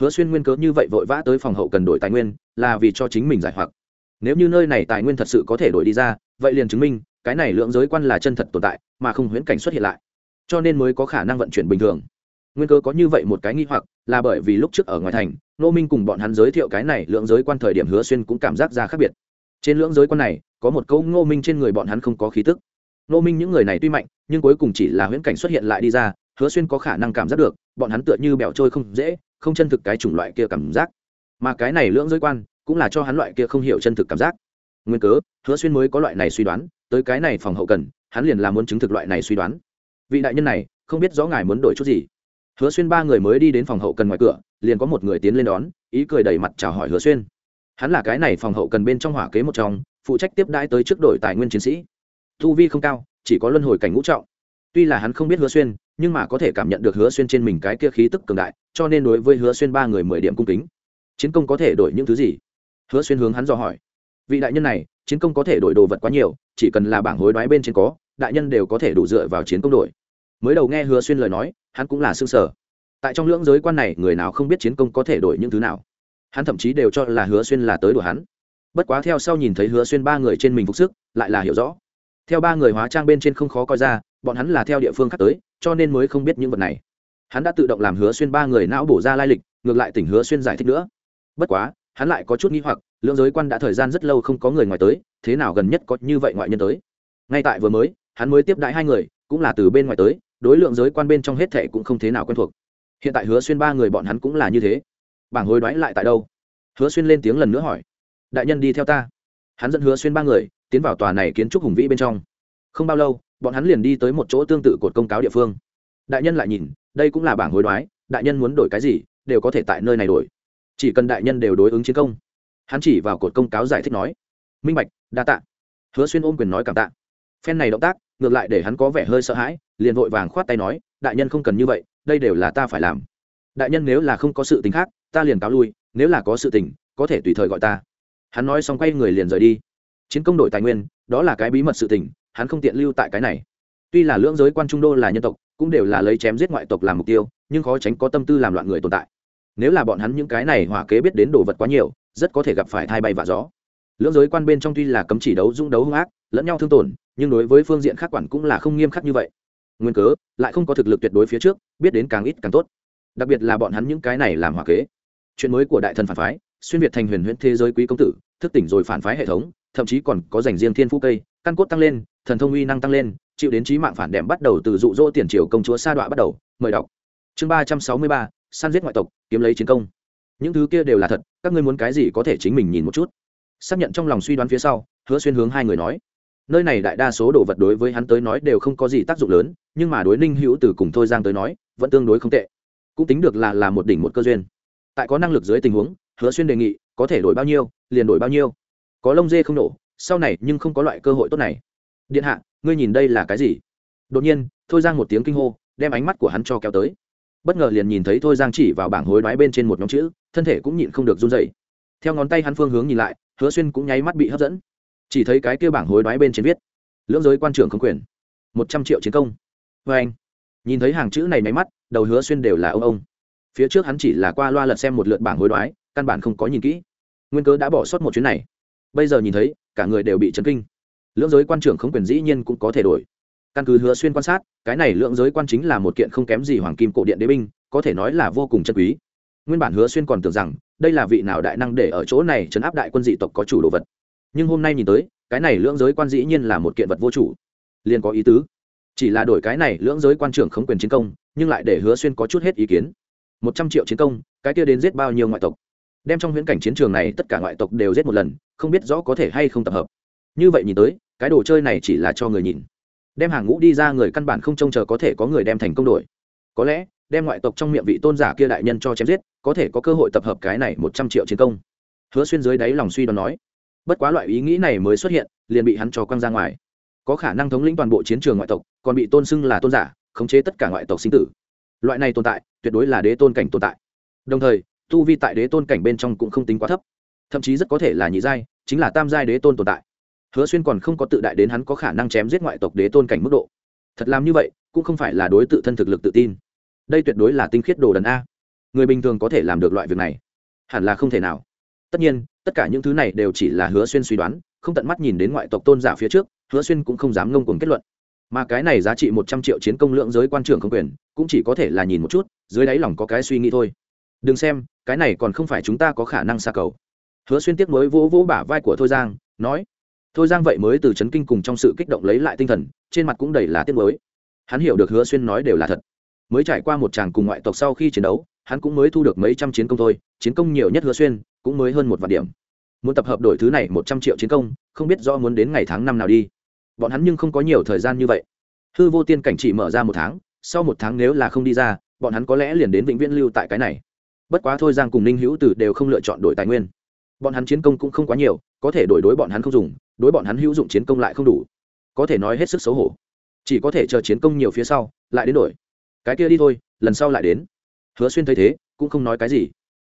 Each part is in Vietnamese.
hứa xuyên nguyên cớ như vậy vội vã tới phòng hậu cần đổi tài nguyên, là vì cho chính mình giải hoặc. Nếu như nơi này tài nguyên thật sự có thể đổi đi ra, vậy liền chứng minh, cái này lượng giới quan là chân thật tồn tại, mà không huyễn cảnh xuất hiện lại. Cho nên mới có khả năng vận chuyển bình thường. Nguyên cơ có như vậy một cái nghi hoặc, là bởi vì lúc trước ở ngoài thành, nô minh cùng bọn hắn giới thiệu cái này lượng giới quan thời điểm hứa xuyên cũng cảm giác ra khác biệt. Trên lượng giới quan này, có một câu ngô minh trên người bọn hắn không có khí tức. Ngô minh những người này tuy mạnh, nhưng cuối cùng chỉ là huyễn cảnh xuất hiện lại đi ra, hứa xuyên có khả năng cảm giác được, bọn hắn tựa như bẻo trôi không dễ không chân thực cái chủng loại kia cảm giác. Mà cái này lưỡng giới quan cũng là cho hắn loại kia không hiểu chân thực cảm giác. Nguyên cớ, hứa xuyên mới có loại này suy đoán, tới cái này phòng hậu cần, hắn liền là muốn chứng thực loại này suy đoán. Vị đại nhân này, không biết rõ ngài muốn đổi chút gì. Hứa xuyên ba người mới đi đến phòng hậu cần ngoài cửa, liền có một người tiến lên đón, ý cười đầy mặt chào hỏi hứa xuyên. Hắn là cái này phòng hậu cần bên trong hỏa kế một trong, phụ trách tiếp đãi tới trước đội tài nguyên chiến sĩ. Thu vi không cao, chỉ có luân hồi cảnh ngũ trọng. Tuy là hắn không biết hứa xuyên, nhưng mà có thể cảm nhận được hứa xuyên trên mình cái kia khí tức cường đại cho nên đối với hứa xuyên ba người mười điểm cung kính. Chiến công có thể đổi những thứ gì? Hứa xuyên hướng hắn dò hỏi. Vị đại nhân này, chiến công có thể đổi đồ vật quá nhiều, chỉ cần là bảng hối đoái bên trên có, đại nhân đều có thể đủ dựa vào chiến công đổi. Mới đầu nghe hứa xuyên lời nói, hắn cũng là xương sở tại trong lưỡng giới quan này, người nào không biết chiến công có thể đổi những thứ nào? Hắn thậm chí đều cho là hứa xuyên là tới đuổi hắn. Bất quá theo sau nhìn thấy hứa xuyên ba người trên mình phục sức, lại là hiểu rõ. Theo ba người hóa trang bên trên không khó coi ra, bọn hắn là theo địa phương khác tới, cho nên mới không biết những vật này hắn đã tự động làm hứa xuyên ba người não bổ ra lai lịch, ngược lại tỉnh hứa xuyên giải thích nữa. Bất quá, hắn lại có chút nghi hoặc, lưỡng giới quan đã thời gian rất lâu không có người ngoài tới, thế nào gần nhất có như vậy ngoại nhân tới? Ngay tại vừa mới, hắn mới tiếp đãi hai người, cũng là từ bên ngoài tới, đối lượng giới quan bên trong hết thệ cũng không thế nào quen thuộc. Hiện tại hứa xuyên ba người bọn hắn cũng là như thế. Bảng hối đoái lại tại đâu? Hứa xuyên lên tiếng lần nữa hỏi. Đại nhân đi theo ta. Hắn dẫn hứa xuyên ba người, tiến vào tòa này kiến trúc hùng vĩ bên trong. Không bao lâu, bọn hắn liền đi tới một chỗ tương tự cột công cáo địa phương đại nhân lại nhìn, đây cũng là bảng hối đoái, đại nhân muốn đổi cái gì, đều có thể tại nơi này đổi. Chỉ cần đại nhân đều đối ứng chiến công. Hắn chỉ vào cột công cáo giải thích nói, minh bạch, đa tạ. Hứa xuyên ôm quyền nói cảm tạ. Phen này động tác, ngược lại để hắn có vẻ hơi sợ hãi, liền vội vàng khoát tay nói, đại nhân không cần như vậy, đây đều là ta phải làm. Đại nhân nếu là không có sự tình khác, ta liền cáo lui, nếu là có sự tình, có thể tùy thời gọi ta. Hắn nói xong quay người liền rời đi. Chiến công đội tài nguyên, đó là cái bí mật sự tình, hắn không tiện lưu tại cái này. Tuy là lưỡng giới quan trung đô là nhân tộc cũng đều là lấy chém giết ngoại tộc làm mục tiêu, nhưng khó tránh có tâm tư làm loạn người tồn tại. Nếu là bọn hắn những cái này hỏa kế biết đến đồ vật quá nhiều, rất có thể gặp phải thai bay và gió. Lưỡng giới quan bên trong tuy là cấm chỉ đấu dung đấu hung ác, lẫn nhau thương tổn, nhưng đối với phương diện khác quản cũng là không nghiêm khắc như vậy. Nguyên cớ, lại không có thực lực tuyệt đối phía trước, biết đến càng ít càng tốt. Đặc biệt là bọn hắn những cái này làm hỏa kế. Chuyện mới của đại thần phản phái, xuyên việt thành huyền huyễn thế giới quý công tử, thức tỉnh rồi phản phái hệ thống, thậm chí còn có dành riêng thiên phú cây, căn cốt tăng lên, thần thông uy năng tăng lên chịu đến trí mạng phản đệm bắt đầu từ dụ dỗ tiền triều công chúa sa đọa bắt đầu. Mời đọc. Chương ba trăm sáu mươi ba, săn giết ngoại tộc, kiếm lấy chiến công. Những thứ kia đều là thật, các ngươi muốn cái gì có thể chính mình nhìn một chút. Xác nhận trong lòng suy đoán phía sau, hứa xuyên hướng hai người nói. Nơi này đại đa số đồ vật đối với hắn tới nói đều không có gì tác dụng lớn, nhưng mà đối ninh hữu từ cùng thôi giang tới nói, vẫn tương đối không tệ. Cũng tính được là là một đỉnh một cơ duyên. Tại có năng lực dưới tình huống, hứa xuyên đề nghị, có thể đổi bao nhiêu, liền đổi bao nhiêu. Có lông dê không nổ, sau này nhưng không có loại cơ hội tốt này. Điện hạ ngươi nhìn đây là cái gì? Đột nhiên, thôi giang một tiếng kinh hô, đem ánh mắt của hắn cho kéo tới. Bất ngờ liền nhìn thấy thôi giang chỉ vào bảng hối đoái bên trên một nhóm chữ, thân thể cũng nhịn không được run dậy theo ngón tay hắn phương hướng nhìn lại, hứa xuyên cũng nháy mắt bị hấp dẫn. Chỉ thấy cái kêu bảng hối đoái bên trên viết, lưỡng giới quan trưởng không quyền, một trăm triệu chiến công. Vê anh, nhìn thấy hàng chữ này nháy mắt, đầu hứa xuyên đều là ông ông. Phía trước hắn chỉ là qua loa lật xem một lượt bảng hối đoái, căn bản không có nhìn kỹ. Nguyên cớ đã bỏ sót một chuyến này. Bây giờ nhìn thấy, cả người đều bị chấn kinh lưỡng giới quan trưởng không quyền dĩ nhiên cũng có thể đổi. Căn cứ hứa xuyên quan sát, cái này lưỡng giới quan chính là một kiện không kém gì hoàng kim cổ điện đế binh, có thể nói là vô cùng chân quý. Nguyên bản hứa xuyên còn tưởng rằng, đây là vị nào đại năng để ở chỗ này chấn áp đại quân dị tộc có chủ đồ vật. Nhưng hôm nay nhìn tới, cái này lưỡng giới quan dĩ nhiên là một kiện vật vô chủ. Liền có ý tứ. Chỉ là đổi cái này lưỡng giới quan trưởng không quyền chiến công, nhưng lại để hứa xuyên có chút hết ý kiến. Một trăm triệu chiến công, cái kia đến giết bao nhiêu ngoại tộc? Đem trong huyễn cảnh chiến trường này tất cả ngoại tộc đều giết một lần, không biết rõ có thể hay không tập hợp. Như vậy nhìn tới cái đồ chơi này chỉ là cho người nhìn. Đem hàng ngũ đi ra người căn bản không trông chờ có thể có người đem thành công đổi. Có lẽ, đem ngoại tộc trong miệng vị tôn giả kia đại nhân cho chém giết, có thể có cơ hội tập hợp cái này một trăm triệu chiến công. Hứa xuyên dưới đáy lòng suy đoán nói, bất quá loại ý nghĩ này mới xuất hiện, liền bị hắn cho quăng ra ngoài. Có khả năng thống lĩnh toàn bộ chiến trường ngoại tộc, còn bị tôn xưng là tôn giả, khống chế tất cả ngoại tộc sinh tử. Loại này tồn tại, tuyệt đối là đế tôn cảnh tồn tại. Đồng thời, tu vi tại đế tôn cảnh bên trong cũng không tính quá thấp. Thậm chí rất có thể là nhị giai, chính là tam giai đế tôn tồn tại hứa xuyên còn không có tự đại đến hắn có khả năng chém giết ngoại tộc đế tôn cảnh mức độ. Thật làm như vậy, cũng không phải là đối tự thân thực lực tự tin. Đây tuyệt đối là tinh khiết đồ đần a. Người bình thường có thể làm được loại việc này. Hẳn là không thể nào. Tất nhiên, tất cả những thứ này đều chỉ là hứa xuyên suy đoán, không tận mắt nhìn đến ngoại tộc tôn giả phía trước, hứa xuyên cũng không dám ngông cuồng kết luận. Mà cái này giá trị một trăm triệu chiến công lượng giới quan trưởng không quyền, cũng chỉ có thể là nhìn một chút, dưới đáy lòng có cái suy nghĩ thôi. Đừng xem, cái này còn không phải chúng ta có khả năng xa cầu. Hứa xuyên tiếp nối vỗ vỗ bả vai của thôi giang, nói thôi giang vậy mới từ c h ấ n kinh cùng trong sự kích động lấy lại tinh thần, trên mặt cũng đầy là tiếc mới hắn hiểu được hứa xuyên nói đều là thật. Mới trải qua một tràng cùng ngoại tộc sau khi chiến đấu, hắn cũng mới thu được mấy trăm chiến công thôi, chiến công nhiều nhất hứa xuyên, cũng mới hơn một vạn điểm. Muốn tập hợp đổi thứ này một trăm triệu chiến công, không biết do muốn đến ngày tháng năm nào đi. Bọn hắn nhưng không có nhiều thời gian như vậy. Hư vô tiên cảnh chỉ mở ra một tháng, sau một tháng nếu là không đi ra, bọn hắn có lẽ liền đến vĩnh viễn lưu tại cái này. Bất quá thôi giang cùng ninh hữu tử đều không lựa chọn đổi tài nguyên. Bọn hắn chiến công cũng không quá nhiều, có thể đổi đối bọn hắn không dùng đối bọn hắn hữu dụng chiến công lại không đủ. Có thể nói hết sức xấu hổ. Chỉ có thể chờ chiến công nhiều phía sau, lại đến đổi. Cái kia đi thôi, lần sau lại đến. Hứa xuyên thấy thế, cũng không nói cái gì.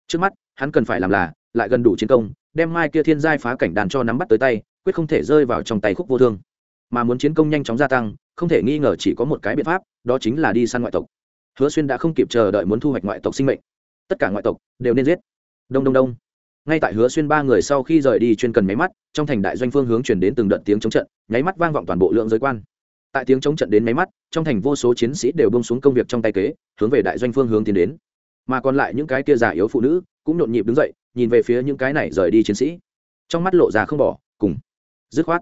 Trước mắt, hắn cần phải làm là, lại gần đủ chiến công, đem mai kia thiên giai phá cảnh đàn cho nắm bắt tới tay, quyết không thể rơi vào trong tay khúc vô thương. Mà muốn chiến công nhanh chóng gia tăng, không thể nghi ngờ chỉ có một cái biện pháp, đó chính là đi săn ngoại tộc. Hứa xuyên đã không kịp chờ đợi muốn thu hoạch ngoại tộc sinh mệnh. Tất cả ngoại tộc đều nên giết. Đông đông đông ngay tại hứa xuyên ba người sau khi rời đi chuyên cần máy mắt, trong thành đại doanh phương hướng chuyển đến từng đợt tiếng chống trận, nháy mắt vang vọng toàn bộ lượng giới quan. Tại tiếng chống trận đến máy mắt, trong thành vô số chiến sĩ đều bông xuống công việc trong tay kế, hướng về đại doanh phương hướng tiến đến. Mà còn lại những cái kia già yếu phụ nữ cũng nhộn nhịp đứng dậy, nhìn về phía những cái này rời đi chiến sĩ. Trong mắt lộ ra không bỏ, cùng, dứt khoát.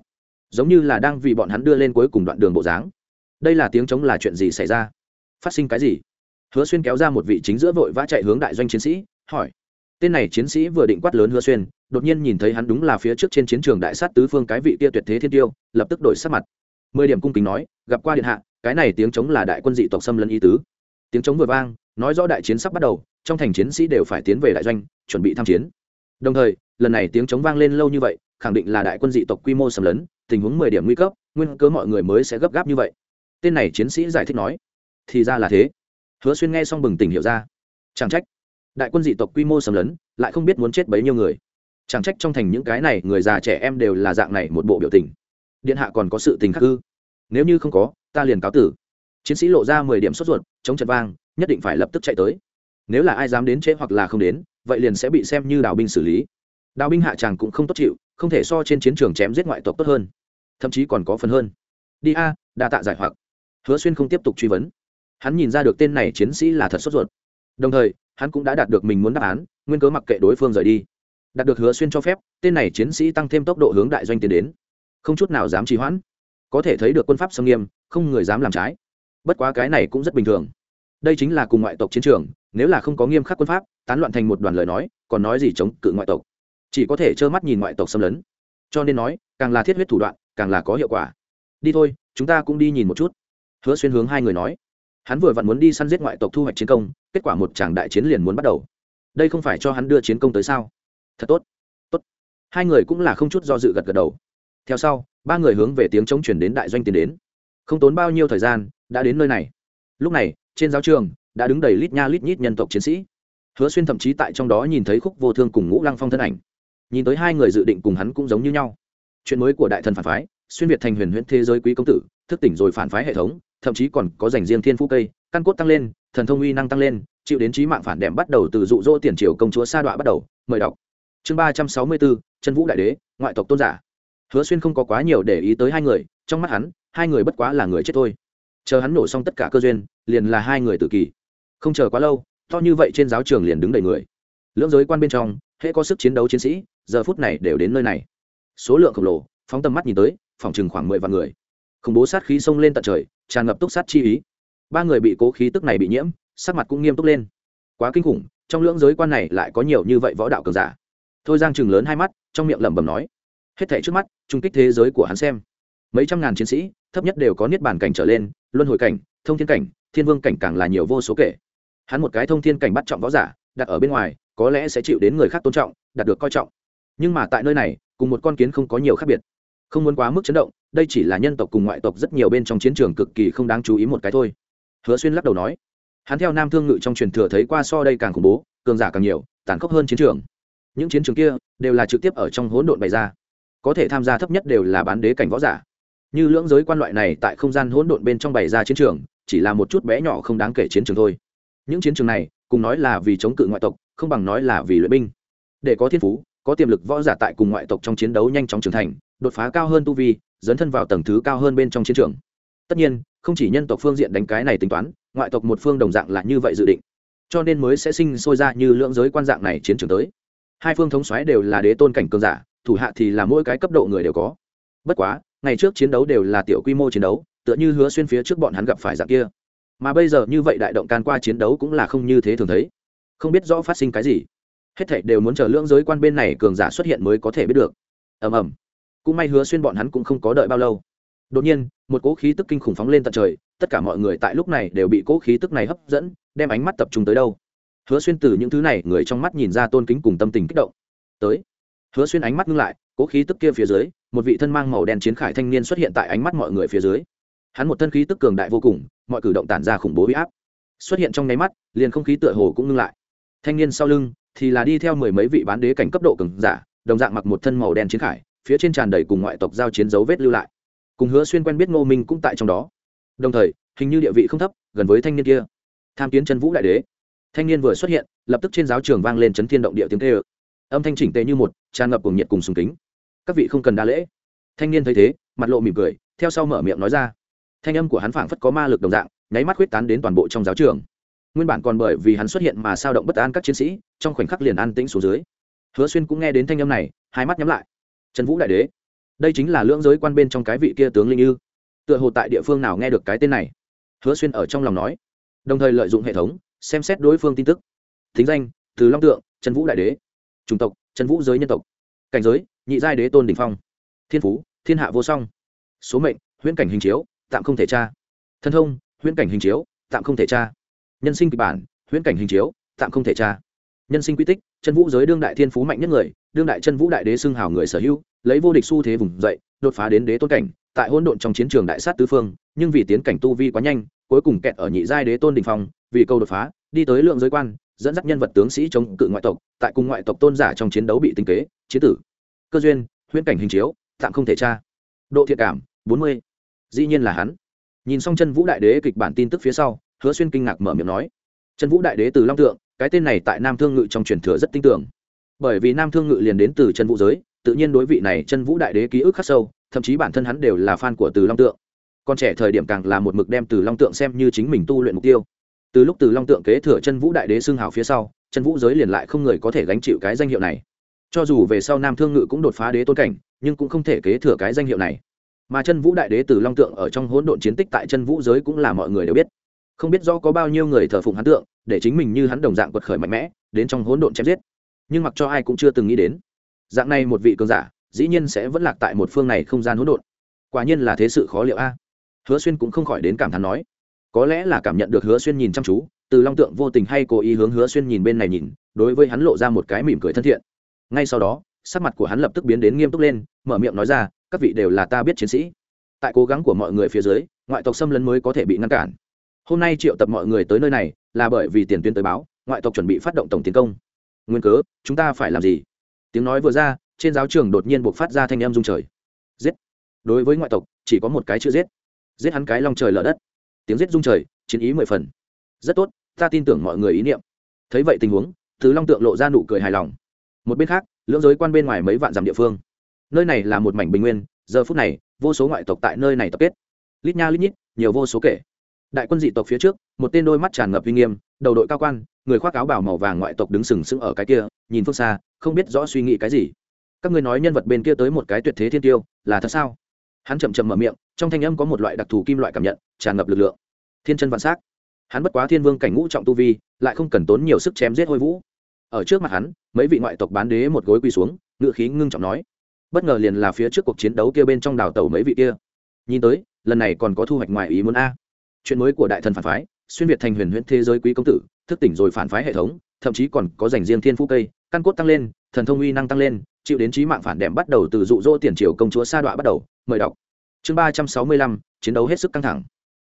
Giống như là đang vì bọn hắn đưa lên cuối cùng đoạn đường bộ dáng. Đây là tiếng chống là chuyện gì xảy ra? Phát sinh cái gì? Hứa xuyên kéo ra một vị chính giữa vội vã chạy hướng đại doanh chiến sĩ, hỏi tên này chiến sĩ vừa định quát lớn hứa xuyên, đột nhiên nhìn thấy hắn đúng là phía trước trên chiến trường đại sát tứ phương cái vị kia tuyệt thế thiên tiêu, lập tức đổi sắc mặt. Mười điểm cung kính nói, gặp qua điện hạ, cái này tiếng chống là đại quân dị tộc xâm lấn y tứ. Tiếng chống vừa vang, nói rõ đại chiến sắp bắt đầu, trong thành chiến sĩ đều phải tiến về đại doanh, chuẩn bị tham chiến. Đồng thời, lần này tiếng chống vang lên lâu như vậy, khẳng định là đại quân dị tộc quy mô xâm lấn, tình huống mười điểm nguy cấp, nguyên cớ mọi người mới sẽ gấp gáp như vậy. Tên này chiến sĩ giải thích nói, thì ra là thế. Hứa xuyên nghe xong bừng tỉnh hiểu ra. Chẳng trách đại quân dị tộc quy mô sầm lấn, lại không biết muốn chết bấy nhiêu người. Chẳng trách trong thành những cái này người già trẻ em đều là dạng này một bộ biểu tình. Điện hạ còn có sự tình khắc ư? Nếu như không có, ta liền cáo tử. Chiến sĩ lộ ra mười điểm sốt ruột, chống trận vang, nhất định phải lập tức chạy tới. Nếu là ai dám đến trễ hoặc là không đến, vậy liền sẽ bị xem như đào binh xử lý. Đào binh hạ tràng cũng không tốt chịu, không thể so trên chiến trường chém giết ngoại tộc tốt hơn. Thậm chí còn có phần hơn. Đi a, đa tạ giải hoặc. Hứa xuyên không tiếp tục truy vấn. Hắn nhìn ra được tên này chiến sĩ là thật sốt ruột. Đồng thời hắn cũng đã đạt được mình muốn đáp án, nguyên cớ mặc kệ đối phương rời đi. Đạt được hứa xuyên cho phép, tên này chiến sĩ tăng thêm tốc độ hướng đại doanh tiến đến. Không chút nào dám trì hoãn. Có thể thấy được quân pháp xâm nghiêm, không người dám làm trái. Bất quá cái này cũng rất bình thường. Đây chính là cùng ngoại tộc chiến trường, nếu là không có nghiêm khắc quân pháp, tán loạn thành một đoàn lời nói, còn nói gì chống cự ngoại tộc? Chỉ có thể trơ mắt nhìn ngoại tộc xâm lấn. Cho nên nói, càng là thiết huyết thủ đoạn, càng là có hiệu quả. Đi thôi, chúng ta cũng đi nhìn một chút. Hứa xuyên hướng hai người nói hắn vừa vặn muốn đi săn giết ngoại tộc thu hoạch chiến công, kết quả một tràng đại chiến liền muốn bắt đầu. Đây không phải cho hắn đưa chiến công tới sao? Thật tốt tốt. Hai người cũng là không chút do dự gật gật đầu. Theo sau, ba người hướng về tiếng chống chuyển đến đại doanh tiến đến. Không tốn bao nhiêu thời gian, đã đến nơi này. Lúc này, trên giáo trường, đã đứng đầy lít nha lít nhít nhân tộc chiến sĩ. Hứa xuyên thậm chí tại trong đó nhìn thấy khúc vô thương cùng ngũ lăng phong thân ảnh. Nhìn tới hai người dự định cùng hắn cũng giống như nhau. Chuyện mới của đại thần phản phái xuyên việt thành huyền huyễn thế giới quý công tử, thức tỉnh rồi phản phái hệ thống, thậm chí còn có dành riêng thiên phú cây, căn cốt tăng lên, thần thông uy năng tăng lên, chịu đến trí mạng phản đệm bắt đầu từ dụ dỗ tiền triều công chúa sa đọa bắt đầu. Mời đọc. Chương ba trăm sáu mươi bốn, chân vũ đại đế, ngoại tộc tôn giả. Hứa xuyên không có quá nhiều để ý tới hai người, trong mắt hắn, hai người bất quá là người chết thôi. Chờ hắn nổ xong tất cả cơ duyên, liền là hai người tự kỷ không chờ quá lâu, to như vậy trên giáo trường liền đứng đầy người. Lưỡng giới quan bên trong, hễ có sức chiến đấu chiến sĩ, giờ phút này đều đến nơi này. Số lượng khổng lồ, phóng tầm mắt nhìn tới phòng chừng khoảng mười vạn người. Khủng bố sát khí xông lên tận trời, tràn ngập túc sát chi ý. Ba người bị cố khí tức này bị nhiễm, sắc mặt cũng nghiêm túc lên. Quá kinh khủng, trong lưỡng giới quan này lại có nhiều như vậy võ đạo cường giả. Thôi giang chừng lớn hai mắt, trong miệng lẩm bẩm nói, hết thảy trước mắt trung kích thế giới của hắn xem. Mấy trăm ngàn chiến sĩ, thấp nhất đều có niết bàn cảnh trở lên, luân hồi cảnh, thông thiên cảnh, thiên vương cảnh càng là nhiều vô số kể. Hắn một cái thông thiên cảnh bắt trọng võ giả, đặt ở bên ngoài, có lẽ sẽ chịu đến người khác tôn trọng, đạt được coi trọng. Nhưng mà tại nơi này, cùng một con kiến không có nhiều khác biệt không muốn quá mức chấn động, đây chỉ là nhân tộc cùng ngoại tộc rất nhiều bên trong chiến trường cực kỳ không đáng chú ý một cái thôi. Hứa xuyên lắc đầu nói. Hắn theo nam thương ngự trong truyền thừa thấy qua so đây càng khủng bố, cường giả càng nhiều, tàn khốc hơn chiến trường. Những chiến trường kia đều là trực tiếp ở trong hỗn độn bày ra. Có thể tham gia thấp nhất đều là bán đế cảnh võ giả. Như lưỡng giới quan loại này tại không gian hỗn độn bên trong bày ra chiến trường, chỉ là một chút bé nhỏ không đáng kể chiến trường thôi. Những chiến trường này, cùng nói là vì chống cự ngoại tộc, không bằng nói là vì luyện binh. Để có thiên phú, có tiềm lực võ giả tại cùng ngoại tộc trong chiến đấu nhanh chóng trưởng thành đột phá cao hơn tu vi, dấn thân vào tầng thứ cao hơn bên trong chiến trường. Tất nhiên, không chỉ nhân tộc phương diện đánh cái này tính toán, ngoại tộc một phương đồng dạng là như vậy dự định. Cho nên mới sẽ sinh sôi ra như lưỡng giới quan dạng này chiến trường tới. Hai phương thống xoáy đều là đế tôn cảnh cường giả, thủ hạ thì là mỗi cái cấp độ người đều có. Bất quá, ngày trước chiến đấu đều là tiểu quy mô chiến đấu, tựa như hứa xuyên phía trước bọn hắn gặp phải dạng kia. Mà bây giờ như vậy đại động can qua chiến đấu cũng là không như thế thường thấy. Không biết rõ phát sinh cái gì. Hết thảy đều muốn chờ lưỡng giới quan bên này cường giả xuất hiện mới có thể biết được. Ầm ầm cũng may hứa xuyên bọn hắn cũng không có đợi bao lâu. Đột nhiên, một cỗ khí tức kinh khủng phóng lên tận trời, tất cả mọi người tại lúc này đều bị cỗ khí tức này hấp dẫn, đem ánh mắt tập trung tới đâu. Hứa xuyên từ những thứ này người trong mắt nhìn ra tôn kính cùng tâm tình kích động. Tới. Hứa xuyên ánh mắt ngưng lại, cỗ khí tức kia phía dưới, một vị thân mang màu đen chiến khải thanh niên xuất hiện tại ánh mắt mọi người phía dưới. Hắn một thân khí tức cường đại vô cùng, mọi cử động tản ra khủng bố huy áp. Xuất hiện trong nháy mắt, liền không khí tựa hồ cũng ngưng lại. Thanh niên sau lưng thì là đi theo mười mấy vị bán đế cảnh cấp độ cường giả, đồng dạng mặc một thân màu đen chiến khải phía trên tràn đầy cùng ngoại tộc giao chiến dấu vết lưu lại. Cùng hứa xuyên quen biết ngô minh cũng tại trong đó. Đồng thời, hình như địa vị không thấp, gần với thanh niên kia. Tham kiến chân vũ đại đế. Thanh niên vừa xuất hiện, lập tức trên giáo trường vang lên chấn thiên động địa tiếng tê ơ âm thanh chỉnh tề như một, tràn ngập cùng nhiệt cùng sùng kính. Các vị không cần đa lễ. Thanh niên thấy thế, mặt lộ mỉm cười, theo sau mở miệng nói ra. Thanh âm của hắn phảng phất có ma lực đồng dạng, nháy mắt huyết tán đến toàn bộ trong giáo trường. Nguyên bản còn bởi vì hắn xuất hiện mà sao động bất an các chiến sĩ, trong khoảnh khắc liền an tĩnh xuống dưới. Hứa xuyên cũng nghe đến thanh âm này, hai mắt nhắm lại trần vũ đại đế, đây chính là lưỡng giới quan bên trong cái vị kia tướng linh ư? Tựa hồ tại địa phương nào nghe được cái tên này? Hứa xuyên ở trong lòng nói, đồng thời lợi dụng hệ thống, xem xét đối phương tin tức. Thính danh, từ long tượng, trần vũ đại đế. Chủng tộc, trần vũ giới nhân tộc. Cảnh giới, nhị giai đế tôn đình phong. Thiên phú, thiên hạ vô song. Số mệnh, huyễn cảnh hình chiếu, tạm không thể tra. Thân thông, huyễn cảnh hình chiếu, tạm không thể tra. Nhân sinh kịch bản, huyễn cảnh hình chiếu, tạm không thể tra nhân sinh quy tích, chân vũ giới đương đại thiên phú mạnh nhất người, đương đại chân vũ đại đế xưng hào người sở hữu, lấy vô địch xu thế vùng dậy, đột phá đến đế tôn cảnh, tại hỗn độn trong chiến trường đại sát tứ phương, nhưng vì tiến cảnh tu vi quá nhanh, cuối cùng kẹt ở nhị giai đế tôn đình phong, vì câu đột phá, đi tới lượng giới quan, dẫn dắt nhân vật tướng sĩ chống cự ngoại tộc, tại cùng ngoại tộc tôn giả trong chiến đấu bị tinh kế, chiến tử. Cơ duyên, huyễn cảnh hình chiếu, tạm không thể tra. Độ thiện cảm, bốn mươi. Dĩ nhiên là hắn. Nhìn xong chân vũ đại đế kịch bản tin tức phía sau, hứa xuyên kinh ngạc mở miệng nói trần vũ đại đế từ long tượng, cái tên này tại nam thương ngự trong truyền thừa rất tin tưởng. Bởi vì nam thương ngự liền đến từ trần vũ giới, tự nhiên đối vị này trần vũ đại đế ký ức khắc sâu, thậm chí bản thân hắn đều là fan của từ long tượng. Còn trẻ thời điểm càng là một mực đem từ long tượng xem như chính mình tu luyện mục tiêu. Từ lúc từ long tượng kế thừa chân vũ đại đế xương hào phía sau chân vũ giới liền lại không người có thể gánh chịu cái danh hiệu này. Cho dù về sau nam thương ngự cũng đột phá đế tôn cảnh, nhưng cũng không thể kế thừa cái danh hiệu này. Mà chân vũ đại đế từ long tượng ở trong hỗn độn chiến tích tại chân vũ giới cũng là mọi người đều biết không biết do có bao nhiêu người thờ phụng hắn tượng, để chính mình như hắn đồng dạng quật khởi mạnh mẽ, đến trong hỗn độn chém giết. Nhưng mặc cho ai cũng chưa từng nghĩ đến, dạng này một vị cường giả, dĩ nhiên sẽ vẫn lạc tại một phương này không gian hỗn độn. Quả nhiên là thế sự khó liệu a. Hứa xuyên cũng không khỏi đến cảm thán nói, có lẽ là cảm nhận được hứa xuyên nhìn chăm chú, từ long tượng vô tình hay cố ý hướng hứa xuyên nhìn bên này nhìn, đối với hắn lộ ra một cái mỉm cười thân thiện. Ngay sau đó, sắc mặt của hắn lập tức biến đến nghiêm túc lên, mở miệng nói ra, các vị đều là ta biết chiến sĩ. Tại cố gắng của mọi người phía dưới, ngoại tộc xâm lấn mới có thể bị ngăn cản hôm nay triệu tập mọi người tới nơi này là bởi vì tiền tuyến tới báo, ngoại tộc chuẩn bị phát động tổng tiến công. Nguyên cớ, chúng ta phải làm gì? Tiếng nói vừa ra, trên giáo trường đột nhiên buộc phát ra thanh em dung trời. Giết! Đối với ngoại tộc, chỉ có một cái chữ giết. Giết hắn cái long trời lở đất. Tiếng giết dung trời, chiến ý mười phần. Rất tốt, ta tin tưởng mọi người ý niệm. Thấy vậy tình huống, thứ long tượng lộ ra nụ cười hài lòng. Một bên khác, lưỡng giới quan bên ngoài mấy vạn dặm địa phương. Nơi này là một mảnh bình nguyên, giờ phút này, vô số ngoại tộc tại nơi này tập kết. Lít nha lít nhít, nhiều vô số kể đại quân dị tộc phía trước, một tên đôi mắt tràn ngập uy nghiêm, đầu đội cao quan, người khoác áo bào màu vàng ngoại tộc đứng sừng sững ở cái kia, nhìn phương xa, không biết rõ suy nghĩ cái gì. Các ngươi nói nhân vật bên kia tới một cái tuyệt thế thiên tiêu, là thật sao? Hắn chậm chậm mở miệng, trong thanh âm có một loại đặc thù kim loại cảm nhận, tràn ngập lực lượng. Thiên chân vạn s á c hắn bất quá thiên vương cảnh ngũ trọng tu vi, lại không cần tốn nhiều sức chém giết hôi vũ. Ở trước mặt hắn, mấy vị ngoại tộc bán đế một gối quỳ xuống ngự khí ngưng trọng nói, bất ngờ liền là phía trước cuộc chiến đấu kia bên trong đào tàu mấy vị kia. Nhìn tới, lần này còn có thu hoạch ngoài ý muốn a chuyện mới của đại thần phản phái, xuyên việt thành huyền huyễn thế giới quý công tử, thức tỉnh rồi phản phái hệ thống, thậm chí còn có dành riêng thiên phú cây, căn cốt tăng lên, thần thông uy năng tăng lên, chịu đến trí mạng phản đệm bắt đầu từ dụ dỗ tiền triều công chúa sa đọa bắt đầu, mời đọc. Chương ba trăm sáu mươi lăm, chiến đấu hết sức căng thẳng.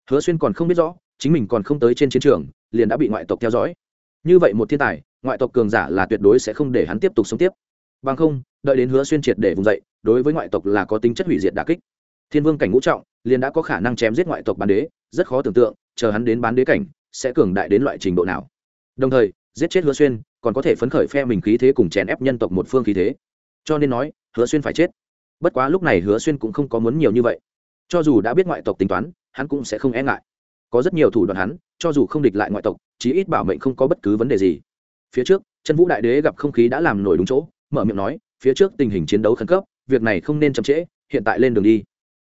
Hứa xuyên còn không biết rõ, chính mình còn không tới trên chiến trường, liền đã bị ngoại tộc theo dõi. Như vậy một thiên tài, ngoại tộc cường giả là tuyệt đối sẽ không để hắn tiếp tục sống tiếp. Bằng không, đợi đến hứa xuyên triệt để vùng dậy, đối với ngoại tộc là có tính chất hủy diệt đà kích. Thiên vương cảnh ngũ trọng, liền đã có khả năng chém giết ngoại tộc bán đế rất khó tưởng tượng, chờ hắn đến bán đế cảnh, sẽ cường đại đến loại trình độ nào. Đồng thời, giết chết hứa xuyên, còn có thể phấn khởi phe mình khí thế cùng chèn ép nhân tộc một phương khí thế. Cho nên nói, hứa xuyên phải chết. Bất quá lúc này hứa xuyên cũng không có muốn nhiều như vậy. Cho dù đã biết ngoại tộc tính toán, hắn cũng sẽ không e ngại. Có rất nhiều thủ đoạn hắn, cho dù không địch lại ngoại tộc, chí ít bảo mệnh không có bất cứ vấn đề gì. Phía trước, chân vũ đại đế gặp không khí đã làm nổi đúng chỗ, mở miệng nói, phía trước tình hình chiến đấu khẩn cấp, việc này không nên chậm trễ, hiện tại lên đường đi.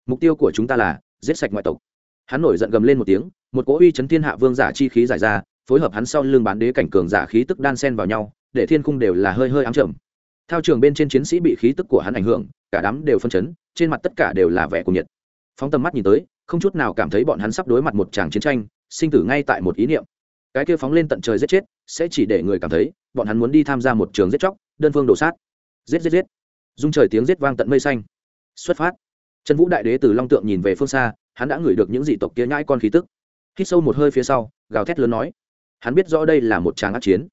Mục tiêu của chúng ta là giết sạch ngoại tộc hắn nổi giận gầm lên một tiếng, một cỗ uy chấn thiên hạ vương giả chi khí giải ra, phối hợp hắn sau lưng bán đế cảnh cường giả khí tức đan sen vào nhau, để thiên cung đều là hơi hơi ám trầm. Theo trường bên trên chiến sĩ bị khí tức của hắn ảnh hưởng, cả đám đều phân chấn, trên mặt tất cả đều là vẻ cuồng nhiệt. Phóng tầm mắt nhìn tới, không chút nào cảm thấy bọn hắn sắp đối mặt một tràng chiến tranh, sinh tử ngay tại một ý niệm. Cái kia phóng lên tận trời giết chết, sẽ chỉ để người cảm thấy, bọn hắn muốn đi tham gia một trường giết chóc, đơn phương đổ sát. Giết giết giết. Dung trời tiếng giết vang tận mây xanh. Xuất phát. Trần vũ đại đế từ long tượng nhìn về phương xa hắn đã ngửi được những dị tộc kia nhãi con khí tức. Hít sâu một hơi phía sau, gào thét lớn nói, hắn biết rõ đây là một tràng ác chiến.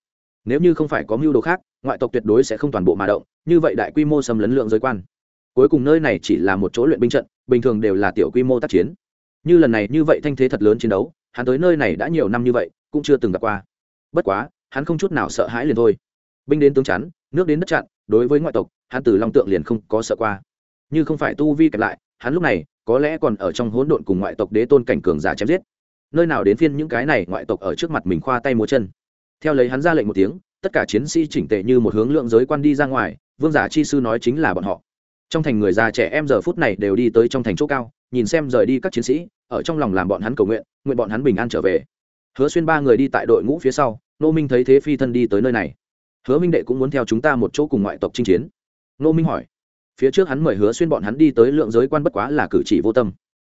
Nếu như không phải có mưu đồ khác, ngoại tộc tuyệt đối sẽ không toàn bộ mà động, như vậy đại quy mô xâm lấn lượng giới quan. Cuối cùng nơi này chỉ là một chỗ luyện binh trận, bình thường đều là tiểu quy mô tác chiến. Như lần này như vậy thanh thế thật lớn chiến đấu, hắn tới nơi này đã nhiều năm như vậy, cũng chưa từng gặp qua. Bất quá, hắn không chút nào sợ hãi liền thôi. Binh đến tướng chắn, nước đến đất chặn, đối với ngoại tộc, hắn từ long tượng liền không có sợ qua. Như không phải tu vi kẹp lại hắn lúc này có lẽ còn ở trong hỗn độn cùng ngoại tộc đế tôn cảnh cường giả chém giết. Nơi nào đến phiên những cái này ngoại tộc ở trước mặt mình khoa tay múa chân. Theo lấy hắn ra lệnh một tiếng, tất cả chiến sĩ chỉnh tệ như một hướng lượng giới quan đi ra ngoài, vương giả chi sư nói chính là bọn họ. Trong thành người già trẻ em giờ phút này đều đi tới trong thành chỗ cao, nhìn xem rời đi các chiến sĩ, ở trong lòng làm bọn hắn cầu nguyện nguyện bọn hắn bình an trở về. Hứa xuyên ba người đi tại đội ngũ phía sau nô minh thấy thế phi thân đi tới nơi này. Hứa minh đệ cũng muốn theo chúng ta một chỗ cùng ngoại tộc chinh chiến. Nô minh hỏi phía trước hắn mời hứa xuyên bọn hắn đi tới lượng giới quan bất quá là cử chỉ vô tâm.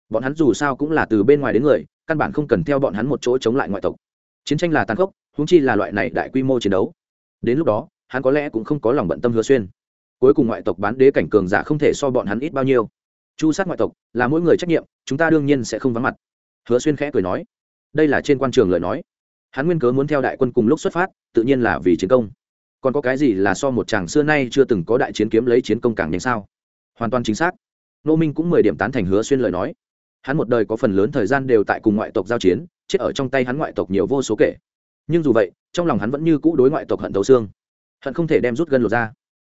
Bọn hắn dù sao cũng là từ bên ngoài đến người, căn bản không cần theo bọn hắn một chỗ chống lại ngoại tộc. Chiến tranh là tàn khốc húng chi là loại này đại quy mô chiến đấu. Đến lúc đó, hắn có lẽ cũng không có lòng bận tâm hứa xuyên. Cuối cùng ngoại tộc bán đế cảnh cường giả không thể so bọn hắn ít bao nhiêu. Chu sát ngoại tộc là mỗi người trách nhiệm, chúng ta đương nhiên sẽ không vắng mặt. Hứa xuyên khẽ cười nói. Đây là trên quan trường lời nói. Hắn nguyên cớ muốn theo đại quân cùng lúc xuất phát, tự nhiên là vì chiến công còn có cái gì là so một chàng xưa nay chưa từng có đại chiến kiếm lấy chiến công càng nhanh sao? Hoàn toàn chính xác. Nô minh cũng mười điểm tán thành hứa xuyên lời nói. Hắn một đời có phần lớn thời gian đều tại cùng ngoại tộc giao chiến, chết ở trong tay hắn ngoại tộc nhiều vô số kể. Nhưng dù vậy, trong lòng hắn vẫn như cũ đối ngoại tộc hận thấu xương. Hận không thể đem rút gân lột ra.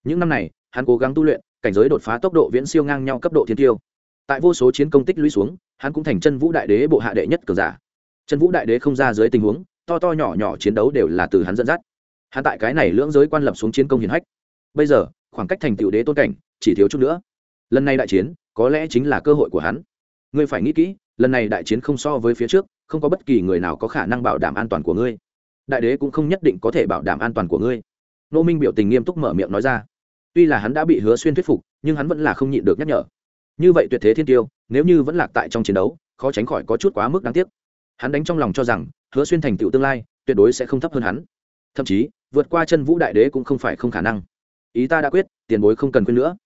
Những năm này, hắn cố gắng tu luyện, cảnh giới đột phá tốc độ viễn siêu ngang nhau cấp độ thiên tiêu. Tại vô số chiến công tích lũy xuống, hắn cũng thành chân vũ đại đế bộ hạ đệ nhất cờ giả. Chân vũ đại đế không ra dưới tình huống, to to nhỏ nhỏ chiến đấu đều là từ hắn dẫn dắt hắn tại cái này lưỡng giới quan lập xuống chiến công hiển hách. Bây giờ, khoảng cách thành tựu đế tôn cảnh, chỉ thiếu chút nữa. Lần này đại chiến, có lẽ chính là cơ hội của hắn. Ngươi phải nghĩ kỹ, lần này đại chiến không so với phía trước, không có bất kỳ người nào có khả năng bảo đảm an toàn của ngươi. Đại đế cũng không nhất định có thể bảo đảm an toàn của ngươi. Nô minh biểu tình nghiêm túc mở miệng nói ra. Tuy là hắn đã bị hứa xuyên thuyết phục, nhưng hắn vẫn là không nhịn được nhắc nhở. Như vậy tuyệt thế thiên tiêu, nếu như vẫn lạc tại trong chiến đấu, khó tránh khỏi có chút quá mức đáng tiếc. Hắn đánh trong lòng cho rằng, hứa xuyên thành tựu tương lai, tuyệt đối sẽ không thấp hơn hắn. Thậm chí vượt qua chân vũ đại đế cũng không phải không khả năng. Ý ta đã quyết, tiền bối không cần quên nữa.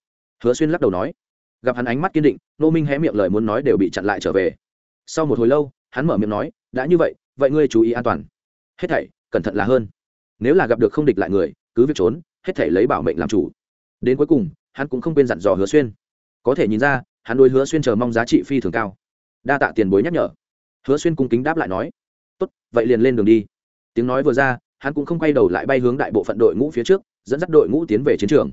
Hứa xuyên lắc đầu nói. Gặp hắn ánh mắt kiên định nô minh hé miệng lời muốn nói đều bị chặn lại trở về. Sau một hồi lâu, hắn mở miệng nói, đã như vậy vậy ngươi chú ý an toàn. Hết thảy, cẩn thận là hơn. Nếu là gặp được không địch lại người, cứ việc trốn, hết thảy lấy bảo mệnh làm chủ. Đến cuối cùng, hắn cũng không quên dặn dò hứa xuyên. Có thể nhìn ra, hắn đôi hứa xuyên chờ mong giá trị phi thường cao. Đa tạ tiền bối nhắc nhở. Hứa xuyên cung kính đáp lại nói, tốt, vậy liền lên đường đi. Tiếng nói vừa ra hắn cũng không quay đầu lại bay hướng đại bộ phận đội ngũ phía trước, dẫn dắt đội ngũ tiến về chiến trường.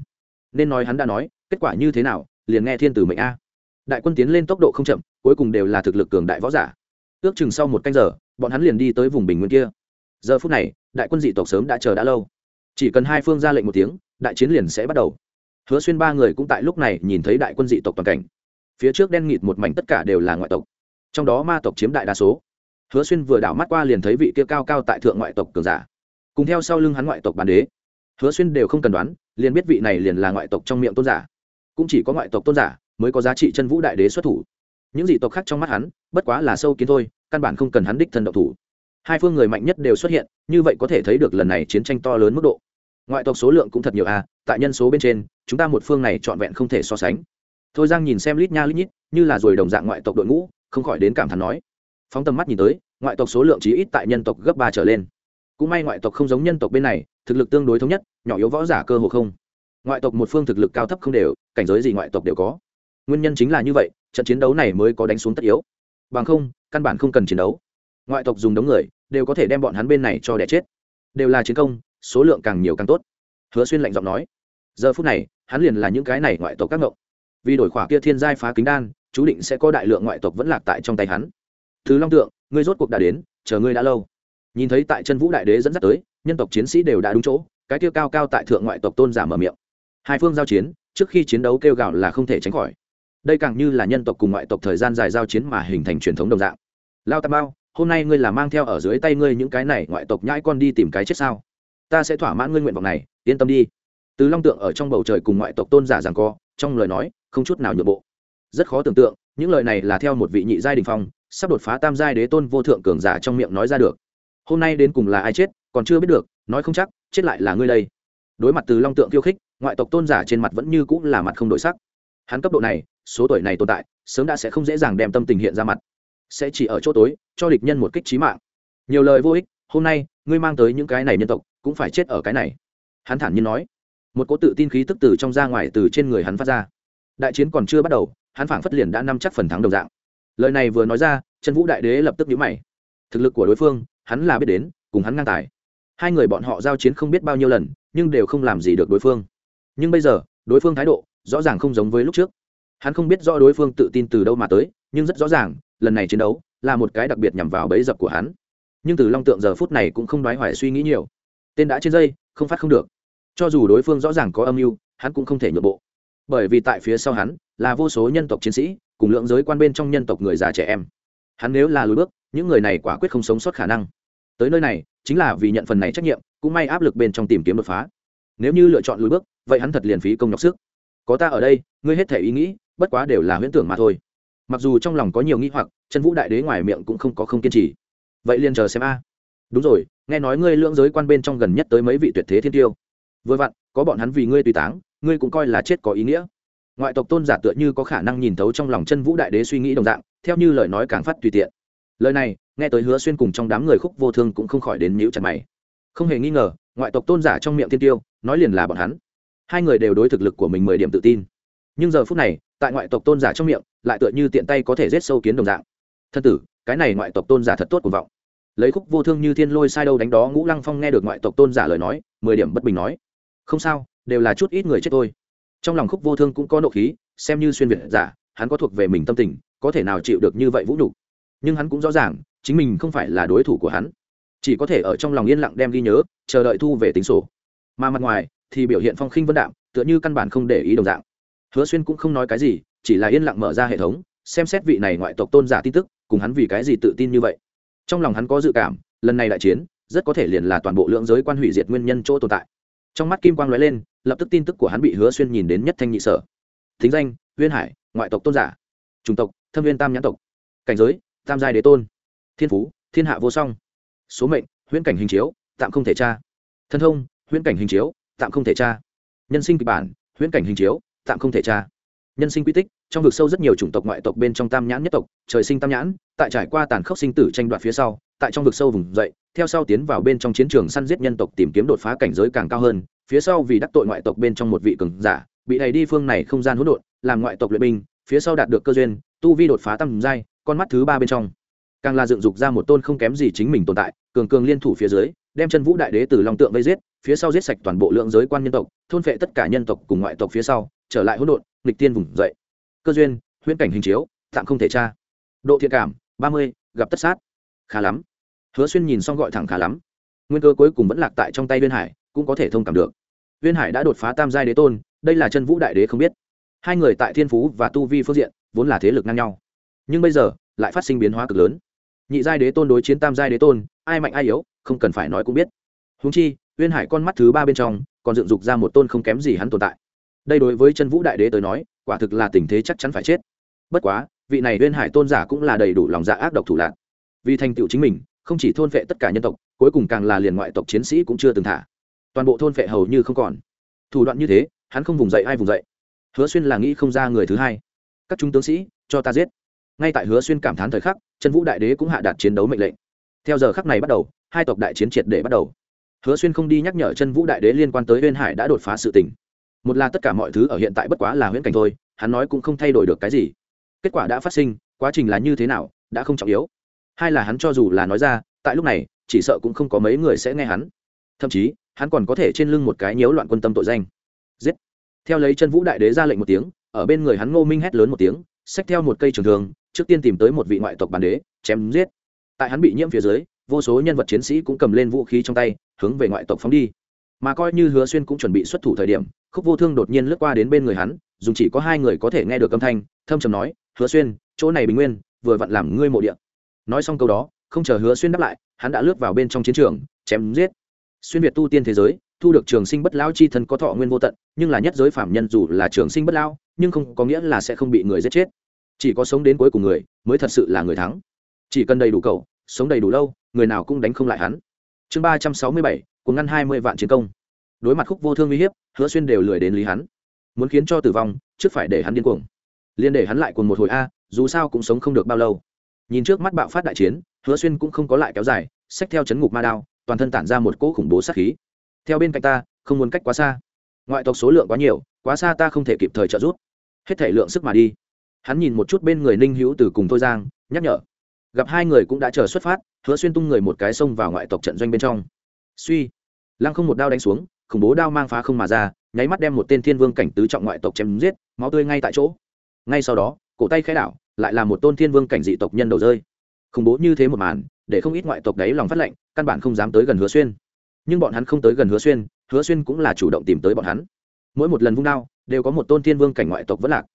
Nên nói hắn đã nói, kết quả như thế nào, liền nghe thiên tử mệnh a. Đại quân tiến lên tốc độ không chậm, cuối cùng đều là thực lực cường đại võ giả. Ước chừng sau một canh giờ, bọn hắn liền đi tới vùng bình nguyên kia. Giờ phút này, đại quân dị tộc sớm đã chờ đã lâu. Chỉ cần hai phương ra lệnh một tiếng, đại chiến liền sẽ bắt đầu. Hứa xuyên ba người cũng tại lúc này nhìn thấy đại quân dị tộc toàn cảnh. Phía trước đen nghịt một mảnh tất cả đều là ngoại tộc. Trong đó ma tộc chiếm đại đa số. Hứa xuyên vừa đảo mắt qua liền thấy vị kia cao cao tại thượng ngoại tộc cường giả cùng theo sau lưng hắn ngoại tộc bản đế. Hứa xuyên đều không cần đoán, liền biết vị này liền là ngoại tộc trong miệng tôn giả. Cũng chỉ có ngoại tộc tôn giả mới có giá trị chân vũ đại đế xuất thủ. Những dị tộc khác trong mắt hắn, bất quá là sâu kiến thôi, căn bản không cần hắn đích thân độc thủ. Hai phương người mạnh nhất đều xuất hiện, như vậy có thể thấy được lần này chiến tranh to lớn mức độ. Ngoại tộc số lượng cũng thật nhiều à tại nhân số bên trên, chúng ta một phương này trọn vẹn không thể so sánh. Thôi giang nhìn xem lít nha lít nhít, như là rồi đồng dạng ngoại tộc đội ngũ, không khỏi đến cảm thán nói. Phóng tầm mắt nhìn tới, ngoại tộc số lượng chỉ ít tại nhân tộc gấp ba trở lên cũng may ngoại tộc không giống nhân tộc bên này, thực lực tương đối thống nhất, nhỏ yếu võ giả cơ hồ không. Ngoại tộc một phương thực lực cao thấp không đều, cảnh giới gì ngoại tộc đều có. Nguyên nhân chính là như vậy, trận chiến đấu này mới có đánh xuống tất yếu. Bằng không, căn bản không cần chiến đấu. Ngoại tộc dùng đống người, đều có thể đem bọn hắn bên này cho đẻ chết. Đều là chiến công, số lượng càng nhiều càng tốt. Hứa xuyên lạnh giọng nói. Giờ phút này, hắn liền là những cái này ngoại tộc các ngộng vì đổi khỏa kia thiên giai phá kính đan, chú định sẽ có đại lượng ngoại tộc vẫn lạc tại trong tay hắn. Thứ long tượng, ngươi rốt cuộc đã đến, chờ ngươi đã lâu nhìn thấy tại chân vũ đại đế dẫn dắt tới, nhân tộc chiến sĩ đều đã đúng chỗ, cái kia cao cao tại thượng ngoại tộc tôn giả mở miệng. Hai phương giao chiến, trước khi chiến đấu kêu gào là không thể tránh khỏi. Đây càng như là nhân tộc cùng ngoại tộc thời gian dài giao chiến mà hình thành truyền thống đồng dạng. Lao tam bao hôm nay ngươi là mang theo ở dưới tay ngươi những cái này ngoại tộc nhãi con đi tìm cái chết sao? Ta sẽ thỏa mãn ngươi nguyện vọng này, yên tâm đi. Từ long tượng ở trong bầu trời cùng ngoại tộc tôn giả rằng co, trong lời nói, không chút nào nhượng bộ. Rất khó tưởng tượng, những lời này là theo một vị nhị giai đình phong, sắp đột phá tam giai đế tôn vô thượng cường giả trong miệng nói ra được hôm nay đến cùng là ai chết, còn chưa biết được, nói không chắc, chết lại là ngươi đây. Đối mặt từ long tượng khiêu khích, ngoại tộc tôn giả trên mặt vẫn như cũng là mặt không đổi sắc. Hắn cấp độ này, số tuổi này tồn tại, sớm đã sẽ không dễ dàng đem tâm tình hiện ra mặt. Sẽ chỉ ở chỗ tối, cho địch nhân một kích trí mạng. Nhiều lời vô ích, hôm nay, ngươi mang tới những cái này nhân tộc, cũng phải chết ở cái này. Hắn thản nhiên nói. Một cỗ tự tin khí tức từ trong ra ngoài từ trên người hắn phát ra. Đại chiến còn chưa bắt đầu, hắn phảng phất liền đã nắm chắc phần thắng đồng dạng. Lời này vừa nói ra chân vũ đại đế lập tức nhíu mày. Thực lực của đối phương hắn là biết đến, cùng hắn ngang tài. Hai người bọn họ giao chiến không biết bao nhiêu lần, nhưng đều không làm gì được đối phương. Nhưng bây giờ, đối phương thái độ, rõ ràng không giống với lúc trước. Hắn không biết rõ đối phương tự tin từ đâu mà tới, nhưng rất rõ ràng, lần này chiến đấu là một cái đặc biệt nhằm vào bẫy dập của hắn. Nhưng từ long tượng giờ phút này cũng không đoái hoài suy nghĩ nhiều. Tên đã trên dây, không phát không được. Cho dù đối phương rõ ràng có âm mưu, hắn cũng không thể nhượng bộ. Bởi vì tại phía sau hắn, là vô số nhân tộc chiến sĩ, cùng lượng giới quan bên trong nhân tộc người già trẻ em. Hắn nếu là lùi bước, những người này quả quyết không sống sót khả năng tới nơi này, chính là vì nhận phần này trách nhiệm, cũng may áp lực bên trong tìm kiếm đột phá. Nếu như lựa chọn lùi bước, vậy hắn thật liền phí công nhọc sức. Có ta ở đây, ngươi hết thể ý nghĩ, bất quá đều là huyễn tưởng mà thôi. Mặc dù trong lòng có nhiều nghĩ hoặc chân vũ đại đế ngoài miệng cũng không có không kiên trì. Vậy liền chờ xem a. Đúng rồi, nghe nói ngươi lưỡng giới quan bên trong gần nhất tới mấy vị tuyệt thế thiên tiêu. Vừa vặn, có bọn hắn vì ngươi tùy táng, ngươi cũng coi là chết có ý nghĩa. Ngoại tộc tôn giả tựa như có khả năng nhìn thấu trong lòng chân vũ đại đế suy nghĩ đồng dạng, theo như lời nói càng phát tùy tiện. Lời này nghe tới hứa xuyên cùng trong đám người khúc vô thương cũng không khỏi đến nhíu chặt mày. Không hề nghi ngờ, ngoại tộc tôn giả trong miệng thiên tiêu, nói liền là bọn hắn. Hai người đều đối thực lực của mình mười điểm tự tin. Nhưng giờ phút này, tại ngoại tộc tôn giả trong miệng, lại tựa như tiện tay có thể rết sâu kiến đồng dạng. Thân tử, cái này ngoại tộc tôn giả thật tốt của vọng. Lấy khúc vô thương như thiên lôi sai đâu đánh đó, ngũ lăng phong nghe được ngoại tộc tôn giả lời nói, mười điểm bất bình nói. Không sao, đều là chút ít người chết thôi. Trong lòng khúc vô thương cũng có nộ khí, xem như xuyên việt giả, hắn có thuộc về mình tâm tình, có thể nào chịu được như vậy vũ nhục? Nhưng hắn cũng rõ ràng, chính mình không phải là đối thủ của hắn. Chỉ có thể ở trong lòng yên lặng đem ghi nhớ, chờ đợi thu về tính sổ. Mà mặt ngoài, thì biểu hiện phong khinh vân đạm, tựa như căn bản không để ý đồng dạng. Hứa xuyên cũng không nói cái gì, chỉ là yên lặng mở ra hệ thống, xem xét vị này ngoại tộc tôn giả tin tức, cùng hắn vì cái gì tự tin như vậy. Trong lòng hắn có dự cảm, lần này đại chiến, rất có thể liền là toàn bộ lượng giới quan hủy diệt nguyên nhân chỗ tồn tại. Trong mắt kim quang lóe lên, lập tức tin tức của hắn bị hứa xuyên nhìn đến nhất thanh nhị sở. Thính danh huyên hải, ngoại tộc tôn giả. Chủng tộc, thâm viên tam nhãn tộc. Cảnh giới tam giai đế tôn. Thiên phú, thiên hạ vô song. Số mệnh, huyễn cảnh hình chiếu, tạm không thể tra. Thân thông, huyễn cảnh hình chiếu, tạm không thể tra. Nhân sinh kịch bản, huyễn cảnh hình chiếu, tạm không thể tra. Nhân sinh quy tích, trong vực sâu rất nhiều chủng tộc ngoại tộc bên trong tam nhãn nhất tộc, trời sinh tam nhãn, tại trải qua tàn khốc sinh tử tranh đoạt phía sau, tại trong vực sâu vùng dậy, theo sau tiến vào bên trong chiến trường săn giết nhân tộc tìm kiếm đột phá cảnh giới càng cao hơn, phía sau vì đắc tội ngoại tộc bên trong một vị cường giả, bị đẩy đi phương này không gian hỗn độn, làm ngoại tộc luyện binh, phía sau đạt được cơ duyên, tu vi đột phá tam giai con mắt thứ ba bên trong. Càng là dựng dục ra một tôn không kém gì chính mình tồn tại, cường cường liên thủ phía dưới, đem chân vũ đại đế từ long tượng vây giết, phía sau giết sạch toàn bộ lượng giới quan nhân tộc, thôn phệ tất cả nhân tộc cùng ngoại tộc phía sau, trở lại hỗn độn, nghịch tiên vùng dậy. Cơ duyên, huyễn cảnh hình chiếu, tạm không thể tra. Độ thiện cảm, ba mươi, gặp tất sát. Khá lắm. Hứa xuyên nhìn xong gọi thẳng khá lắm. Nguyên cơ cuối cùng vẫn lạc tại trong tay viên hải, cũng có thể thông cảm được. Viên hải đã đột phá tam giai đế tôn, đây là chân vũ đại đế không biết. Hai người tại thiên phú và tu vi phương diện, vốn là thế lực ngang nhau nhưng bây giờ lại phát sinh biến hóa cực lớn. Nhị giai đế tôn đối chiến tam giai đế tôn, ai mạnh ai yếu, không cần phải nói cũng biết. Húng chi, uyên hải con mắt thứ ba bên trong còn dựng dục ra một tôn không kém gì hắn tồn tại. Đây đối với chân vũ đại đế tới nói, quả thực là tình thế chắc chắn phải chết. Bất quá, vị này uyên hải tôn giả cũng là đầy đủ lòng dạ ác độc thủ lạc. Vì thành tựu chính mình, không chỉ thôn vệ tất cả nhân tộc, cuối cùng càng là liền ngoại tộc chiến sĩ cũng chưa từng thả. Toàn bộ thôn vệ hầu như không còn. Thủ đoạn như thế, hắn không vùng dậy ai vùng dậy. Hứa xuyên là nghĩ không ra người thứ hai. Các trung tướng sĩ, cho ta giết ngay tại hứa xuyên cảm thán thời khắc chân vũ đại đế cũng hạ đạt chiến đấu mệnh lệnh. Theo giờ khắc này bắt đầu, hai tộc đại chiến triệt để bắt đầu. Hứa xuyên không đi nhắc nhở chân vũ đại đế liên quan tới Huyên hải đã đột phá sự tình. Một là tất cả mọi thứ ở hiện tại bất quá là huyễn cảnh thôi, hắn nói cũng không thay đổi được cái gì. Kết quả đã phát sinh, quá trình là như thế nào, đã không trọng yếu. Hai là hắn cho dù là nói ra, tại lúc này, chỉ sợ cũng không có mấy người sẽ nghe hắn. Thậm chí, hắn còn có thể trên lưng một cái nhiễu loạn quân tâm tội danh. Giết. Theo lấy chân vũ đại đế ra lệnh một tiếng, ở bên người hắn ngô minh hét lớn một tiếng, xách theo một cây trường thường trước tiên tìm tới một vị ngoại tộc bản đế, chém giết. Tại hắn bị nhiễm phía dưới, vô số nhân vật chiến sĩ cũng cầm lên vũ khí trong tay, hướng về ngoại tộc phóng đi. Mà coi như hứa xuyên cũng chuẩn bị xuất thủ thời điểm, khúc vô thương đột nhiên lướt qua đến bên người hắn, dùng chỉ có hai người có thể nghe được âm thanh, thâm trầm nói, hứa xuyên, chỗ này bình nguyên, vừa vặn làm ngươi mộ địa. Nói xong câu đó, không chờ hứa xuyên đáp lại, hắn đã lướt vào bên trong chiến trường, chém giết. Xuyên việt tu tiên thế giới, thu được trường sinh bất lao chi thân có thọ nguyên vô tận, nhưng là nhất giới phạm nhân dù là trường sinh bất lao nhưng không có nghĩa là sẽ không bị người giết chết chỉ có sống đến cuối cùng người mới thật sự là người thắng. Chỉ cần đầy đủ cầu sống đầy đủ lâu, người nào cũng đánh không lại hắn. Chương ba trăm sáu mươi bảy cùng ngăn hai mươi vạn chiến công. Đối mặt khúc vô thương uy hiếp, hứa xuyên đều lười đến lý hắn. Muốn khiến cho tử vong, trước phải để hắn điên cuồng. Liên để hắn lại cùng một hồi a, dù sao cũng sống không được bao lâu. Nhìn trước mắt bạo phát đại chiến, hứa xuyên cũng không có lại kéo dài, xách theo chấn ngục ma đao, toàn thân tản ra một cỗ khủng bố sát khí. Theo bên cạnh ta, không muốn cách quá xa. Ngoại tộc số lượng quá nhiều, quá xa ta không thể kịp thời trợ giúp. Hết thể lượng sức mà đi hắn nhìn một chút bên người ninh hữu từ cùng thôi giang, nhắc nhở. Gặp hai người cũng đã chờ xuất phát, hứa xuyên tung người một cái xông vào ngoại tộc trận doanh bên trong. Suy. Lăng không một đao đánh xuống, khủng bố đao mang phá không mà ra, nháy mắt đem một tên thiên vương cảnh tứ trọng ngoại tộc chém giết, máu tươi ngay tại chỗ. Ngay sau đó, cổ tay khai đảo, lại là một tôn thiên vương cảnh dị tộc nhân đầu rơi. Khủng bố như thế một màn, để không ít ngoại tộc đấy lòng phát lệnh, căn bản không dám tới gần hứa xuyên. Nhưng bọn hắn không tới gần hứa xuyên hứa xuyên cũng là chủ động tìm tới bọn hắn. Mỗi một lần vung đao, đều có một tôn thiên vương cảnh ngoại tộc vẫn lạc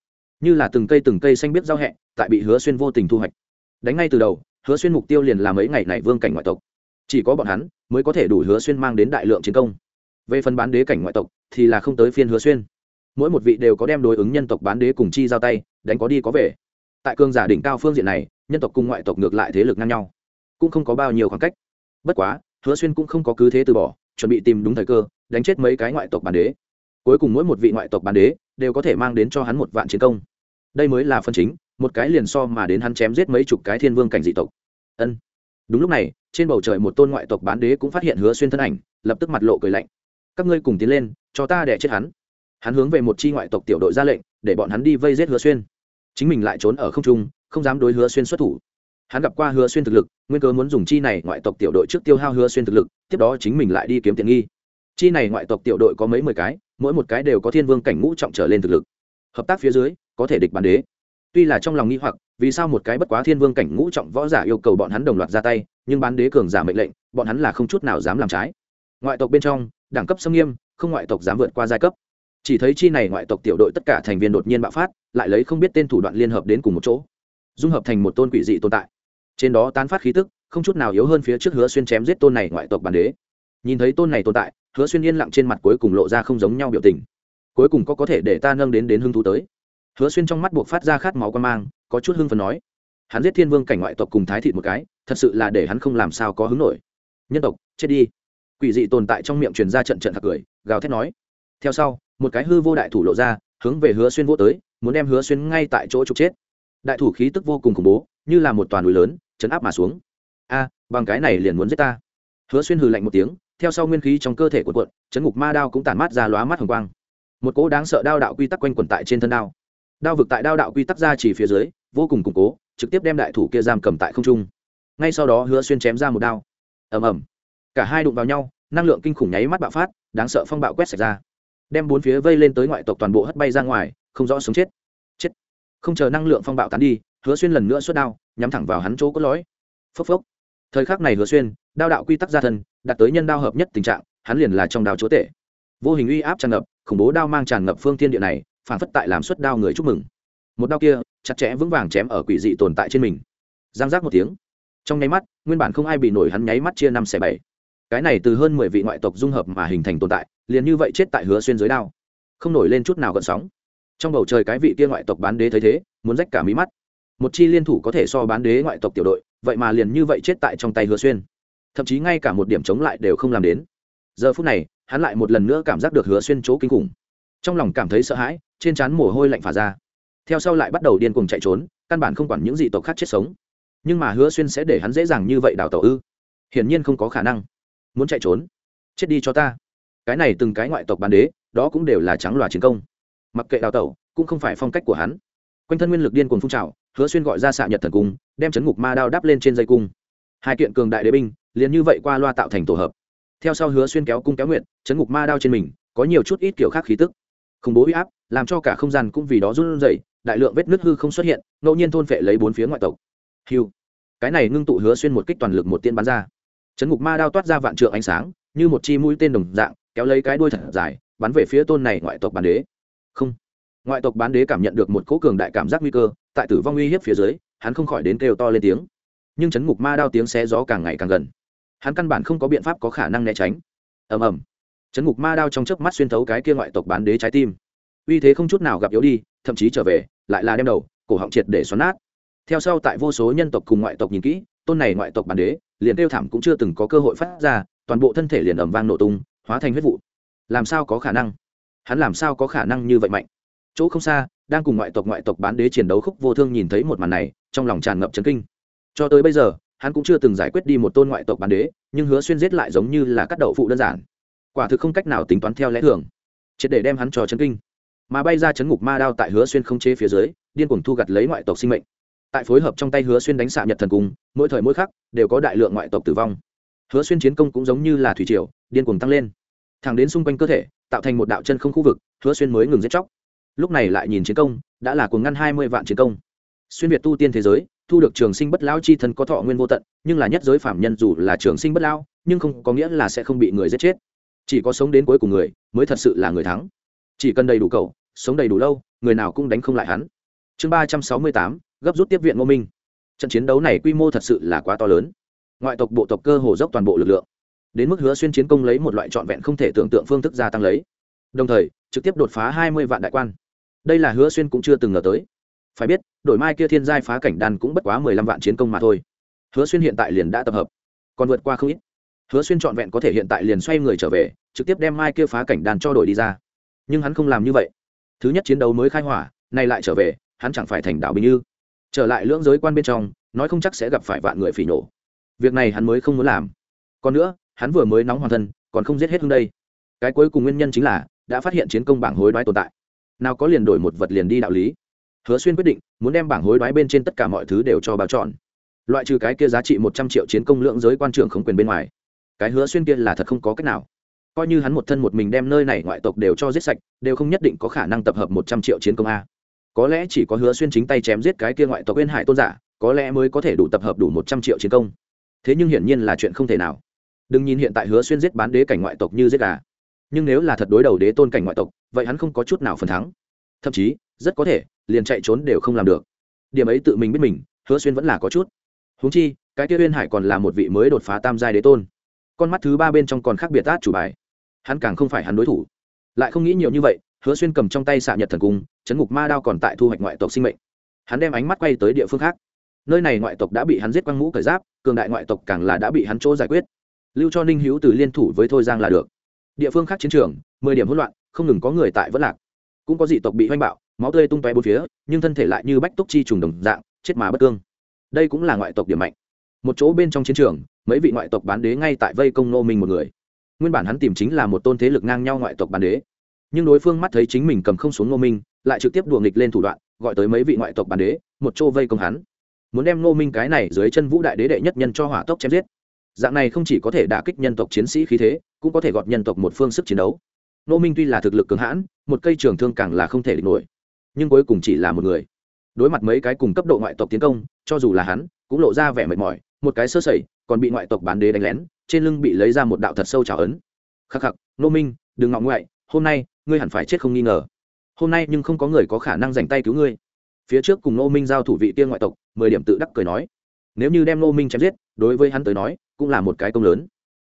như là từng cây từng cây xanh biết giao hẹ, tại bị hứa xuyên vô tình thu hoạch. Đánh ngay từ đầu, hứa xuyên mục tiêu liền là mấy ngày này vương cảnh ngoại tộc. Chỉ có bọn hắn mới có thể đủ hứa xuyên mang đến đại lượng chiến công. Về phần bán đế cảnh ngoại tộc thì là không tới phiên hứa xuyên. Mỗi một vị đều có đem đối ứng nhân tộc bán đế cùng chi giao tay, đánh có đi có về. Tại cương giả đỉnh cao phương diện này, nhân tộc cùng ngoại tộc ngược lại thế lực ngang nhau, cũng không có bao nhiêu khoảng cách. Bất quá, hứa xuyên cũng không có cứ thế từ bỏ, chuẩn bị tìm đúng thời cơ, đánh chết mấy cái ngoại tộc bán đế. Cuối cùng mỗi một vị ngoại tộc bán đế đều có thể mang đến cho hắn một vạn chiến công đây mới là phân chính, một cái liền so mà đến hắn chém giết mấy chục cái thiên vương cảnh dị tộc. Ân. Đúng lúc này, trên bầu trời một tôn ngoại tộc bán đế cũng phát hiện hứa xuyên thân ảnh, lập tức mặt lộ cười lạnh. Các ngươi cùng tiến lên, cho ta đẻ chết hắn. Hắn hướng về một chi ngoại tộc tiểu đội ra lệnh, để bọn hắn đi vây giết hứa xuyên. Chính mình lại trốn ở không trung, không dám đối hứa xuyên xuất thủ. Hắn gặp qua hứa xuyên thực lực, nguyên cơ muốn dùng chi này ngoại tộc tiểu đội trước tiêu hao hứa xuyên thực lực, tiếp đó chính mình lại đi kiếm tiền nghi. Chi này ngoại tộc tiểu đội có mấy mười cái, mỗi một cái đều có thiên vương cảnh ngũ trọng trở lên thực lực. Hợp tác phía dưới có thể địch bản đế. Tuy là trong lòng nghi hoặc, vì sao một cái bất quá thiên vương cảnh ngũ trọng võ giả yêu cầu bọn hắn đồng loạt ra tay, nhưng bán đế cường giả mệnh lệnh, bọn hắn là không chút nào dám làm trái. Ngoại tộc bên trong, đẳng cấp xâm nghiêm, không ngoại tộc dám vượt qua giai cấp. Chỉ thấy chi này ngoại tộc tiểu đội tất cả thành viên đột nhiên bạo phát, lại lấy không biết tên thủ đoạn liên hợp đến cùng một chỗ, dung hợp thành một tôn quỷ dị tồn tại. Trên đó tán phát khí tức, không chút nào yếu hơn phía trước hứa xuyên chém giết tôn này ngoại tộc bản đế. Nhìn thấy tôn này tồn tại, hứa xuyên yên lặng trên mặt cuối cùng lộ ra không giống nhau biểu tình. Cuối cùng có có thể để ta nâng đến đến hưng thú tới hứa xuyên trong mắt buộc phát ra khát máu quan mang, có chút hưng phần nói, hắn giết thiên vương cảnh ngoại tộc cùng thái thịt một cái, thật sự là để hắn không làm sao có hứng nổi. Nhân tộc, chết đi. Quỷ dị tồn tại trong miệng truyền ra trận trận thật cười, gào thét nói. Theo sau, một cái hư vô đại thủ lộ ra, hướng về hứa xuyên vô tới, muốn đem hứa xuyên ngay tại chỗ trục chết. Đại thủ khí tức vô cùng khủng bố, như là một toàn núi lớn, chấn áp mà xuống. A, bằng cái này liền muốn giết ta. Hứa xuyên hừ lạnh một tiếng, theo sau nguyên khí trong cơ thể của quận chấn ngục ma đao cũng tản mát ra lóa mắt hồng quang. Một cỗ đáng sợ đao đạo quy tắc quanh quẩn tại trên thân đao đao vực tại đao đạo quy tắc ra chỉ phía dưới, vô cùng củng cố, trực tiếp đem đại thủ kia giam cầm tại không trung. Ngay sau đó hứa xuyên chém ra một đao. Ầm ầm. Cả hai đụng vào nhau, năng lượng kinh khủng nháy mắt bạo phát, đáng sợ phong bạo quét sạch ra. Đem bốn phía vây lên tới ngoại tộc toàn bộ hất bay ra ngoài, không rõ sống chết. Chết. Không chờ năng lượng phong bạo tán đi, hứa xuyên lần nữa xuất đao, nhắm thẳng vào hắn chỗ cốt lõi. Phốc phốc. Thời khắc này hứa xuyên, đao đạo quy tắc ra thân, đạt tới nhân đao hợp nhất tình trạng, hắn liền là trong đao chúa tể. Vô hình uy áp tràn ngập, khủng bố đao mang tràn ngập phương thiên địa này phản phất tại làm suất đao người chúc mừng. Một đao kia, chặt chẽ vững vàng chém ở quỷ dị tồn tại trên mình. Giang giác một tiếng. Trong nháy mắt, nguyên bản không ai bị nổi hắn nháy mắt chia năm xẻ bảy. Cái này từ hơn mười vị ngoại tộc dung hợp mà hình thành tồn tại, liền như vậy chết tại hứa xuyên dưới đao. Không nổi lên chút nào gợn sóng. Trong bầu trời cái vị kia ngoại tộc bán đế thấy thế, muốn rách cả mí mắt. Một chi liên thủ có thể so bán đế ngoại tộc tiểu đội, vậy mà liền như vậy chết tại trong tay hứa xuyên. Thậm chí ngay cả một điểm chống lại đều không làm đến. Giờ phút này, hắn lại một lần nữa cảm giác được hứa xuyên chỗ kinh khủng trong lòng cảm thấy sợ hãi, trên trán mồ hôi lạnh phả ra. Theo sau lại bắt đầu điên cuồng chạy trốn, căn bản không quản những dị tộc khác chết sống. Nhưng mà hứa xuyên sẽ để hắn dễ dàng như vậy đào tẩu ư? Hiển nhiên không có khả năng. Muốn chạy trốn? Chết đi cho ta. Cái này từng cái ngoại tộc bán đế, đó cũng đều là trắng loà chiến công. Mặc kệ đào tẩu, cũng không phải phong cách của hắn. Quanh thân nguyên lực điên cuồng phun trào, hứa xuyên gọi ra xạ nhật thần cung, đem chấn ngục ma đao đắp lên trên dây cung. Hai kiện cường đại đế binh, liền như vậy qua loa tạo thành tổ hợp. Theo sau hứa xuyên kéo cung kéo nguyện chấn ngục ma đao trên mình, có nhiều chút ít kiểu khác khí tức khủng bố huy áp, làm cho cả không gian cũng vì đó run rẩy, đại lượng vết nứt hư không xuất hiện, ngẫu nhiên thôn phệ lấy bốn phía ngoại tộc. Hiu cái này ngưng tụ hứa xuyên một kích toàn lực một tiên bắn ra. Chấn ngục ma đao toát ra vạn trượng ánh sáng, như một chi mũi tên đồng dạng, kéo lấy cái đuôi thật dài, bắn về phía tôn này ngoại tộc bán đế. Không. Ngoại tộc bán đế cảm nhận được một cỗ cường đại cảm giác nguy cơ, tại tử vong uy hiếp phía dưới, hắn không khỏi đến kêu to lên tiếng. Nhưng chấn ngục ma đao tiếng xé gió càng ngày càng gần. Hắn căn bản không có biện pháp có khả năng né tránh. Ầm ầm chấn ngục ma đao trong chớp mắt xuyên thấu cái kia ngoại tộc bán đế trái tim. Uy thế không chút nào gặp yếu đi, thậm chí trở về, lại là đem đầu, cổ họng triệt để xoắn nát. Theo sau tại vô số nhân tộc cùng ngoại tộc nhìn kỹ, tôn này ngoại tộc bán đế, liền kêu thảm cũng chưa từng có cơ hội phát ra, toàn bộ thân thể liền ẩm vang nổ tung, hóa thành huyết vụ. Làm sao có khả năng? Hắn làm sao có khả năng như vậy mạnh? Chỗ không xa, đang cùng ngoại tộc ngoại tộc bán đế chiến đấu khúc vô thương nhìn thấy một màn này, trong lòng tràn ngập chấn kinh. Cho tới bây giờ, hắn cũng chưa từng giải quyết đi một tôn ngoại tộc bán đế, nhưng hứa xuyên giết lại giống như là cắt đậu phụ đơn giản quả thực không cách nào tính toán theo lẽ thường. Triệt để đem hắn cho chấn kinh. Mà bay ra chấn ngục ma đao tại hứa xuyên không chế phía dưới, điên cuồng thu gặt lấy ngoại tộc sinh mệnh. Tại phối hợp trong tay hứa xuyên đánh xạ nhật thần cung, mỗi thời mỗi khắc, đều có đại lượng ngoại tộc tử vong. Hứa xuyên chiến công cũng giống như là thủy triều, điên cuồng tăng lên. Thẳng đến xung quanh cơ thể, tạo thành một đạo chân không khu vực, hứa xuyên mới ngừng giết chóc. Lúc này lại nhìn chiến công, đã là cuồng ngăn hai mươi vạn chiến công. Xuyên việt tu tiên thế giới, thu được trường sinh bất lão chi thân có thọ nguyên vô tận, nhưng là nhất giới phạm nhân dù là trường sinh bất lão, nhưng không có nghĩa là sẽ không bị người giết chết chỉ có sống đến cuối cùng người mới thật sự là người thắng. Chỉ cần đầy đủ cầu sống đầy đủ lâu, người nào cũng đánh không lại hắn. Chương ba trăm sáu mươi tám, gấp rút tiếp viện ngô minh. Trận chiến đấu này quy mô thật sự là quá to lớn. Ngoại tộc, bộ tộc cơ hồ dốc toàn bộ lực lượng. Đến mức hứa xuyên chiến công lấy một loại trọn vẹn không thể tưởng tượng phương thức gia tăng lấy. Đồng thời, trực tiếp đột phá hai mươi vạn đại quan. Đây là hứa xuyên cũng chưa từng ngờ tới. Phải biết, đổi mai kia thiên giai phá cảnh đan cũng bất quá mười lăm vạn chiến công mà thôi. Hứa xuyên hiện tại liền đã tập hợp, còn vượt qua không ít hứa xuyên trọn vẹn có thể hiện tại liền xoay người trở về, trực tiếp đem mai kia phá cảnh đàn cho đổi đi ra. Nhưng hắn không làm như vậy. Thứ nhất chiến đấu mới khai hỏa, nay lại trở về, hắn chẳng phải thành đạo bình như trở lại lưỡng giới quan bên trong, nói không chắc sẽ gặp phải vạn người phỉ nổ. Việc này hắn mới không muốn làm. Còn nữa, hắn vừa mới nóng hoàn thân, còn không giết hết hương đây. Cái cuối cùng nguyên nhân chính là, đã phát hiện chiến công bảng hối đoái tồn tại. Nào có liền đổi một vật liền đi đạo lý. Hứa xuyên quyết định, muốn đem bảng hối đoái bên trên tất cả mọi thứ đều cho bảo chọn loại trừ cái kia giá trị một trăm triệu chiến công lượng giới quan trưởng không quyền bên ngoài cái hứa xuyên kia là thật không có cách nào. Coi như hắn một thân một mình đem nơi này ngoại tộc đều cho giết sạch, đều không nhất định có khả năng tập hợp một trăm triệu chiến công a. Có lẽ chỉ có hứa xuyên chính tay chém giết cái kia ngoại tộc uyên hải tôn giả, có lẽ mới có thể đủ tập hợp đủ một trăm triệu chiến công. Thế nhưng hiển nhiên là chuyện không thể nào. Đừng nhìn hiện tại hứa xuyên giết bán đế cảnh ngoại tộc như giết gà. Nhưng nếu là thật đối đầu đế tôn cảnh ngoại tộc, vậy hắn không có chút nào phần thắng. Thậm chí, rất có thể, liền chạy trốn đều không làm được. Điểm ấy tự mình biết mình, hứa xuyên vẫn là có chút. Húng chi, cái kia uyên hải còn là một vị mới đột phá tam giai đế tôn con mắt thứ ba bên trong còn khác biệt át chủ bài. Hắn càng không phải hắn đối thủ. Lại không nghĩ nhiều như vậy, hứa xuyên cầm trong tay xạ nhật thần cung, chấn ngục ma đao còn tại thu hoạch ngoại tộc sinh mệnh. Hắn đem ánh mắt quay tới địa phương khác. Nơi này ngoại tộc đã bị hắn giết quăng mũ cởi giáp, cường đại ngoại tộc càng là đã bị hắn chỗ giải quyết. Lưu cho ninh hữu từ liên thủ với thôi giang là được. Địa phương khác chiến trường, mười điểm hỗn loạn, không ngừng có người tại vẫn lạc. Cũng có dị tộc bị hoanh bạo, máu tươi tung tóe bốn phía, nhưng thân thể lại như bách túc chi trùng đồng dạng, chết mà bất cương. Đây cũng là ngoại tộc điểm mạnh. Một chỗ bên trong chiến trường mấy vị ngoại tộc bán đế ngay tại vây công nô minh một người. Nguyên bản hắn tìm chính là một tôn thế lực ngang nhau ngoại tộc bán đế. Nhưng đối phương mắt thấy chính mình cầm không xuống nô minh, lại trực tiếp đùa nghịch lên thủ đoạn, gọi tới mấy vị ngoại tộc bán đế, một chỗ vây công hắn. Muốn đem nô minh cái này dưới chân vũ đại đế đệ nhất nhân cho hỏa tốc chém giết. Dạng này không chỉ có thể đả kích nhân tộc chiến sĩ khí thế, cũng có thể gọt nhân tộc một phương sức chiến đấu. Nô minh tuy là thực lực cường hãn, một cây trường thương càng là không thể địch nổi. Nhưng cuối cùng chỉ là một người. Đối mặt mấy cái cùng cấp độ ngoại tộc tiến công, cho dù là hắn, cũng lộ ra vẻ mệt mỏi, một cái sơ sẩy còn bị ngoại tộc bán đế đánh lén, trên lưng bị lấy ra một đạo thật sâu trào ấn. Khắc khắc nô minh, đừng ngọng ngoại, hôm nay, ngươi hẳn phải chết không nghi ngờ. Hôm nay nhưng không có người có khả năng dành tay cứu ngươi. Phía trước cùng nô minh giao thủ vị tiên ngoại tộc, mười điểm tự đắc cười nói. Nếu như đem nô minh chém giết, đối với hắn tới nói, cũng là một cái công lớn.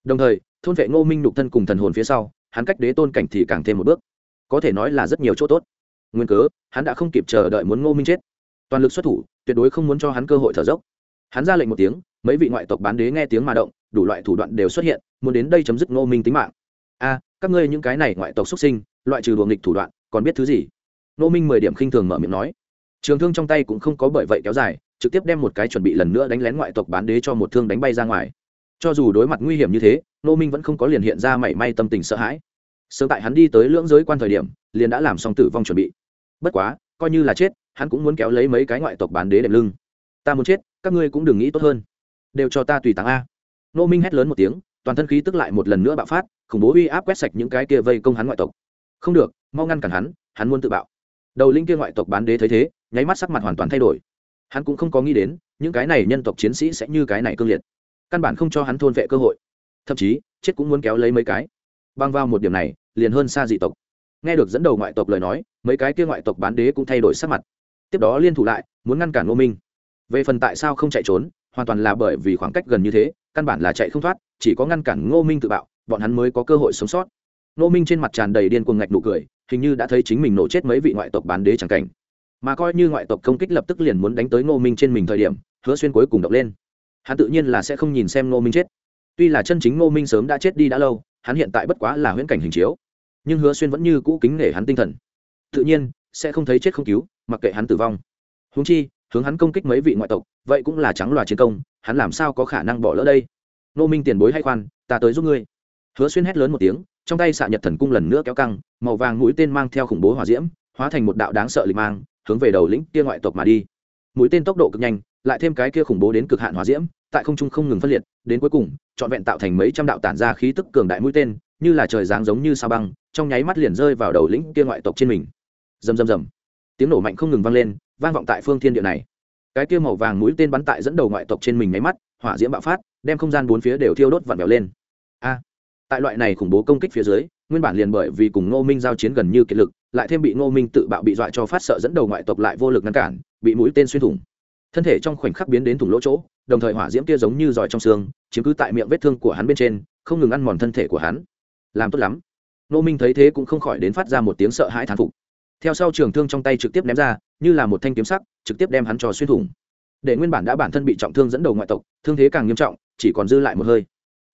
Đồng thời, thôn vệ ngô minh nhục thân cùng thần hồn phía sau, hắn cách đế tôn cảnh thì càng thêm một bước. Có thể nói là rất nhiều chỗ tốt. Nguyên cớ, hắn đã không kịp chờ đợi muốn ngô minh chết. Toàn lực xuất thủ, tuyệt đối không muốn cho hắn cơ hội thở dốc. Hắn ra lệnh một tiếng mấy vị ngoại tộc bán đế nghe tiếng mà động, đủ loại thủ đoạn đều xuất hiện, muốn đến đây chấm dứt ngô minh tính mạng. A, các ngươi những cái này ngoại tộc xuất sinh, loại trừ đùa nghịch thủ đoạn, còn biết thứ gì? Ngô minh mười điểm khinh thường mở miệng nói. Trường thương trong tay cũng không có bởi vậy kéo dài, trực tiếp đem một cái chuẩn bị lần nữa đánh lén ngoại tộc bán đế cho một thương đánh bay ra ngoài. Cho dù đối mặt nguy hiểm như thế, ngô minh vẫn không có liền hiện ra mảy may tâm tình sợ hãi. Sớm tại hắn đi tới lưỡng giới quan thời điểm, liền đã làm xong tử vong chuẩn bị. Bất quá, coi như là chết, hắn cũng muốn kéo lấy mấy cái ngoại tộc bán đế đệm lưng. Ta muốn chết, các ngươi cũng đừng nghĩ tốt hơn đều cho ta tùy táng a. Nô minh hét lớn một tiếng, toàn thân khí tức lại một lần nữa bạo phát, khủng bố uy áp quét sạch những cái kia vây công hắn ngoại tộc. Không được, mau ngăn cản hắn hắn muốn tự bạo. Đầu linh kia ngoại tộc bán đế thấy thế, nháy mắt sắc mặt hoàn toàn thay đổi. Hắn cũng không có nghĩ đến, những cái này nhân tộc chiến sĩ sẽ như cái này cương liệt. Căn bản không cho hắn thôn vệ cơ hội. Thậm chí, chết cũng muốn kéo lấy mấy cái. Băng vào một điểm này, liền hơn xa dị tộc. Nghe được dẫn đầu ngoại tộc lời nói, mấy cái kia ngoại tộc bán đế cũng thay đổi sắc mặt. Tiếp đó liên thủ lại, muốn ngăn cản ngô minh. Về phần tại sao không chạy trốn hoàn toàn là bởi vì khoảng cách gần như thế, căn bản là chạy không thoát, chỉ có ngăn cản ngô minh tự bạo, bọn hắn mới có cơ hội sống sót. Ngô minh trên mặt tràn đầy điên cuồng ngạch nụ cười, hình như đã thấy chính mình nổ chết mấy vị ngoại tộc bán đế chẳng cảnh. Mà coi như ngoại tộc công kích lập tức liền muốn đánh tới ngô minh trên mình thời điểm, hứa xuyên cuối cùng động lên. Hắn tự nhiên là sẽ không nhìn xem ngô minh chết. Tuy là chân chính ngô minh sớm đã chết đi đã lâu, hắn hiện tại bất quá là huyễn cảnh hình chiếu. Nhưng hứa xuyên vẫn như cũ kính nể hắn tinh thần. Tự nhiên, sẽ không thấy chết không cứu, mặc kệ hắn tử vong. Húng chi hướng hắn công kích mấy vị ngoại tộc, vậy cũng là trắng loà chiến công, hắn làm sao có khả năng bỏ lỡ đây? Nô minh tiền bối hay khoan, ta tới giúp ngươi. Hứa xuyên hét lớn một tiếng, trong tay xạ nhật thần cung lần nữa kéo căng, màu vàng mũi tên mang theo khủng bố hỏa diễm, hóa thành một đạo đáng sợ lịch mang, hướng về đầu lĩnh kia ngoại tộc mà đi. Mũi tên tốc độ cực nhanh, lại thêm cái kia khủng bố đến cực hạn hỏa diễm, tại không trung không ngừng phân liệt, đến cuối cùng, trọn vẹn tạo thành mấy trăm đạo tản ra khí tức cường đại mũi tên, như là trời giáng giống như sao băng, trong nháy mắt liền rơi vào đầu lĩnh kia ngoại tộc trên mình. Rầm rầm rầm. Tiếng nổ mạnh không ngừng vang lên vang vọng tại phương thiên địa này. Cái kia màu vàng mũi tên bắn tại dẫn đầu ngoại tộc trên mình máy mắt, hỏa diễm bạo phát, đem không gian bốn phía đều thiêu đốt vặn vẹo lên. A! Tại loại này khủng bố công kích phía dưới, nguyên bản liền bởi vì cùng ngô minh giao chiến gần như kiệt lực, lại thêm bị ngô minh tự bạo bị dọa cho phát sợ dẫn đầu ngoại tộc lại vô lực ngăn cản, bị mũi tên xuyên thủng. Thân thể trong khoảnh khắc biến đến thủng lỗ chỗ, đồng thời hỏa diễm kia giống như giỏi trong xương, chiếm cứ tại miệng vết thương của hắn bên trên, không ngừng ăn mòn thân thể của hắn. Làm tốt lắm. Ngô minh thấy thế cũng không khỏi đến phát ra một tiếng sợ hãi thán phục. Theo sau trường thương trong tay trực tiếp ném ra như là một thanh kiếm sắc, trực tiếp đem hắn cho xuyên thủng. Để nguyên bản đã bản thân bị trọng thương dẫn đầu ngoại tộc, thương thế càng nghiêm trọng, chỉ còn dư lại một hơi.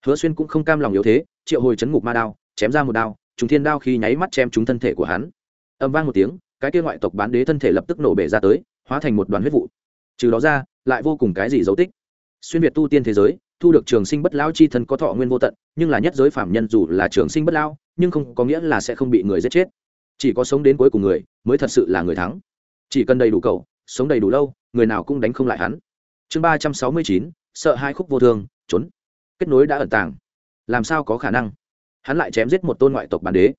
Hứa xuyên cũng không cam lòng yếu thế, triệu hồi chấn ngục ma đao, chém ra một đao chúng thiên đao khi nháy mắt chém trúng thân thể của hắn. Âm vang một tiếng, cái kia ngoại tộc bán đế thân thể lập tức nổ bể ra tới, hóa thành một đoàn huyết vụ. Trừ đó ra, lại vô cùng cái gì dấu tích. Xuyên việt tu tiên thế giới, thu được trường sinh bất lao chi thân có thọ nguyên vô tận, nhưng là nhất giới phạm nhân dù là trường sinh bất lao nhưng không có nghĩa là sẽ không bị người giết chết. Chỉ có sống đến cuối cùng người, mới thật sự là người thắng chỉ cần đầy đủ cầu sống đầy đủ lâu, người nào cũng đánh không lại hắn. Chương ba trăm sáu mươi chín, sợ hai khúc vô thương trốn. Kết nối đã ẩn tàng. Làm sao có khả năng? Hắn lại chém giết một tôn ngoại tộc bản đế.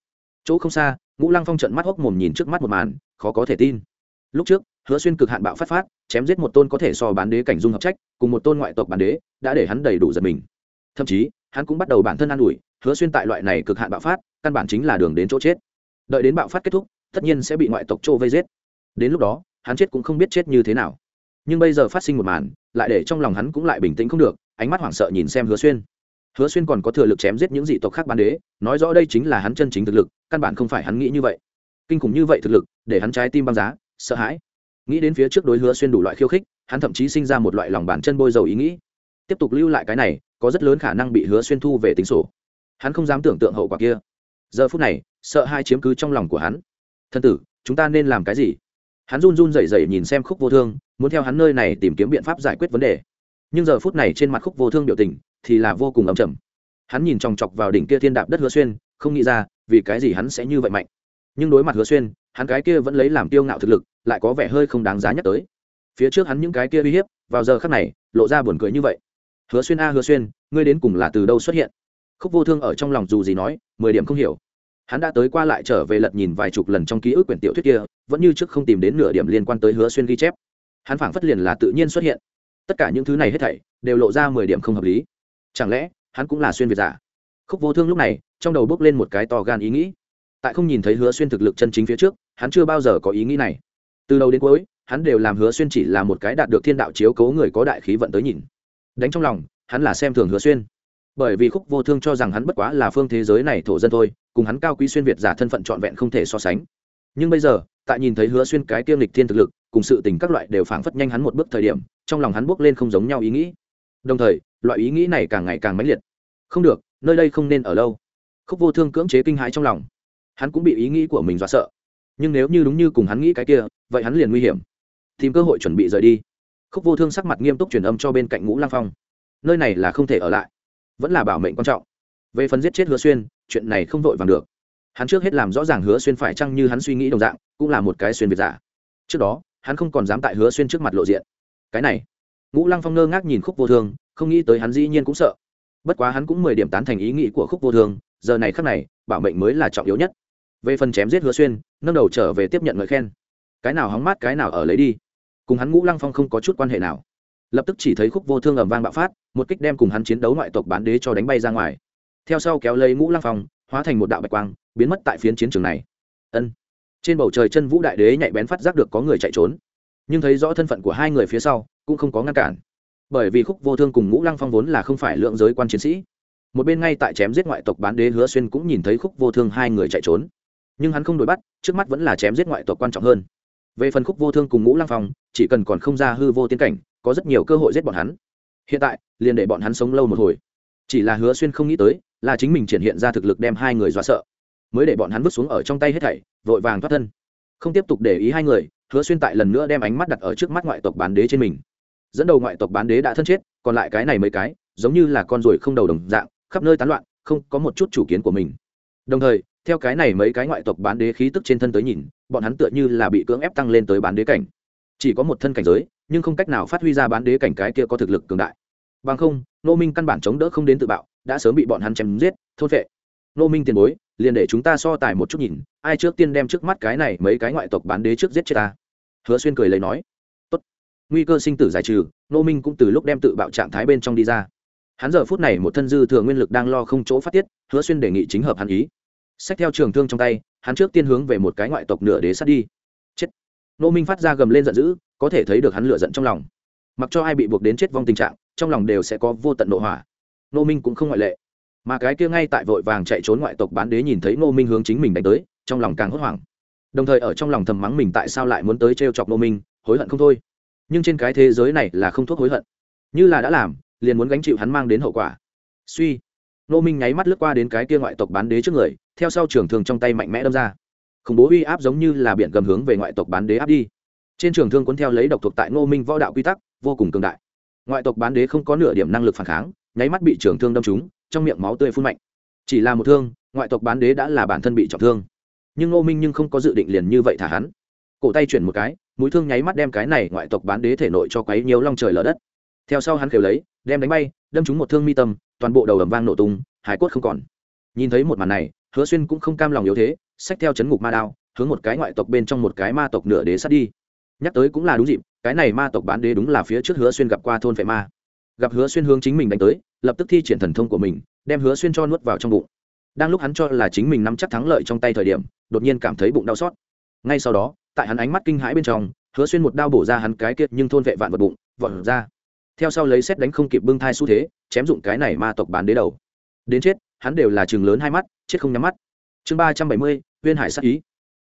Chỗ không xa, ngũ lăng phong trận mắt hốc mồm nhìn trước mắt một màn, khó có thể tin. Lúc trước, hứa xuyên cực hạn bạo phát phát, chém giết một tôn có thể so bán đế cảnh dung hợp trách, cùng một tôn ngoại tộc bản đế, đã để hắn đầy đủ giật mình. Thậm chí, hắn cũng bắt đầu bản thân an ủi, hứa xuyên tại loại này cực hạn bạo phát, căn bản chính là đường đến chỗ chết. Đợi đến bạo phát kết thúc, tất nhiên sẽ bị ngoại tộc trô vây giết đến lúc đó, hắn chết cũng không biết chết như thế nào. Nhưng bây giờ phát sinh một màn, lại để trong lòng hắn cũng lại bình tĩnh không được, ánh mắt hoảng sợ nhìn xem hứa xuyên. Hứa xuyên còn có thừa lực chém giết những dị tộc khác bán đế, nói rõ đây chính là hắn chân chính thực lực, căn bản không phải hắn nghĩ như vậy. Kinh khủng như vậy thực lực, để hắn trái tim băng giá, sợ hãi. Nghĩ đến phía trước đối hứa xuyên đủ loại khiêu khích, hắn thậm chí sinh ra một loại lòng bàn chân bôi dầu ý nghĩ. Tiếp tục lưu lại cái này, có rất lớn khả năng bị hứa xuyên thu về tính sổ. Hắn không dám tưởng tượng hậu quả kia. Giờ phút này, sợ hai chiếm cứ trong lòng của hắn. Thân tử, chúng ta nên làm cái gì? Hắn run run rẩy rẩy nhìn xem khúc vô thương, muốn theo hắn nơi này tìm kiếm biện pháp giải quyết vấn đề. Nhưng giờ phút này trên mặt khúc vô thương biểu tình thì là vô cùng ấm chầm hắn nhìn chòng chọc vào đỉnh kia thiên đạp đất hứa xuyên, không nghĩ ra vì cái gì hắn sẽ như vậy mạnh. Nhưng đối mặt hứa xuyên, hắn cái kia vẫn lấy làm tiêu ngạo thực lực, lại có vẻ hơi không đáng giá nhắc tới. Phía trước hắn những cái kia uy hiếp, vào giờ khắc này, lộ ra buồn cười như vậy. Hứa xuyên a, hứa xuyên, ngươi đến cùng là từ đâu xuất hiện? Khúc vô thương ở trong lòng dù gì nói, mười điểm không hiểu hắn đã tới qua lại trở về lật nhìn vài chục lần trong ký ức quyển tiểu thuyết kia, vẫn như trước không tìm đến nửa điểm liên quan tới hứa xuyên ghi chép. Hắn phảng phất liền là tự nhiên xuất hiện. Tất cả những thứ này hết thảy đều lộ ra mười điểm không hợp lý. Chẳng lẽ, hắn cũng là xuyên việt giả? Khúc vô thương lúc này, trong đầu bước lên một cái to gan ý nghĩ. Tại không nhìn thấy hứa xuyên thực lực chân chính phía trước, hắn chưa bao giờ có ý nghĩ này. Từ đầu đến cuối, hắn đều làm hứa xuyên chỉ là một cái đạt được thiên đạo chiếu cố người có đại khí vận tới nhìn. Đánh trong lòng, hắn là xem thường hứa xuyên bởi vì khúc vô thương cho rằng hắn bất quá là phương thế giới này thổ dân thôi, cùng hắn cao quý xuyên việt giả thân phận trọn vẹn không thể so sánh. Nhưng bây giờ, tại nhìn thấy hứa xuyên cái tiêm lịch thiên thực lực, cùng sự tình các loại đều phảng phất nhanh hắn một bước thời điểm, trong lòng hắn bước lên không giống nhau ý nghĩ. Đồng thời, loại ý nghĩ này càng ngày càng mãnh liệt. Không được, nơi đây không nên ở lâu. Khúc vô thương cưỡng chế kinh hãi trong lòng. Hắn cũng bị ý nghĩ của mình dọa sợ. Nhưng nếu như đúng như cùng hắn nghĩ cái kia, vậy hắn liền nguy hiểm. Tìm cơ hội chuẩn bị rời đi. Khúc vô thương sắc mặt nghiêm túc truyền âm cho bên cạnh ngũ lang phong. Nơi này là không thể ở lại vẫn là bảo mệnh quan trọng. Về phần giết chết hứa xuyên, chuyện này không vội vàng được. Hắn trước hết làm rõ ràng hứa xuyên phải chăng như hắn suy nghĩ đồng dạng, cũng là một cái xuyên việt giả. Trước đó, hắn không còn dám tại hứa xuyên trước mặt lộ diện. Cái này, ngũ lăng phong ngơ ngác nhìn khúc vô thương, không nghĩ tới hắn dĩ nhiên cũng sợ. Bất quá hắn cũng mười điểm tán thành ý nghĩ của khúc vô thương, giờ này khắc này, bảo mệnh mới là trọng yếu nhất. Về phần chém giết hứa xuyên, nâng đầu trở về tiếp nhận lời khen. Cái nào hóng mát cái nào ở lấy đi. Cùng hắn ngũ lăng phong không có chút quan hệ nào lập tức chỉ thấy khúc vô thương ầm vang bạo phát, một kích đem cùng hắn chiến đấu ngoại tộc bán đế cho đánh bay ra ngoài. Theo sau kéo lấy ngũ lăng phong, hóa thành một đạo bạch quang, biến mất tại phiến chiến trường này. Ân. Trên bầu trời chân vũ đại đế nhạy bén phát giác được có người chạy trốn, nhưng thấy rõ thân phận của hai người phía sau, cũng không có ngăn cản. Bởi vì khúc vô thương cùng ngũ lăng phong vốn là không phải lượng giới quan chiến sĩ. Một bên ngay tại chém giết ngoại tộc bán đế hứa xuyên cũng nhìn thấy khúc vô thương hai người chạy trốn. Nhưng hắn không đuổi bắt, trước mắt vẫn là chém giết ngoại tộc quan trọng hơn. Về phần khúc vô thương cùng ngũ lăng phong, chỉ cần còn không ra hư vô tiến cảnh có rất nhiều cơ hội giết bọn hắn. Hiện tại, liền để bọn hắn sống lâu một hồi. Chỉ là hứa xuyên không nghĩ tới, là chính mình triển hiện ra thực lực đem hai người dọa sợ. Mới để bọn hắn vứt xuống ở trong tay hết thảy, vội vàng thoát thân. Không tiếp tục để ý hai người, hứa xuyên tại lần nữa đem ánh mắt đặt ở trước mắt ngoại tộc bán đế trên mình. Dẫn đầu ngoại tộc bán đế đã thân chết, còn lại cái này mấy cái, giống như là con ruồi không đầu đồng dạng, khắp nơi tán loạn, không có một chút chủ kiến của mình. Đồng thời, theo cái này mấy cái ngoại tộc bán đế khí tức trên thân tới nhìn, bọn hắn tựa như là bị cưỡng ép tăng lên tới bán đế cảnh chỉ có một thân cảnh giới, nhưng không cách nào phát huy ra bán đế cảnh cái kia có thực lực cường đại. Bằng không nô minh căn bản chống đỡ không đến tự bạo, đã sớm bị bọn hắn chém giết, thôn vệ nô minh tiền bối, liền để chúng ta so tài một chút nhìn, ai trước tiên đem trước mắt cái này mấy cái ngoại tộc bán đế trước giết chết ta? Hứa xuyên cười lấy nói. Tốt. nguy cơ sinh tử giải trừ nô minh cũng từ lúc đem tự bạo trạng thái bên trong đi ra. Hắn giờ phút này một thân dư thừa nguyên lực đang lo không chỗ phát tiết, hứa xuyên đề nghị chính hợp hắn ý. Xét theo trường thương trong tay, hắn trước tiên hướng về một cái ngoại tộc nửa đế sát đi nô minh phát ra gầm lên giận dữ, có thể thấy được hắn lựa giận trong lòng. Mặc cho ai bị buộc đến chết vong tình trạng, trong lòng đều sẽ có vô tận nội hỏa. Nô minh cũng không ngoại lệ. Mà cái kia ngay tại vội vàng chạy trốn ngoại tộc bán đế nhìn thấy nô minh hướng chính mình đánh tới, trong lòng càng hốt hoảng. Đồng thời ở trong lòng thầm mắng mình tại sao lại muốn tới t chọc nô minh, hối hận không thôi. Nhưng trên cái thế giới này là không thuốc hối hận. Như là đã làm, liền muốn gánh chịu hắn mang đến hậu quả. Suy. Nô minh nháy mắt lướt qua đến cái kia ngoại tộc bán đế trước người, theo sau trường thương trong tay mạnh mẽ đâm ra khủng bố uy áp giống như là biển gầm hướng về ngoại tộc bán đế áp đi. Trên trường thương cuốn theo lấy độc thuộc tại Ngô minh võ đạo quy tắc, vô cùng cường đại. Ngoại tộc bán đế không có nửa điểm năng lực phản kháng, nháy mắt bị trường thương đâm trúng, trong miệng máu tươi phun mạnh. Chỉ là một thương, ngoại tộc bán đế đã là bản thân bị trọng thương. Nhưng Ngô minh nhưng không có dự định liền như vậy thả hắn. Cổ tay chuyển một cái, mũi thương nháy mắt đem cái này ngoại tộc bán đế thể nội cho quấy nhiều long trời lở đất. Theo sau hắn khều lấy, đem đánh bay, đâm trúng một thương mi tâm, toàn bộ đầu ầm vang nổ tung, hải cốt không còn. Nhìn thấy một màn này, hứa xuyên cũng không cam lòng yếu thế xách theo chấn ngục ma đao, hướng một cái ngoại tộc bên trong một cái ma tộc nửa đế sát đi. Nhắc tới cũng là đúng dịp, cái này ma tộc bán đế đúng là phía trước hứa xuyên gặp qua thôn vệ ma. Gặp hứa xuyên hướng chính mình đánh tới, lập tức thi triển thần thông của mình, đem hứa xuyên cho nuốt vào trong bụng. Đang lúc hắn cho là chính mình nắm chắc thắng lợi trong tay thời điểm, đột nhiên cảm thấy bụng đau xót. Ngay sau đó, tại hắn ánh mắt kinh hãi bên trong, hứa xuyên một đao bổ ra hắn cái kiệt nhưng thôn vệ vạn vật bụng, vọt ra. Theo sau lấy xét đánh không kịp bưng thai xu thế, chém dụng cái này ma tộc bán đế đầu. Đến chết, hắn đều là chừng lớn hai mắt, chết không nhắm mắt chương ba trăm bảy mươi huyên hải sắc ý.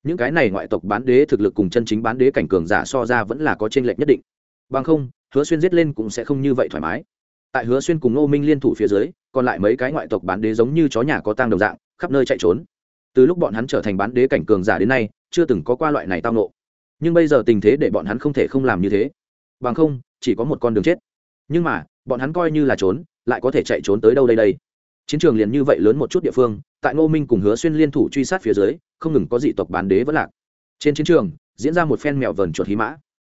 Những cái này ngoại tộc bán đế thực lực cùng chân chính bán đế cảnh cường giả so ra vẫn là có t r ê n lệch nhất định. Bằng không, hứa xuyên giết lên cũng sẽ không như vậy thoải mái. Tại hứa xuyên cùng ngô minh liên thủ phía dưới, còn lại mấy cái ngoại tộc bán đế giống như chó nhà có tang đồng dạng, khắp nơi chạy trốn. Từ lúc bọn hắn trở thành bán đế cảnh cường giả đến nay, chưa từng có qua loại này tao nộ nhưng bây giờ tình thế để bọn hắn không thể không làm như thế. Bằng không, chỉ có một con đường chết. Nhưng mà, bọn hắn coi như là trốn, lại có thể chạy trốn tới đâu đây đây? Chiến trường liền như vậy lớn một chút địa phương, tại ngô minh cùng hứa xuyên liên thủ truy sát phía dưới, không ngừng có dị tộc bán đế vẫn lạc. Trên chiến trường, diễn ra một phen mèo vờn chuột hí mã.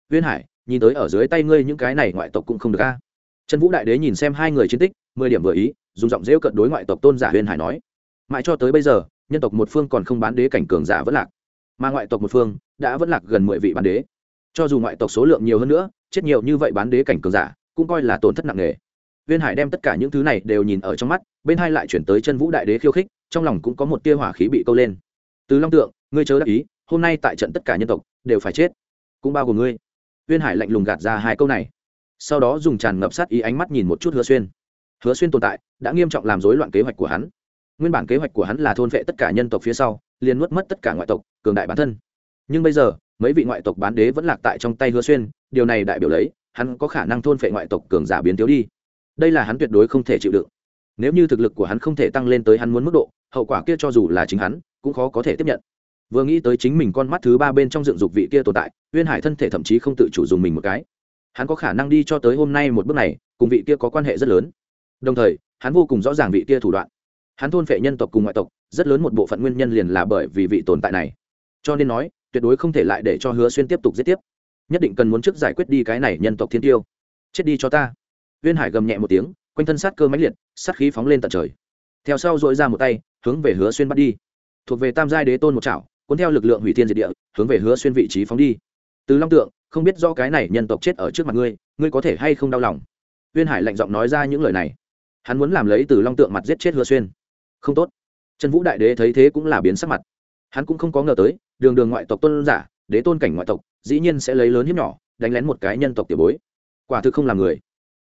Viên hải, nhìn tới ở dưới tay ngươi những cái này ngoại tộc cũng không được ca trần vũ đại đế nhìn xem hai người chiến tích, mười điểm vừa ý, dùng giọng rêu cận đối ngoại tộc tôn giả Viên hải nói, mãi cho tới bây giờ, nhân tộc một phương còn không bán đế cảnh cường giả vẫn lạc, mà ngoại tộc một phương đã vẫn lạc gần mười vị bán đế. Cho dù ngoại tộc số lượng nhiều hơn nữa, chết nhiều như vậy bán đế cảnh cường giả, cũng coi là tổn thất nặng nề viên hải đem tất cả những thứ này đều nhìn ở trong mắt, bên hai lại chuyển tới chân vũ đại đế khiêu khích, trong lòng cũng có một tia hỏa khí bị câu lên. Từ long tượng, ngươi chớ đắc ý, hôm nay tại trận tất cả nhân tộc, đều phải chết. Cũng bao gồm ngươi. Viên hải lạnh lùng gạt ra hai câu này. Sau đó dùng tràn ngập sát ý ánh mắt nhìn một chút hứa xuyên. Hứa xuyên tồn tại, đã nghiêm trọng làm rối loạn kế hoạch của hắn. Nguyên bản kế hoạch của hắn là thôn vệ tất cả nhân tộc phía sau, liền nuốt mất tất cả ngoại tộc, cường đại bản thân. Nhưng bây giờ, mấy vị ngoại tộc bán đế vẫn lạc tại trong tay hứa xuyên, điều này đại biểu lấy, hắn có khả năng thôn phệ ngoại tộc cường giả biến thiếu đi đây là hắn tuyệt đối không thể chịu đựng. Nếu như thực lực của hắn không thể tăng lên tới hắn muốn mức độ, hậu quả kia cho dù là chính hắn, cũng khó có thể tiếp nhận. Vừa nghĩ tới chính mình con mắt thứ ba bên trong dựng dục vị kia tồn tại, uyên hải thân thể thậm chí không tự chủ dùng mình một cái. Hắn có khả năng đi cho tới hôm nay một bước này, cùng vị kia có quan hệ rất lớn. Đồng thời, hắn vô cùng rõ ràng vị kia thủ đoạn. Hắn thôn phệ nhân tộc cùng ngoại tộc, rất lớn một bộ phận nguyên nhân liền là bởi vì vị tồn tại này. Cho nên nói, tuyệt đối không thể lại để cho hứa xuyên tiếp tục giết tiếp. Nhất định cần muốn trước giải quyết đi cái này nhân tộc thiên tiêu. Chết đi cho ta viên hải gầm nhẹ một tiếng, quanh thân sát cơ mãnh liệt, sát khí phóng lên tận trời. Theo sau dội ra một tay, hướng về hứa xuyên bắt đi. Thuộc về tam giai đế tôn một chảo, cuốn theo lực lượng hủy thiên diệt địa, hướng về hứa xuyên vị trí phóng đi. Từ long tượng, không biết do cái này nhân tộc chết ở trước mặt ngươi ngươi có thể hay không đau lòng? Uyên hải lạnh giọng nói ra những lời này. Hắn muốn làm lấy từ long tượng mặt giết chết hứa xuyên. Không tốt. Trần vũ đại đế thấy thế cũng là biến sắc mặt. Hắn cũng không có ngờ tới, đường đường ngoại tộc tôn giả, đế tôn cảnh ngoại tộc, dĩ nhiên sẽ lấy lớn hiếp nhỏ, đánh lén một cái nhân tộc tiểu bối. Quả thực không làm người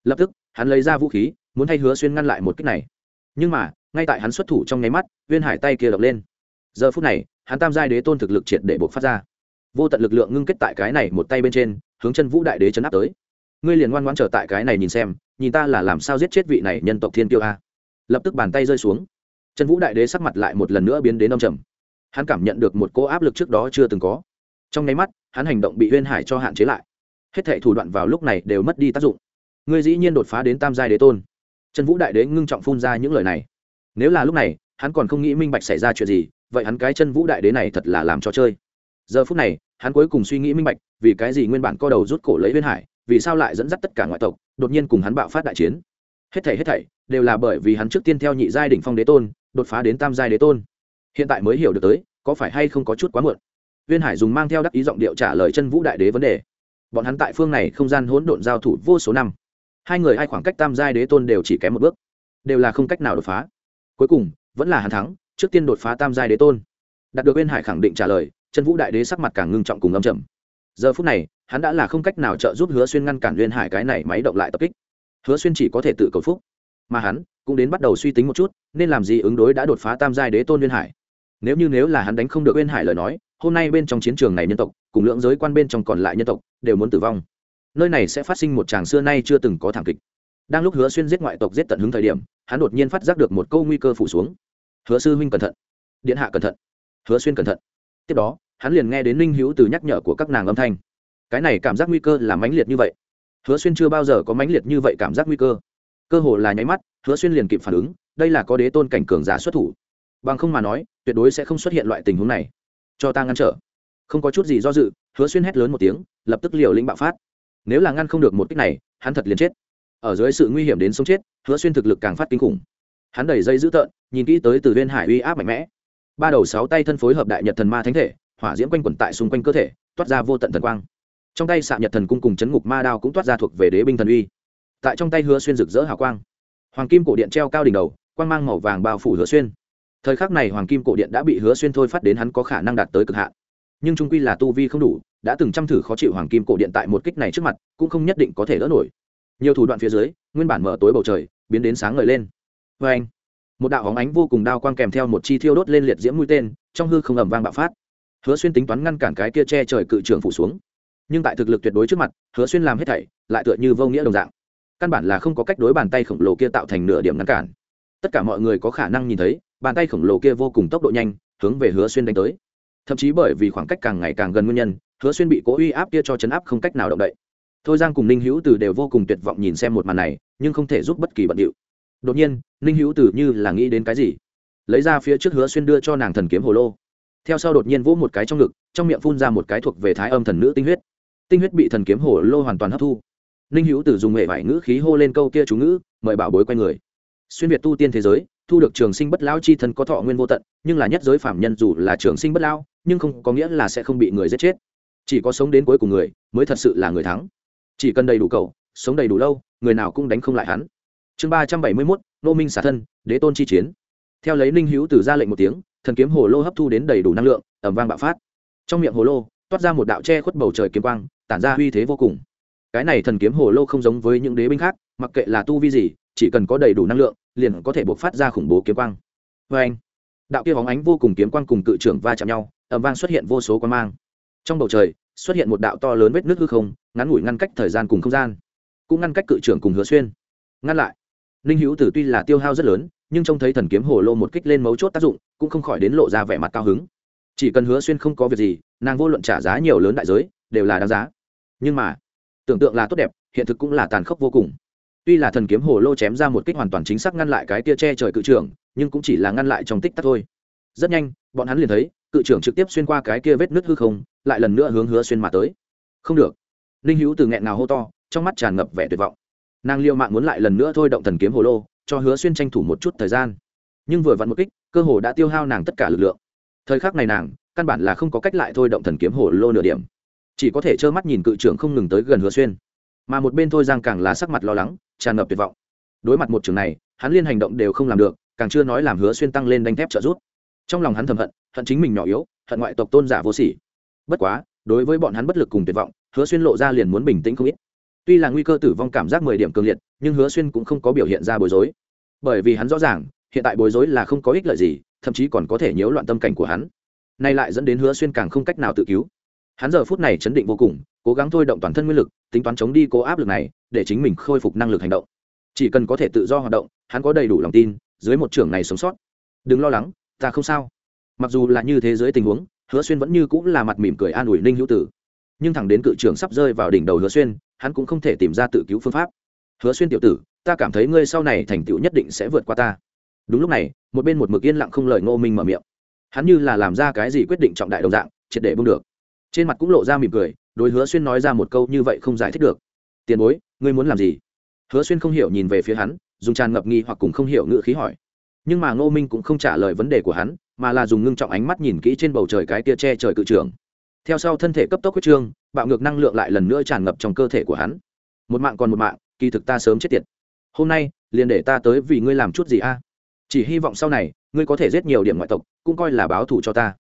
lập tức, hắn lấy ra vũ khí, muốn thay hứa xuyên ngăn lại một cách này. Nhưng mà, ngay tại hắn xuất thủ trong nháy mắt, Viên hải tay kia đập lên. Giờ phút này, hắn tam giai đế tôn thực lực triệt để buộc phát ra. Vô tận lực lượng ngưng kết tại cái này một tay bên trên, hướng chân vũ đại đế chấn áp tới. Ngươi liền ngoan ngoan trở tại cái này nhìn xem, nhìn ta là làm sao giết chết vị này nhân tộc thiên tiêu a. Lập tức bàn tay rơi xuống. Chân vũ đại đế sắc mặt lại một lần nữa biến đến ông trầm. Hắn cảm nhận được một cỗ áp lực trước đó chưa từng có. Trong nháy mắt, hắn hành động bị huyên hải cho hạn chế lại. Hết thệ thủ đoạn vào lúc này đều mất đi tác dụng ngươi dĩ nhiên đột phá đến tam giai đế tôn. Chân vũ đại đế ngưng trọng phun ra những lời này. Nếu là lúc này, hắn còn không nghĩ minh bạch xảy ra chuyện gì, vậy hắn cái chân vũ đại đế này thật là làm cho chơi. Giờ phút này, hắn cuối cùng suy nghĩ minh bạch, vì cái gì nguyên bản co đầu rút cổ lấy huyên hải, vì sao lại dẫn dắt tất cả ngoại tộc, đột nhiên cùng hắn bạo phát đại chiến. Hết thảy hết thảy đều là bởi vì hắn trước tiên theo nhị giai đỉnh phong đế tôn, đột phá đến tam giai đế tôn. Hiện tại mới hiểu được tới, có phải hay không có chút quá muộn. Viên hải dùng mang theo đắc ý giọng điệu trả lời chân vũ đại đế vấn đề. Bọn hắn tại phương này không gian hỗn độn giao thủ vô số năm hai người hai khoảng cách tam giai đế tôn đều chỉ kém một bước, đều là không cách nào đột phá. Cuối cùng, vẫn là hàn thắng, trước tiên đột phá tam giai đế tôn. Đạt được bên hải khẳng định trả lời, chân vũ đại đế sắc mặt càng ngưng trọng cùng âm trầm. Giờ phút này, hắn đã là không cách nào trợ giúp hứa xuyên ngăn cản liên hải cái này máy động lại tập kích. Hứa xuyên chỉ có thể tự cầu phúc, mà hắn cũng đến bắt đầu suy tính một chút, nên làm gì ứng đối đã đột phá tam giai đế tôn liên hải. Nếu như nếu là hắn đánh không được uyên hải lời nói, hôm nay bên trong chiến trường này nhân tộc, cùng lượng giới quan bên trong còn lại nhân tộc, đều muốn tử vong nơi này sẽ phát sinh một tràng xưa nay chưa từng có thảm kịch. Đang lúc hứa xuyên giết ngoại tộc giết tận hứng thời điểm, hắn đột nhiên phát giác được một câu nguy cơ phủ xuống. Hứa sư huynh cẩn thận. Điện hạ cẩn thận. Hứa xuyên cẩn thận. Tiếp đó, hắn liền nghe đến ninh hữu từ nhắc nhở của các nàng âm thanh. Cái này cảm giác nguy cơ là mãnh liệt như vậy. Hứa xuyên chưa bao giờ có mãnh liệt như vậy cảm giác nguy cơ. Cơ hồ là nháy mắt, hứa xuyên liền kịp phản ứng, đây là có đế tôn cảnh cường giả xuất thủ. Bằng không mà nói, tuyệt đối sẽ không xuất hiện loại tình huống này. Cho ta ngăn trở. Không có chút gì do dự, hứa xuyên hét lớn một tiếng, lập tức liều lĩnh bạo phát nếu là ngăn không được một kích này, hắn thật liền chết. Ở dưới sự nguy hiểm đến sống chết, hứa xuyên thực lực càng phát kinh khủng. Hắn đẩy dây dữ tợn, nhìn kỹ tới từ viên hải uy áp mạnh mẽ. Ba đầu sáu tay thân phối hợp đại nhật thần ma thánh thể, hỏa diễm quanh quẩn tại xung quanh cơ thể, toát ra vô tận thần quang. Trong tay xạ nhật thần cung cùng chấn ngục ma đao cũng toát ra thuộc về đế binh thần uy. Tại trong tay hứa xuyên rực rỡ hào quang. Hoàng kim cổ điện treo cao đỉnh đầu, quang mang màu vàng bao phủ hứa xuyên. Thời khắc này hoàng kim cổ điện đã bị hứa xuyên thôi phát đến hắn có khả năng đạt tới cực hạn. Nhưng trung quy là tu vi không đủ đã từng chăm thử khó chịu hoàng kim cổ điện tại một kích này trước mặt, cũng không nhất định có thể đỡ nổi. Nhiều thủ đoạn phía dưới, nguyên bản mở tối bầu trời, biến đến sáng ngời lên. Vê anh, một đạo hóng ánh vô cùng đao quang kèm theo một chi thiêu đốt lên liệt diễm mũi tên, trong hư không ầm vang bạo phát. Hứa xuyên tính toán ngăn cản cái kia che trời cự trường phủ xuống. Nhưng tại thực lực tuyệt đối trước mặt, hứa xuyên làm hết thảy, lại tựa như vô nghĩa đồng dạng. Căn bản là không có cách đối bàn tay khổng lồ kia tạo thành nửa điểm ngăn cản. Tất cả mọi người có khả năng nhìn thấy, bàn tay khổng lồ kia vô cùng tốc độ nhanh, hướng về hứa xuyên đánh tới. Thậm chí bởi vì khoảng cách càng ngày càng gần nguyên nhân hứa xuyên bị cố uy áp kia cho chấn áp không cách nào động đậy. Thôi giang cùng ninh hữu từ đều vô cùng tuyệt vọng nhìn xem một màn này, nhưng không thể giúp bất kỳ bận điệu. Đột nhiên, ninh hữu từ như là nghĩ đến cái gì? Lấy ra phía trước hứa xuyên đưa cho nàng thần kiếm hồ lô. Theo sau đột nhiên vỗ một cái trong ngực, trong miệng phun ra một cái thuộc về thái âm thần nữ tinh huyết. Tinh huyết bị thần kiếm hồ lô hoàn toàn hấp thu. Ninh hữu từ dùng hệ vải ngữ khí hô lên câu kia chú ngữ, mời bảo bối quay người. Xuyên việt tu tiên thế giới, thu được trường sinh bất lao chi thân có thọ nguyên vô tận, nhưng là nhất giới phạm nhân dù là trường sinh bất lao nhưng không có nghĩa là sẽ không bị người giết chết chỉ có sống đến cuối cùng người mới thật sự là người thắng. Chỉ cần đầy đủ cầu sống đầy đủ lâu, người nào cũng đánh không lại hắn. Chương ba trăm bảy mươi mốt, nô minh xả thân, đế tôn chi chiến. Theo lấy ninh hữu từ ra lệnh một tiếng, thần kiếm hồ lô hấp thu đến đầy đủ năng lượng ẩm vang bạo phát. Trong miệng hồ lô, toát ra một đạo che khuất bầu trời kiếm quang, tản ra uy thế vô cùng. Cái này thần kiếm hồ lô không giống với những đế binh khác, mặc kệ là tu vi gì, chỉ cần có đầy đủ năng lượng, liền có thể buộc phát ra khủng bố kiếm quang. Vê anh đạo kia bóng ánh vô cùng kiếm quang cùng cự trưởng va chạm nhau ẩm vang xuất hiện vô số quan mang trong bầu trời, xuất hiện một đạo to lớn vết nước hư không, ngắn ngủi ngăn cách thời gian cùng không gian, cũng ngăn cách cự trưởng cùng hứa xuyên. Ngăn lại, ninh hữu tử tuy là tiêu hao rất lớn, nhưng trông thấy thần kiếm hồ lô một kích lên mấu chốt tác dụng, cũng không khỏi đến lộ ra vẻ mặt cao hứng. Chỉ cần hứa xuyên không có việc gì, nàng vô luận trả giá nhiều lớn đại giới, đều là đáng giá. Nhưng mà, tưởng tượng là tốt đẹp, hiện thực cũng là tàn khốc vô cùng. Tuy là thần kiếm hồ lô chém ra một kích hoàn toàn chính xác ngăn lại cái tia che trời cự trưởng, nhưng cũng chỉ là ngăn lại trong tích tắc thôi. Rất nhanh, bọn hắn liền thấy cự trưởng trực tiếp xuyên qua cái kia vết nứt hư không, lại lần nữa hướng hứa xuyên mà tới. Không được. Ninh hữu từ nghẹn nào hô to, trong mắt tràn ngập vẻ tuyệt vọng. Nàng liệu mạng muốn lại lần nữa thôi động thần kiếm hồ lô, cho hứa xuyên tranh thủ một chút thời gian. Nhưng vừa vặn một kích, cơ hồ đã tiêu hao nàng tất cả lực lượng. Thời khắc này nàng, căn bản là không có cách lại thôi động thần kiếm hồ lô nửa điểm. Chỉ có thể trơ mắt nhìn cự trưởng không ngừng tới gần hứa xuyên. Mà một bên thôi giang càng là sắc mặt lo lắng, tràn ngập tuyệt vọng. Đối mặt một trường này, hắn liên hành động đều không làm được, càng chưa nói làm hứa xuyên tăng lên đánh thép trợ giúp. Trong lòng hắn thầm hận hận chính mình nhỏ yếu, hận ngoại tộc tôn giả vô sỉ. Bất quá, đối với bọn hắn bất lực cùng tuyệt vọng, hứa xuyên lộ ra liền muốn bình tĩnh không ít. Tuy là nguy cơ tử vong cảm giác mười điểm cường liệt, nhưng hứa xuyên cũng không có biểu hiện ra bối rối. Bởi vì hắn rõ ràng, hiện tại bối rối là không có ích lợi gì, thậm chí còn có thể nhiễu loạn tâm cảnh của hắn. Nay lại dẫn đến hứa xuyên càng không cách nào tự cứu. Hắn giờ phút này chấn định vô cùng, cố gắng thôi động toàn thân nguyên lực, tính toán chống đi cố áp lực này, để chính mình khôi phục năng lực hành động. Chỉ cần có thể tự do hoạt động, hắn có đầy đủ lòng tin, dưới một trường này sống sót. Đừng lo lắng, ta không sao mặc dù là như thế giới tình huống, hứa xuyên vẫn như cũng là mặt mỉm cười an ủi ninh hữu tử. Nhưng thẳng đến cự trưởng sắp rơi vào đỉnh đầu hứa xuyên, hắn cũng không thể tìm ra tự cứu phương pháp. Hứa xuyên tiểu tử, ta cảm thấy ngươi sau này thành tựu nhất định sẽ vượt qua ta. Đúng lúc này, một bên một mực yên lặng không lời ngô minh mở miệng. Hắn như là làm ra cái gì quyết định trọng đại đồng dạng, triệt để bung được. Trên mặt cũng lộ ra mỉm cười, đối hứa xuyên nói ra một câu như vậy không giải thích được. Tiền bối, ngươi muốn làm gì? Hứa xuyên không hiểu nhìn về phía hắn, dùng tràn ngập nghi hoặc cùng không hiểu ngữ khí hỏi. Nhưng mà ngô minh cũng không trả lời vấn đề của hắn mà là dùng ngưng trọng ánh mắt nhìn kỹ trên bầu trời cái tia che trời cự trưởng theo sau thân thể cấp tốc huyết trương, bạo ngược năng lượng lại lần nữa tràn ngập trong cơ thể của hắn. Một mạng còn một mạng, kỳ thực ta sớm chết tiệt. Hôm nay, liền để ta tới vì ngươi làm chút gì a? Chỉ hy vọng sau này, ngươi có thể giết nhiều điểm ngoại tộc, cũng coi là báo thù cho ta.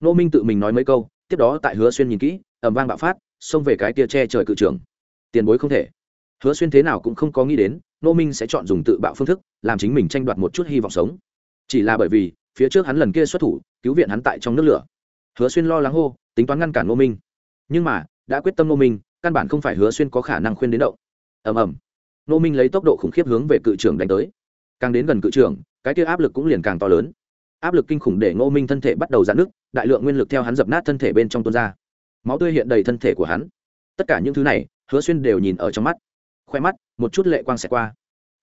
Nô minh tự mình nói mấy câu, tiếp đó tại hứa xuyên nhìn kỹ ẩm vang bạo phát, xông về cái tia che trời cự trưởng tiền bối không thể. Hứa xuyên thế nào cũng không có nghĩ đến, nô minh sẽ chọn dùng tự bạo phương thức, làm chính mình tranh đoạt một chút hy vọng sống. Chỉ là bởi vì phía trước hắn lần kia xuất thủ, cứu viện hắn tại trong nước lửa. Hứa xuyên lo lắng hô, tính toán ngăn cản Ngô minh. Nhưng mà, đã quyết tâm Ngô minh, căn bản không phải hứa xuyên có khả năng khuyên đến động. Ầm ầm. Ngô minh lấy tốc độ khủng khiếp hướng về cự trưởng đánh tới. Càng đến gần cự trưởng, cái kia áp lực cũng liền càng to lớn. Áp lực kinh khủng để ngô minh thân thể bắt đầu giãn nước đại lượng nguyên lực theo hắn dập nát thân thể bên trong tuôn ra. Máu tươi hiện đầy thân thể của hắn. Tất cả những thứ này, hứa xuyên đều nhìn ở trong mắt. Khoe mắt, một chút lệ quang xẹt qua.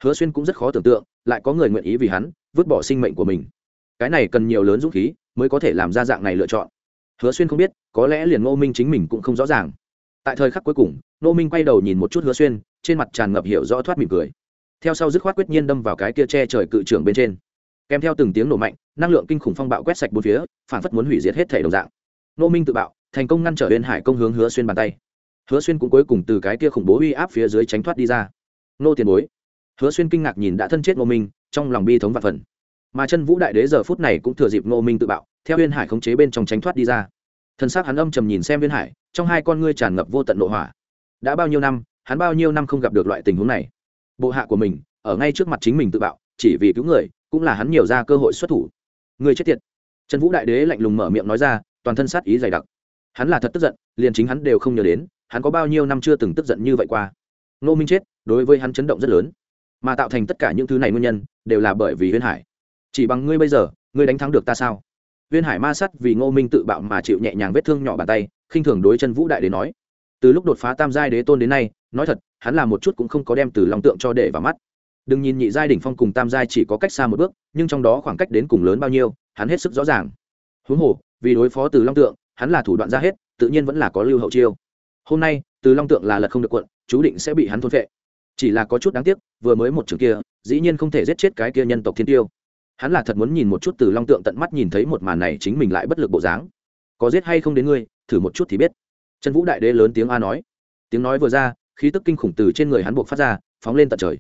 Hứa xuyên cũng rất khó tưởng tượng, lại có người nguyện ý vì hắn, vứt bỏ sinh mệnh của mình cái này cần nhiều lớn dũng khí mới có thể làm ra dạng này lựa chọn. Hứa xuyên không biết, có lẽ liền ngô minh chính mình cũng không rõ ràng. Tại thời khắc cuối cùng, ngô minh quay đầu nhìn một chút hứa xuyên, trên mặt tràn ngập hiểu rõ thoát mỉm cười. Theo sau dứt khoát quyết nhiên đâm vào cái kia che trời cự trưởng bên trên. Kèm theo từng tiếng nổ mạnh, năng lượng kinh khủng phong bạo quét sạch bốn phía, phản phất muốn hủy diệt hết thể đồng dạng. Ngô minh tự bạo, thành công ngăn trở uyên hải công hướng hứa xuyên bàn tay. Hứa xuyên cũng cuối cùng từ cái kia khủng bố uy áp phía dưới tránh thoát đi ra. Nô tiền bối. Hứa xuyên kinh ngạc nhìn đã thân chết ngô minh, trong lòng bi thống và phần mà chân vũ đại đế giờ phút này cũng thừa dịp ngô minh tự bạo, theo huyên hải khống chế bên trong tránh thoát đi ra. Thân xác hắn âm trầm nhìn xem huyên hải, trong hai con ngươi tràn ngập vô tận nội hỏa. Đã bao nhiêu năm, hắn bao nhiêu năm không gặp được loại tình huống này? Bộ hạ của mình, ở ngay trước mặt chính mình tự bạo, chỉ vì cứu người, cũng là hắn nhiều ra cơ hội xuất thủ. Người chết tiệt. Trần vũ đại đế lạnh lùng mở miệng nói ra, toàn thân sát ý dày đặc. Hắn là thật tức giận, liền chính hắn đều không nhớ đến, hắn có bao nhiêu năm chưa từng tức giận như vậy qua. Nô minh chết, đối với hắn chấn động rất lớn. Mà tạo thành tất cả những thứ này nguyên nhân, đều là bởi vì huyên hải chỉ bằng ngươi bây giờ, ngươi đánh thắng được ta sao? Viên hải ma sắt vì ngô minh tự bạo mà chịu nhẹ nhàng vết thương nhỏ bàn tay, khinh thường đối chân vũ đại đế nói. Từ lúc đột phá tam giai đế tôn đến nay, nói thật, hắn là một chút cũng không có đem từ lòng tượng cho để vào mắt. Đừng nhìn nhị giai đỉnh phong cùng tam giai chỉ có cách xa một bước, nhưng trong đó khoảng cách đến cùng lớn bao nhiêu, hắn hết sức rõ ràng. Huống hồ, vì đối phó từ long tượng, hắn là thủ đoạn ra hết, tự nhiên vẫn là có lưu hậu chiêu. Hôm nay, từ long tượng là lật không được quận, chú định sẽ bị hắn thôn phệ. Chỉ là có chút đáng tiếc, vừa mới một trường kia, dĩ nhiên không thể giết chết cái kia nhân tộc thiên tiêu hắn là thật muốn nhìn một chút từ long tượng tận mắt nhìn thấy một màn này chính mình lại bất lực bộ dáng. Có giết hay không đến ngươi, thử một chút thì biết. Trần vũ đại đế lớn tiếng a nói. Tiếng nói vừa ra, khí tức kinh khủng từ trên người hắn buộc phát ra, phóng lên tận trời.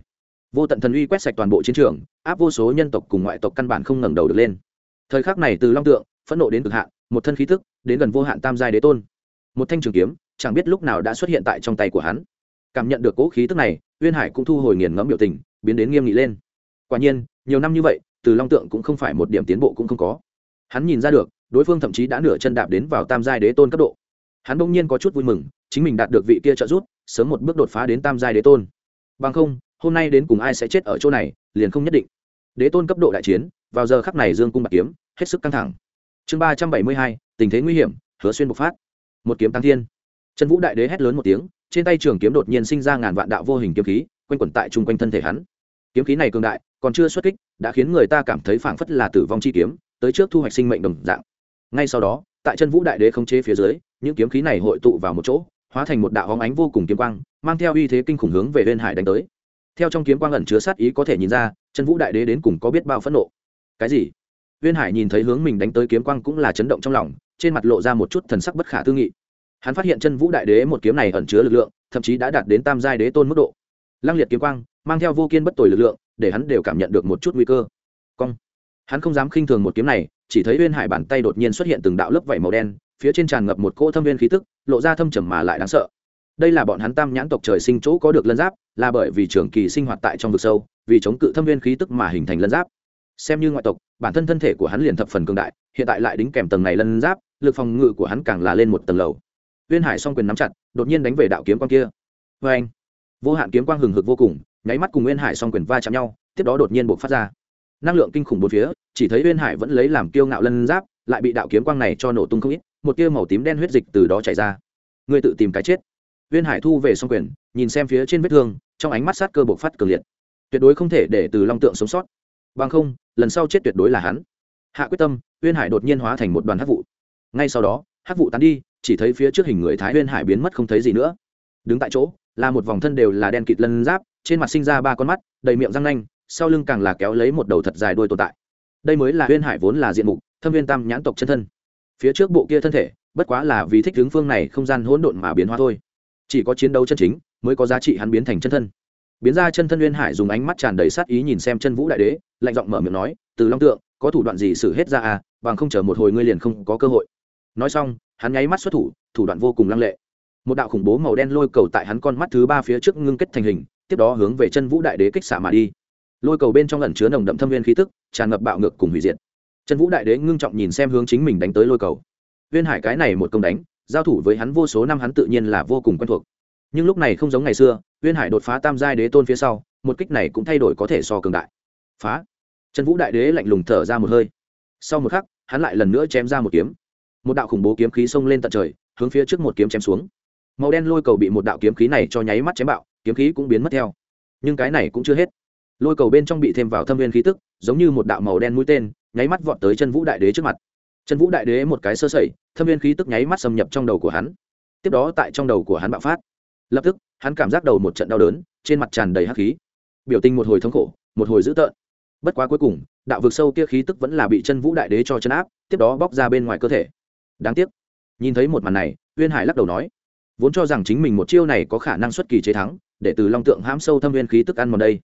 Vô tận thần uy quét sạch toàn bộ chiến trường, áp vô số nhân tộc cùng ngoại tộc căn bản không ngẩng đầu được lên. Thời khắc này từ long tượng, phẫn nộ đến cực hạn, một thân khí tức, đến gần vô hạn tam giai đế tôn. Một thanh trường kiếm, chẳng biết lúc nào đã xuất hiện tại trong tay của hắn. Cảm nhận được cố khí tức này, uyên hải cũng thu hồi nghiền ngẫm biểu tình, biến đến nghiêm nghị lên. Quả nhiên, nhiều năm như vậy từ long tượng cũng không phải một điểm tiến bộ cũng không có. Hắn nhìn ra được, đối phương thậm chí đã nửa chân đạp đến vào tam giai đế tôn cấp độ. Hắn bỗng nhiên có chút vui mừng, chính mình đạt được vị kia trợ giúp, sớm một bước đột phá đến tam giai đế tôn. Bằng không, hôm nay đến cùng ai sẽ chết ở chỗ này, liền không nhất định. Đế tôn cấp độ đại chiến, vào giờ khắc này dương cung bạc kiếm, hết sức căng thẳng. Chương ba trăm bảy mươi hai, tình thế nguy hiểm, hứa xuyên bộc phát. Một kiếm tăng thiên. Trần vũ đại đế hét lớn một tiếng, trên tay trường kiếm đột nhiên sinh ra ngàn vạn đạo vô hình kiếm khí, quanh quẩn tại chung quanh thân thể hắn. Kiếm khí này cường đại còn chưa xuất kích, đã khiến người ta cảm thấy phảng phất là tử vong chi kiếm, tới trước thu hoạch sinh mệnh đồng dạng. Ngay sau đó, tại chân vũ đại đế không chế phía dưới, những kiếm khí này hội tụ vào một chỗ, hóa thành một đạo hóng ánh vô cùng kiếm quang, mang theo uy thế kinh khủng hướng về bên hải đánh tới. Theo trong kiếm quang ẩn chứa sát ý có thể nhìn ra, chân vũ đại đế đến cùng có biết bao phẫn nộ. Cái gì? Viên hải nhìn thấy hướng mình đánh tới kiếm quang cũng là chấn động trong lòng, trên mặt lộ ra một chút thần sắc bất khả tư nghị. Hắn phát hiện chân vũ đại đế một kiếm này ẩn chứa lực lượng, thậm chí đã đạt đến tam giai đế tôn mức độ. Lăng liệt kiếm quang, mang theo vô kiên bất tồi lực lượng để hắn đều cảm nhận được một chút nguy cơ. Cong. Hắn không dám khinh thường một kiếm này, chỉ thấy uyên hải bàn tay đột nhiên xuất hiện từng đạo lớp vảy màu đen, phía trên tràn ngập một cỗ thâm viên khí tức, lộ ra thâm trầm mà lại đáng sợ. Đây là bọn hắn tam nhãn tộc trời sinh chỗ có được lân giáp, là bởi vì trường kỳ sinh hoạt tại trong vực sâu, vì chống cự thâm viên khí tức mà hình thành lân giáp. Xem như ngoại tộc, bản thân thân thể của hắn liền thập phần cường đại, hiện tại lại đính kèm tầng này lân giáp, lực phòng ngự của hắn càng là lên một tầng lầu. Uyên hải song quyền nắm chặt, đột nhiên đánh về đạo kiếm quang kia. Vê anh vô hạn kiếm quang hừng hực vô cùng nháy mắt cùng nguyên hải song quyền va chạm nhau, tiếp đó đột nhiên buộc phát ra. Năng lượng kinh khủng bốn phía, chỉ thấy nguyên hải vẫn lấy làm kiêu ngạo lân giáp, lại bị đạo kiếm quang này cho nổ tung không ít, một tia màu tím đen huyết dịch từ đó chảy ra. Ngươi tự tìm cái chết. Nguyên hải thu về song quyền, nhìn xem phía trên vết thương, trong ánh mắt sát cơ bộc phát cường liệt. Tuyệt đối không thể để từ long tượng sống sót. Bằng không, lần sau chết tuyệt đối là hắn. Hạ quyết tâm nguyên hải đột nhiên hóa thành một đoàn hắc vụ. Ngay sau đó, hắc vụ tán đi, chỉ thấy phía trước hình người thái nguyên hải biến mất không thấy gì nữa. Đứng tại chỗ, là một vòng thân đều là đen kịt lân giáp trên mặt sinh ra ba con mắt, đầy miệng răng nanh, sau lưng càng là kéo lấy một đầu thật dài đuôi tồn tại. Đây mới là huyên hải vốn là diện mục, thâm viên tam nhãn tộc chân thân. Phía trước bộ kia thân thể, bất quá là vì thích hướng phương này không gian hỗn độn mà biến hóa thôi. Chỉ có chiến đấu chân chính, mới có giá trị hắn biến thành chân thân. Biến ra chân thân uyên hải dùng ánh mắt tràn đầy sát ý nhìn xem chân vũ đại đế, lạnh giọng mở miệng nói, từ long tượng, có thủ đoạn gì xử hết ra à bằng không chờ một hồi ngươi liền không có cơ hội. Nói xong, hắn nháy mắt xuất thủ thủ đoạn vô cùng lăng lệ. Một đạo khủng bố màu đen lôi cầu tại hắn con mắt thứ ba phía trước ngưng kết thành hình tiếp đó hướng về chân vũ đại đế kích xạ mà đi. Lôi cầu bên trong ẩn chứa nồng đậm thâm viên khí tức, tràn ngập bạo ngược cùng hủy diệt. Chân vũ đại đế ngưng trọng nhìn xem hướng chính mình đánh tới lôi cầu. Viên hải cái này một công đánh, giao thủ với hắn vô số năm hắn tự nhiên là vô cùng quen thuộc. Nhưng lúc này không giống ngày xưa, viên hải đột phá tam giai đế tôn phía sau, một kích này cũng thay đổi có thể so cường đại. Phá! Trần vũ đại đế lạnh lùng thở ra một hơi. Sau một khắc, hắn lại lần nữa chém ra một kiếm. Một đạo khủng bố kiếm khí xông lên tận trời, hướng phía trước một kiếm chém xuống màu đen lôi cầu bị một đạo kiếm khí này cho nháy mắt chém bạo, kiếm khí cũng biến mất theo. Nhưng cái này cũng chưa hết. Lôi cầu bên trong bị thêm vào thâm viên khí tức, giống như một đạo màu đen mũi tên, nháy mắt vọt tới chân vũ đại đế trước mặt. Chân vũ đại đế một cái sơ sẩy, thâm viên khí tức nháy mắt xâm nhập trong đầu của hắn. Tiếp đó tại trong đầu của hắn bạo phát. Lập tức, hắn cảm giác đầu một trận đau đớn, trên mặt tràn đầy hắc khí. Biểu tình một hồi thống khổ, một hồi dữ tợn. Bất quá cuối cùng, đạo vực sâu kia khí tức vẫn là bị chân vũ đại đế cho chân áp, tiếp đó bóc ra bên ngoài cơ thể. Đáng tiếc. Nhìn thấy một màn này, uyên hải lắc đầu nói vốn cho rằng chính mình một chiêu này có khả năng xuất kỳ chế thắng, để từ long tượng hãm sâu thâm viên khí tức ăn một đây.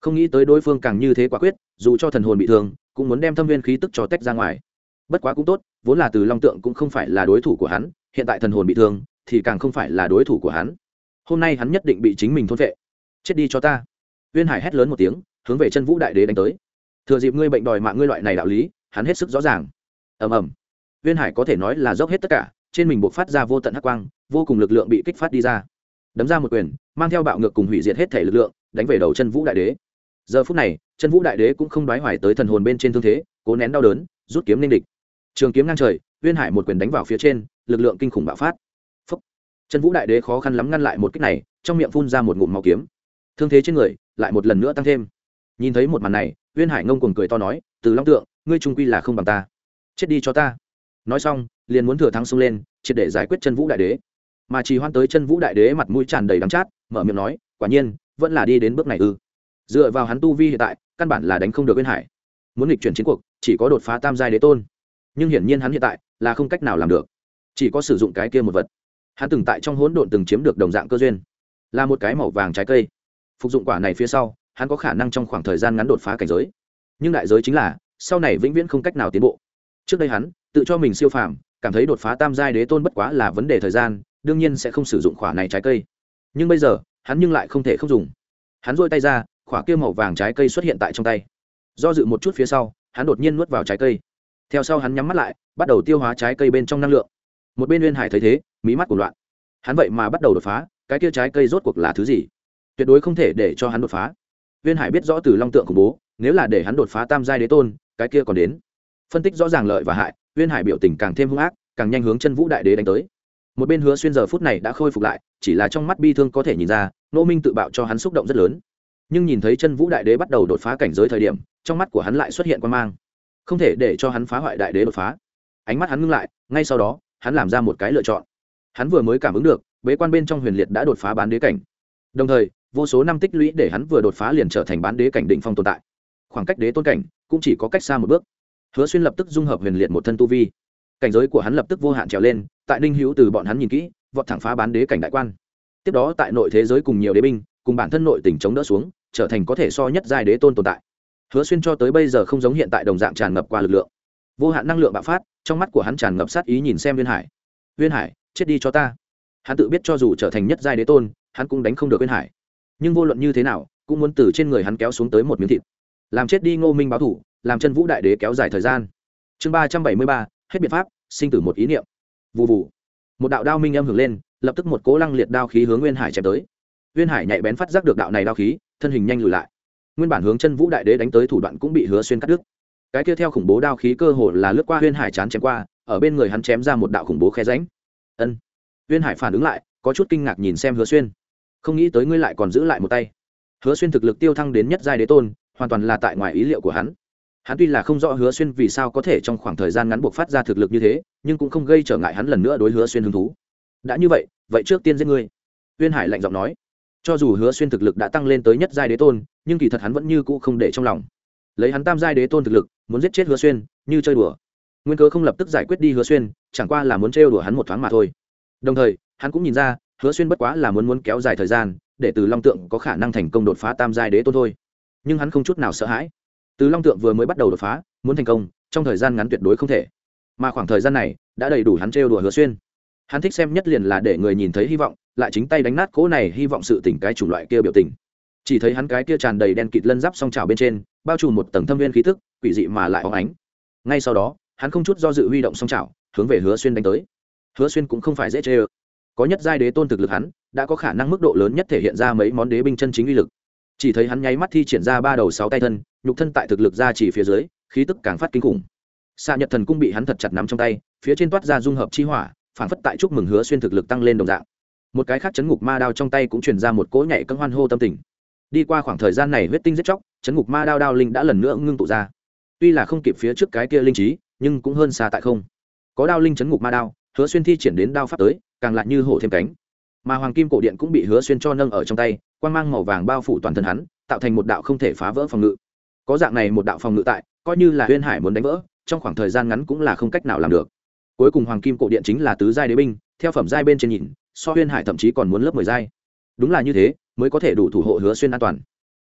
Không nghĩ tới đối phương càng như thế quả quyết, dù cho thần hồn bị thương, cũng muốn đem thâm viên khí tức cho tách ra ngoài. Bất quá cũng tốt, vốn là từ long tượng cũng không phải là đối thủ của hắn, hiện tại thần hồn bị thương, thì càng không phải là đối thủ của hắn. Hôm nay hắn nhất định bị chính mình thôn vệ. Chết đi cho ta. Uyên hải hét lớn một tiếng, hướng về chân vũ đại đế đánh tới. Thừa dịp ngươi bệnh đòi mạng ngươi loại này đạo lý, hắn hết sức rõ ràng. Ầm ầm. Uyên hải có thể nói là dốc hết tất cả, trên mình buộc phát ra vô tận hắc quang vô cùng lực lượng bị kích phát đi ra. Đấm ra một quyền, mang theo bạo ngược cùng hủy diệt hết thể lực lượng, đánh về đầu chân vũ đại đế. Giờ phút này, chân vũ đại đế cũng không đoái hoài tới thần hồn bên trên thương thế, cố nén đau đớn, rút kiếm ninh địch. Trường kiếm ngang trời, uyên hải một quyền đánh vào phía trên, lực lượng kinh khủng bạo phát. Phúc. chân vũ đại đế khó khăn lắm ngăn lại một kích này, trong miệng phun ra một ngụm máu kiếm. Thương thế trên người lại một lần nữa tăng thêm. Nhìn thấy một màn này, uyên hải ngông cuồng cười to nói, từ long tượng, ngươi trung quy là không bằng ta. Chết đi cho ta. Nói xong, liền muốn thừa thắng xông lên, triệt để giải quyết chân vũ đại đế mà chỉ hoan tới chân vũ đại đế mặt mũi tràn đầy đắng chát, mở miệng nói, quả nhiên, vẫn là đi đến bước này ư? Dựa vào hắn tu vi hiện tại, căn bản là đánh không được bên hải. Muốn nghịch chuyển chiến cuộc, chỉ có đột phá tam giai đế tôn. Nhưng hiển nhiên hắn hiện tại là không cách nào làm được. Chỉ có sử dụng cái kia một vật. Hắn từng tại trong hỗn độn từng chiếm được đồng dạng cơ duyên. Là một cái màu vàng trái cây. Phục dụng quả này phía sau, hắn có khả năng trong khoảng thời gian ngắn đột phá cảnh giới. Nhưng đại giới chính là, sau này vĩnh viễn không cách nào tiến bộ. Trước đây hắn, tự cho mình siêu phàm, cảm thấy đột phá tam giai đế tôn bất quá là vấn đề thời gian đương nhiên sẽ không sử dụng quả này trái cây. Nhưng bây giờ, hắn nhưng lại không thể không dùng. Hắn dôi tay ra quả kia màu vàng trái cây xuất hiện tại trong tay. Do dự một chút phía sau, hắn đột nhiên nuốt vào trái cây. Theo sau hắn nhắm mắt lại, bắt đầu tiêu hóa trái cây bên trong năng lượng. Một bên uyên hải thấy thế, mí mắt của loạn. Hắn vậy mà bắt đầu đột phá, cái kia trái cây rốt cuộc là thứ gì? Tuyệt đối không thể để cho hắn đột phá. Uyên hải biết rõ từ long tượng khủng bố, nếu là để hắn đột phá tam giai đế tôn, cái kia còn đến. Phân tích rõ ràng lợi và hại, uyên hải biểu tình càng thêm hung ác, càng nhanh hướng chân vũ đại đế đánh tới một bên hứa xuyên giờ phút này đã khôi phục lại, chỉ là trong mắt bi thương có thể nhìn ra nô minh tự bạo cho hắn xúc động rất lớn. Nhưng nhìn thấy chân vũ đại đế bắt đầu đột phá cảnh giới thời điểm, trong mắt của hắn lại xuất hiện quan mang. Không thể để cho hắn phá hoại đại đế đột phá. Ánh mắt hắn ngưng lại, ngay sau đó, hắn làm ra một cái lựa chọn. Hắn vừa mới cảm ứng được, bế quan bên trong huyền liệt đã đột phá bán đế cảnh. Đồng thời, vô số năm tích lũy để hắn vừa đột phá liền trở thành bán đế cảnh định phong tồn tại. Khoảng cách đế tôn cảnh cũng chỉ có cách xa một bước. Hứa xuyên lập tức dung hợp huyền liệt một thân tu vi cảnh giới của hắn lập tức vô hạn trèo lên, tại ninh hữu từ bọn hắn nhìn kỹ, vọt thẳng phá bán đế cảnh đại quan. Tiếp đó tại nội thế giới cùng nhiều đế binh, cùng bản thân nội tỉnh chống đỡ xuống, trở thành có thể so nhất giai đế tôn tồn tại. Hứa xuyên cho tới bây giờ không giống hiện tại đồng dạng tràn ngập qua lực lượng. Vô hạn năng lượng bạo phát, trong mắt của hắn tràn ngập sát ý nhìn xem viên hải. Viên hải, chết đi cho ta. Hắn tự biết cho dù trở thành nhất giai đế tôn, hắn cũng đánh không được viên hải. Nhưng vô luận như thế nào, cũng muốn từ trên người hắn kéo xuống tới một miếng thịt. Làm chết đi ngô minh báo thủ, làm chân vũ đại đế kéo dài thời gian. Chương ba trăm bảy mươi ba hết biện pháp, sinh tử một ý niệm. Vụ vụ một đạo đao minh âm hưởng lên, lập tức một cố lăng liệt đao khí hướng nguyên hải chém tới. Nguyên hải nhạy bén phát giác được đạo này đao khí, thân hình nhanh lùi lại. Nguyên bản hướng chân vũ đại đế đánh tới thủ đoạn cũng bị hứa xuyên cắt đứt. Cái kia theo khủng bố đao khí cơ hồ là lướt qua huyên hải chán chém qua, ở bên người hắn chém ra một đạo khủng bố khe ránh ân. Huyên hải phản ứng lại, có chút kinh ngạc nhìn xem hứa xuyên. Không nghĩ tới ngươi lại còn giữ lại một tay. Hứa xuyên thực lực tiêu thăng đến nhất giai đế tôn, hoàn toàn là tại ngoài ý liệu của hắn hắn tuy là không rõ hứa xuyên vì sao có thể trong khoảng thời gian ngắn buộc phát ra thực lực như thế, nhưng cũng không gây trở ngại hắn lần nữa đối hứa xuyên hứng thú. Đã như vậy vậy trước tiên giết ngươi. Uyên hải lạnh giọng nói. Cho dù hứa xuyên thực lực đã tăng lên tới nhất giai đế tôn, nhưng kỳ thật hắn vẫn như cũ không để trong lòng. Lấy hắn tam giai đế tôn thực lực, muốn giết chết hứa xuyên, như chơi đùa. Nguyên cớ không lập tức giải quyết đi hứa xuyên, chẳng qua là muốn trêu đùa hắn một thoáng mà thôi. Đồng thời, hắn cũng nhìn ra, hứa xuyên bất quá là muốn muốn kéo dài thời gian, để từ long tượng có khả năng thành công đột phá tam giai đế tôn thôi. Nhưng hắn không chút nào sợ hãi từ long tượng vừa mới bắt đầu đột phá, muốn thành công, trong thời gian ngắn tuyệt đối không thể. Mà khoảng thời gian này, đã đầy đủ hắn trêu đùa hứa xuyên. Hắn thích xem nhất liền là để người nhìn thấy hy vọng, lại chính tay đánh nát cỗ này hy vọng sự tỉnh cái chủng loại kia biểu tình. Chỉ thấy hắn cái kia tràn đầy đen kịt lân giáp song trào bên trên, bao trùm một tầng thâm viên khí thức quỷ dị mà lại óng ánh. Ngay sau đó, hắn không chút do dự huy động song trào hướng về hứa xuyên đánh tới. Hứa xuyên cũng không phải dễ chê ơ. Có nhất giai đế tôn thực lực hắn, đã có khả năng mức độ lớn nhất thể hiện ra mấy món đế binh chân chính uy lực chỉ thấy hắn nháy mắt thi triển ra ba đầu sáu tay thân, nhục thân tại thực lực ra chỉ phía dưới, khí tức càng phát kinh khủng. Xạ nhật thần cung bị hắn thật chặt nắm trong tay, phía trên toát ra dung hợp chi hỏa, phản phất tại chúc mừng hứa xuyên thực lực tăng lên đồng dạng. Một cái khác chấn ngục ma đao trong tay cũng truyền ra một cỗ nhảy cân hoan hô tâm tình. Đi qua khoảng thời gian này huyết tinh giết chóc, chấn ngục ma đao đao linh đã lần nữa ngưng tụ ra. Tuy là không kịp phía trước cái kia linh trí, nhưng cũng hơn xa tại không. Có đao linh chấn ngục ma đao, hứa xuyên thi triển đến đao pháp tới, càng lại như hổ thêm cánh mà hoàng kim cổ điện cũng bị hứa xuyên cho nâng ở trong tay quan g mang màu vàng bao phủ toàn thân hắn, tạo thành một đạo không thể phá vỡ phòng ngự. Có dạng này một đạo phòng ngự tại, coi như là huyên hải muốn đánh vỡ, trong khoảng thời gian ngắn cũng là không cách nào làm được. Cuối cùng hoàng kim cổ điện chính là tứ giai đế binh, theo phẩm giai bên trên nhìn, so huyên hải thậm chí còn muốn lớp mười giai. Đúng là như thế, mới có thể đủ thủ hộ hứa xuyên an toàn.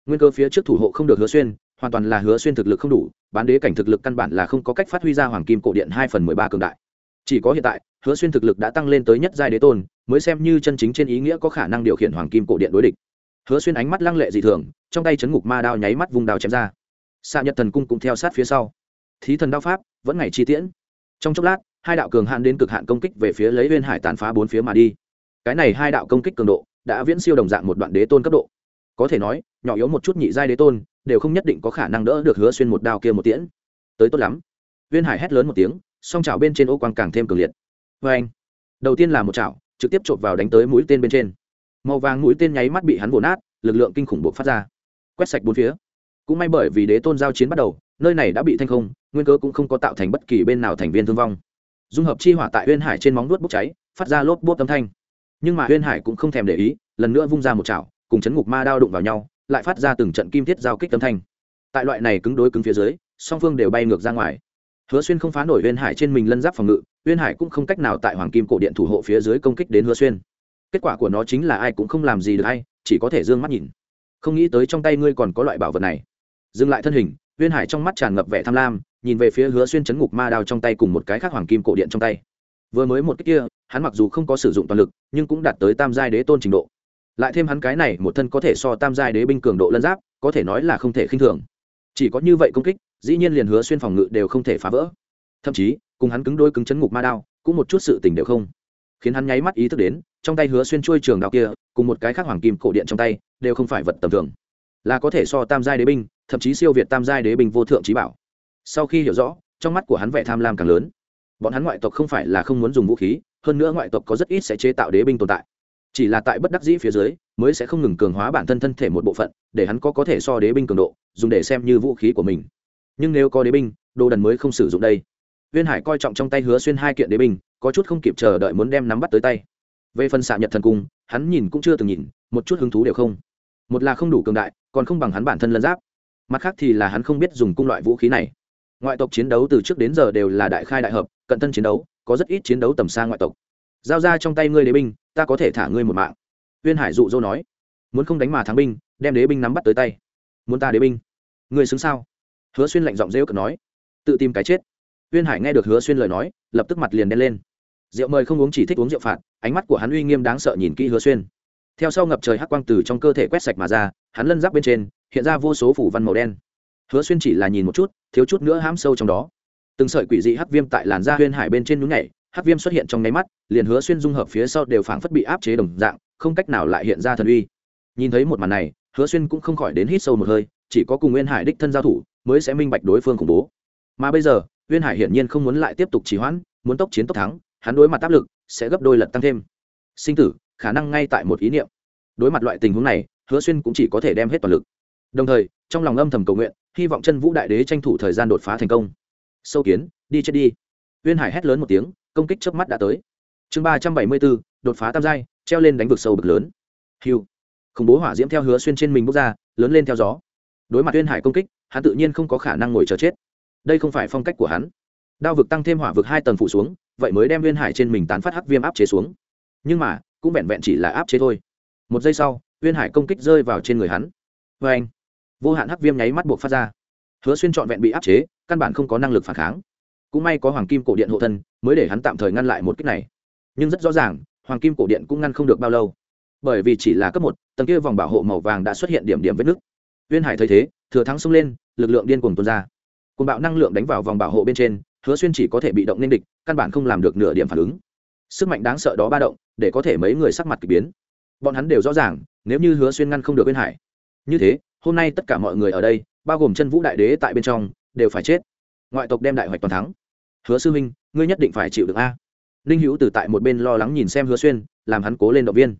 Nguyên cơ phía trước thủ hộ không được hứa xuyên, hoàn toàn là hứa xuyên thực lực không đủ, bán đế cảnh thực lực căn bản là không có cách phát huy ra hoàng kim cổ điện hai phần mười ba cường đại. Chỉ có hiện tại, hứa xuyên thực lực đã tăng lên tới nhất giai đế tôn mới xem như chân chính trên ý nghĩa có khả năng điều khiển hoàng kim cổ điện đối địch. Hứa xuyên ánh mắt lăng lệ dị thường, trong tay chấn ngục ma đao nháy mắt vùng đao chém ra. Xạ nhật thần cung cũng theo sát phía sau. Thí thần đao pháp, vẫn ngày chi tiễn. Trong chốc lát, hai đạo cường hạn đến cực hạn công kích về phía lấy viên hải tàn phá bốn phía mà đi. Cái này hai đạo công kích cường độ, đã viễn siêu đồng dạng một đoạn đế tôn cấp độ. Có thể nói, nhỏ yếu một chút nhị giai đế tôn, đều không nhất định có khả năng đỡ được hứa xuyên một đao kia một tiễn. Tới tốt lắm. Viên hải hét lớn một tiếng, song chảo bên trên ô quang càng thêm cường liệt. Vê anh đầu tiên là một chảo trực tiếp chộp vào đánh tới mũi tên bên trên. Màu vàng mũi tên nháy mắt bị hắn vồ nát, lực lượng kinh khủng buộc phát ra. Quét sạch bốn phía. Cũng may bởi vì đế tôn giao chiến bắt đầu, nơi này đã bị thanh không, nguyên cớ cũng không có tạo thành bất kỳ bên nào thành viên thương vong. Dung hợp chi hỏa tại huyên hải trên móng đuốt bốc cháy, phát ra lốp bốp âm thanh. Nhưng mà huyên hải cũng không thèm để ý, lần nữa vung ra một chảo, cùng chấn ngục ma đao đụng vào nhau, lại phát ra từng trận kim thiết giao kích âm thanh. Tại loại này cứng đối cứng phía dưới, song phương đều bay ngược ra ngoài hứa xuyên không phá nổi huyên hải trên mình lân giáp phòng ngự huyên hải cũng không cách nào tại hoàng kim cổ điện thủ hộ phía dưới công kích đến hứa xuyên. Kết quả của nó chính là ai cũng không làm gì được ai, chỉ có thể d ư ơ n g mắt nhìn. Không nghĩ tới trong tay ngươi còn có loại bảo vật này. Dừng lại thân hình huyên hải trong mắt tràn ngập vẻ tham lam nhìn về phía hứa xuyên chấn ngục ma đao trong tay cùng một cái khác hoàng kim cổ điện trong tay. Vừa mới một cách kia hắn mặc dù không có sử dụng toàn lực nhưng cũng đạt tới tam giai đế tôn trình độ. Lại thêm hắn cái này một thân có thể so tam giai đế binh cường độ lân giáp có thể nói là không thể khinh thường. Chỉ có như vậy công kích dĩ nhiên liền hứa xuyên phòng ngự đều không thể phá vỡ. Thậm chí, cùng hắn cứng đôi cứng chấn ngục ma đao, cũng một chút sự tình đều không. Khiến hắn nháy mắt ý thức đến, trong tay hứa xuyên trôi trường đao kia, cùng một cái khác hoàng kim cổ điện trong tay, đều không phải vật tầm thường. Là có thể so tam giai đế binh, thậm chí siêu việt tam giai đế binh vô thượng trí bảo. Sau khi hiểu rõ, trong mắt của hắn vẻ tham lam càng lớn. Bọn hắn ngoại tộc không phải là không muốn dùng vũ khí, hơn nữa ngoại tộc có rất ít sẽ chế tạo đế binh tồn tại. Chỉ là tại bất đắc dĩ phía dưới, mới sẽ không ngừng cường hóa bản thân thân thể một bộ phận, để hắn có có thể so đế binh cường độ, dùng để xem như vũ khí của mình nhưng nếu có đế binh, đồ đần mới không sử dụng đây. Viên hải coi trọng trong tay hứa xuyên hai kiện đế binh, có chút không kịp chờ đợi muốn đem nắm bắt tới tay. Về phần xạ nhật thần cung, hắn nhìn cũng chưa từng nhìn, một chút hứng thú đều không. Một là không đủ cường đại, còn không bằng hắn bản thân lân giáp. Mặt khác thì là hắn không biết dùng cung loại vũ khí này. Ngoại tộc chiến đấu từ trước đến giờ đều là đại khai đại hợp, cận thân chiến đấu, có rất ít chiến đấu tầm xa ngoại tộc. Giao ra trong tay ngươi đế binh, ta có thể thả ngươi một mạng. Uyên hải dụ dỗ nói. Muốn không đánh mà thắng binh, đem đế binh nắm bắt tới tay. Muốn ta đế binh. Ngươi xứng sao? Hứa xuyên lạnh giọng rêu cực nói, tự tìm cái chết. Uyên hải nghe được hứa xuyên lời nói, lập tức mặt liền đen lên. Rượu mời không uống chỉ thích uống rượu phạt, ánh mắt của hắn uy nghiêm đáng sợ nhìn kỹ hứa xuyên. Theo sau ngập trời hắc quang từ trong cơ thể quét sạch mà ra, hắn lân giáp bên trên, hiện ra vô số phủ văn màu đen. Hứa xuyên chỉ là nhìn một chút, thiếu chút nữa hãm sâu trong đó. Từng sợi quỷ dị hắc viêm tại làn da huyên hải bên trên núi nhảy, hắc viêm xuất hiện trong nháy mắt, liền hứa xuyên dung hợp phía sau đều phảng phất bị áp chế đồng dạng, không cách nào lại hiện ra thần uy. Nhìn thấy một màn này, hứa xuyên cũng không khỏi đến hít sâu một hơi chỉ có cùng nguyên hải đích thân giao thủ mới sẽ minh bạch đối phương khủng bố. Mà bây giờ, nguyên hải hiển nhiên không muốn lại tiếp tục trì hoãn, muốn tốc chiến tốc thắng, hắn đối mặt áp lực sẽ gấp đôi lần tăng thêm. Sinh tử, khả năng ngay tại một ý niệm. Đối mặt loại tình huống này, hứa xuyên cũng chỉ có thể đem hết toàn lực. Đồng thời, trong lòng âm thầm cầu nguyện, hy vọng chân vũ đại đế tranh thủ thời gian đột phá thành công. Sâu kiến, đi chết đi. Uyên hải hét lớn một tiếng, công kích trước mắt đã tới. Chương ba trăm bảy mươi bốn đột phá tam giai, treo lên đánh vực sâu bực lớn. Hiu khủng bố hỏa diễm theo hứa xuyên trên mình bước ra, lớn lên theo gió đối mặt uyên hải công kích, hắn tự nhiên không có khả năng ngồi chờ chết. Đây không phải phong cách của hắn. Đao vực tăng thêm hỏa vực hai tầng phủ xuống, vậy mới đem uyên hải trên mình tán phát hắc viêm áp chế xuống. Nhưng mà, cũng vẹn vẹn chỉ là áp chế thôi. Một giây sau, uyên hải công kích rơi vào trên người hắn. Vê anh, vô hạn hắc viêm nháy mắt buộc phát ra. Hứa xuyên trọn vẹn bị áp chế, căn bản không có năng lực phản kháng. Cũng may có hoàng kim cổ điện hộ thân, mới để hắn tạm thời ngăn lại một kích này. Nhưng rất rõ ràng, hoàng kim cổ điện cũng ngăn không được bao lâu. Bởi vì chỉ là cấp một, tầng kia vòng bảo hộ màu vàng đã xuất hiện điểm điểm vết nứt uyên hải thấy thế, thừa thắng xông lên, lực lượng điên cuồng tuôn ra. Cùng bạo năng lượng đánh vào vòng bảo hộ bên trên, hứa xuyên chỉ có thể bị động nên địch, căn bản không làm được nửa điểm phản ứng. Sức mạnh đáng sợ đó ba động, để có thể mấy người sắc mặt k ỳ biến. Bọn hắn đều rõ ràng, nếu như hứa xuyên ngăn không được uyên hải. Như thế, hôm nay tất cả mọi người ở đây, bao gồm chân vũ đại đế tại bên trong, đều phải chết. Ngoại tộc đem đại hoạch toàn thắng. Hứa sư minh ngươi nhất định phải chịu được a. Ninh hữu từ tại một bên lo lắng nhìn xem hứa xuyên, làm hắn cố lên động viên.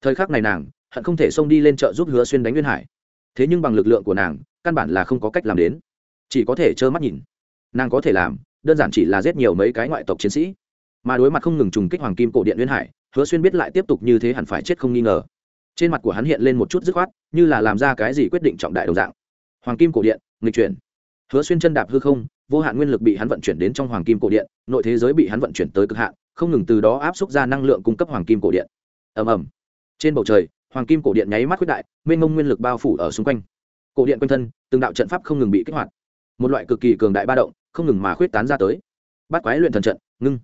Thời khắc này nàng, hận không thể xông đi lên chợ giúp hứa xuyên đánh nguyên hải thế nhưng bằng lực lượng của nàng, căn bản là không có cách làm đến. Chỉ có thể trơ mắt nhìn. Nàng có thể làm, đơn giản chỉ là giết nhiều mấy cái ngoại tộc chiến sĩ. Mà đối mặt không ngừng trùng kích hoàng kim cổ điện nguyên hải, hứa xuyên biết lại tiếp tục như thế hẳn phải chết không nghi ngờ. Trên mặt của hắn hiện lên một chút dứt khoát, như là làm ra cái gì quyết định trọng đại đồng dạng. Hoàng kim cổ điện, nghịch chuyển. Hứa xuyên chân đạp hư không, vô hạn nguyên lực bị hắn vận chuyển đến trong hoàng kim cổ điện, nội thế giới bị hắn vận chuyển tới cực hạn, không ngừng từ đó áp xúc ra năng lượng cung cấp hoàng kim cổ điện. Ầm ầm. Trên bầu trời hoàng kim cổ điện nháy mắt quyết đại, mênh mông nguyên lực bao phủ ở xung quanh. Cổ điện quanh thân, từng đạo trận pháp không ngừng bị kích hoạt. Một loại cực kỳ cường đại ba động, không ngừng mà khuyết tán ra tới. Bắt quái luyện thần trận, ngưng.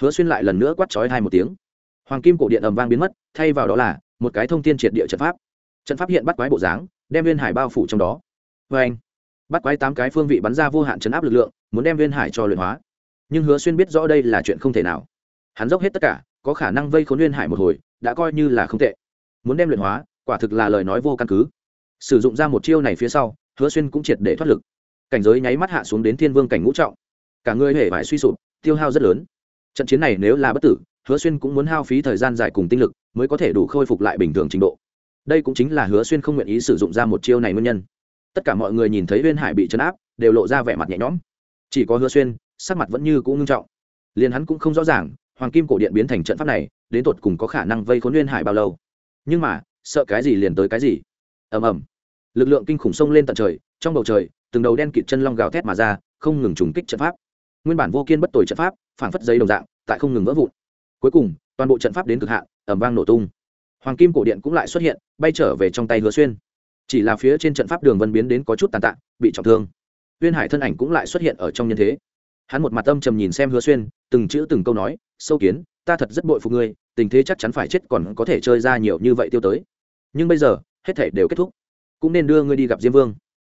Hứa xuyên lại lần nữa quát chói hai một tiếng. Hoàng kim cổ điện ầm vang biến mất, thay vào đó là một cái thông tin triệt địa trận pháp. Trận pháp hiện bắt quái bộ dáng, đem viên hải bao phủ trong đó. Vâng. Vê anh bắt quái tám cái phương vị bắn ra vô hạn chấn áp lực lượng, muốn đem viên hải cho luyện hóa. Nhưng hứa xuyên biết rõ đây là chuyện không thể nào. Hắn dốc hết tất cả, có khả năng vây khốn viên hải một hồi, đã coi như là không tệ muốn đem luyện hóa, quả thực là lời nói vô căn cứ. Sử dụng ra một chiêu này phía sau, hứa xuyên cũng triệt để thoát lực. Cảnh giới nháy mắt hạ xuống đến thiên vương cảnh ngũ trọng. Cả người hề phải suy sụp, tiêu hao rất lớn. Trận chiến này nếu là bất tử, hứa xuyên cũng muốn hao phí thời gian dài cùng tinh lực mới có thể đủ khôi phục lại bình thường trình độ. Đây cũng chính là hứa xuyên không nguyện ý sử dụng ra một chiêu này nguyên nhân. Tất cả mọi người nhìn thấy huyên hải bị chấn áp, đều lộ ra vẻ mặt nhẹ nhõm. Chỉ có hứa xuyên, sắc mặt vẫn như cũ ngưng trọng. Liền hắn cũng không rõ ràng, hoàng kim cổ điện biến thành trận pháp này, đến tột cùng có khả năng vây khốn huyên hải bao lâu nhưng mà, sợ cái gì liền tới cái gì. Ầm ầm. Lực lượng kinh khủng sông lên tận trời, trong bầu trời, từng đầu đen kịt chân long gào thét mà ra, không ngừng trùng kích trận pháp. Nguyên bản vô kiên bất tồi trận pháp phản phất giấy đồng dạng, tại không ngừng vỡ vụn. Cuối cùng, toàn bộ trận pháp đến cực hạn ẩm vang nổ tung. Hoàng kim cổ điện cũng lại xuất hiện, bay trở về trong tay hứa xuyên. Chỉ là phía trên trận pháp đường vân biến đến có chút tàn tạ, bị trọng thương. Uyên hải thân ảnh cũng lại xuất hiện ở trong nhân thế. Hắn một mặt âm trầm nhìn xem hứa xuyên, từng chữ từng câu nói, sâu kiến ta thật rất bội phục ngươi, tình thế chắc chắn phải chết còn có thể chơi ra nhiều như vậy tiêu tới. Nhưng bây giờ, hết thể đều kết thúc. Cũng nên đưa ngươi đi gặp diêm vương.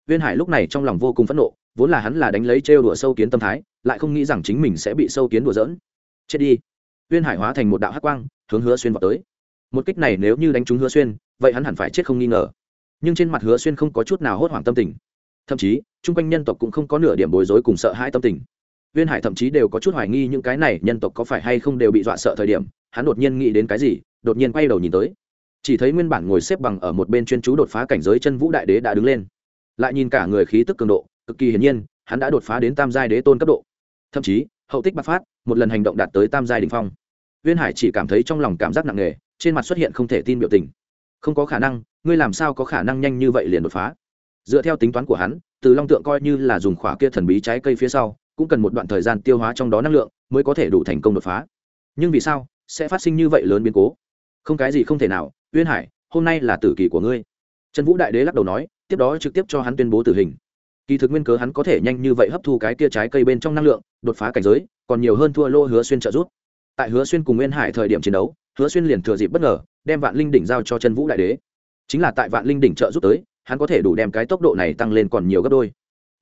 Viên hải lúc này trong lòng vô cùng phẫn nộ, vốn là hắn là đánh lấy trêu đùa sâu kiến tâm thái, lại không nghĩ rằng chính mình sẽ bị sâu kiến đùa dỡn chết đi. Viên hải hóa thành một đạo hắc quang, hướng hứa xuyên vào tới. Một kích này nếu như đánh trúng hứa xuyên, vậy hắn hẳn phải chết không nghi ngờ. Nhưng trên mặt hứa xuyên không có chút nào hốt hoảng tâm tình. Thậm chí, chung quanh nhân tộc cũng không có nửa điểm bối rối cùng sợ hãi tâm tình. Viên hải thậm chí đều có chút hoài nghi những cái này nhân tộc có phải hay không đều bị dọa sợ thời điểm, hắn đột nhiên nghĩ đến cái gì, đột nhiên quay đầu nhìn tới. Chỉ thấy nguyên bản ngồi xếp bằng ở một bên chuyên chú đột phá cảnh giới chân vũ đại đế đã đứng lên. Lại nhìn cả người khí tức cường độ, cực kỳ hiển nhiên, hắn đã đột phá đến tam giai đế tôn cấp độ. Thậm chí, hậu tích bắc phát, một lần hành động đạt tới tam giai đỉnh phong. Viên hải chỉ cảm thấy trong lòng cảm giác nặng nề, trên mặt xuất hiện không thể tin biểu tình. Không có khả năng, ngươi làm sao có khả năng nhanh như vậy liền đột phá? Dựa theo tính toán của hắn, từ long tượng coi như là dùng khỏa kia thần bí trái cây phía sau cũng cần một đoạn thời gian tiêu hóa trong đó năng lượng mới có thể đủ thành công đột phá. Nhưng vì sao sẽ phát sinh như vậy lớn biến cố? Không cái gì không thể nào. Uyên hải, hôm nay là tử kỳ của ngươi. Trần vũ đại đế lắc đầu nói, tiếp đó trực tiếp cho hắn tuyên bố tử hình. Kỳ thực nguyên cớ hắn có thể nhanh như vậy hấp thu cái kia trái cây bên trong năng lượng, đột phá cảnh giới, còn nhiều hơn thua lô hứa xuyên trợ giúp. Tại hứa xuyên cùng nguyên hải thời điểm chiến đấu, hứa xuyên liền thừa dịp bất ngờ, đem vạn linh đỉnh giao cho chân vũ đại đế. Chính là tại vạn linh đỉnh trợ giúp tới, hắn có thể đủ đem cái tốc độ này tăng lên còn nhiều gấp đôi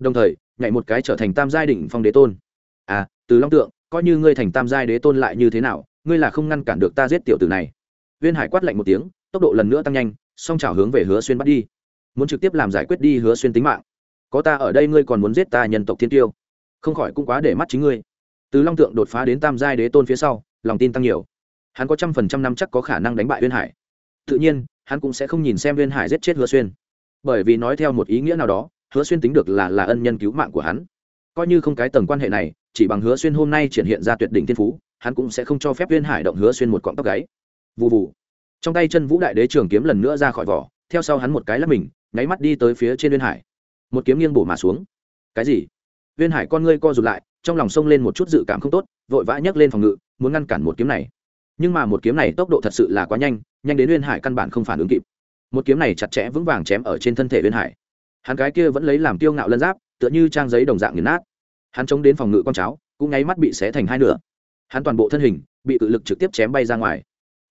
đồng thời, nhảy một cái trở thành tam giai đỉnh phong đế tôn. À từ long tượng, coi như ngươi thành tam giai đế tôn lại như thế nào, ngươi là không ngăn cản được ta giết tiểu tử này. Viên hải quát lạnh một tiếng, tốc độ lần nữa tăng nhanh, song trào hướng về hứa xuyên bắt đi. Muốn trực tiếp làm giải quyết đi hứa xuyên tính mạng. Có ta ở đây ngươi còn muốn giết ta nhân tộc thiên tiêu. Không khỏi cũng quá để mắt chính ngươi. Từ long tượng đột phá đến tam giai đế tôn phía sau, lòng tin tăng nhiều. Hắn có trăm phần trăm năm chắc có khả năng đánh bại uyên hải. Tự nhiên, hắn cũng sẽ không nhìn xem uyên hải giết chết hứa xuyên. Bởi vì nói theo một ý nghĩa nào đó hứa xuyên tính được là là ân nhân cứu mạng của hắn. Coi như không cái tầng quan hệ này, chỉ bằng hứa xuyên hôm nay triển hiện ra tuyệt đỉnh thiên phú, hắn cũng sẽ không cho phép Viên hải động hứa xuyên một cọng tóc gáy. Vụ vụ trong tay chân vũ đại đế trường kiếm lần nữa ra khỏi vỏ, theo sau hắn một cái lắp mình, nháy mắt đi tới phía trên Viên hải. Một kiếm nghiêng bổ mà xuống. Cái gì? Viên hải con ngươi co rụt lại, trong lòng sông lên một chút dự cảm không tốt, vội vã nhấc lên phòng ngự, muốn ngăn cản một kiếm này. Nhưng mà một kiếm này tốc độ thật sự là quá nhanh nhanh đến Viên hải căn bản không phản ứng kịp. Một kiếm này chặt chẽ vững vàng chém ở trên thân thể Viên hải hắn cái kia vẫn lấy làm tiêu ngạo lân giáp, tựa như trang giấy đồng dạng nghiền nát. Hắn chống đến phòng ngự con cháo, cũng nháy mắt bị xé thành hai nửa. Hắn toàn bộ thân hình, bị tự lực trực tiếp chém bay ra ngoài.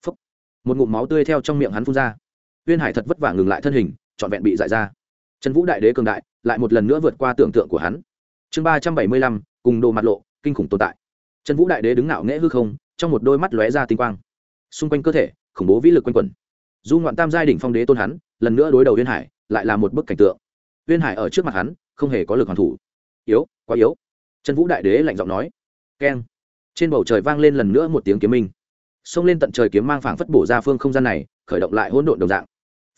Phúc. một ngụm máu tươi theo trong miệng hắn phun ra. Uyên hải thật vất vả ngừng lại thân hình, trọn vẹn bị dại ra. Trần vũ đại đế cường đại, lại một lần nữa vượt qua tưởng tượng của hắn. Chương ba trăm bảy mươi lăm, cùng đồ mặt lộ, kinh khủng tồn tại. Trần vũ đại đế đứng ngạo nghễ hư không, trong một đôi mắt lóe ra tinh quang. Xung quanh cơ thể, khủng bố vĩ lực quanh quẩn. Du ngoạn tam giai đỉnh phong đế tôn hắn, lần nữa đối đầu uyên hải, lại là một bức cảnh tượng uyên hải ở trước mặt hắn, không hề có lực hoàn thủ. Yếu, quá yếu. Trần vũ đại đế lạnh giọng nói. Keng. Trên bầu trời vang lên lần nữa một tiếng kiếm minh. Xông lên tận trời kiếm mang phảng phất bổ ra phương không gian này, khởi động lại hỗn độn đồng dạng.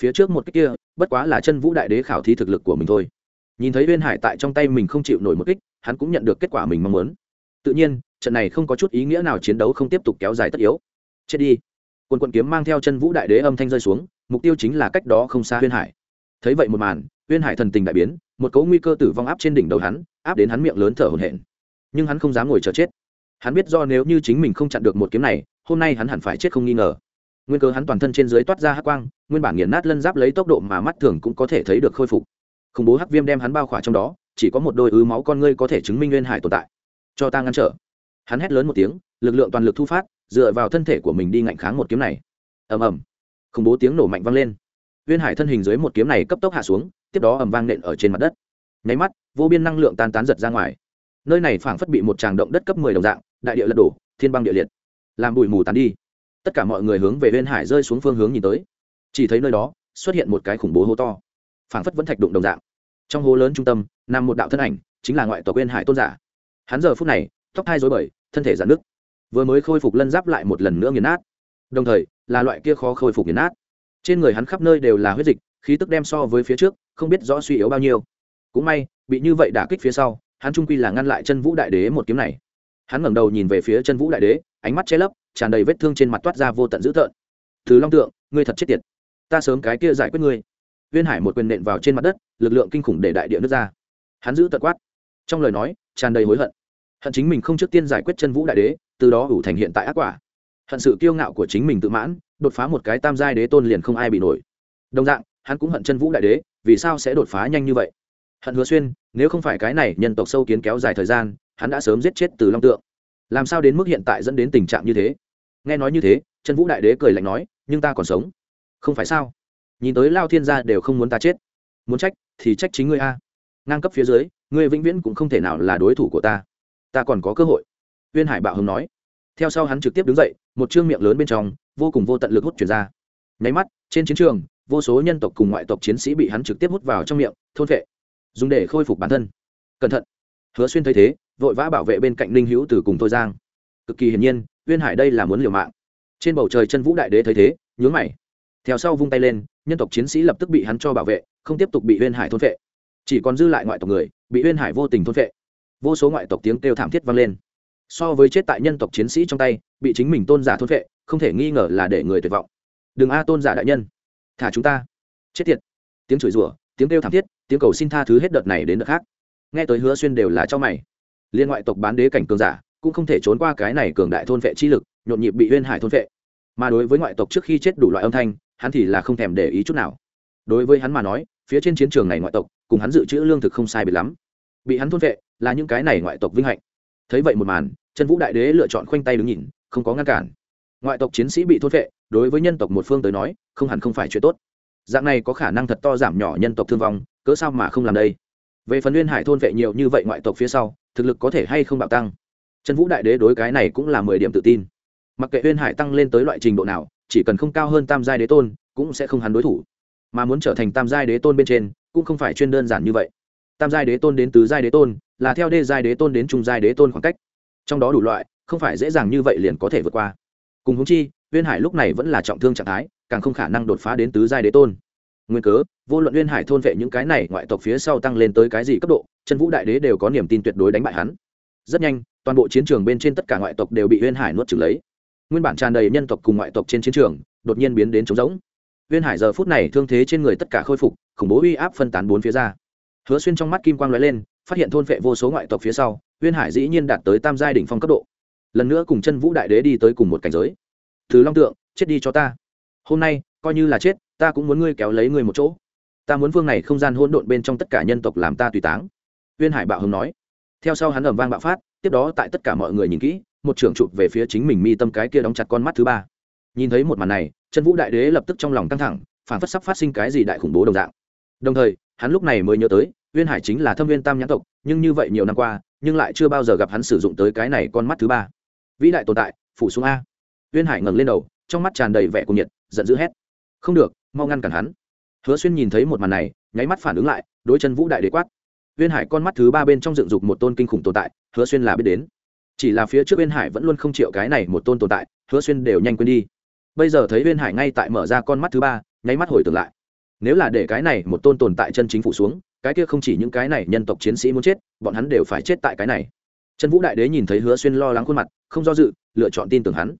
Phía trước một kích kia, bất quá là chân vũ đại đế khảo thí thực lực của mình thôi. Nhìn thấy viên hải tại trong tay mình không chịu nổi một kích, hắn cũng nhận được kết quả mình mong muốn. Tự nhiên, trận này không có chút ý nghĩa nào chiến đấu không tiếp tục kéo dài tất yếu. Chết đi. Quân quận kiếm mang theo chân vũ đại đế âm thanh rơi xuống, mục tiêu chính là cách đó không xa huyên hải. Thấy vậy một màn uyên hải thần tình đại biến, một cấu nguy cơ tử vong áp trên đỉnh đầu hắn, áp đến hắn miệng lớn thở hổn hển. Nhưng hắn không dám ngồi chờ chết. Hắn biết do nếu như chính mình không chặn được một kiếm này, hôm nay hắn hẳn phải chết không nghi ngờ. Nguyên cơ hắn toàn thân trên dưới toát ra hắc quang, nguyên bản nghiền nát lân giáp lấy tốc độ mà mắt thường cũng có thể thấy được khôi phục. Khủng bố hắc viêm đem hắn bao khỏa trong đó, chỉ có một đôi ứ máu con ngươi có thể chứng minh nguyên hải tồn tại. Cho ta ngăn trở. Hắn hét lớn một tiếng, lực lượng toàn lực thu phát, dựa vào thân thể của mình đi ngạnh kháng một kiếm này. Ầm ầm. Khủng bố tiếng nổ mạnh vang lên. Nguyên hải thân hình dưới một kiếm này cấp tốc hạ xuống tiếp đó ầm vang nện ở trên mặt đất. Nháy mắt, vô biên năng lượng tan tán giật ra ngoài. Nơi này phảng phất bị một tràng động đất cấp mười đồng dạng, đại địa lật đổ, thiên băng địa liệt. Làm bụi mù tán đi. Tất cả mọi người hướng về bên hải rơi xuống phương hướng nhìn tới. Chỉ thấy nơi đó, xuất hiện một cái khủng bố hố to. Phảng phất vẫn thạch đụng đồng dạng. Trong hố lớn trung tâm, nằm một đạo thân ảnh, chính là ngoại tộc huyên hải tôn giả. Hắn giờ phút này, tóc hai dối bời, thân thể giãn nước vừa mới khôi phục lân giáp lại một lần nữa nghiền nát. Đồng thời, là loại kia khó khôi phục nghiền nát. Trên người hắn khắp nơi đều là huyết dịch khí tức đem so với phía trước, không biết rõ suy yếu bao nhiêu. Cũng may, bị như vậy đả kích phía sau, hắn trung quy là ngăn lại chân vũ đại đế một kiếm này. Hắn ngẩng đầu nhìn về phía chân vũ đại đế, ánh mắt che lấp, tràn đầy vết thương trên mặt toát ra vô tận dữ tợn. Thứ long tượng, ngươi thật chết tiệt. Ta sớm cái kia giải quyết ngươi. Viên hải một quyền nện vào trên mặt đất, lực lượng kinh khủng để đại địa nước ra. Hắn giữ tận quát. Trong lời nói, tràn đầy hối hận. Hận chính mình không trước tiên giải quyết chân vũ đại đế, từ đó ủ thành hiện tại ác quả. Hận sự kiêu ngạo của chính mình tự mãn, đột phá một cái tam giai đế tôn liền không ai bị nổi. Đồng dạng hắn cũng hận chân vũ đại đế, vì sao sẽ đột phá nhanh như vậy? Hận hứa xuyên, nếu không phải cái này nhân tộc sâu kiến kéo dài thời gian, hắn đã sớm giết chết từ long tượng. Làm sao đến mức hiện tại dẫn đến tình trạng như thế? Nghe nói như thế, chân vũ đại đế cười lạnh nói, nhưng ta còn sống. Không phải sao? Nhìn tới lao thiên gia đều không muốn ta chết. Muốn trách, thì trách chính ngươi a. Ngang cấp phía dưới, ngươi vĩnh viễn cũng không thể nào là đối thủ của ta. Ta còn có cơ hội. Uyên hải bạo hưng nói. Theo sau hắn trực tiếp đứng dậy, một chương miệng lớn bên trong, vô cùng vô tận lực hút chuyển ra. Nháy mắt, trên chiến trường vô số nhân tộc cùng ngoại tộc chiến sĩ bị hắn trực tiếp hút vào trong miệng, thôn vệ dùng để khôi phục bản thân. Cẩn thận. Hứa xuyên thấy thế, vội vã bảo vệ bên cạnh ninh hữu từ cùng thôi giang. Cực kỳ hiển nhiên, uyên hải đây là muốn liều mạng. Trên bầu trời chân vũ đại đế thấy thế, nhướng mày. Theo sau vung tay lên, nhân tộc chiến sĩ lập tức bị hắn cho bảo vệ, không tiếp tục bị uyên hải thôn vệ chỉ còn dư lại ngoại tộc người, bị uyên hải vô tình thôn vệ vô số ngoại tộc tiếng kêu thảm thiết vang lên. So với chết tại nhân tộc chiến sĩ trong tay, bị chính mình tôn giả thôn vệ không thể nghi ngờ là để người tuyệt vọng. Đừng a tôn giả đại nhân thả chúng ta. Chết tiệt. Tiếng chửi rủa, tiếng kêu thảm thiết, tiếng cầu xin tha thứ hết đợt này đến đợt khác. Nghe tới hứa xuyên đều là cho mày. Liên ngoại tộc bán đế cảnh cường giả, cũng không thể trốn qua cái này cường đại thôn vệ chi lực, nhộn nhịp bị huyên hải thôn vệ. Mà đối với ngoại tộc trước khi chết đủ loại âm thanh, hắn thì là không thèm để ý chút nào. Đối với hắn mà nói, phía trên chiến trường này ngoại tộc, cùng hắn dự trữ lương thực không sai biệt lắm. Bị hắn thôn vệ là những cái này ngoại tộc vinh hạnh. Thấy vậy một màn chân vũ đại đế lựa chọn khoanh tay đứng nhìn, không có ngăn cản ngoại tộc chiến sĩ bị thôn vệ đối với nhân tộc một phương tới nói, không hẳn không phải chuyện tốt. Dạng này có khả năng thật to giảm nhỏ nhân tộc thương vong, cớ sao mà không làm đây? Về phần liên hải thôn vệ nhiều như vậy ngoại tộc phía sau, thực lực có thể hay không bạo tăng? Trần vũ đại đế đối cái này cũng là mười điểm tự tin. Mặc kệ huyên hải tăng lên tới loại trình độ nào, chỉ cần không cao hơn tam giai đế tôn, cũng sẽ không hắn đối thủ. Mà muốn trở thành tam giai đế tôn bên trên, cũng không phải chuyên đơn giản như vậy. Tam giai đế tôn đến tứ giai đế tôn, là theo đê giai đế tôn đến trung giai đế tôn khoảng cách. Trong đó đủ loại, không phải dễ dàng như vậy liền có thể vượt qua cùng húng chi Viên hải lúc này vẫn là trọng thương trạng thái, càng không khả năng đột phá đến tứ giai đế tôn. Nguyên cớ, vô luận Viên hải thôn vệ những cái này ngoại tộc phía sau tăng lên tới cái gì cấp độ chân vũ đại đế đều có niềm tin tuyệt đối đánh bại hắn. Rất nhanh, toàn bộ chiến trường bên trên tất cả ngoại tộc đều bị Viên hải nuốt trừng lấy. Nguyên bản tràn đầy nhân tộc cùng ngoại tộc trên chiến trường, đột nhiên biến đến trống rỗng. Viên hải giờ phút này thương thế trên người tất cả khôi phục, khủng bố uy áp phân tán bốn phía ra. Hứa xuyên trong mắt kim quang lóe lên, phát hiện thôn vệ vô số ngoại tộc phía sau Viên hải dĩ nhiên đạt tới tam giai đỉnh phong cấp độ lần nữa cùng chân vũ đại đế đi tới cùng một cảnh giới. Thứ long tượng, chết đi cho ta. Hôm nay, coi như là chết, ta cũng muốn ngươi kéo lấy ngươi một chỗ. Ta muốn vương này không gian hỗn độn bên trong tất cả nhân tộc làm ta tùy táng. Uyên hải bạo hùng nói. Theo sau hắn ầm vang bạo phát, tiếp đó tại tất cả mọi người nhìn kỹ, một trưởng chụp về phía chính mình mi tâm cái kia đóng chặt con mắt thứ ba. Nhìn thấy một màn này, chân vũ đại đế lập tức trong lòng căng thẳng, phản phất sắp phát sinh cái gì đại khủng bố đồng dạng. Đồng thời, hắn lúc này mới nhớ tới uyên hải chính là thâm viên tam nhãn tộc, nhưng như vậy nhiều năm qua, nhưng lại chưa bao giờ gặp hắn sử dụng tới cái này con mắt thứ ba vĩ đại tồn tại, phủ xuống a. Uyên hải ngẩng lên đầu, trong mắt tràn đầy vẻ cuồng nhiệt, giận dữ hét. Không được, mau ngăn cản hắn. Hứa xuyên nhìn thấy một màn này, nháy mắt phản ứng lại, đối chân vũ đại đế quát. Uyên hải con mắt thứ ba bên trong dựng dục một tôn kinh khủng tồn tại, hứa xuyên là biết đến. Chỉ là phía trước uyên hải vẫn luôn không chịu cái này một tôn tồn tại, hứa xuyên đều nhanh quên đi. Bây giờ thấy uyên hải ngay tại mở ra con mắt thứ ba, nháy mắt hồi tưởng lại. Nếu là để cái này một tôn tồn tại chân chính phủ xuống, cái kia không chỉ những cái này nhân tộc chiến sĩ muốn chết, bọn hắn đều phải chết tại cái này trần vũ đại đế nhìn thấy hứa xuyên lo lắng khuôn mặt, không do dự, lựa chọn tin tưởng hắn.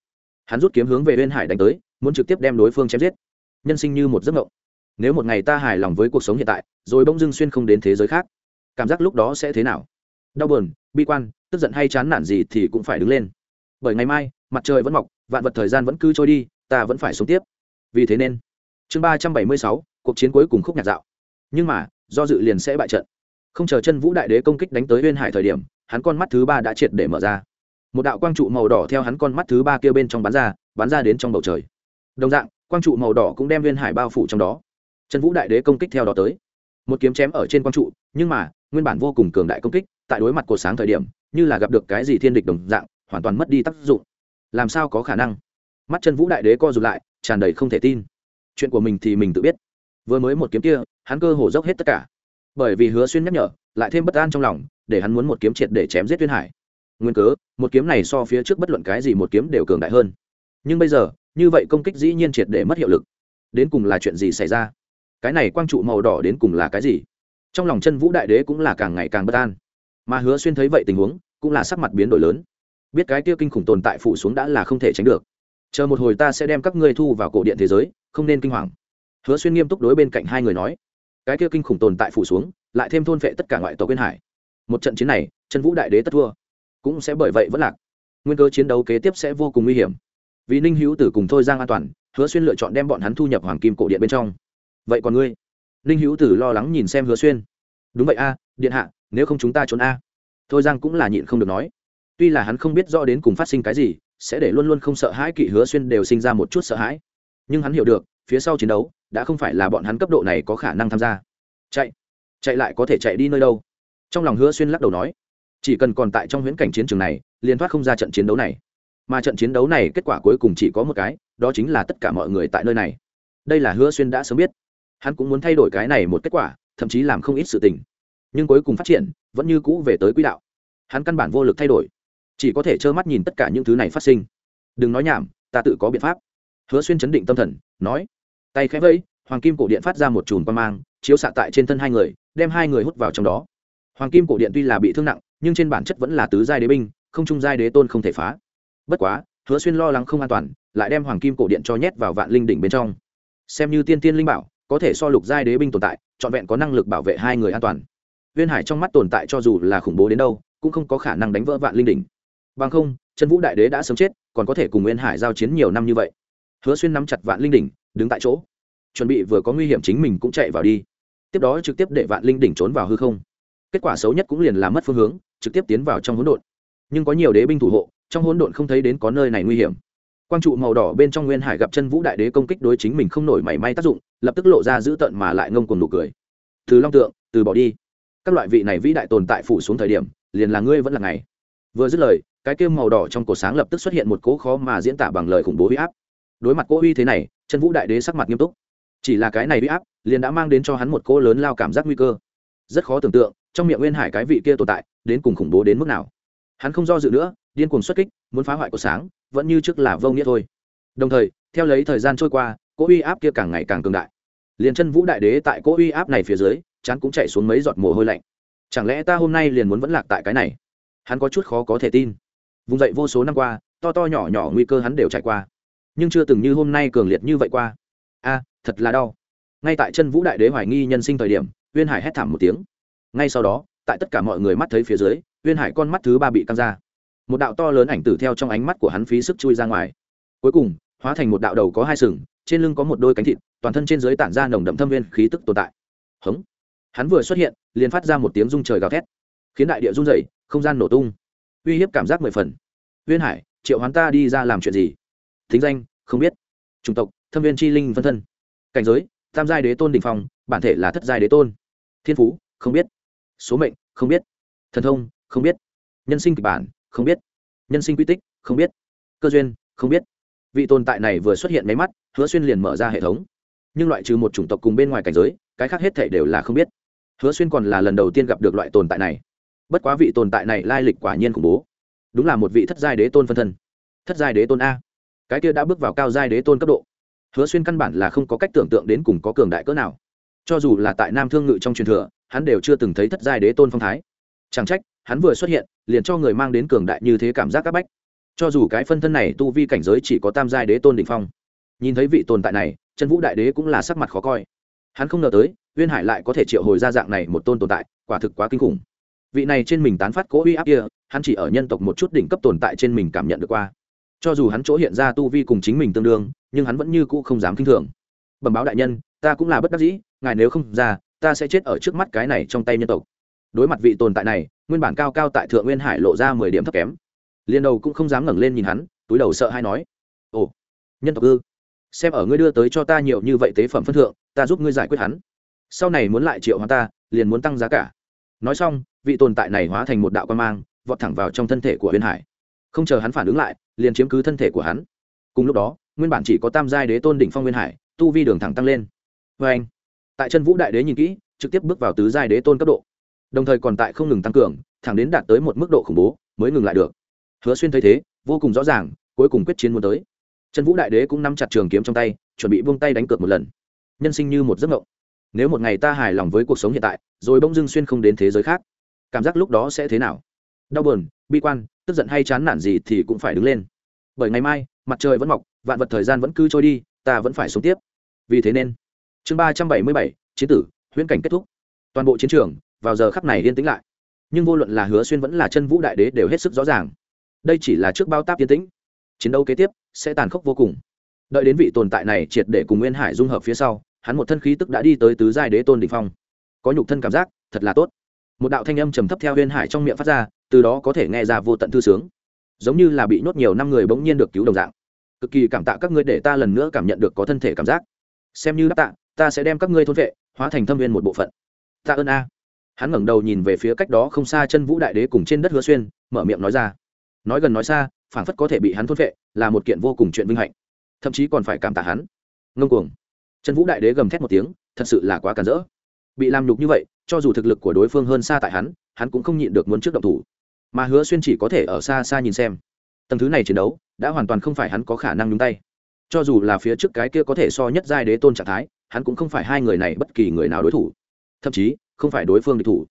Hắn rút kiếm hướng về uyên hải đánh tới, muốn trực tiếp đem đối phương chém giết. Nhân sinh như một giấc mộng. Nếu một ngày ta hài lòng với cuộc sống hiện tại, rồi bỗng dưng xuyên không đến thế giới khác, cảm giác lúc đó sẽ thế nào? Đau buồn, bi quan, tức giận hay chán nản gì thì cũng phải đứng lên. Bởi ngày mai, mặt trời vẫn mọc, vạn vật thời gian vẫn cứ trôi đi, ta vẫn phải sống tiếp. Vì thế nên, chương ba trăm bảy mươi sáu, cuộc chiến cuối cùng khúc nhạc dạo. Nhưng mà, do dự liền sẽ bại trận. Không chờ chân vũ đại đế công kích đánh tới uyên hải thời điểm hắn con mắt thứ ba đã triệt để mở ra. Một đạo quang trụ màu đỏ theo hắn con mắt thứ ba kia bên trong bắn ra bắn ra đến trong bầu trời. Đồng dạng, quang trụ màu đỏ cũng đem viên hải bao phủ trong đó. Trần vũ đại đế công kích theo đó tới. Một kiếm chém ở trên quang trụ, nhưng mà, nguyên bản vô cùng cường đại công kích, tại đối mặt cột sáng thời điểm, như là gặp được cái gì thiên địch đồng dạng, hoàn toàn mất đi tác dụng. Làm sao có khả năng? Mắt chân vũ đại đế co rụt lại, tràn đầy không thể tin. Chuyện của mình thì mình tự biết. Vừa mới một kiếm kia, hắn cơ hồ dốc hết tất cả bởi vì hứa xuyên nhắc nhở, lại thêm bất an trong lòng, để hắn muốn một kiếm triệt để chém giết tuyên hải. Nguyên cớ, một kiếm này so phía trước bất luận cái gì một kiếm đều cường đại hơn. Nhưng bây giờ, như vậy công kích dĩ nhiên triệt để mất hiệu lực. Đến cùng là chuyện gì xảy ra? Cái này quang trụ màu đỏ đến cùng là cái gì? Trong lòng chân vũ đại đế cũng là càng ngày càng bất an. Mà hứa xuyên thấy vậy tình huống, cũng là sắc mặt biến đổi lớn. Biết cái kia kinh khủng tồn tại phụ xuống đã là không thể tránh được. Chờ một hồi ta sẽ đem các ngươi thu vào cổ điện thế giới, không nên kinh hoàng. Hứa xuyên nghiêm túc đối bên cạnh hai người nói cái kia kinh khủng tồn tại phủ xuống, lại thêm thôn phệ tất cả ngoại tộc quyên hải. Một trận chiến này, chân vũ đại đế tất thua. Cũng sẽ bởi vậy vẫn lạc. Nguyên cơ chiến đấu kế tiếp sẽ vô cùng nguy hiểm. Vì ninh hữu tử cùng thôi giang an toàn, hứa xuyên lựa chọn đem bọn hắn thu nhập hoàng kim cổ điện bên trong. Vậy còn ngươi? Ninh hữu tử lo lắng nhìn xem hứa xuyên. Đúng vậy a, điện hạ, nếu không chúng ta trốn a. Thôi giang cũng là nhịn không được nói. Tuy là hắn không biết rõ đến cùng phát sinh cái gì, sẽ để luôn luôn không sợ hãi kỵ hứa xuyên đều sinh ra một chút sợ hãi. Nhưng hắn hiểu được phía sau chiến đấu, đã không phải là bọn hắn cấp độ này có khả năng tham gia. Chạy chạy lại có thể chạy đi nơi đâu? Trong lòng hứa xuyên lắc đầu nói. Chỉ cần còn tại trong huyễn cảnh chiến trường này, liền thoát không ra trận chiến đấu này. Mà trận chiến đấu này kết quả cuối cùng chỉ có một cái, đó chính là tất cả mọi người tại nơi này. Đây là hứa xuyên đã sớm biết. Hắn cũng muốn thay đổi cái này một kết quả, thậm chí làm không ít sự tình. Nhưng cuối cùng phát triển, vẫn như cũ về tới quỹ đạo. Hắn căn bản vô lực thay đổi. Chỉ có thể trơ mắt nhìn tất cả những thứ này phát sinh. Đừng nói nhảm, ta tự có biện pháp hứa xuyên chấn định tâm thần, nói, tay khẽ vẫy, hoàng kim cổ điện phát ra một chùm quan mang, chiếu xạ tại trên thân hai người, đem hai người hút vào trong đó. Hoàng kim cổ điện tuy là bị thương nặng, nhưng trên bản chất vẫn là tứ giai đế binh, không trung giai đế tôn không thể phá. Bất quá, hứa xuyên lo lắng không an toàn, lại đem hoàng kim cổ điện cho nhét vào vạn linh đỉnh bên trong. Xem như tiên tiên linh bảo, có thể so lục giai đế binh tồn tại, trọn vẹn có năng lực bảo vệ hai người an toàn. Viên hải trong mắt tồn tại cho dù là khủng bố đến đâu, cũng không có khả năng đánh vỡ vạn linh đỉnh. Bằng không, Trần vũ đại đế đã sớm chết, còn có thể cùng nguyên hải giao chiến nhiều năm như vậy hứa xuyên nắm chặt vạn linh đỉnh, đứng tại chỗ. Chuẩn bị vừa có nguy hiểm chính mình cũng chạy vào đi. Tiếp đó trực tiếp để vạn linh đỉnh trốn vào hư không. Kết quả xấu nhất cũng liền là mất phương hướng, trực tiếp tiến vào trong hỗn độn. Nhưng có nhiều đế binh thủ hộ, trong hỗn độn không thấy đến có nơi này nguy hiểm. Quang trụ màu đỏ bên trong nguyên hải gặp chân vũ đại đế công kích đối chính mình không nổi mảy may tác dụng, lập tức lộ ra dữ tợn mà lại ngông cùng nụ cười. Từ long tượng, từ bỏ đi. Các loại vị này vĩ đại tồn tại phủ xuống thời điểm, liền là ngươi vẫn là ngày. Vừa dứt lời, cái kêu màu đỏ trong cổ sáng lập tức xuất hiện một cỗ khó mà diễn tả bằng lời khủng bố huy áp đối mặt cỗ uy thế này chân vũ đại đế sắc mặt nghiêm túc. Chỉ là cái này huy áp, liền đã mang đến cho hắn một cỗ lớn lao cảm giác nguy cơ. Rất khó tưởng tượng, trong miệng nguyên hải cái vị kia tồn tại, đến cùng khủng bố đến mức nào. Hắn không do dự nữa, điên cuồng xuất kích, muốn phá hoại cổ sáng, vẫn như trước là vô nghĩa thôi. Đồng thời, theo lấy thời gian trôi qua, cỗ uy áp kia càng ngày càng cường đại. Liền chân vũ đại đế tại cỗ uy áp này phía dưới, chán cũng chạy xuống mấy giọt mồ hôi lạnh. Chẳng lẽ ta hôm nay liền muốn vẫn lạc tại cái này? Hắn có chút khó có thể tin. Vùng dậy vô số năm qua, to to nhỏ nhỏ nguy cơ hắn đều trải qua nhưng chưa từng như hôm nay cường liệt như vậy qua. A, thật là đau. Ngay tại chân vũ đại đế hoài nghi nhân sinh thời điểm, uyên hải hét thảm một tiếng. Ngay sau đó, tại tất cả mọi người mắt thấy phía dưới, uyên hải con mắt thứ ba bị căng ra. Một đạo to lớn ảnh tử theo trong ánh mắt của hắn phí sức chui ra ngoài. Cuối cùng, hóa thành một đạo đầu có hai sừng, trên lưng có một đôi cánh thịt, toàn thân trên dưới tản ra nồng đậm thâm viên khí tức tồn tại. Hống. Hắn vừa xuất hiện, liền phát ra một tiếng rung trời gào thét, khiến đại địa rung rẩy, không gian nổ tung. Uy hiếp cảm giác mười phần. Uyên hải, triệu hoán ta đi ra làm chuyện gì? Thính danh, không biết. Chủng tộc, thâm viên chi linh phân thân. Cảnh giới, tam giai đế tôn đình phong, bản thể là thất giai đế tôn. Thiên phú, không biết. Số mệnh, không biết. Thần thông, không biết. Nhân sinh kịch bản, không biết. Nhân sinh quy tích, không biết. Cơ duyên, không biết. Vị tồn tại này vừa xuất hiện máy mắt, hứa xuyên liền mở ra hệ thống. Nhưng loại trừ một chủng tộc cùng bên ngoài cảnh giới, cái khác hết thể đều là không biết. Hứa xuyên còn là lần đầu tiên gặp được loại tồn tại này. Bất quá vị tồn tại này lai lịch quả nhiên khủng bố. Đúng là một vị thất giai đế tôn phân thân. Thất giai đế tôn a cái kia đã bước vào cao giai đế tôn cấp độ. Hứa xuyên căn bản là không có cách tưởng tượng đến cùng có cường đại cỡ nào. Cho dù là tại nam thương ngự trong truyền thừa, hắn đều chưa từng thấy thất giai đế tôn phong thái. Chẳng trách, hắn vừa xuất hiện, liền cho người mang đến cường đại như thế cảm giác áp bách. Cho dù cái phân thân này tu vi cảnh giới chỉ có tam giai đế tôn đ ỉ n h phong, nhìn thấy vị tồn tại này, chân vũ đại đế cũng là sắc mặt khó coi. Hắn không ngờ tới, uyên hải lại có thể triệu hồi ra dạng này một tôn tồn tại, quả thực quá kinh khủng. Vị này trên mình tán phát cố uy áp kia, hắn chỉ ở nhân tộc một chút đỉnh cấp tồn tại trên mình cảm nhận được qua cho dù hắn chỗ hiện ra tu vi cùng chính mình tương đương, nhưng hắn vẫn như cũ không dám k i n h thường. Bẩm báo đại nhân, ta cũng là bất đắc dĩ, ngài nếu không ra, ta sẽ chết ở trước mắt cái này trong tay nhân tộc. Đối mặt vị tồn tại này, nguyên bản cao cao tại thượng nguyên hải lộ ra mười điểm thấp kém. Liền đầu cũng không dám ngẩng lên nhìn hắn, túi đầu sợ hay nói, ồ, nhân tộc ư? Xem ở ngươi đưa tới cho ta nhiều như vậy tế phẩm phân thượng, ta giúp ngươi giải quyết hắn. Sau này muốn lại triệu hóa ta, liền muốn tăng giá cả. Nói xong, vị tồn tại này hóa thành một đạo quan mang, vọt thẳng vào trong thân thể của huyền hải. Không chờ hắn phản ứng lại liền chiếm cứ thân thể của hắn. Cùng lúc đó, nguyên bản chỉ có tam giai đế tôn đỉnh phong nguyên hải, tu vi đường thẳng tăng lên. Vê anh, tại chân vũ đại đế nhìn kỹ, trực tiếp bước vào tứ giai đế tôn cấp độ. Đồng thời còn tại không ngừng tăng cường, thẳng đến đạt tới một mức độ khủng bố, mới ngừng lại được. Hứa xuyên thấy thế, vô cùng rõ ràng, cuối cùng quyết chiến muốn tới. Chân vũ đại đế cũng nắm chặt trường kiếm trong tay, chuẩn bị buông tay đánh cược một lần. Nhân sinh như một giấc mộng. Nếu một ngày ta hài lòng với cuộc sống hiện tại, rồi bỗng dưng xuyên không đến thế giới khác, cảm giác lúc đó sẽ thế nào? Đau buồn, bi quan, tức giận hay chán nản gì thì cũng phải đứng lên. Bởi ngày mai, mặt trời vẫn mọc, vạn vật thời gian vẫn cứ trôi đi, ta vẫn phải sống tiếp. Vì thế nên, chương ba trăm bảy mươi bảy, chiến tử, huyễn cảnh kết thúc. Toàn bộ chiến trường, vào giờ khắc này yên tĩnh lại. Nhưng vô luận là hứa xuyên vẫn là chân vũ đại đế đều hết sức rõ ràng. Đây chỉ là trước bao táp yên tĩnh. Chiến đấu kế tiếp sẽ tàn khốc vô cùng. Đợi đến vị tồn tại này triệt để cùng nguyên hải dung hợp phía sau, hắn một thân khí tức đã đi tới tứ giai đế tôn đ ỉ n h phong. Có nhục thân cảm giác, thật là tốt. Một đạo thanh âm trầm thấp theo nguyên hải trong miệng phát ra từ đó có thể nghe ra vô tận thư sướng. Giống như là bị nhốt nhiều năm người bỗng nhiên được cứu đồng dạng. Cực kỳ cảm tạ các ngươi để ta lần nữa cảm nhận được có thân thể cảm giác. Xem như đáp tạ, ta sẽ đem các ngươi thôn vệ, hóa thành thâm viên một bộ phận. Tạ ơn a. Hắn ngẩng đầu nhìn về phía cách đó không xa chân vũ đại đế cùng trên đất hứa xuyên, mở miệng nói ra. Nói gần nói xa, phảng phất có thể bị hắn thôn vệ, là một kiện vô cùng chuyện vinh hạnh. Thậm chí còn phải cảm tạ hắn. Ngông cuồng. Chân vũ đại đế gầm thét một tiếng, thật sự là quá cản rỡ. Bị làm nhục như vậy, cho dù thực lực của đối phương hơn xa tại hắn hắn cũng không nhịn được muốn trước động thủ mà hứa xuyên chỉ có thể ở xa xa nhìn xem. Tầng thứ này chiến đấu, đã hoàn toàn không phải hắn có khả năng nhúng tay. Cho dù là phía trước cái kia có thể so nhất giai đế tôn trạng thái, hắn cũng không phải hai người này bất kỳ người nào đối thủ. Thậm chí, không phải đối phương địch thủ.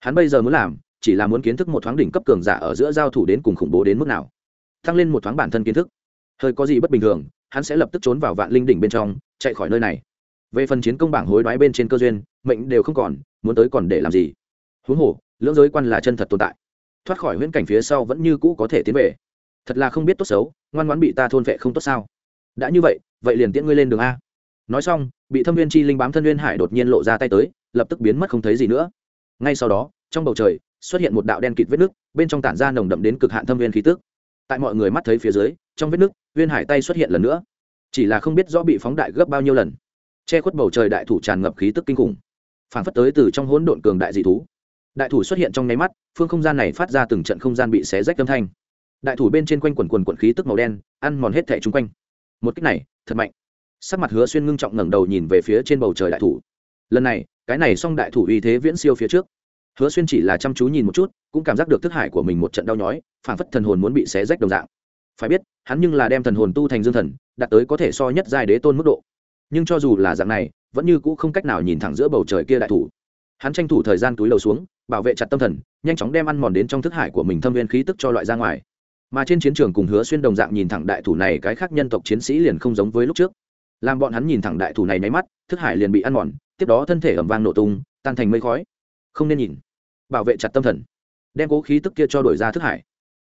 Hắn bây giờ muốn làm, chỉ là muốn kiến thức một thoáng đỉnh cấp cường giả ở giữa giao thủ đến cùng khủng bố đến mức nào. Tăng lên một thoáng bản thân kiến thức. Hơi có gì bất bình thường, hắn sẽ lập tức trốn vào vạn linh đỉnh bên trong, chạy khỏi nơi này. Về phần chiến công bảng hối đoái bên trên cơ duyên, mệnh đều không còn, muốn tới còn để làm gì? Huống hồ, lưỡng giới quan là chân thật tồn tại thoát khỏi huyễn cảnh phía sau vẫn như cũ có thể tiến về. Thật là không biết tốt xấu, ngoan ngoãn bị ta thôn vệ không tốt sao? Đã như vậy vậy liền tiễn ngươi lên đường a. Nói xong, bị thâm viên chi linh bám thân viên hải đột nhiên lộ ra tay tới, lập tức biến mất không thấy gì nữa. Ngay sau đó, trong bầu trời, xuất hiện một đạo đen kịt vết nước, bên trong tản ra nồng đậm đến cực hạn thâm viên khí tức. Tại mọi người mắt thấy phía dưới, trong vết nước viên hải tay xuất hiện lần nữa. Chỉ là không biết rõ bị phóng đại gấp bao nhiêu lần. Che khuất bầu trời đại thủ tràn ngập khí tức kinh khủng. Phản phất tới từ trong hỗn độn cường đại dị thú đại thủ xuất hiện trong nháy mắt, phương không gian này phát ra từng trận không gian bị xé rách âm thanh. Đại thủ bên trên quanh quần quần quần khí tức màu đen, ăn mòn hết thẻ chung quanh. Một cách này, thật mạnh. Sắc mặt hứa xuyên ngưng trọng ngẩng đầu nhìn về phía trên bầu trời đại thủ. Lần này, cái này xong đại thủ uy thế viễn siêu phía trước. Hứa xuyên chỉ là chăm chú nhìn một chút, cũng cảm giác được thức hải của mình một trận đau nhói phản phất thần hồn muốn bị xé rách đồng dạng. Phải biết, hắn nhưng là đem thần hồn tu thành dương thần, đạt tới có thể so nhất giai đế tôn mức độ. Nhưng cho dù là dạng này, vẫn như cũ không cách nào nhìn thẳng giữa bầu trời kia đại thủ. Hắn tranh thủ thời gian túi lầu xuống bảo vệ chặt tâm thần, nhanh chóng đem ăn mòn đến trong thức hải của mình thâm viên khí tức cho loại ra ngoài. Mà trên chiến trường cùng hứa xuyên đồng dạng nhìn thẳng đại thủ này, cái khác nhân tộc chiến sĩ liền không giống với lúc trước. Làm bọn hắn nhìn thẳng đại thủ này nháy mắt, thức hải liền bị ăn mòn, tiếp đó thân thể ẩm vang nổ tung, tan thành mây khói. Không nên nhìn. Bảo vệ chặt tâm thần. Đem cố khí tức kia cho đổi ra thức hải.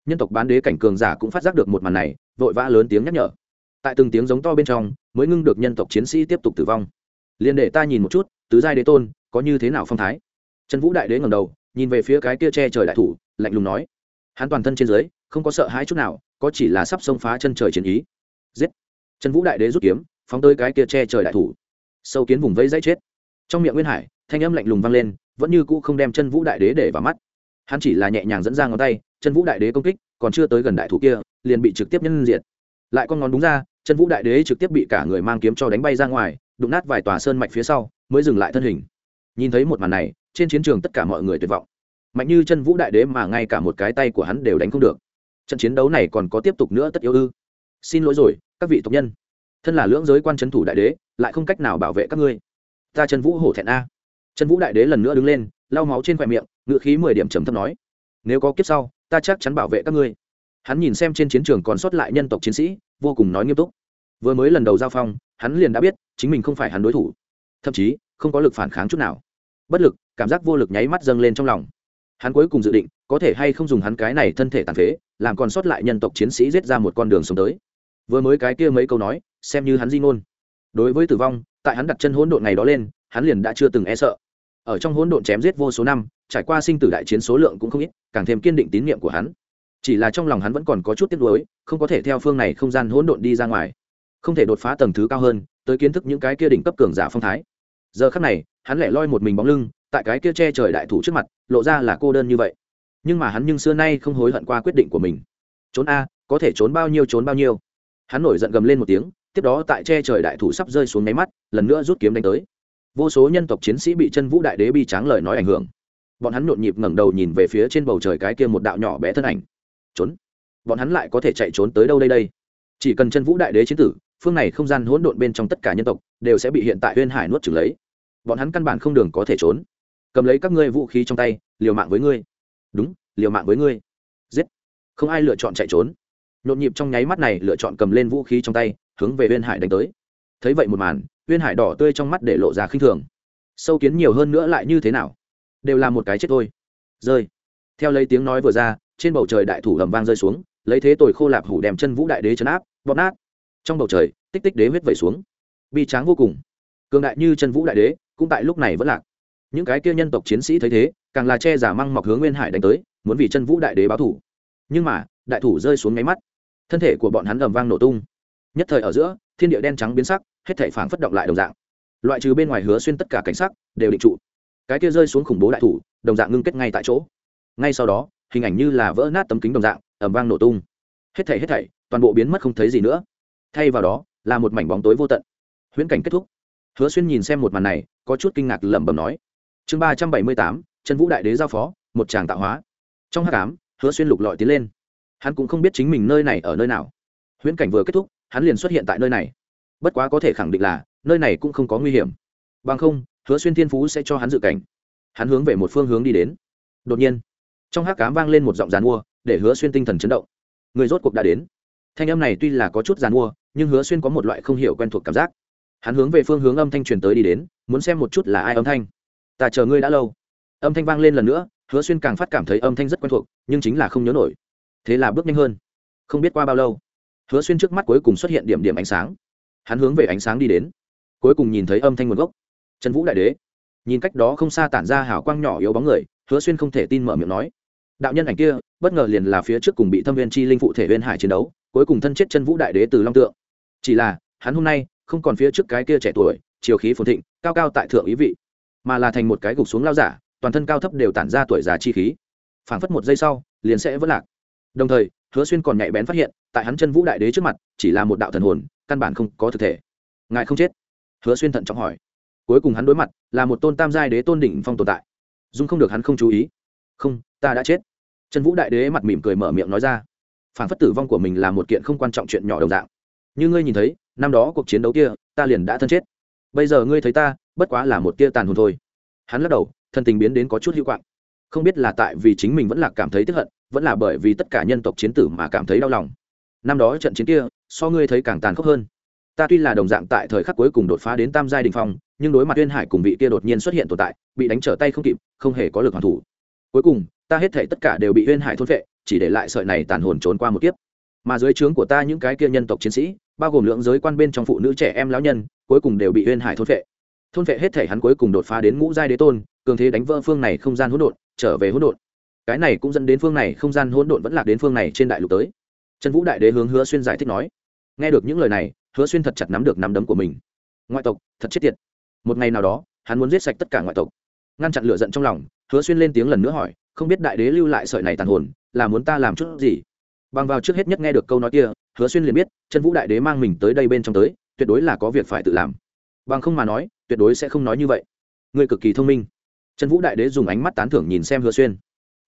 Nhân tộc bán đế cảnh cường giả cũng phát giác được một màn này, vội vã lớn tiếng nhắc nhở. Tại từng tiếng giống to bên trong, mới ngưng được nhân tộc chiến sĩ tiếp tục tử vong. Liền để ta nhìn một chút, tứ giai đế tôn, có như thế nào phong thái? Trần vũ đại đế ngầm đầu, nhìn về phía cái kia che trời đại thủ, lạnh lùng nói. Hắn toàn thân trên dưới, không có sợ hãi chút nào, có chỉ là sắp xông phá chân trời chiến ý. Giết! Trần vũ đại đế rút kiếm, phóng tới cái kia che trời đại thủ. Sâu kiến vùng vây dãy chết. Trong miệng nguyên hải, thanh âm lạnh lùng vang lên, vẫn như cũ không đem chân vũ đại đế để vào mắt. Hắn chỉ là nhẹ nhàng dẫn ra ngón tay chân vũ đại đế công kích, còn chưa tới gần đại thủ kia, liền bị trực tiếp nhân diện. lại con ngón đúng ra chân vũ đại đế trực tiếp bị cả người mang kiếm cho đánh bay ra ngoài, đụng nát vài tòa sơn mạch phía sau, mới dừng lại thân hình. Nhìn thấy một màn này trên chiến trường tất cả mọi người tuyệt vọng. Mạnh như chân vũ đại đế mà ngay cả một cái tay của hắn đều đánh không được. Trận chiến đấu này còn có tiếp tục nữa tất yếu ư? Xin lỗi rồi, các vị tộc nhân. Thân là lưỡng giới quan trấn thủ đại đế, lại không cách nào bảo vệ các ngươi. Ta chân vũ hổ thẹn a. Chân vũ đại đế lần nữa đứng lên, lau máu trên khoe miệng, ngựa khí mười điểm trầm thấp nói. Nếu có kiếp sau, ta chắc chắn bảo vệ các ngươi. Hắn nhìn xem trên chiến trường còn sót lại nhân tộc chiến sĩ, vô cùng nói nghiêm túc. Vừa mới lần đầu giao phong, hắn liền đã biết, chính mình không phải hắn đối thủ. Thậm chí, không có lực phản kháng chút nào. Bất lực cảm giác vô lực nháy mắt dâng lên trong lòng. Hắn cuối cùng dự định, có thể hay không dùng hắn cái này thân thể tàn phế, làm còn sót lại nhân tộc chiến sĩ giết ra một con đường sống tới. Vừa mới cái kia mấy câu nói, xem như hắn di ngôn. Đối với tử vong, tại hắn đặt chân hỗn độn ngày đó lên, hắn liền đã chưa từng e sợ. Ở trong hỗn độn chém giết vô số năm, trải qua sinh tử đại chiến số lượng cũng không ít, càng thêm kiên định tín nhiệm của hắn. Chỉ là trong lòng hắn vẫn còn có chút tiếc nuối, không có thể theo phương này không gian hỗn độn đi ra ngoài. Không thể đột phá tầng thứ cao hơn, tới kiến thức những cái kia đỉnh cấp cường giả phong thái. Giờ khắc này, hắn lẻ loi một mình bóng lưng tại cái kia che trời đại thủ trước mặt, lộ ra là cô đơn như vậy. Nhưng mà hắn nhưng xưa nay không hối hận qua quyết định của mình. Trốn a, có thể trốn bao nhiêu trốn bao nhiêu. Hắn nổi giận gầm lên một tiếng, tiếp đó tại che trời đại thủ sắp rơi xuống nháy mắt, lần nữa rút kiếm đánh tới. Vô số nhân tộc chiến sĩ bị chân vũ đại đế bi tráng lời nói ảnh hưởng. Bọn hắn nhộn nhịp ngẩng đầu nhìn về phía trên bầu trời cái kia một đạo nhỏ bé thân ảnh. Trốn. Bọn hắn lại có thể chạy trốn tới đâu đây đây? Chỉ cần chân vũ đại đế chiến tử, phương này không gian hỗn độn bên trong tất cả nhân tộc, đều sẽ bị hiện tại huyên hải nuốt trừng lấy. Bọn hắn căn bản không đường có thể trốn cầm lấy các ngươi vũ khí trong tay, liều mạng với ngươi. Đúng, liều mạng với ngươi. Giết. Không ai lựa chọn chạy trốn. Nhộn nhịp trong nháy mắt này, lựa chọn cầm lên vũ khí trong tay, hướng về viên hải đánh tới. Thấy vậy một màn viên hải đỏ tươi trong mắt để lộ ra khinh thường. Sâu kiến nhiều hơn nữa lại như thế nào? Đều là một cái chết thôi. Rơi. Theo lấy tiếng nói vừa ra, trên bầu trời đại thủ lầm vang rơi xuống, lấy thế tồi khô lạp hủ đem chân vũ đại đế chấn áp, bóp nát. Trong bầu trời, tích tích đế huyết vẩy xuống. Bi tráng vô cùng. Cường đại như chân vũ đại đế, cũng tại lúc này vẫn lạc những cái kia nhân tộc chiến sĩ thấy thế, càng là che giả măng mọc hướng nguyên hải đánh tới, muốn vì chân vũ đại đế báo thủ. Nhưng mà, đại thủ rơi xuống nháy mắt. Thân thể của bọn hắn ầm vang nổ tung. Nhất thời ở giữa, thiên địa đen trắng biến sắc, hết thể phảng phất động lại đồng dạng. Loại trừ bên ngoài hứa xuyên tất cả cảnh sắc, đều định trụ. Cái kia rơi xuống khủng bố đại thủ, đồng dạng ngưng kết ngay tại chỗ. Ngay sau đó, hình ảnh như là vỡ nát tấm kính đồng dạng, ầm vang nổ tung. Hết thảy hết thảy, toàn bộ biến mất không thấy gì nữa. Thay vào đó, là một mảnh bóng tối vô tận. Huyễn cảnh kết thúc. Hứa xuyên nhìn xem một màn này, có chút kinh ngạc lẩm bẩm nói chương ba trăm bảy mươi tám, trần vũ đại đế giao phó, một tràng tạo hóa. Trong h tám hứa xuyên lục lọi tiến lên. Hắn cũng không biết chính mình nơi này ở nơi nào. Huyễn cảnh vừa kết thúc, hắn liền xuất hiện tại nơi này. Bất quá có thể khẳng định là, nơi này cũng không có nguy hiểm. Bằng không, hứa xuyên thiên phú sẽ cho hắn dự cảnh. Hắn hướng về một phương hướng đi đến. Đột nhiên, trong hát cám vang lên một giọng g i mua, để hứa xuyên tinh thần chấn động. Người rốt cuộc đã đến. Thanh âm này tuy là có chút g i mua, nhưng hứa xuyên có một loại không hiểu quen thuộc cảm giác. Hắn hướng về phương hướng âm thanh truyền tới đi đến, muốn xem một chút là ai âm thanh ta chờ ngươi đã lâu. Âm thanh vang lên lần nữa, hứa xuyên càng phát cảm thấy âm thanh rất quen thuộc, nhưng chính là không nhớ nổi. Thế là bước nhanh hơn. Không biết qua bao lâu, hứa xuyên trước mắt cuối cùng xuất hiện điểm điểm ánh sáng. Hắn hướng về ánh sáng đi đến. Cuối cùng nhìn thấy âm thanh nguồn gốc. Trần vũ đại đế. Nhìn cách đó không xa tản ra hào quang nhỏ yếu bóng người, hứa xuyên không thể tin mở miệng nói. Đạo nhân ảnh kia, bất ngờ liền là phía trước cùng bị thâm viên chi linh phụ thể viên hải chiến đấu, cuối cùng thân chết chân vũ đại đế từ long tượng. Chỉ là, hắn hôm nay, không còn phía trước cái kia trẻ tuổi, chiều khí phồn thịnh, cao cao tại thượng ý vị mà là thành một cái gục xuống lao giả, toàn thân cao thấp đều tản ra tuổi già chi khí. Phảng phất một giây sau, liền sẽ vỡ lạc. Đồng thời, hứa xuyên còn nhạy bén phát hiện, tại hắn chân vũ đại đế trước mặt, chỉ là một đạo thần hồn, căn bản không có thực thể. Ngài không chết? Hứa xuyên thận trọng hỏi. Cuối cùng hắn đối mặt, là một tôn tam giai đế tôn đỉnh phong tồn tại. Dung không được hắn không chú ý. Không, ta đã chết. Chân vũ đại đế mặt mỉm cười mở miệng nói ra. Phản phất tử vong của mình là một kiện không quan trọng chuyện nhỏ đồng dạng. Như ngươi nhìn thấy, năm đó cuộc chiến đấu kia, ta liền đã thân chết. Bây giờ ngươi thấy ta bất quá là một tia tàn hồn thôi. Hắn lắc đầu, thân tình biến đến có chút hữu quạng. Không biết là tại vì chính mình vẫn là cảm thấy tức hận, vẫn là bởi vì tất cả nhân tộc chiến tử mà cảm thấy đau lòng. Năm đó trận chiến kia, so ngươi thấy càng tàn khốc hơn. Ta tuy là đồng dạng tại thời khắc cuối cùng đột phá đến tam giai đình phong, nhưng đối mặt uyên hải cùng vị kia đột nhiên xuất hiện tồn tại, bị đánh trở tay không kịp, không hề có lực hoàn thủ. Cuối cùng, ta hết thể tất cả đều bị uyên hải thôn vệ chỉ để lại sợi này tàn hồn trốn qua một kiếp. Mà dưới trướng của ta những cái kia nhân tộc chiến sĩ, bao gồm lượng giới quan bên trong phụ nữ trẻ em lão nhân, cuối cùng đều bị uyên hải thôn vệ thôn vệ hết thể hắn cuối cùng đột phá đến ngũ giai đế tôn, cường thế đánh vỡ phương này không gian hỗn độn, trở về hỗn độn. Cái này cũng dẫn đến phương này không gian hỗn độn vẫn lạc đến phương này trên đại lục tới. Trần vũ đại đế hướng hứa xuyên giải thích nói, nghe được những lời này, hứa xuyên thật chặt nắm được nắm đấm của mình. Ngoại tộc, thật chết tiệt. Một ngày nào đó, hắn muốn giết sạch tất cả ngoại tộc. Ngăn chặn lửa giận trong lòng, hứa xuyên lên tiếng lần nữa hỏi, không biết đại đế lưu lại sợi này tàn hồn, là muốn ta làm chút gì? Bằng vào trước hết nhất nghe được câu nói kia, hứa xuyên liền biết chân vũ đại đế mang mình tới đây bên trong tới, tuyệt đối là có việc phải tự làm bằng không mà nói, tuyệt đối sẽ không nói như vậy. Ngươi cực kỳ thông minh. Trần vũ đại đế dùng ánh mắt tán thưởng nhìn xem hứa xuyên.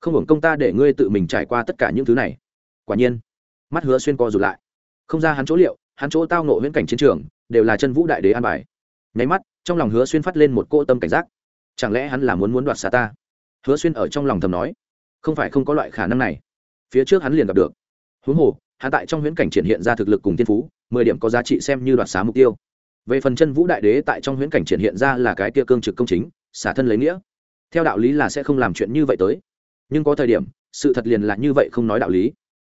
Không hưởng công ta để ngươi tự mình trải qua tất cả những thứ này. Quả nhiên, mắt hứa xuyên co rụt lại. Không ra hắn chỗ liệu, hắn chỗ tao nộ viễn cảnh chiến trường, đều là chân vũ đại đế an bài. Nháy mắt, trong lòng hứa xuyên phát lên một cô tâm cảnh giác. Chẳng lẽ hắn là muốn muốn đoạt xa ta? Hứa xuyên ở trong lòng thầm nói. Không phải không có loại khả năng này. Phía trước hắn liền gặp được. Huống hồ, hắn tại trong huyễn cảnh triển hiện ra thực lực cùng tiên phú, mười điểm có giá trị xem như đoạt xá mục tiêu về phần chân vũ đại đế tại trong huyễn cảnh triển hiện ra là cái kia cương trực công chính, xả thân lấy nghĩa. Theo đạo lý là sẽ không làm chuyện như vậy tới. Nhưng có thời điểm, sự thật liền là như vậy không nói đạo lý.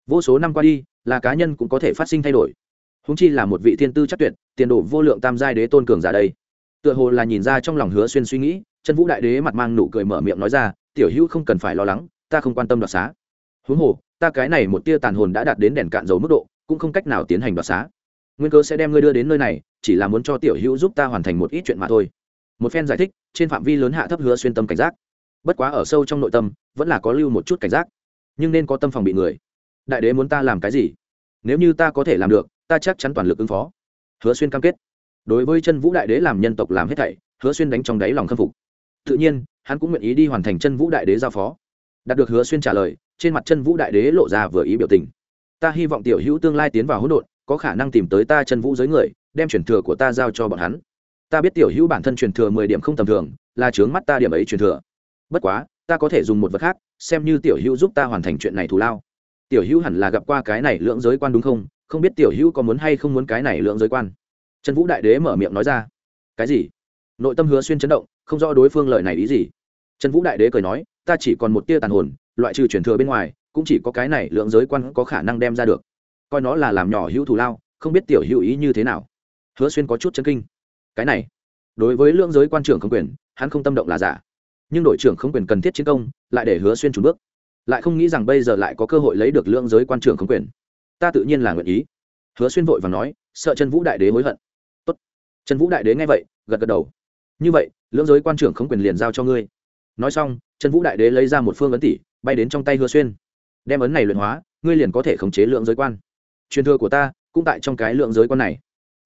Vô số năm qua đi, là cá nhân cũng có thể phát sinh thay đổi. Húng chi là một vị thiên tư chắc tuyệt, tiền đồ vô lượng tam giai đế tôn cường giả đây. Tựa hồ là nhìn ra trong lòng hứa xuyên suy nghĩ, chân vũ đại đế mặt mang nụ cười mở miệng nói ra, tiểu hữu không cần phải lo lắng, ta không quan tâm đoạt xá. Huống hồ, ta cái này một tia tàn hồn đã đạt đến đèn cạn dầu mức độ, cũng không cách nào tiến hành đoạt xá. Nguyên cơ sẽ đem ngươi đưa đến nơi này chỉ là muốn cho tiểu hữu giúp ta hoàn thành một ít chuyện mà thôi. Một phen giải thích, trên phạm vi lớn hạ thấp hứa xuyên tâm cảnh giác. Bất quá ở sâu trong nội tâm, vẫn là có lưu một chút cảnh giác. Nhưng nên có tâm phòng bị người. Đại đế muốn ta làm cái gì? Nếu như ta có thể làm được, ta chắc chắn toàn lực ứng phó. Hứa xuyên cam kết. Đối với chân vũ đại đế làm nhân tộc làm hết thảy, hứa xuyên đánh trong đáy lòng khâm phục. Tự nhiên, hắn cũng nguyện ý đi hoàn thành chân vũ đại đế giao phó. Đạt được hứa xuyên trả lời, trên mặt chân vũ đại đế lộ ra vừa ý biểu tình. Ta hy vọng tiểu hữu tương lai tiến vào hỗn độn, có khả năng tìm tới ta chân vũ giới người đem truyền thừa của ta giao cho bọn hắn. Ta biết tiểu hữu bản thân truyền thừa mười điểm không tầm thường, là chướng mắt ta điểm ấy truyền thừa. Bất quá, ta có thể dùng một vật khác, xem như tiểu hữu giúp ta hoàn thành chuyện này thù lao. Tiểu hữu hẳn là gặp qua cái này lượng giới quan đúng không? Không biết tiểu hữu có muốn hay không muốn cái này lượng giới quan. Trần vũ đại đế mở miệng nói ra. Cái gì? Nội tâm hứa xuyên chấn động, không rõ đối phương lời này ý gì. Trần vũ đại đế cười nói, ta chỉ còn một tia tàn hồn, loại trừ truyền thừa bên ngoài, cũng chỉ có cái này lượng giới quan có khả năng đem ra được. Coi nó là làm nhỏ hữu thù lao, không biết tiểu hữu ý như thế nào hứa xuyên có chút chân kinh. Cái này, đối với lượng giới quan trưởng không quyền, hắn không tâm động là giả. Nhưng đội trưởng không quyền cần thiết chiến công, lại để hứa xuyên trùn bước. Lại không nghĩ rằng bây giờ lại có cơ hội lấy được lượng giới quan trưởng không quyền. Ta tự nhiên là nguyện ý. Hứa xuyên vội và nói, sợ chân vũ đại đế hối hận. Tốt. Chân vũ đại đế nghe vậy, gật gật đầu. Như vậy, lưỡng giới quan trưởng không quyền liền giao cho ngươi. Nói xong chân vũ đại đế lấy ra một phương ấn tỷ bay đến trong tay hứa xuyên. Đem ấn này luyện hóa, ngươi liền có thể khống chế lượng giới quan. Truyền thừa của ta cũng tại trong cái lượng giới quan này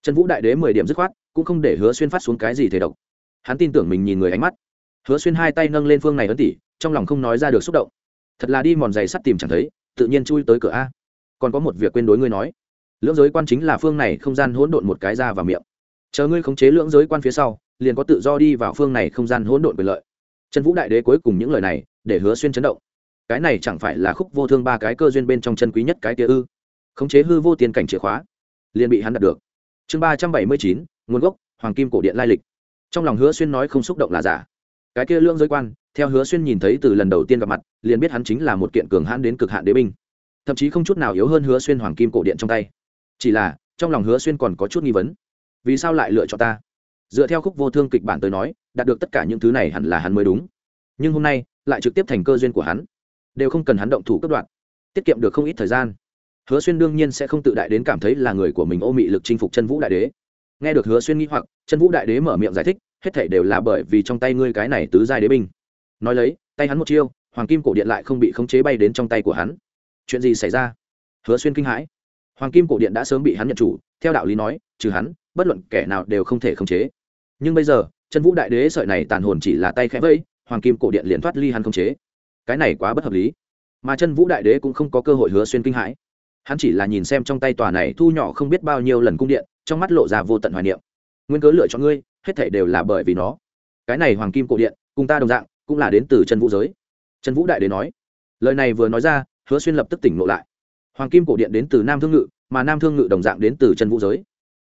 trần vũ đại đế mười điểm dứt khoát, cũng không để hứa xuyên phát xuống cái gì thể độc. Hắn tin tưởng mình nhìn người ánh mắt. Hứa xuyên hai tay nâng lên phương này ấn tỷ trong lòng không nói ra được xúc động. Thật là đi mòn giày sắt tìm chẳng thấy, tự nhiên chui tới cửa a. Còn có một việc quên đối ngươi nói. Lưỡng giới quan chính là phương này không gian hỗn độn một cái ra vào miệng. Chờ ngươi khống chế lưỡng giới quan phía sau, liền có tự do đi vào phương này không gian hỗn độn quyền lợi. Trần vũ đại đế cuối cùng những lời này, để hứa xuyên chấn động. Cái này chẳng phải là khúc vô thương ba cái cơ duyên bên trong chân quý nhất cái tia ư? Khống chế hư vô tiền cảnh chìa khóa, liền bị hắn đạt được chương ba trăm bảy mươi chín, nguồn gốc, hoàng kim cổ điện lai lịch. Trong lòng hứa xuyên nói không xúc động là giả. Cái kia lương giới quan, theo hứa xuyên nhìn thấy từ lần đầu tiên gặp mặt, liền biết hắn chính là một kiện cường hãn đến cực hạn đế binh. Thậm chí không chút nào yếu hơn hứa xuyên hoàng kim cổ điện trong tay. Chỉ là, trong lòng hứa xuyên còn có chút nghi vấn. Vì sao lại lựa chọn ta? Dựa theo khúc vô thương kịch bản tới nói, đạt được tất cả những thứ này hẳn là hắn mới đúng. Nhưng hôm nay, lại trực tiếp thành cơ duyên của hắn. Đều không cần hắn động thủ cấp đoạn tiết kiệm được không ít thời gian hứa xuyên đương nhiên sẽ không tự đại đến cảm thấy là người của mình ô mị lực chinh phục chân vũ đại đế. Nghe được hứa xuyên nghĩ hoặc, chân vũ đại đế mở miệng giải thích, hết thể đều là bởi vì trong tay ngươi cái này tứ giai đế binh. Nói lấy, tay hắn một chiêu, hoàng kim cổ điện lại không bị khống chế bay đến trong tay của hắn. Chuyện gì xảy ra? Hứa xuyên kinh hãi. Hoàng kim cổ điện đã sớm bị hắn nhận chủ, theo đạo lý nói, trừ hắn, bất luận kẻ nào đều không thể khống chế. Nhưng bây giờ, chân vũ đại đế sợi này tàn hồn chỉ là tay khẽ vẫy, hoàng kim cổ điện liền thoát ly hắn khống chế. Cái này quá bất hợp lý. Mà chân vũ đại đế cũng không có cơ hội hứa xuyên kinh hãi hắn chỉ là nhìn xem trong tay tòa này thu nhỏ không biết bao nhiêu lần cung điện, trong mắt lộ ra vô tận hoài niệm. Nguyên cớ lựa chọn ngươi, hết thể đều là bởi vì nó. Cái này hoàng kim cổ điện, cùng ta đồng dạng, cũng là đến từ chân vũ giới. Chân vũ đại đế nói. Lời này vừa nói ra, hứa xuyên lập tức tỉnh lộ lại. Hoàng kim cổ điện đến từ nam thương ngự, mà nam thương ngự đồng dạng đến từ chân vũ giới.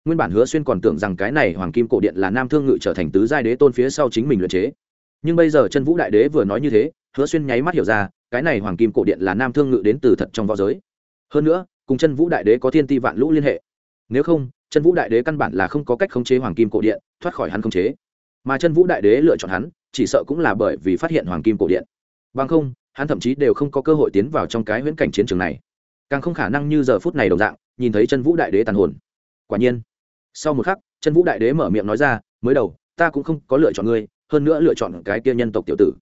Nguyên bản hứa xuyên còn tưởng rằng cái này hoàng kim cổ điện là nam thương ngự trở thành tứ giai đế tôn phía sau chính mình luyện chế. Nhưng bây giờ chân vũ đại đế vừa nói như thế, hứa xuyên nháy mắt hiểu ra, cái này hoàng kim cổ điện là nam thương ngự đến từ thật trong võ giới hơn nữa, cùng chân vũ đại đế có thiên ti vạn lũ liên hệ. Nếu không, chân vũ đại đế căn bản là không có cách khống chế hoàng kim cổ điện, thoát khỏi hắn khống chế. Mà chân vũ đại đế lựa chọn hắn, chỉ sợ cũng là bởi vì phát hiện hoàng kim cổ điện. Bằng không, hắn thậm chí đều không có cơ hội tiến vào trong cái huyễn cảnh chiến trường này. Càng không khả năng như giờ phút này đồng dạng, nhìn thấy chân vũ đại đế tàn hồn. Quả nhiên, sau một khắc, chân vũ đại đế mở miệng nói ra, mới đầu, ta cũng không có lựa chọn ngươi, hơn nữa lựa chọn cái kia nhân tộc tiểu tử.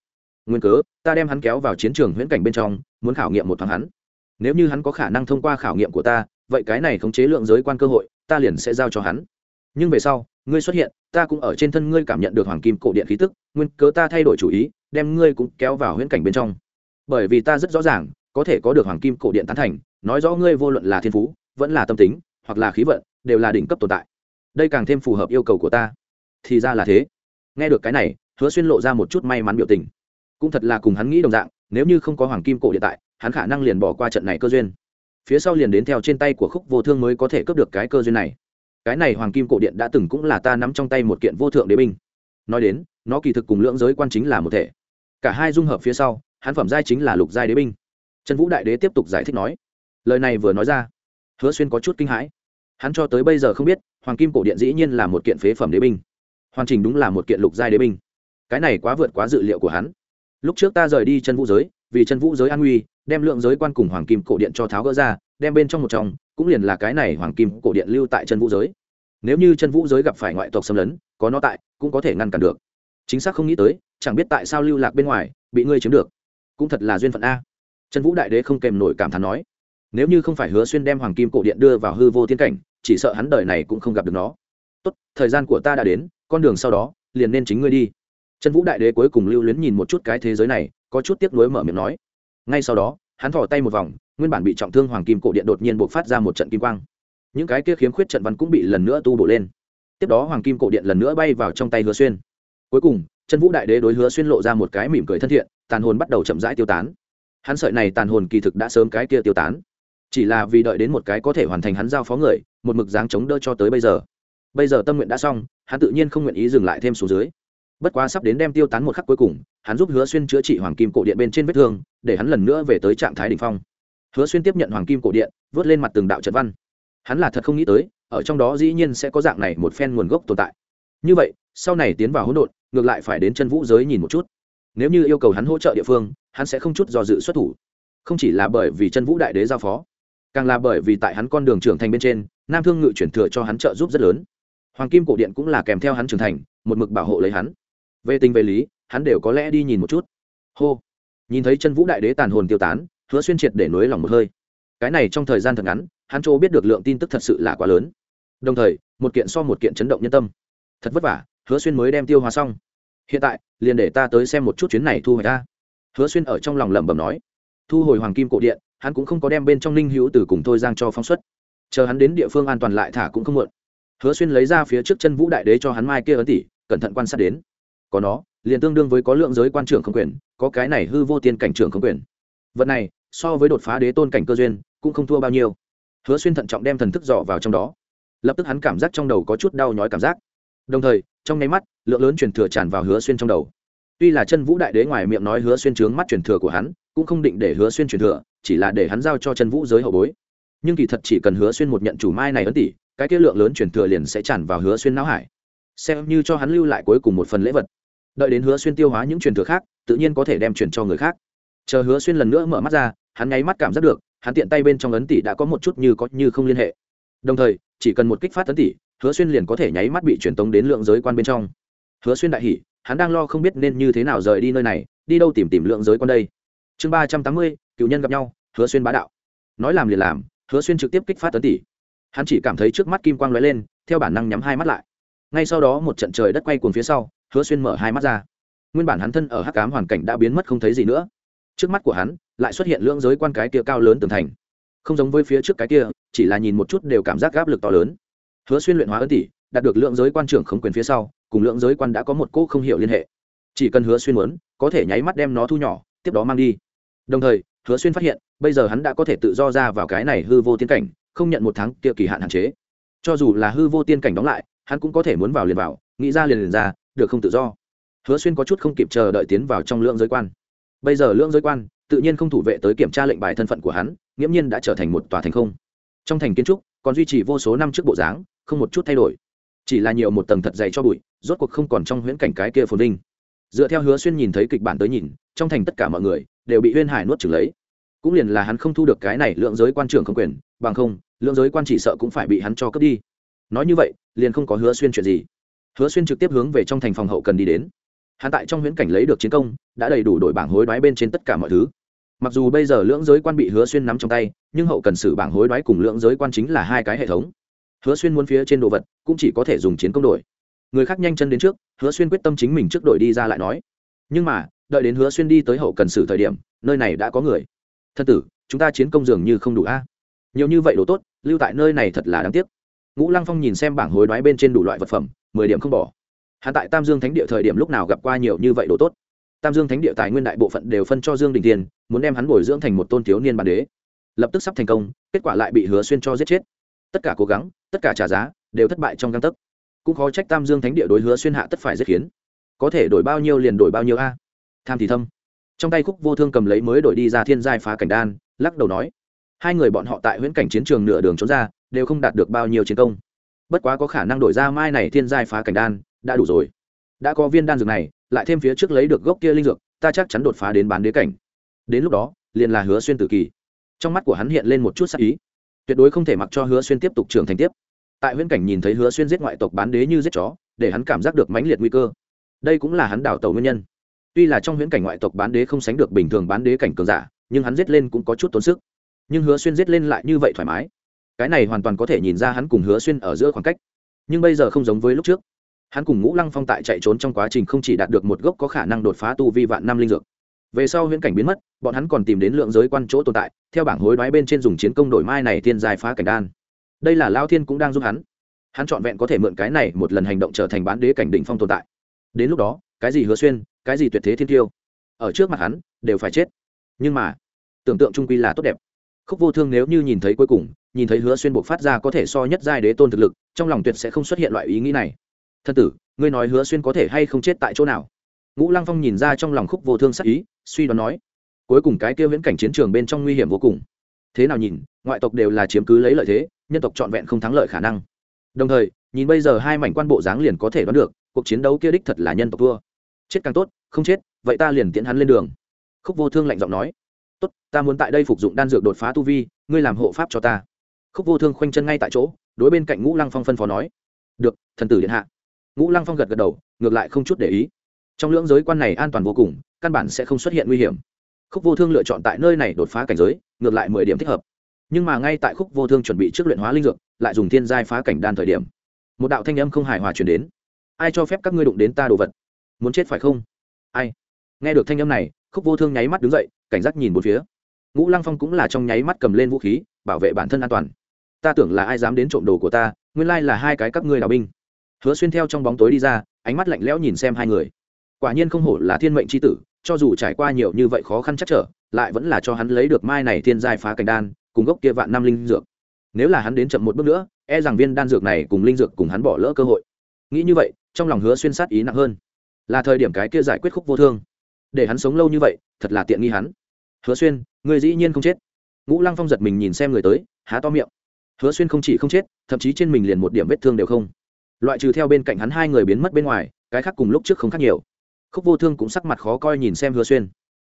Nguyên cớ, ta đem hắn kéo vào chiến trường huyễn cảnh bên trong, muốn khảo nghiệm một thoáng hắn nếu như hắn có khả năng thông qua khảo nghiệm của ta, vậy cái này khống chế lượng giới quan cơ hội, ta liền sẽ giao cho hắn. Nhưng về sau, ngươi xuất hiện, ta cũng ở trên thân ngươi cảm nhận được hoàng kim cổ điện khí tức, nguyên cớ ta thay đổi chủ ý, đem ngươi cũng kéo vào huyễn cảnh bên trong. Bởi vì ta rất rõ ràng, có thể có được hoàng kim cổ điện tán thành, nói rõ ngươi vô luận là thiên phú, vẫn là tâm tính, hoặc là khí vận, đều là đỉnh cấp tồn tại. Đây càng thêm phù hợp yêu cầu của ta. Thì ra là thế. Nghe được cái này, hứa xuyên lộ ra một chút may mắn biểu tình. Cũng thật là cùng hắn nghĩ đồng dạng, nếu như không có hoàng kim cổ điện tại hắn khả năng liền bỏ qua trận này cơ duyên. Phía sau liền đến theo trên tay của khúc vô thương mới có thể cướp được cái cơ duyên này. Cái này hoàng kim cổ điện đã từng cũng là ta nắm trong tay một kiện vô thượng đế binh. Nói đến, nó kỳ thực cùng lưỡng giới quan chính là một thể. Cả hai dung hợp phía sau, hắn phẩm giai chính là lục giai đế binh. Trần vũ đại đế tiếp tục giải thích nói, lời này vừa nói ra, hứa xuyên có chút kinh hãi. Hắn cho tới bây giờ không biết, hoàng kim cổ điện dĩ nhiên là một kiện phế phẩm đế binh. Hoàn chỉnh đúng là một kiện lục giai đế binh. Cái này quá vượt quá dự liệu của hắn. Lúc trước ta rời đi chân vũ giới vì chân vũ giới an nguy, đem lượng giới quan cùng hoàng kim cổ điện cho tháo gỡ ra, đem bên trong một trong, cũng liền là cái này hoàng kim cổ điện lưu tại chân vũ giới. Nếu như chân vũ giới gặp phải ngoại tộc xâm lấn, có nó tại, cũng có thể ngăn cản được. Chính xác không nghĩ tới, chẳng biết tại sao lưu lạc bên ngoài, bị ngươi chiếm được. Cũng thật là duyên phận a. Chân vũ đại đế không kèm nổi cảm thán nói. Nếu như không phải hứa xuyên đem hoàng kim cổ điện đưa vào hư vô thiên cảnh, chỉ sợ hắn đời này cũng không gặp được nó. Tốt, thời gian của ta đã đến, con đường sau đó, liền nên chính ngươi đi. Chân vũ đại đế cuối cùng lưu luyến nhìn một chút cái thế giới này có chút tiếc nuối mở miệng nói. Ngay sau đó, hắn thò tay một vòng, nguyên bản bị trọng thương hoàng kim cổ điện đột nhiên buộc phát ra một trận kim quang. Những cái kia khiếm khuyết trận văn cũng bị lần nữa tu bổ lên. Tiếp đó hoàng kim cổ điện lần nữa bay vào trong tay hứa xuyên. Cuối cùng, chân vũ đại đế đối hứa xuyên lộ ra một cái mỉm cười thân thiện, tàn hồn bắt đầu chậm rãi tiêu tán. Hắn sợi này tàn hồn kỳ thực đã sớm cái kia tiêu tán. Chỉ là vì đợi đến một cái có thể hoàn thành hắn giao phó người, một mực dáng chống đỡ cho tới bây giờ. Bây giờ tâm nguyện đã xong, hắn tự nhiên không nguyện ý dừng lại thêm số dưới bất quá sắp đến đem tiêu tán một khắc cuối cùng, hắn giúp hứa xuyên chữa trị hoàng kim cổ điện bên trên vết thương, để hắn lần nữa về tới trạng thái đ ỉ n h phong. Hứa xuyên tiếp nhận hoàng kim cổ điện, vớt lên mặt từng đạo trận văn. Hắn là thật không nghĩ tới, ở trong đó dĩ nhiên sẽ có dạng này một phen nguồn gốc tồn tại. Như vậy, sau này tiến vào hỗn độn, ngược lại phải đến chân vũ giới nhìn một chút. Nếu như yêu cầu hắn hỗ trợ địa phương, hắn sẽ không chút do dự xuất thủ. Không chỉ là bởi vì chân vũ đại đế giao phó, càng là bởi vì tại hắn con đường trưởng thành bên trên, nam thương ngự chuyển thừa cho hắn trợ giúp rất lớn. Hoàng kim cổ điện cũng là kèm theo hắn trưởng thành, một mực bảo hộ lấy hắn về tình về lý, hắn đều có lẽ đi nhìn một chút. Hô. Nhìn thấy chân vũ đại đế tàn hồn tiêu tán, hứa xuyên triệt để nối lòng một hơi. Cái này trong thời gian thật ngắn, hắn chỗ biết được lượng tin tức thật sự là quá lớn. Đồng thời, một kiện so một kiện chấn động nhân tâm. Thật vất vả, hứa xuyên mới đem tiêu hóa xong. Hiện tại, liền để ta tới xem một chút chuyến này thu hồi ta hứa xuyên ở trong lòng lẩm bẩm nói. Thu hồi hoàng kim cổ điện, hắn cũng không có đem bên trong ninh hữu từ cùng thôi giang cho phóng xuất. Chờ hắn đến địa phương an toàn lại thả cũng không muộn. Hứa xuyên lấy ra phía trước chân vũ đại đế cho hắn mai kia ấn tỷ cẩn thận quan sát đến có nó, liền tương đương với có lượng giới quan trưởng không quyền, có cái này hư vô tiên cảnh trưởng không quyền. Vật này, so với đột phá đế tôn cảnh cơ duyên, cũng không thua bao nhiêu. Hứa xuyên thận trọng đem thần thức dọ vào trong đó. Lập tức hắn cảm giác trong đầu có chút đau nhói cảm giác. Đồng thời, trong nháy mắt, lượng lớn truyền thừa tràn vào hứa xuyên trong đầu. Tuy là chân vũ đại đế ngoài miệng nói hứa xuyên trướng mắt truyền thừa của hắn, cũng không định để hứa xuyên truyền thừa, chỉ là để hắn giao cho chân vũ giới hậu bối. Nhưng kỳ thật chỉ cần hứa xuyên một nhận chủ mai này ấn tỷ, cái kia lượng lớn truyền thừa liền sẽ tràn vào hứa xuyên não hải. Xem như cho hắn lưu lại cuối cùng một phần lễ vật đợi đến hứa xuyên tiêu hóa những truyền thừa khác, tự nhiên có thể đem truyền cho người khác. Chờ hứa xuyên lần nữa mở mắt ra, hắn nháy mắt cảm giác được, hắn tiện tay bên trong ấn tỷ đã có một chút như có như không liên hệ. Đồng thời, chỉ cần một kích phát ấn tỷ, hứa xuyên liền có thể nháy mắt bị truyền tống đến lượng giới quan bên trong. Hứa xuyên đại hỉ, hắn đang lo không biết nên như thế nào rời đi nơi này, đi đâu tìm tìm lượng giới quan đây. Chương ba trăm tám mươi, cựu nhân gặp nhau, hứa xuyên bá đạo. Nói làm liền làm, hứa xuyên trực tiếp kích phát ấn tỷ. Hắn chỉ cảm thấy trước mắt kim quang lóe lên, theo bản năng nhắm hai mắt lại. Ngay sau đó một trận trời đất quay cuồng phía sau hứa xuyên mở hai mắt ra. Nguyên bản hắn thân ở hắc cám hoàn cảnh đã biến mất không thấy gì nữa. Trước mắt của hắn, lại xuất hiện lưỡng giới quan cái kia cao lớn tường thành. Không giống với phía trước cái kia, chỉ là nhìn một chút đều cảm giác áp lực to lớn. Hứa xuyên luyện hóa ấn tỷ đạt được lượng giới quan trưởng không quyền phía sau, cùng lượng giới quan đã có một cỗ không hiểu liên hệ. Chỉ cần hứa xuyên muốn, có thể nháy mắt đem nó thu nhỏ, tiếp đó mang đi. Đồng thời, hứa xuyên phát hiện, bây giờ hắn đã có thể tự do ra vào cái này hư vô tiên cảnh, không nhận một tháng kia kỳ hạn hạn chế. Cho dù là hư vô tiên cảnh đóng lại, hắn cũng có thể muốn vào liền vào, nghĩ ra liền liền ra được không tự do. Hứa xuyên có chút không kịp chờ đợi tiến vào trong lượng giới quan. Bây giờ lượng giới quan, tự nhiên không thủ vệ tới kiểm tra lệnh bài thân phận của hắn, nghiễm nhiên đã trở thành một tòa thành không. Trong thành kiến trúc, còn duy trì vô số năm trước bộ dáng, không một chút thay đổi. Chỉ là nhiều một tầng thật dày cho bụi, rốt cuộc không còn trong huyễn cảnh cái kia phồn vinh. Dựa theo hứa xuyên nhìn thấy kịch bản tới nhìn, trong thành tất cả mọi người đều bị huyên hải nuốt trừng lấy. Cũng liền là hắn không thu được cái này lượng giới quan trưởng không quyền, bằng không lượng giới quan chỉ sợ cũng phải bị hắn cho cướp đi. Nói như vậy, liền không có hứa xuyên chuyện gì hứa xuyên trực tiếp hướng về trong thành phòng hậu cần đi đến. Hắn tại trong huyễn cảnh lấy được chiến công, đã đầy đủ đổi bảng hối đoái bên trên tất cả mọi thứ. Mặc dù bây giờ lưỡng giới quan bị hứa xuyên nắm trong tay, nhưng hậu cần sử bảng hối đoái cùng lưỡng giới quan chính là hai cái hệ thống. Hứa xuyên muốn phía trên đồ vật, cũng chỉ có thể dùng chiến công đổi. Người khác nhanh chân đến trước, hứa xuyên quyết tâm chính mình trước đội đi ra lại nói. Nhưng mà, đợi đến hứa xuyên đi tới hậu cần sử thời điểm, nơi này đã có người. Thân tử, chúng ta chiến công dường như không đủ a. Nhiều như vậy đồ tốt, lưu tại nơi này thật là đáng tiếc. Ngũ lăng phong nhìn xem bảng hối đoái bên trên đủ loại vật phẩm mười điểm không bỏ. Hắn tại tam dương thánh địa thời điểm lúc nào gặp qua nhiều như vậy đồ tốt. Tam dương thánh địa tài nguyên đại bộ phận đều phân cho dương đình tiền muốn đem hắn bồi dưỡng thành một tôn thiếu niên bản đế. Lập tức sắp thành công, kết quả lại bị hứa xuyên cho giết chết. Tất cả cố gắng, tất cả trả giá, đều thất bại trong găng tấc. Cũng khó trách tam dương thánh địa đối hứa xuyên hạ tất phải giết khiến có thể đổi bao nhiêu liền đổi bao nhiêu a. Tham thì thâm. Trong tay khúc vô thương cầm lấy mới đổi đi ra thiên giai phá cảnh đan, lắc đầu nói. Hai người bọn họ tại huyễn cảnh chiến trường nửa đường trốn ra, đều không đạt được bao nhiêu chiến công bất quá có khả năng đổi ra mai này thiên giai phá cảnh đan, đã đủ rồi. Đã có viên đan dược này, lại thêm phía trước lấy được gốc kia linh dược, ta chắc chắn đột phá đến bán đế cảnh. Đến lúc đó, liền là hứa xuyên tử kỳ. Trong mắt của hắn hiện lên một chút sắc ý. Tuyệt đối không thể mặc cho hứa xuyên tiếp tục trưởng thành tiếp. Tại huyễn cảnh nhìn thấy hứa xuyên giết ngoại tộc bán đế như giết chó, để hắn cảm giác được mãnh liệt nguy cơ. Đây cũng là hắn đảo tàu nguyên nhân. Tuy là trong huyễn cảnh ngoại tộc bán đế không sánh được bình thường bán đế cảnh cường giả, nhưng hắn giết lên cũng có chút tốn sức. Nhưng hứa xuyên giết lên lại như vậy thoải mái cái này hoàn toàn có thể nhìn ra hắn cùng hứa xuyên ở giữa khoảng cách. Nhưng bây giờ không giống với lúc trước. Hắn cùng ngũ lăng phong tại chạy trốn trong quá trình không chỉ đạt được một gốc có khả năng đột phá tu vi vạn năm linh dược. Về sau huyễn cảnh biến mất, bọn hắn còn tìm đến lượng giới quan chỗ tồn tại, theo bảng hối đoái bên trên dùng chiến công đổi mai này thiên dài phá cảnh đan. Đây là lao thiên cũng đang giúp hắn. Hắn trọn vẹn có thể mượn cái này một lần hành động trở thành bán đế cảnh đỉnh phong tồn tại. Đến lúc đó, cái gì hứa xuyên, cái gì tuyệt thế thiên tiêu, ở trước mặt hắn, đều phải chết. Nhưng mà, tưởng tượng trung quy là tốt đẹp. Khúc vô thương nếu như nhìn thấy cuối cùng nhìn thấy hứa xuyên buộc phát ra có thể so nhất giai đế tôn thực lực, trong lòng tuyệt sẽ không xuất hiện loại ý nghĩ này. Thân tử, ngươi nói hứa xuyên có thể hay không chết tại chỗ nào? Ngũ lăng phong nhìn ra trong lòng khúc vô thương sắc ý, suy đoán nói, cuối cùng cái kia viễn cảnh chiến trường bên trong nguy hiểm vô cùng. Thế nào nhìn, ngoại tộc đều là chiếm cứ lấy lợi thế, nhân tộc trọn vẹn không thắng lợi khả năng. Đồng thời, nhìn bây giờ hai mảnh quan bộ dáng liền có thể đoán được, cuộc chiến đấu kia đích thật là nhân tộc thua. Chết càng tốt, không chết, vậy ta liền tiễn hắn lên đường. Khúc vô thương lạnh giọng nói, tốt, ta muốn tại đây phục dụng đan dược đột phá tu vi, ngươi làm hộ pháp cho ta khúc vô thương khoanh chân ngay tại chỗ, đối bên cạnh ngũ lăng phong phân phó nói, được, thần tử điện hạ. Ngũ lăng phong gật gật đầu, ngược lại không chút để ý. Trong lưỡng giới quan này an toàn vô cùng, căn bản sẽ không xuất hiện nguy hiểm. Khúc vô thương lựa chọn tại nơi này đột phá cảnh giới, ngược lại mười điểm thích hợp. Nhưng mà ngay tại khúc vô thương chuẩn bị trước luyện hóa linh dược, lại dùng thiên giai phá cảnh đan thời điểm, một đạo thanh âm không hài hòa chuyển đến. Ai cho phép các ngươi đụng đến ta đồ vật? Muốn chết phải không? Ai? Nghe được thanh âm này, khúc vô thương nháy mắt đứng dậy, cảnh giác nhìn một phía. Ngũ lăng phong cũng là trong nháy mắt cầm lên vũ khí, bảo vệ bản thân an toàn ta tưởng là ai dám đến trộm đồ của ta, nguyên lai là hai cái các ngươi đào binh. Hứa xuyên theo trong bóng tối đi ra, ánh mắt lạnh lẽo nhìn xem hai người. Quả nhiên không hổ là thiên mệnh c h i tử, cho dù trải qua nhiều như vậy khó khăn chắc trở, lại vẫn là cho hắn lấy được mai này thiên giai phá cảnh đan, cùng gốc kia vạn năm linh dược. Nếu là hắn đến chậm một bước nữa e rằng viên đan dược này cùng linh dược cùng hắn bỏ lỡ cơ hội. Nghĩ như vậy, trong lòng hứa xuyên sát ý nặng hơn. Là thời điểm cái kia giải quyết khúc vô thương. Để hắn sống lâu như vậy, thật là tiện nghi hắn. Hứa xuyên người dĩ nhiên không chết. Ngũ lăng phong giật mình nhìn xem người tới, há to miệng hứa xuyên không chỉ không chết, thậm chí trên mình liền một điểm vết thương đều không. Loại trừ theo bên cạnh hắn hai người biến mất bên ngoài, cái khác cùng lúc trước không khác nhiều. Khúc vô thương cũng sắc mặt khó coi nhìn xem hứa xuyên.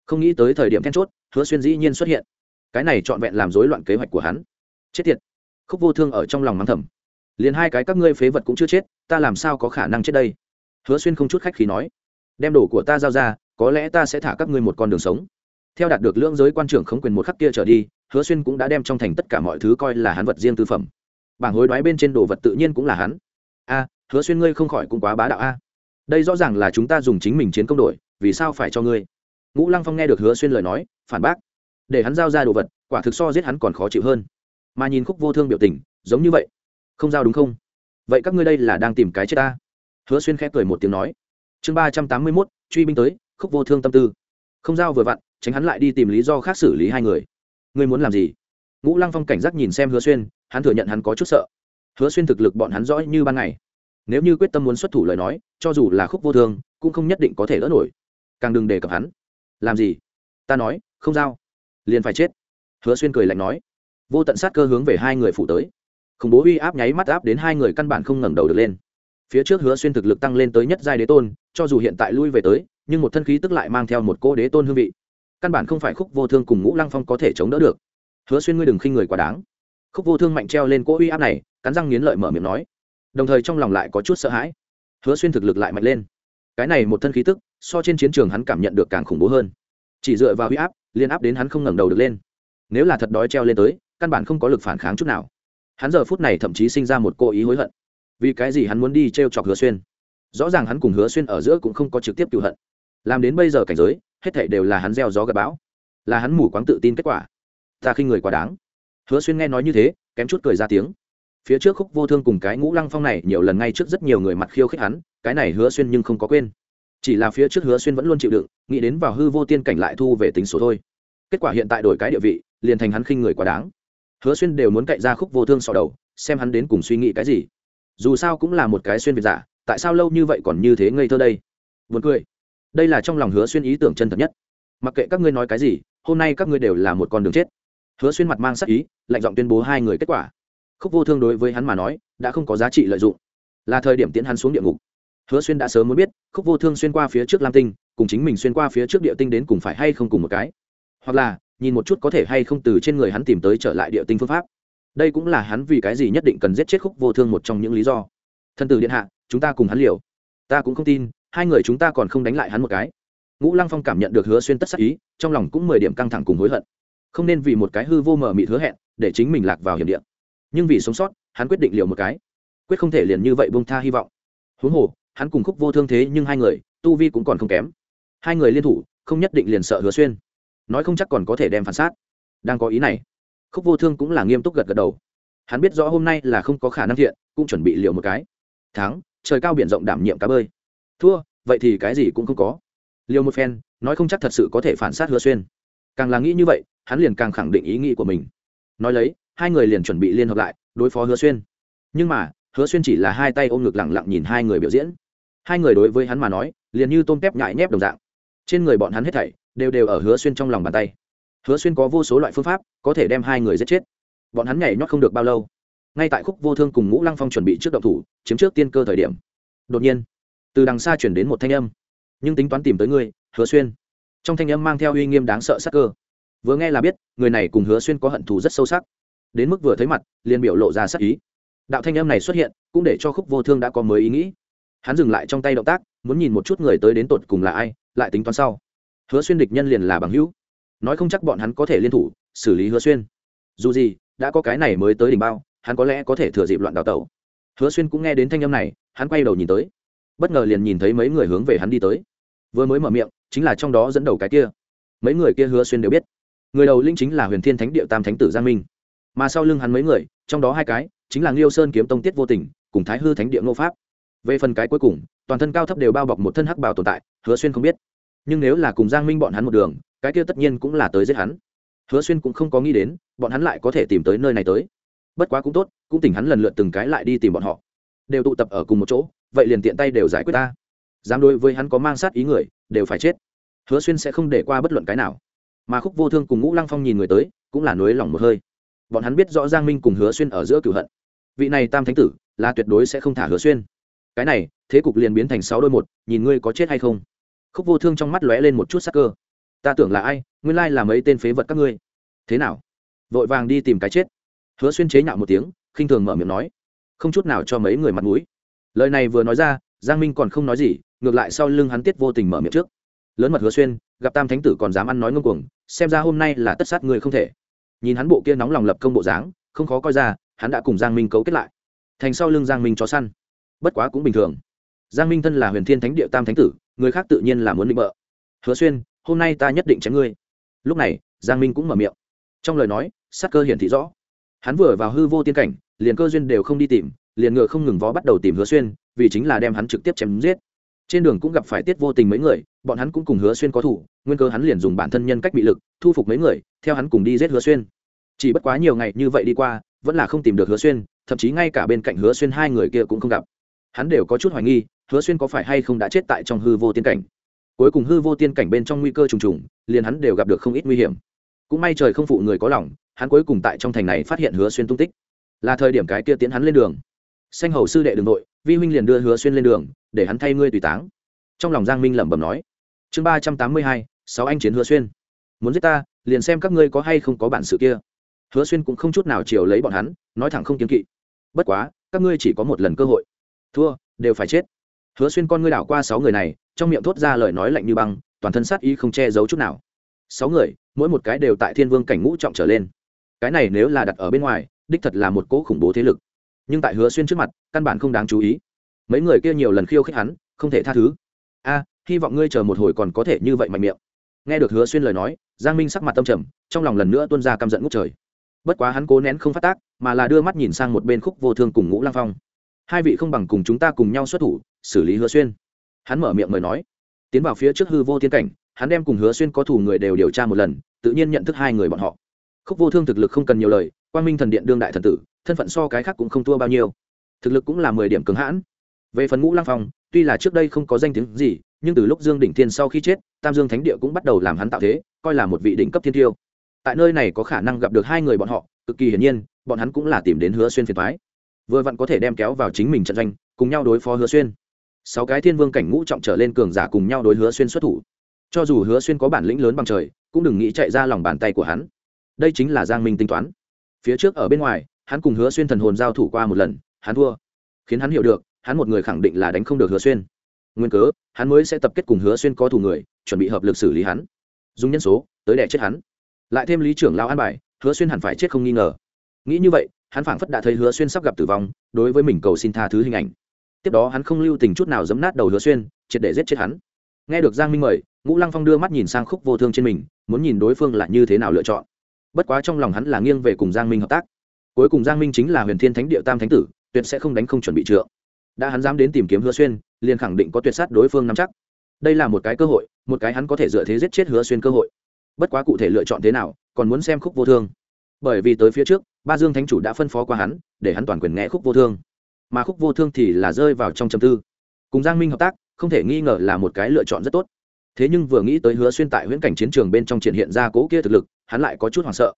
Không nghĩ tới thời điểm then chốt, hứa xuyên dĩ nhiên xuất hiện. Cái này trọn vẹn làm rối loạn kế hoạch của hắn. Chết tiệt. Khúc vô thương ở trong lòng mắng thầm. Liền hai cái các ngươi phế vật cũng chưa chết, ta làm sao có khả năng chết đây? Hứa xuyên không chút khách khí nói. Đem đồ của ta giao ra, có lẽ ta sẽ thả các ngươi một con đường sống theo đạt được lưỡng giới quan trưởng khống quyền một khắc kia trở đi, hứa xuyên cũng đã đem trong thành tất cả mọi thứ coi là hắn vật riêng tư phẩm. Bảng hối đoái bên trên đồ vật tự nhiên cũng là hắn. A, hứa xuyên ngươi không khỏi cũng quá bá đạo a. Đây rõ ràng là chúng ta dùng chính mình chiến công đổi, vì sao phải cho ngươi? Ngũ lăng phong nghe được hứa xuyên lời nói, phản bác. Để hắn giao ra đồ vật, quả thực so giết hắn còn khó chịu hơn. Mà nhìn khúc vô thương biểu tình, giống như vậy. Không giao đúng không? Vậy các ngươi đây là đang tìm cái chết ta? Hứa xuyên khẽ cười một tiếng nói. Chương ba trăm tám mươi mốt, truy binh tới, khúc vô thương tâm tư. Không giao vừa vặn tránh hắn lại đi tìm lý do khác xử lý hai người. Ngươi muốn làm gì? Ngũ lăng phong cảnh giác nhìn xem hứa xuyên, hắn thừa nhận hắn có chút sợ. Hứa xuyên thực lực bọn hắn rõ như ban ngày. Nếu như quyết tâm muốn xuất thủ lời nói, cho dù là khúc vô thương cũng không nhất định có thể lỡ nổi. Càng đừng đề cập hắn. Làm gì? Ta nói, không giao. Liền phải chết. Hứa xuyên cười lạnh nói. Vô tận sát cơ hướng về hai người phụ tới. Khủng bố uy áp nháy mắt áp đến hai người căn bản không ngẩng đầu được lên. Phía trước hứa xuyên thực lực tăng lên tới nhất giai đế tôn, cho dù hiện tại lui về tới, nhưng một thân khí tức lại mang theo một cô đế tôn hương vị căn bản không phải khúc vô thương cùng ngũ lăng phong có thể chống đỡ được. Hứa xuyên ngươi đừng khinh người quá đáng. Khúc vô thương mạnh treo lên cỗ uy áp này, cắn răng nghiến lợi mở miệng nói. Đồng thời trong lòng lại có chút sợ hãi. Hứa xuyên thực lực lại mạnh lên. Cái này một thân khí tức, so trên chiến trường hắn cảm nhận được càng khủng bố hơn. Chỉ dựa vào uy áp, liên áp đến hắn không ngẩng đầu được lên. Nếu là thật đói treo lên tới, căn bản không có lực phản kháng chút nào. Hắn giờ phút này thậm chí sinh ra một cố ý hối hận. Vì cái gì hắn muốn đi t r e o chọc hứa xuyên? Rõ ràng hắn cùng hứa xuyên ở giữa cũng không có trực tiếp cựu hận. Làm đến bây giờ cảnh giới hết thảy đều là hắn gieo gió gặt bão, là hắn mù quáng tự tin kết quả. Ta khi người quá đáng. Hứa xuyên nghe nói như thế, kém chút cười ra tiếng. Phía trước khúc vô thương cùng cái ngũ lăng phong này, nhiều lần ngay trước rất nhiều người mặt khiêu khích hắn, cái này hứa xuyên nhưng không có quên. Chỉ là phía trước hứa xuyên vẫn luôn chịu đựng, nghĩ đến vào hư vô tiên cảnh lại thu về tính số thôi. Kết quả hiện tại đổi cái địa vị, liền thành hắn khinh người quá đáng. Hứa xuyên đều muốn cậy ra khúc vô thương sọ đầu, xem hắn đến cùng suy nghĩ cái gì. Dù sao cũng là một cái xuyên việt giả, tại sao lâu như vậy còn như thế ngây thơ đây? Vượt cười đây là trong lòng hứa xuyên ý tưởng chân thật nhất. Mặc kệ các ngươi nói cái gì, hôm nay các ngươi đều là một con đường chết. Hứa xuyên mặt mang sắc ý, lạnh giọng tuyên bố hai người kết quả. Khúc vô thương đối với hắn mà nói, đã không có giá trị lợi dụng. Là thời điểm tiễn hắn xuống địa ngục. Hứa xuyên đã sớm muốn biết, khúc vô thương xuyên qua phía trước lam tinh, cùng chính mình xuyên qua phía trước địa tinh đến cùng phải hay không cùng một cái. Hoặc là, nhìn một chút có thể hay không từ trên người hắn tìm tới trở lại địa tinh phương pháp. Đây cũng là hắn vì cái gì nhất định cần giết chết khúc vô thương một trong những lý do. Thân tử điện hạ, chúng ta cùng hắn liều. Ta cũng không tin hai người chúng ta còn không đánh lại hắn một cái. Ngũ lăng phong cảm nhận được hứa xuyên tất sắc ý trong lòng cũng mười điểm căng thẳng cùng hối hận. Không nên vì một cái hư vô mờ mịt hứa hẹn để chính mình lạc vào hiểm điện nhưng vì sống sót hắn quyết định liều một cái. Quyết không thể liền như vậy bông tha hy vọng. Huống hồ hắn cùng khúc vô thương thế nhưng hai người tu vi cũng còn không kém. Hai người liên thủ không nhất định liền sợ hứa xuyên. Nói không chắc còn có thể đem phản sát. Đang có ý này khúc vô thương cũng là nghiêm túc gật gật đầu. Hắn biết rõ hôm nay là không có khả năng thiện cũng chuẩn bị liều một cái. Tháng, trời cao biển rộng đảm nhiệm cá bơi thua, vậy thì cái gì cũng không có. Liều một phen, nói không chắc thật sự có thể phản sát hứa xuyên. Càng là nghĩ như vậy, hắn liền càng khẳng định ý nghĩ của mình. Nói lấy, hai người liền chuẩn bị liên hợp lại, đối phó hứa xuyên. Nhưng mà, hứa xuyên chỉ là hai tay ôm ngực lẳng lặng nhìn hai người biểu diễn. Hai người đối với hắn mà nói, liền như tôm tép nhại nhép đồng dạng. Trên người bọn hắn hết thảy, đều đều ở hứa xuyên trong lòng bàn tay. Hứa xuyên có vô số loại phương pháp, có thể đem hai người giết chết. Bọn hắn nhảy nhót không được bao lâu. Ngay tại khúc vô thương cùng ngũ lăng phong chuẩn bị trước động thủ, chiếm trước tiên cơ thời điểm. Đột nhiên từ đằng xa chuyển đến một thanh âm. Nhưng tính toán tìm tới ngươi, hứa xuyên. Trong thanh âm mang theo uy nghiêm đáng sợ sắc cơ. Vừa nghe là biết, người này cùng hứa xuyên có hận thù rất sâu sắc. Đến mức vừa thấy mặt, liền biểu lộ ra sắc ý. Đạo thanh âm này xuất hiện, cũng để cho khúc vô thương đã có mới ý nghĩ. Hắn dừng lại trong tay động tác, muốn nhìn một chút người tới đến tột cùng là ai, lại tính toán sau. Hứa xuyên địch nhân liền là bằng hữu. Nói không chắc bọn hắn có thể liên thủ, xử lý hứa xuyên. Dù gì, đã có cái này mới tới đỉnh bao, hắn có lẽ có thể thừa dịp loạn đào tẩu. Hứa xuyên cũng nghe đến thanh âm này, hắn quay đầu nhìn tới bất ngờ liền nhìn thấy mấy người hướng về hắn đi tới. Vừa mới mở miệng, chính là trong đó dẫn đầu cái kia. Mấy người kia hứa xuyên đều biết. Người đầu linh chính là huyền thiên thánh địa tam thánh tử giang minh. Mà sau lưng hắn mấy người, trong đó hai cái, chính là nghiêu sơn kiếm tông tiết vô tình, cùng thái hư thánh địa ngô pháp. Về phần cái cuối cùng, toàn thân cao thấp đều bao bọc một thân hắc bảo tồn tại, hứa xuyên không biết. Nhưng nếu là cùng giang minh bọn hắn một đường, cái kia tất nhiên cũng là tới giết hắn. Hứa xuyên cũng không có nghĩ đến, bọn hắn lại có thể tìm tới nơi này tới. Bất quá cũng tốt, cũng tỉnh hắn lần lượt từng cái lại đi tìm bọn họ. Đều tụ tập ở cùng một chỗ vậy liền tiện tay đều giải quyết ta. Dám đối với hắn có mang sát ý người, đều phải chết. Hứa xuyên sẽ không để qua bất luận cái nào. Mà khúc vô thương cùng ngũ lăng phong nhìn người tới, cũng là nối lỏng một hơi. Bọn hắn biết rõ giang minh cùng hứa xuyên ở giữa cửu hận. Vị này tam thánh tử, là tuyệt đối sẽ không thả hứa xuyên. Cái này, thế cục liền biến thành sáu đôi một, nhìn ngươi có chết hay không. Khúc vô thương trong mắt lóe lên một chút sắc cơ. Ta tưởng là ai, nguyên lai là mấy tên phế vật các ngươi. Thế nào? Vội vàng đi tìm cái chết. Hứa xuyên chế nhạo một tiếng, khinh thường mở miệng nói. Không chút nào cho mấy người mặt mũi lời này vừa nói ra, giang minh còn không nói gì, ngược lại sau lưng hắn tiết vô tình mở miệng trước. Lớn mật hứa xuyên, gặp tam thánh tử còn dám ăn nói ngông cuồng, xem ra hôm nay là tất sát người không thể. Nhìn hắn bộ kia nóng lòng lập công bộ dáng, không khó coi ra, hắn đã cùng giang minh cấu kết lại. Thành sau lưng giang minh chó săn. Bất quá cũng bình thường. Giang minh thân là huyền thiên thánh địa tam thánh tử, người khác tự nhiên là muốn định bợ. Hứa xuyên, hôm nay ta nhất định chém ngươi. Lúc này, giang minh cũng mở miệng. Trong lời nói sắc cơ hiển thị rõ. Hắn vừa vào hư vô tiên cảnh, liền cơ duyên đều không đi tìm liền ngựa không ngừng vó bắt đầu tìm hứa xuyên, vì chính là đem hắn trực tiếp chém giết. Trên đường cũng gặp phải tiết vô tình mấy người, bọn hắn cũng cùng hứa xuyên có thủ, nguyên cơ hắn liền dùng bản thân nhân cách bị lực, thu phục mấy người, theo hắn cùng đi giết hứa xuyên. Chỉ bất quá nhiều ngày như vậy đi qua, vẫn là không tìm được hứa xuyên, thậm chí ngay cả bên cạnh hứa xuyên hai người kia cũng không gặp. Hắn đều có chút hoài nghi, hứa xuyên có phải hay không đã chết tại trong hư vô tiên cảnh. Cuối cùng hư vô tiên cảnh bên trong nguy cơ trùng trùng, liền hắn đều gặp được không ít nguy hiểm. Cũng may trời không phụ người có lòng, hắn cuối cùng tại trong thành này phát hiện hứa xuyên tung tích. Là thời điểm cái kia tiến hắn lên đường xanh hầu sư đệ đường nội, vi huynh liền đưa hứa xuyên lên đường, để hắn thay ngươi tùy táng. Trong lòng giang minh lẩm bẩm nói. Chương ba trăm tám mươi hai, sáu anh chiến hứa xuyên. Muốn giết ta, liền xem các ngươi có hay không có bản sự kia. Hứa xuyên cũng không chút nào chiều lấy bọn hắn, nói thẳng không kiên kỵ. Bất quá, các ngươi chỉ có một lần cơ hội. Thua, đều phải chết. Hứa xuyên con ngươi đảo qua sáu người này, trong miệng thốt ra lời nói lạnh như băng, toàn thân sát ý không che giấu chút nào. Sáu người, mỗi một cái đều tại thiên vương cảnh ngũ trọng trở lên. Cái này nếu là đặt ở bên ngoài, đích thật là một cỗ khủng bố thế lực nhưng tại hứa xuyên trước mặt, căn bản không đáng chú ý. Mấy người kia nhiều lần khiêu khích hắn, không thể tha thứ. A, hy vọng ngươi chờ một hồi còn có thể như vậy mạnh miệng. Nghe được hứa xuyên lời nói, giang minh sắc mặt tâm trầm, trong lòng lần nữa tuôn ra căm giận ngút trời. Bất quá hắn cố nén không phát tác, mà là đưa mắt nhìn sang một bên khúc vô thương cùng ngũ lang phong. Hai vị không bằng cùng chúng ta cùng nhau xuất thủ, xử lý hứa xuyên. Hắn mở miệng mời nói. Tiến vào phía trước hư vô thiên cảnh, hắn đem cùng hứa xuyên có thủ người đều điều tra một lần, tự nhiên nhận thức hai người bọn họ. Khúc vô thương thực lực không cần nhiều lời quan minh thần điện đương đại thần tử thân phận so cái khác cũng không thua bao nhiêu. Thực lực cũng là mười điểm cứng hãn. Về phần ngũ lang phong, tuy là trước đây không có danh tiếng gì, nhưng từ lúc dương đỉnh thiên sau khi chết, tam dương thánh địa cũng bắt đầu làm hắn tạo thế, coi là một vị đỉnh cấp thiên tiêu. Tại nơi này có khả năng gặp được hai người bọn họ, cực kỳ hiển nhiên, bọn hắn cũng là tìm đến hứa xuyên phiền thoái vừa vặn có thể đem kéo vào chính mình trận doanh, cùng nhau đối phó hứa xuyên. Sáu cái thiên vương cảnh ngũ trọng trở lên cường giả cùng nhau đối hứa xuyên xuất thủ. Cho dù hứa xuyên có bản lĩnh lớn bằng trời, cũng đừng nghĩ chạy ra lòng bàn tay của hắn. Đây chính là giang minh tính toán. Phía trước ở bên ngoài hắn cùng hứa xuyên thần hồn giao thủ qua một lần, hắn thua. Khiến hắn hiểu được, hắn một người khẳng định là đánh không được hứa xuyên. Nguyên cớ, hắn mới sẽ tập kết cùng hứa xuyên có thủ người, chuẩn bị hợp lực xử lý hắn. Dùng nhân số, tới đẻ chết hắn. Lại thêm lý trưởng lao an bài, hứa xuyên hẳn phải chết không nghi ngờ. Nghĩ như vậy, hắn phảng phất đã thấy hứa xuyên sắp gặp tử vong, đối với mình cầu xin tha thứ hình ảnh. Tiếp đó hắn không lưu tình chút nào giấm nát đầu hứa xuyên, triệt để giết chết hắn. Nghe được giang minh mời, ngũ lăng phong đưa mắt nhìn sang khúc vô thương trên mình, muốn nhìn đối phương là như thế nào lựa chọn. Bất quá trong lòng hắn là nghiêng về cùng giang minh hợp tác cuối cùng giang minh chính là huyền thiên thánh địa tam thánh tử, tuyệt sẽ không đánh không chuẩn bị trượng. Đã hắn dám đến tìm kiếm hứa xuyên, liền khẳng định có tuyệt sát đối phương nắm chắc. Đây là một cái cơ hội, một cái hắn có thể dựa thế giết chết hứa xuyên cơ hội. Bất quá cụ thể lựa chọn thế nào, còn muốn xem khúc vô thương. Bởi vì tới phía trước, ba dương thánh chủ đã phân phó qua hắn, để hắn toàn quyền nghe khúc vô thương. Mà khúc vô thương thì là rơi vào trong trầm tư. Cùng giang minh hợp tác, không thể nghi ngờ là một cái lựa chọn rất tốt. Thế nhưng vừa nghĩ tới hứa xuyên tại huyễn cảnh chiến trường bên trong triển hiện ra cố kia thực lực, hắn lại có chút hoảng sợ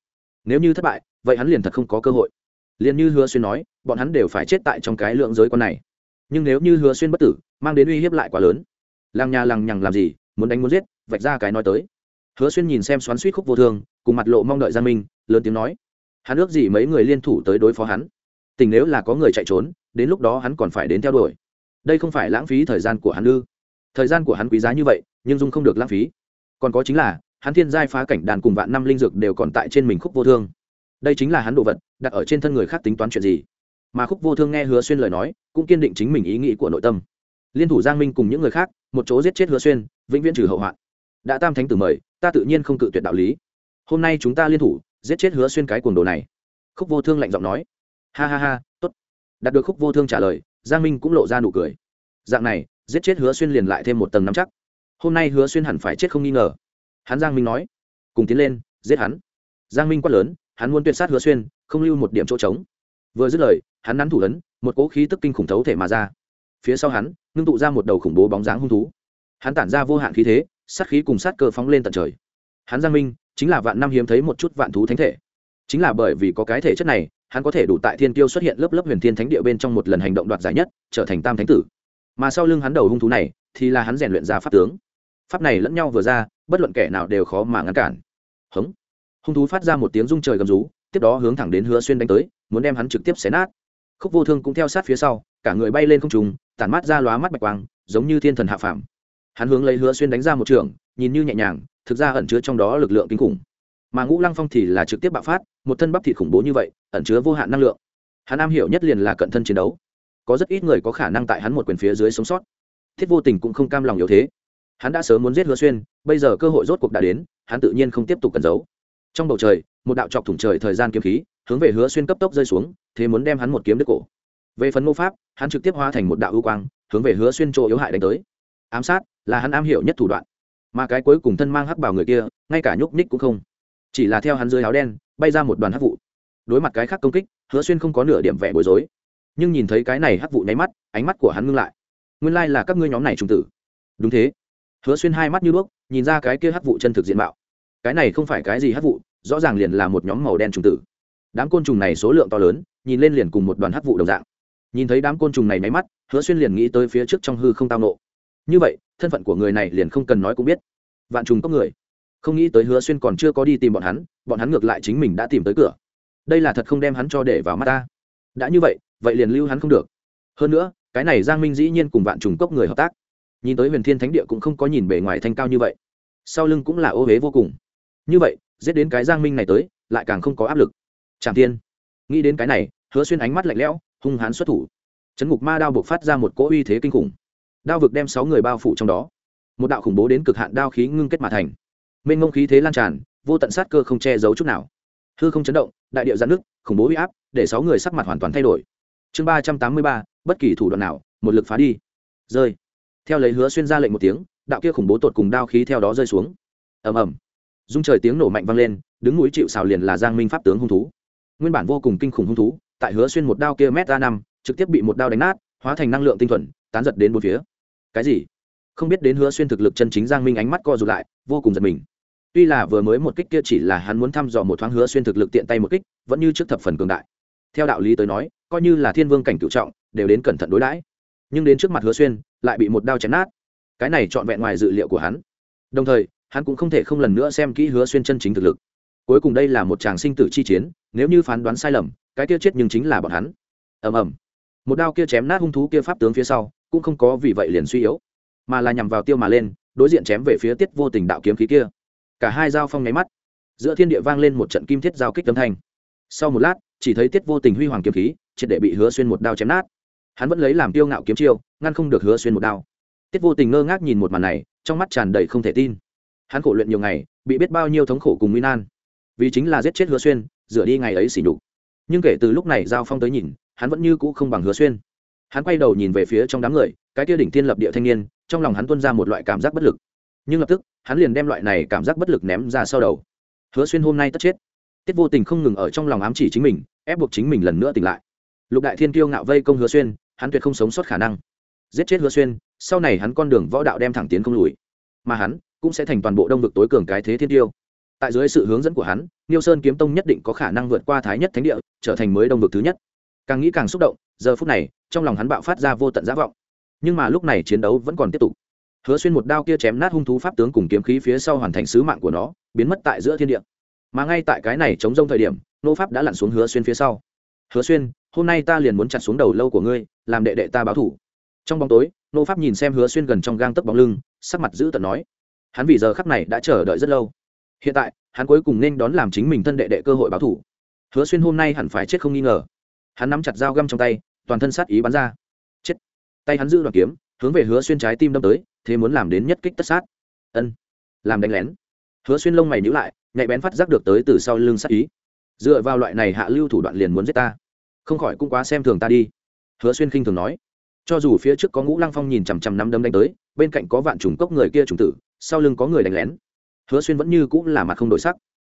nếu như thất bại, vậy hắn liền thật không có cơ hội. Liền như hứa xuyên nói, bọn hắn đều phải chết tại trong cái lượng giới con này. Nhưng nếu như hứa xuyên bất tử, mang đến uy hiếp lại quá lớn. Làng nhà lằng nhằng làm gì, muốn đánh muốn giết, vạch ra cái nói tới. Hứa xuyên nhìn xem xoắn suýt khúc vô thương cùng mặt lộ mong đợi giang minh, lớn tiếng nói, hắn ước gì mấy người liên thủ tới đối phó hắn? Tình nếu là có người chạy trốn, đến lúc đó hắn còn phải đến theo đuổi. Đây không phải lãng phí thời gian của hắn ư? Thời gian của hắn quý giá như vậy, nhưng dung không được lãng phí. Còn có chính là hắn thiên giai phá cảnh đàn cùng vạn năm linh dược đều còn tại trên mình khúc vô thương. Đây chính là hắn đồ vật, đặt ở trên thân người khác tính toán chuyện gì. Mà khúc vô thương nghe hứa xuyên lời nói, cũng kiên định chính mình ý nghĩ của nội tâm. Liên thủ giang minh cùng những người khác, một chỗ giết chết hứa xuyên, vĩnh viễn trừ hậu hoạn. Đã tam thánh tử mời, ta tự nhiên không cự tuyệt đạo lý. Hôm nay chúng ta liên thủ, giết chết hứa xuyên cái cuồng đồ này. Khúc vô thương lạnh giọng nói. Ha ha ha t ố t đạt được khúc vô thương trả lời, giang minh cũng lộ ra nụ cười. Dạng này, giết chết hứa xuyên liền lại thêm một tầng nắm chắc. Hôm nay hứa xuyên hẳn phải chết không nghi ngờ hắn giang minh nói, cùng tiến lên, giết hắn. Giang minh quát lớn, hắn muốn tuyệt sát hứa xuyên, không lưu một điểm chỗ trống. Vừa dứt lời, hắn nắn thủ lớn một cỗ khí tức kinh khủng thấu thể mà ra. Phía sau hắn, ngưng tụ ra một đầu khủng bố bóng dáng hung thú. Hắn tản ra vô hạn khí thế, sát khí cùng sát cơ phóng lên tận trời. Hắn giang minh, chính là vạn năm hiếm thấy một chút vạn thú thánh thể. Chính là bởi vì có cái thể chất này, hắn có thể đủ tại thiên tiêu xuất hiện lớp lớp huyền thiên thánh địa bên trong một lần hành động đoạt giải nhất, trở thành tam thánh tử. Mà sau lưng hắn đầu hung thú này, thì là hắn rèn luyện ra pháp tướng pháp này lẫn nhau vừa ra, bất luận kẻ nào đều khó mà ngăn cản. Hống. Hung thú phát ra một tiếng rung trời gầm rú, tiếp đó hướng thẳng đến hứa xuyên đánh tới, muốn đem hắn trực tiếp xé nát. Khúc vô thương cũng theo sát phía sau, cả người bay lên không trùng tản mát ra lóa mắt bạch quang, giống như thiên thần hạ phàm. Hắn hướng lấy hứa xuyên đánh ra một trường, nhìn như nhẹ nhàng, thực ra ẩn chứa trong đó lực lượng kinh khủng. Mà ngũ lăng phong thì là trực tiếp bạo phát, một thân bắp thịt khủng bố như vậy, ẩn chứa vô hạn năng lượng. Hắn am hiểu nhất liền là cận thân chiến đấu. Có rất ít người có khả năng tại hắn một quyền phía dưới sống sót. Thiết vô tình cũng không cam lòng yếu thế hắn đã sớm muốn giết hứa xuyên, bây giờ cơ hội rốt cuộc đã đến, hắn tự nhiên không tiếp tục cẩn giấu. Trong bầu trời, một đạo chọc thủng trời thời gian kiếm khí, hướng về hứa xuyên cấp tốc rơi xuống, thế muốn đem hắn một kiếm đứt cổ. Về phần mô pháp, hắn trực tiếp hóa thành một đạo ưu quang, hướng về hứa xuyên chỗ yếu hại đánh tới. Ám sát là hắn am hiểu nhất thủ đoạn. Mà cái cuối cùng thân mang hắc bảo người kia, ngay cả nhúc ních cũng không. Chỉ là theo hắn dưới áo đen, bay ra một đoàn hắc vụ. Đối mặt cái khác công kích, hứa xuyên không có nửa điểm vẻ bối rối. Nhưng nhìn thấy cái này hắc vụ nháy mắt, ánh mắt của hắn ngưng lại. Nguyên lai là các ngươi nhóm này trùng tử. Đúng thế hứa xuyên hai mắt như đuốc, nhìn ra cái kia hắc vụ chân thực diện mạo. Cái này không phải cái gì hắc vụ, rõ ràng liền là một nhóm màu đen trùng tử. Đám côn trùng này số lượng to lớn, nhìn lên liền cùng một đoàn hắc vụ đồng dạng. Nhìn thấy đám côn trùng này máy mắt, hứa xuyên liền nghĩ tới phía trước trong hư không tao nộ. Như vậy, thân phận của người này liền không cần nói cũng biết. Vạn trùng có người. Không nghĩ tới hứa xuyên còn chưa có đi tìm bọn hắn bọn hắn ngược lại chính mình đã tìm tới cửa. Đây là thật không đem hắn cho để vào mắt ta. Đã như vậy vậy liền lưu hắn không được. Hơn nữa, cái này giang minh dĩ nhiên cùng vạn trùng cốc người hợp tác nhìn tới huyền thiên thánh địa cũng không có nhìn bề ngoài thanh cao như vậy. Sau lưng cũng là ô huế vô cùng. Như vậy, giết đến cái giang minh này tới, lại càng không có áp lực. Tràng thiên, nghĩ đến cái này, hứa xuyên ánh mắt lạnh lẽo, hung hán xuất thủ. Chấn ngục ma đao buộc phát ra một cỗ uy thế kinh khủng. Đao vực đem sáu người bao phủ trong đó. Một đạo khủng bố đến cực hạn đao khí ngưng kết mà thành. Mênh ngông khí thế lan tràn, vô tận sát cơ không che giấu chút nào. Hư không chấn động, đại điệu giãn nước khủng bố uy áp, để sáu người sắc mặt hoàn toàn thay đổi. Chương ba trăm tám mươi ba, bất kỳ thủ đoạn nào, một lực phá đi. Rơi theo lấy hứa xuyên ra lệnh một tiếng, đạo kia khủng bố tột cùng đao khí theo đó rơi xuống. Ầm ầm. Dung trời tiếng nổ mạnh vang lên, đứng núi chịu xào liền là giang minh pháp tướng hung thú. Nguyên bản vô cùng kinh khủng hung thú, tại hứa xuyên một đao kia mét ra năm, trực tiếp bị một đao đánh nát, hóa thành năng lượng tinh thuần, tán giật đến bốn phía. Cái gì? Không biết đến hứa xuyên thực lực chân chính giang minh ánh mắt co rụt lại, vô cùng giật mình. Tuy là vừa mới một kích kia chỉ là hắn muốn thăm dò một thoáng hứa xuyên thực lực tiện tay một kích, vẫn như trước thập phần cường đại. Theo đạo lý tới nói, coi như là thiên vương cảnh cựu trọng, đều đến cẩn thận đối đãi. Nhưng đến trước mặt hứa xuyên lại bị một đao chém nát. Cái này trọn vẹn ngoài dự liệu của hắn. Đồng thời, hắn cũng không thể không lần nữa xem kỹ hứa xuyên chân chính thực lực. Cuối cùng đây là một tràng sinh tử chi chiến, nếu như phán đoán sai lầm, cái kia chết nhưng chính là bọn hắn. Ầm ầm. Một đao kia chém nát hung thú kia pháp tướng phía sau, cũng không có vì vậy liền suy yếu, mà là nhằm vào tiêu mà lên, đối diện chém về phía tiết vô tình đạo kiếm khí kia. Cả hai dao phong nháy mắt. Giữa thiên địa vang lên một trận kim thiết giao kích âm thanh. Sau một lát, chỉ thấy tiết vô tình huy hoàng kiếm khí, triệt để bị hứa xuyên một đao chém nát hắn vẫn lấy làm tiêu ngạo kiếm chiêu, ngăn không được hứa xuyên một đao. Tiết vô tình ngơ ngác nhìn một màn này, trong mắt tràn đầy không thể tin. Hắn khổ luyện nhiều ngày, bị biết bao nhiêu thống khổ cùng nguy nan. Vì chính là giết chết hứa xuyên, rửa đi ngày ấy xỉ nhục. Nhưng kể từ lúc này giao phong tới nhìn, hắn vẫn như cũ không bằng hứa xuyên. Hắn quay đầu nhìn về phía trong đám người, cái kia đỉnh thiên lập địa thanh niên, trong lòng hắn tuân ra một loại cảm giác bất lực. Nhưng lập tức, hắn liền đem loại này cảm giác bất lực ném ra sau đầu. Hứa xuyên hôm nay tất chết. Tiết vô tình không ngừng ở trong lòng ám chỉ chính mình, ép buộc chính mình lần nữa tỉnh lại lục đại thiên kiêu ngạo vây công hứa xuyên, hắn tuyệt không sống sót khả năng. Giết chết hứa xuyên, sau này hắn con đường võ đạo đem thẳng tiến không lùi. Mà hắn cũng sẽ thành toàn bộ đông vực tối cường cái thế thiên tiêu. Tại dưới sự hướng dẫn của hắn, niêu sơn kiếm tông nhất định có khả năng vượt qua thái nhất thánh địa, trở thành mới đông vực thứ nhất. Càng nghĩ càng xúc động, giờ phút này, trong lòng hắn bạo phát ra vô tận giả vọng. Nhưng mà lúc này chiến đấu vẫn còn tiếp tục. Hứa xuyên một đao kia chém nát hung thú pháp tướng cùng kiếm khí phía sau hoàn thành sứ mạng của nó, biến mất tại giữa thiên địa. Mà ngay tại cái này chống rông thời điểm, nô pháp đã lặn xuống hứa xuyên phía sau hứa xuyên, hôm nay ta liền muốn chặt xuống đầu lâu của ngươi, làm đệ đệ ta báo thủ. Trong bóng tối, nô pháp nhìn xem hứa xuyên gần trong gang tấc bóng lưng, sắc mặt giữ tận nói, hắn vì giờ khắc này đã chờ đợi rất lâu. Hiện tại, hắn cuối cùng nên đón làm chính mình thân đệ đệ cơ hội báo thủ. Hứa xuyên hôm nay hẳn phải chết không nghi ngờ. Hắn nắm chặt dao găm trong tay, toàn thân sát ý bắn ra. Chết. Tay hắn giữ đoàn kiếm, hướng về hứa xuyên trái tim đâm tới, thế muốn làm đến nhất kích tất sát. Ân. Làm đánh lén. Hứa xuyên lông mày nhữ lại, nhạy bén phát giác được tới từ sau lưng sát ý. Dựa vào loại này hạ lưu thủ đoạn liền muốn giết ta không khỏi cũng quá xem thường ta đi. Hứa xuyên khinh thường nói. Cho dù phía trước có ngũ lăng phong nhìn chằm chằm nắm đấm đánh tới, bên cạnh có vạn trùng cốc người kia trùng tử, sau lưng có người đánh lén. Hứa xuyên vẫn như cũng là mặt không đổi sắc.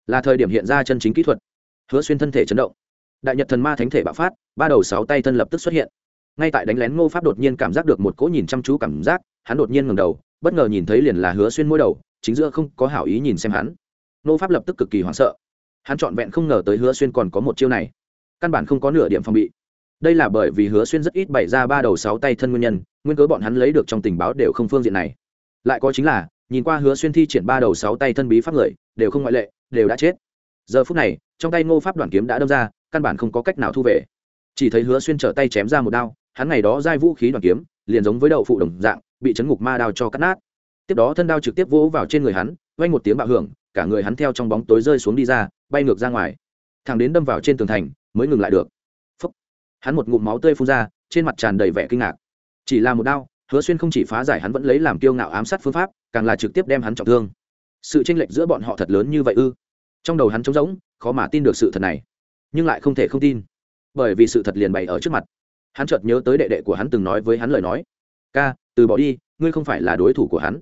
Là thời điểm hiện ra chân chính kỹ thuật. Hứa xuyên thân thể chấn động. Đại nhật thần ma thánh thể bạo phát, ba đầu sáu tay thân lập tức xuất hiện. Ngay tại đánh lén ngô pháp đột nhiên cảm giác được một cỗ nhìn chăm chú cảm giác, hắn đột nhiên ngầm đầu, bất ngờ nhìn thấy liền là hứa xuyên môi đầu, chính giữa không có hảo ý nhìn xem hắn. Ngô pháp lập tức cực kỳ hoảng sợ. Hắn trọn vẹn không ngờ tới hứa xuyên còn có một chiêu này căn bản không có nửa điểm phòng bị. Đây là bởi vì hứa xuyên rất ít bày ra ba đầu sáu tay thân nguyên nhân, nguyên cớ bọn hắn lấy được trong tình báo đều không phương diện này. Lại có chính là, nhìn qua hứa xuyên thi triển ba đầu sáu tay thân bí pháp người, đều không ngoại lệ, đều đã chết. Giờ phút này, trong tay ngô pháp đoàn kiếm đã đâm ra, căn bản không có cách nào thu về. Chỉ thấy hứa xuyên trở tay chém ra một đao, hắn ngày đó giai vũ khí đoàn kiếm, liền giống với đậu phụ đồng dạng, bị chấn ngục ma đao cho cắt nát. Tiếp đó thân đao trực tiếp vỗ vào trên người hắn, vang một tiếng bạo hưởng, cả người hắn theo trong bóng tối rơi xuống đi ra, bay ngược ra ngoài. Thằng đến đâm vào trên tường thành mới ngừng lại được. Phúc. hắn một ngụm máu tươi phun ra, trên mặt tràn đầy vẻ kinh ngạc. Chỉ là một đao, hứa xuyên không chỉ phá giải hắn vẫn lấy làm kiêu ngạo ám sát phương pháp, càng là trực tiếp đem hắn trọng thương. Sự tranh lệch giữa bọn họ thật lớn như vậy ư? Trong đầu hắn trống rỗng, khó mà tin được sự thật này, nhưng lại không thể không tin. Bởi vì sự thật liền bày ở trước mặt. Hắn chợt nhớ tới đệ đệ của hắn từng nói với hắn lời nói, ca, từ bỏ đi, ngươi không phải là đối thủ của hắn.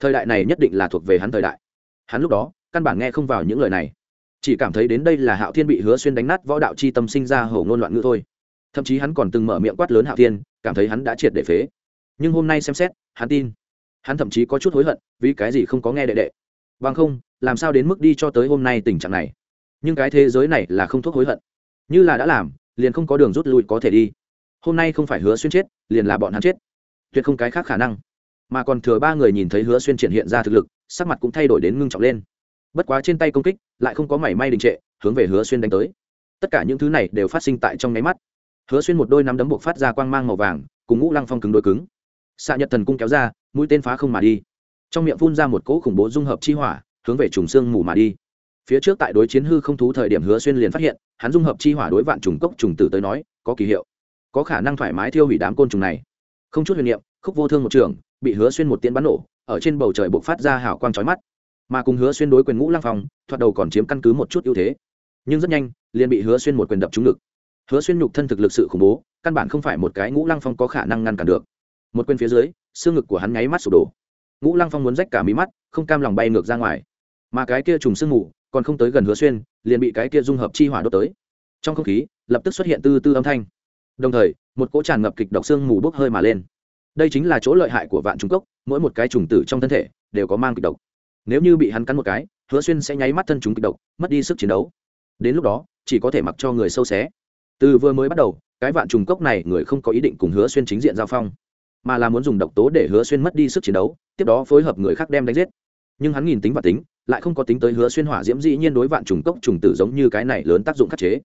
Thời đại này nhất định là thuộc về hắn thời đại. Hắn lúc đó, căn bản nghe không vào những lời này chỉ cảm thấy đến đây là hạo thiên bị hứa xuyên đánh nát võ đạo c h i tâm sinh ra hầu ngôn loạn ngữ thôi. Thậm chí hắn còn từng mở miệng quát lớn hạo thiên, cảm thấy hắn đã triệt để phế. Nhưng hôm nay xem xét, hắn tin. Hắn thậm chí có chút hối hận, vì cái gì không có nghe đệ đệ. Bằng không, làm sao đến mức đi cho tới hôm nay tình trạng này? Nhưng cái thế giới này là không thuốc hối hận. Như là đã làm, liền không có đường rút lui có thể đi. Hôm nay không phải hứa xuyên chết, liền là bọn hắn chết. Tuyệt không cái khác khả năng. Mà còn thừa ba người nhìn thấy hứa xuyên triển hiện ra thực lực, sắc mặt cũng thay đổi đến ngưng trọng lên bất quá trên tay công kích lại không có mảy may đình trệ, hướng về hứa xuyên đánh tới. Tất cả những thứ này đều phát sinh tại trong nháy mắt. Hứa xuyên một đôi nắm đấm buộc phát ra quang mang màu vàng, cùng ngũ lăng phong cứng đôi cứng. Xạ nhật thần cung kéo ra, mũi tên phá không mà đi. Trong miệng phun ra một cỗ khủng bố dung hợp chi hỏa, hướng về trùng xương mù mà đi. Phía trước tại đối chiến hư không thú thời điểm hứa xuyên liền phát hiện, hắn dung hợp chi hỏa đối vạn trùng cốc trùng tử tới nói, có kỳ hiệu. Có khả năng thoải mái thiêu hủy đám côn trùng này. Không chút huyền niệm, khúc vô thương một trường, bị hứa xuyên một tiến bắn nổ, ở trên bầu trời bộc phát ra hảo quang chói mắt mà cùng hứa xuyên đối quyền ngũ lăng phong, thoạt đầu còn chiếm căn cứ một chút ưu thế. Nhưng rất nhanh, liền bị hứa xuyên một quyền đập trúng ngực. Hứa xuyên nhục thân thực lực sự khủng bố, căn bản không phải một cái ngũ lăng phong có khả năng ngăn cản được. Một quyền phía dưới, xương ngực của hắn nháy mắt sụp đổ. Ngũ lăng phong muốn rách cả mí mắt, không cam lòng bay ngược ra ngoài. Mà cái kia trùng sương mù, còn không tới gần hứa xuyên, liền bị cái kia dung hợp chi hỏa đốt tới. Trong không khí, lập tức xuất hiện tư tư âm thanh. Đồng thời, một cỗ tràn ngập kịch độc xương mù bốc hơi mà lên. Đây chính là chỗ lợi hại của vạn trùng cốc, mỗi một cái trùng tử trong thân thể đều có mang kịch độc nếu như bị hắn cắn một cái, hứa xuyên sẽ nháy mắt thân chúng kịch độc, mất đi sức chiến đấu. Đến lúc đó, chỉ có thể mặc cho người sâu xé. Từ vừa mới bắt đầu, cái vạn trùng cốc này người không có ý định cùng hứa xuyên chính diện giao phong, mà là muốn dùng độc tố để hứa xuyên mất đi sức chiến đấu, tiếp đó phối hợp người khác đem đánh giết. Nhưng hắn nhìn tính và tính, lại không có tính tới hứa xuyên hỏa diễm dĩ nhiên đối vạn trùng cốc trùng tử giống như cái này lớn tác dụng khắc chế.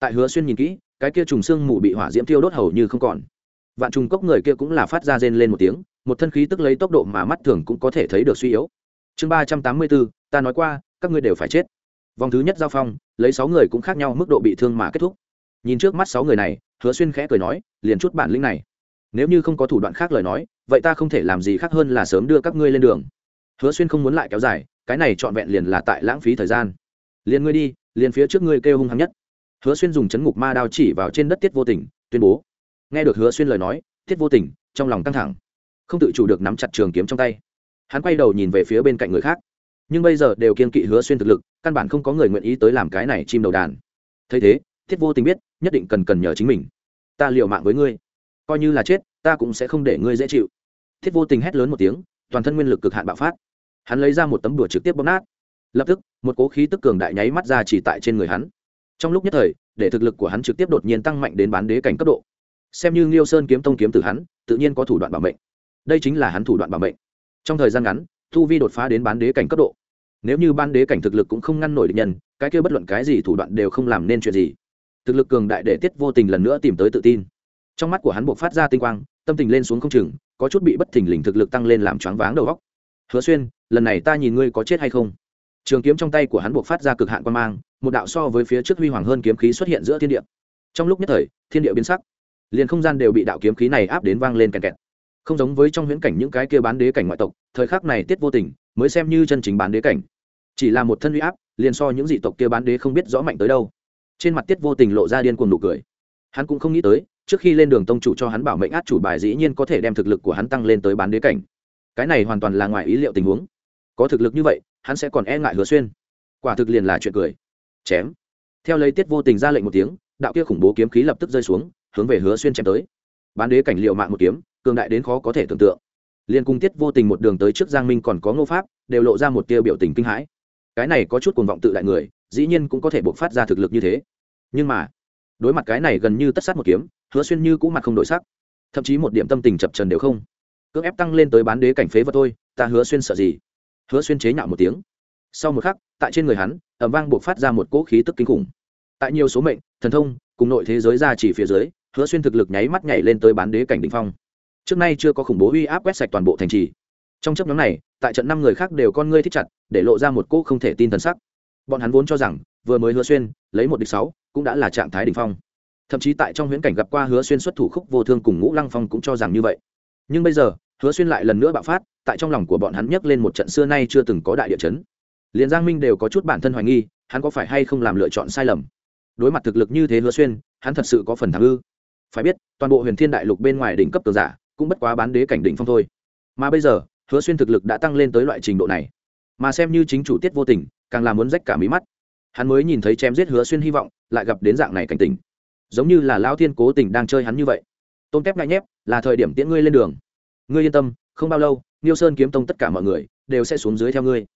Tại hứa xuyên nhìn kỹ, cái kia trùng xương mù bị hỏa diễm tiêu đốt hầu như không còn. Vạn trùng cốc người kia cũng là phát ra rên lên một tiếng, một thân khí tức lấy tốc độ mà mắt thường cũng có thể thấy được suy yếu chương ba trăm tám mươi bốn, ta nói qua, các ngươi đều phải chết. Vòng thứ nhất giao phong, lấy sáu người cũng khác nhau mức độ bị thương mà kết thúc. Nhìn trước mắt sáu người này, hứa xuyên khẽ cười nói, liền chút bản lĩnh này. Nếu như không có thủ đoạn khác lời nói, vậy ta không thể làm gì khác hơn là sớm đưa các ngươi lên đường. Hứa xuyên không muốn lại kéo dài, cái này trọn vẹn liền là tại lãng phí thời gian. Liền ngươi đi, liền phía trước ngươi kêu hung hăng nhất. Hứa xuyên dùng chấn ngục ma đao chỉ vào trên đất tiết vô tình, tuyên bố. Nghe được hứa xuyên lời nói, tiết vô tình, trong lòng căng thẳng. Không tự chủ được nắm chặt trường kiếm trong tay hắn quay đầu nhìn về phía bên cạnh người khác. Nhưng bây giờ đều kiên kỵ hứa xuyên thực lực, căn bản không có người nguyện ý tới làm cái này chim đầu đàn. Thấy thế, thiết vô tình biết, nhất định cần cần nhờ chính mình. Ta liều mạng với ngươi. Coi như là chết, ta cũng sẽ không để ngươi dễ chịu. Thiết vô tình hét lớn một tiếng, toàn thân nguyên lực cực hạn bạo phát. Hắn lấy ra một tấm đùa trực tiếp bóp nát. Lập tức, một cố khí tức cường đại nháy mắt ra chỉ tại trên người hắn. Trong lúc nhất thời, để thực lực của hắn trực tiếp đột nhiên tăng mạnh đến bán đế cảnh cấp độ. Xem như liêu sơn kiếm tông kiếm từ hắn, tự nhiên có thủ đoạn bảo mệnh. Đây chính là hắn thủ đoạn bảo mệnh trong thời gian ngắn, thu vi đột phá đến bán đế cảnh cấp độ. Nếu như ban đế cảnh thực lực cũng không ngăn nổi được nhân, cái kia bất luận cái gì thủ đoạn đều không làm nên chuyện gì. Thực lực cường đại để tiết vô tình lần nữa tìm tới tự tin. Trong mắt của hắn buộc phát ra tinh quang, tâm tình lên xuống không chừng, có chút bị bất thình lình thực lực tăng lên làm choáng váng đầu góc hứa xuyên, lần này ta nhìn ngươi có chết hay không? Trường kiếm trong tay của hắn buộc phát ra cực hạn quan mang, một đạo so với phía trước huy hoàng hơn kiếm khí xuất hiện giữa thiên địa. Trong lúc nhất thời, thiên địa biến sắc. Liền không gian đều bị đạo kiếm khí này áp đến vang lên kẹt kẹt không giống với trong huyễn cảnh những cái kia bán đế cảnh ngoại tộc, thời khắc này tiết vô tình, mới xem như chân chính bán đế cảnh. Chỉ là một thân huy áp, liền so những dị tộc kia bán đế không biết rõ mạnh tới đâu. Trên mặt tiết vô tình lộ ra điên cuồng nụ cười. Hắn cũng không nghĩ tới, trước khi lên đường tông chủ cho hắn bảo mệnh át chủ bài dĩ nhiên có thể đem thực lực của hắn tăng lên tới bán đế cảnh. Cái này hoàn toàn là ngoài ý liệu tình huống. Có thực lực như vậy, hắn sẽ còn e ngại hứa xuyên. Quả thực liền là chuyện cười. Chém. Theo lấy tiết vô tình ra lệnh một tiếng, đạo kia khủng bố kiếm khí lập tức rơi xuống, hướng về hứa xuyên chém tới bán đế cảnh liệu mạng một kiếm, cường đại đến khó có thể tưởng tượng. Liên cung tiết vô tình một đường tới trước giang minh còn có ngô pháp, đều lộ ra một tia biểu tình kinh hãi. Cái này có chút cuồng vọng tự đại người, dĩ nhiên cũng có thể buộc phát ra thực lực như thế. Nhưng mà, đối mặt cái này gần như tất sát một kiếm, hứa xuyên như cũng mặt không đổi sắc. Thậm chí một điểm tâm tình chập trần đều không. Cưỡng ép tăng lên tới bán đế cảnh phế vật thôi, ta hứa xuyên sợ gì? Hứa xuyên chế nhạo một tiếng. Sau một khắc, tại trên người hắn ẩm vang buộc phát ra một cỗ khí tức kinh khủng. Tại nhiều số mệnh, thần thông, cùng nội thế giới ra chỉ phía dưới hứa xuyên thực lực nháy mắt nhảy lên tới bán đế cảnh đỉnh phong. Trước nay chưa có khủng bố uy áp quét sạch toàn bộ thành trì. Trong chấp nhóm này, tại trận năm người khác đều con ngươi thích chặt, để lộ ra một cỗ không thể tin thần sắc. Bọn hắn vốn cho rằng, vừa mới hứa xuyên, lấy một địch sáu, cũng đã là trạng thái đ ỉ n h phong. Thậm chí tại trong huyễn cảnh gặp qua hứa xuyên xuất thủ khúc vô thương cùng ngũ lăng phong cũng cho rằng như vậy. Nhưng bây giờ, hứa xuyên lại lần nữa bạo phát, tại trong lòng của bọn hắn nhấc lên một trận xưa nay chưa từng có đại địa chấn. Liền giang minh đều có chút bản thân hoài nghi, hắn có phải hay không làm lựa chọn sai lầm. Đối mặt thực lực như thế hứa xuyên, hắn thật sự có phần thắng ư phải biết, toàn bộ huyền thiên đại lục bên ngoài đỉnh cấp cường giả cũng bất quá bán đế cảnh đỉnh phong thôi. Mà bây giờ, hứa xuyên thực lực đã tăng lên tới loại trình độ này. Mà xem như chính chủ tiết vô tình, càng làm muốn rách cả mí mắt. Hắn mới nhìn thấy chém giết hứa xuyên hy vọng, lại gặp đến dạng này cảnh tình. Giống như là lao thiên cố tình đang chơi hắn như vậy. Tôn kép ngại nhép, là thời điểm tiễn ngươi lên đường. Ngươi yên tâm, không bao lâu, niêu sơn kiếm tông tất cả mọi người đều sẽ xuống dưới theo ngươi.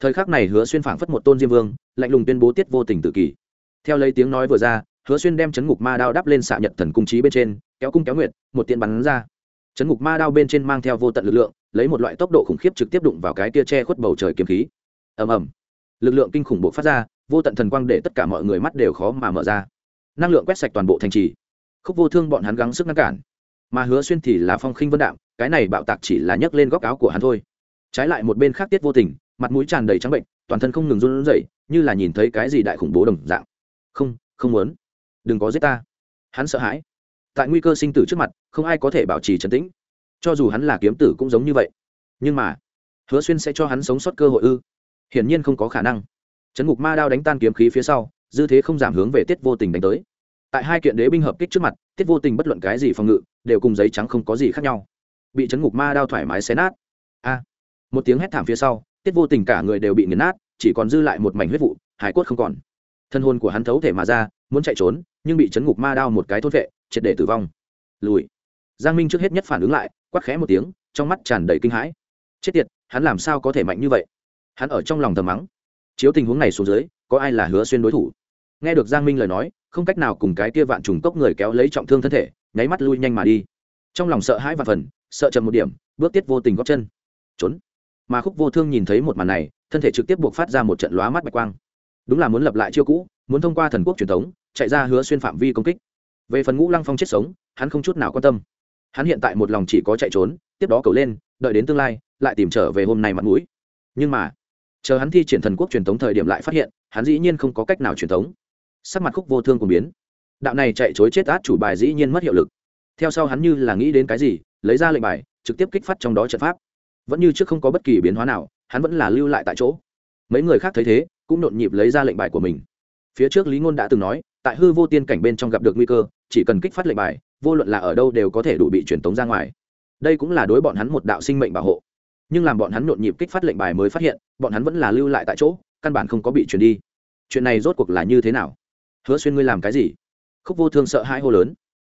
Thời khắc này hứa xuyên phảng phất một tôn diêm vương, lạnh lùng tuyên bố tiết vô tình tự kỷ. Theo lấy tiếng nói vừa ra hứa xuyên đem chấn ngục ma đao đắp lên xạ nhật thần cung trí bên trên, kéo cung kéo nguyệt, một tiện bắn ra. Chấn ngục ma đao bên trên mang theo vô tận lực lượng, lấy một loại tốc độ khủng khiếp trực tiếp đụng vào cái tia che khuất bầu trời kiếm khí. Ầm ầm. Lực lượng kinh khủng bộ phát ra, vô tận thần quang để tất cả mọi người mắt đều khó mà mở ra. Năng lượng quét sạch toàn bộ thành trì. Khúc vô thương bọn hắn gắng sức ngăn cản. Mà hứa xuyên thì là phong khinh vân đạm, cái này bạo tạc chỉ là nhấc lên góc áo của hắn thôi. Trái lại một bên khác tiết vô tình, mặt mũi tràn đầy trắng bệnh, toàn thân không ngừng run rẩy, như là nhìn thấy cái gì đại khủng bố đồng dạng. Không không muốn đừng có giết ta. Hắn sợ hãi. Tại nguy cơ sinh tử trước mặt, không ai có thể bảo trì trấn tĩnh. Cho dù hắn là kiếm tử cũng giống như vậy. Nhưng mà, hứa xuyên sẽ cho hắn sống sót cơ hội ư? Hiển nhiên không có khả năng. Trấn ngục ma đao đánh tan kiếm khí phía sau, dư thế không giảm hướng về tiết vô tình đánh tới. Tại hai kiện đế binh hợp kích trước mặt, tiết vô tình bất luận cái gì phòng ngự, đều cùng giấy trắng không có gì khác nhau. Bị trấn ngục ma đao thoải mái xé nát. A! Một tiếng hét thảm phía sau, tiết vô tình cả người đều bị nghiền nát, chỉ còn dư lại một mảnh huyết vụ, hải quất không còn thân hồn của hắn thấu thể mà ra, muốn chạy trốn, nhưng bị chấn ngục ma đao một cái thốt vệ, triệt để tử vong. Lùi. Giang minh trước hết nhất phản ứng lại quắc khẽ một tiếng, trong mắt tràn đầy kinh hãi. Chết tiệt, hắn làm sao có thể mạnh như vậy? Hắn ở trong lòng tầm mắng. Chiếu tình huống này xuống dưới, có ai là hứa xuyên đối thủ? Nghe được giang minh lời nói, không cách nào cùng cái kia vạn trùng cốc người kéo lấy trọng thương thân thể, nháy mắt lui nhanh mà đi. Trong lòng sợ hãi và phần, sợ chậm một điểm, bước tiết vô tình góp chân. Trốn. Mà khúc vô thương nhìn thấy một màn này, thân thể trực tiếp buộc phát ra một trận lóa mắt bạch quang đúng là muốn lập lại chiêu cũ, muốn thông qua thần quốc truyền thống, chạy ra hứa xuyên phạm vi công kích. Về phần ngũ lăng phong chết sống, hắn không chút nào quan tâm. Hắn hiện tại một lòng chỉ có chạy trốn, tiếp đó cầu lên, đợi đến tương lai, lại tìm trở về hôm nay mặt mũi. Nhưng mà, chờ hắn thi triển thần quốc truyền thống thời điểm lại phát hiện, hắn dĩ nhiên không có cách nào truyền thống. Sắc mặt khúc vô thương cùng biến. Đạo này chạy chối chết át chủ bài dĩ nhiên mất hiệu lực. Theo sau hắn như là nghĩ đến cái gì, lấy ra lệnh bài, trực tiếp kích phát trong đó trận pháp. Vẫn như trước không có bất kỳ biến hóa nào, hắn vẫn là lưu lại tại chỗ. Mấy người khác thấy thế cũng nhộn nhịp lấy ra lệnh bài của mình. Phía trước lý ngôn đã từng nói, tại hư vô tiên cảnh bên trong gặp được nguy cơ, chỉ cần kích phát lệnh bài, vô luận là ở đâu đều có thể đủ bị truyền tống ra ngoài. Đây cũng là đối bọn hắn một đạo sinh mệnh bảo hộ. Nhưng làm bọn hắn nhộn nhịp kích phát lệnh bài mới phát hiện, bọn hắn vẫn là lưu lại tại chỗ, căn bản không có bị truyền đi. Chuyện này rốt cuộc là như thế nào? Hứa xuyên ngươi làm cái gì? Khúc vô thương sợ hãi hô lớn.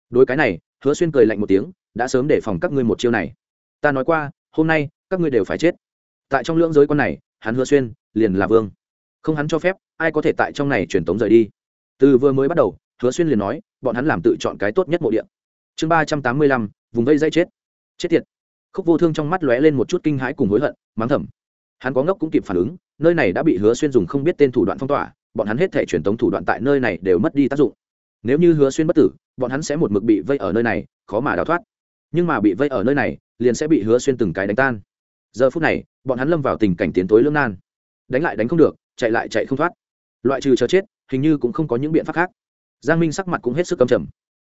Đối cái này, hứa xuyên cười lạnh một tiếng, đã sớm để phòng các ngươi một chiêu này. Ta nói qua, hôm nay, các ngươi đều phải chết. Tại trong lưỡng giới con này, hắn hứa xuyên liền là vương không hắn cho phép, ai có thể tại trong này truyền tống rời đi. Từ vừa mới bắt đầu, hứa xuyên liền nói, bọn hắn làm tự chọn cái tốt nhất mộ điện chương ba trăm tám mươi lăm, vùng vây dây chết. Chết tiệt. Khúc vô thương trong mắt lóe lên một chút kinh hãi cùng hối hận, mắng thầm. Hắn có ngốc cũng kịp phản ứng, nơi này đã bị hứa xuyên dùng không biết tên thủ đoạn phong tỏa, bọn hắn hết thể truyền tống thủ đoạn tại nơi này đều mất đi tác dụng. Nếu như hứa xuyên bất tử, bọn hắn sẽ một mực bị vây ở nơi này, khó mà đào thoát. Nhưng mà bị vây ở nơi này, liền sẽ bị hứa xuyên từng cái đánh tan. Giờ phút này, bọn hắn lâm vào tình cảnh tiến tối lưỡng nan. Đánh lại đánh không được chạy lại chạy không thoát. Loại trừ chờ chết, hình như cũng không có những biện pháp khác. Giang minh sắc mặt cũng hết sức cầm trầm.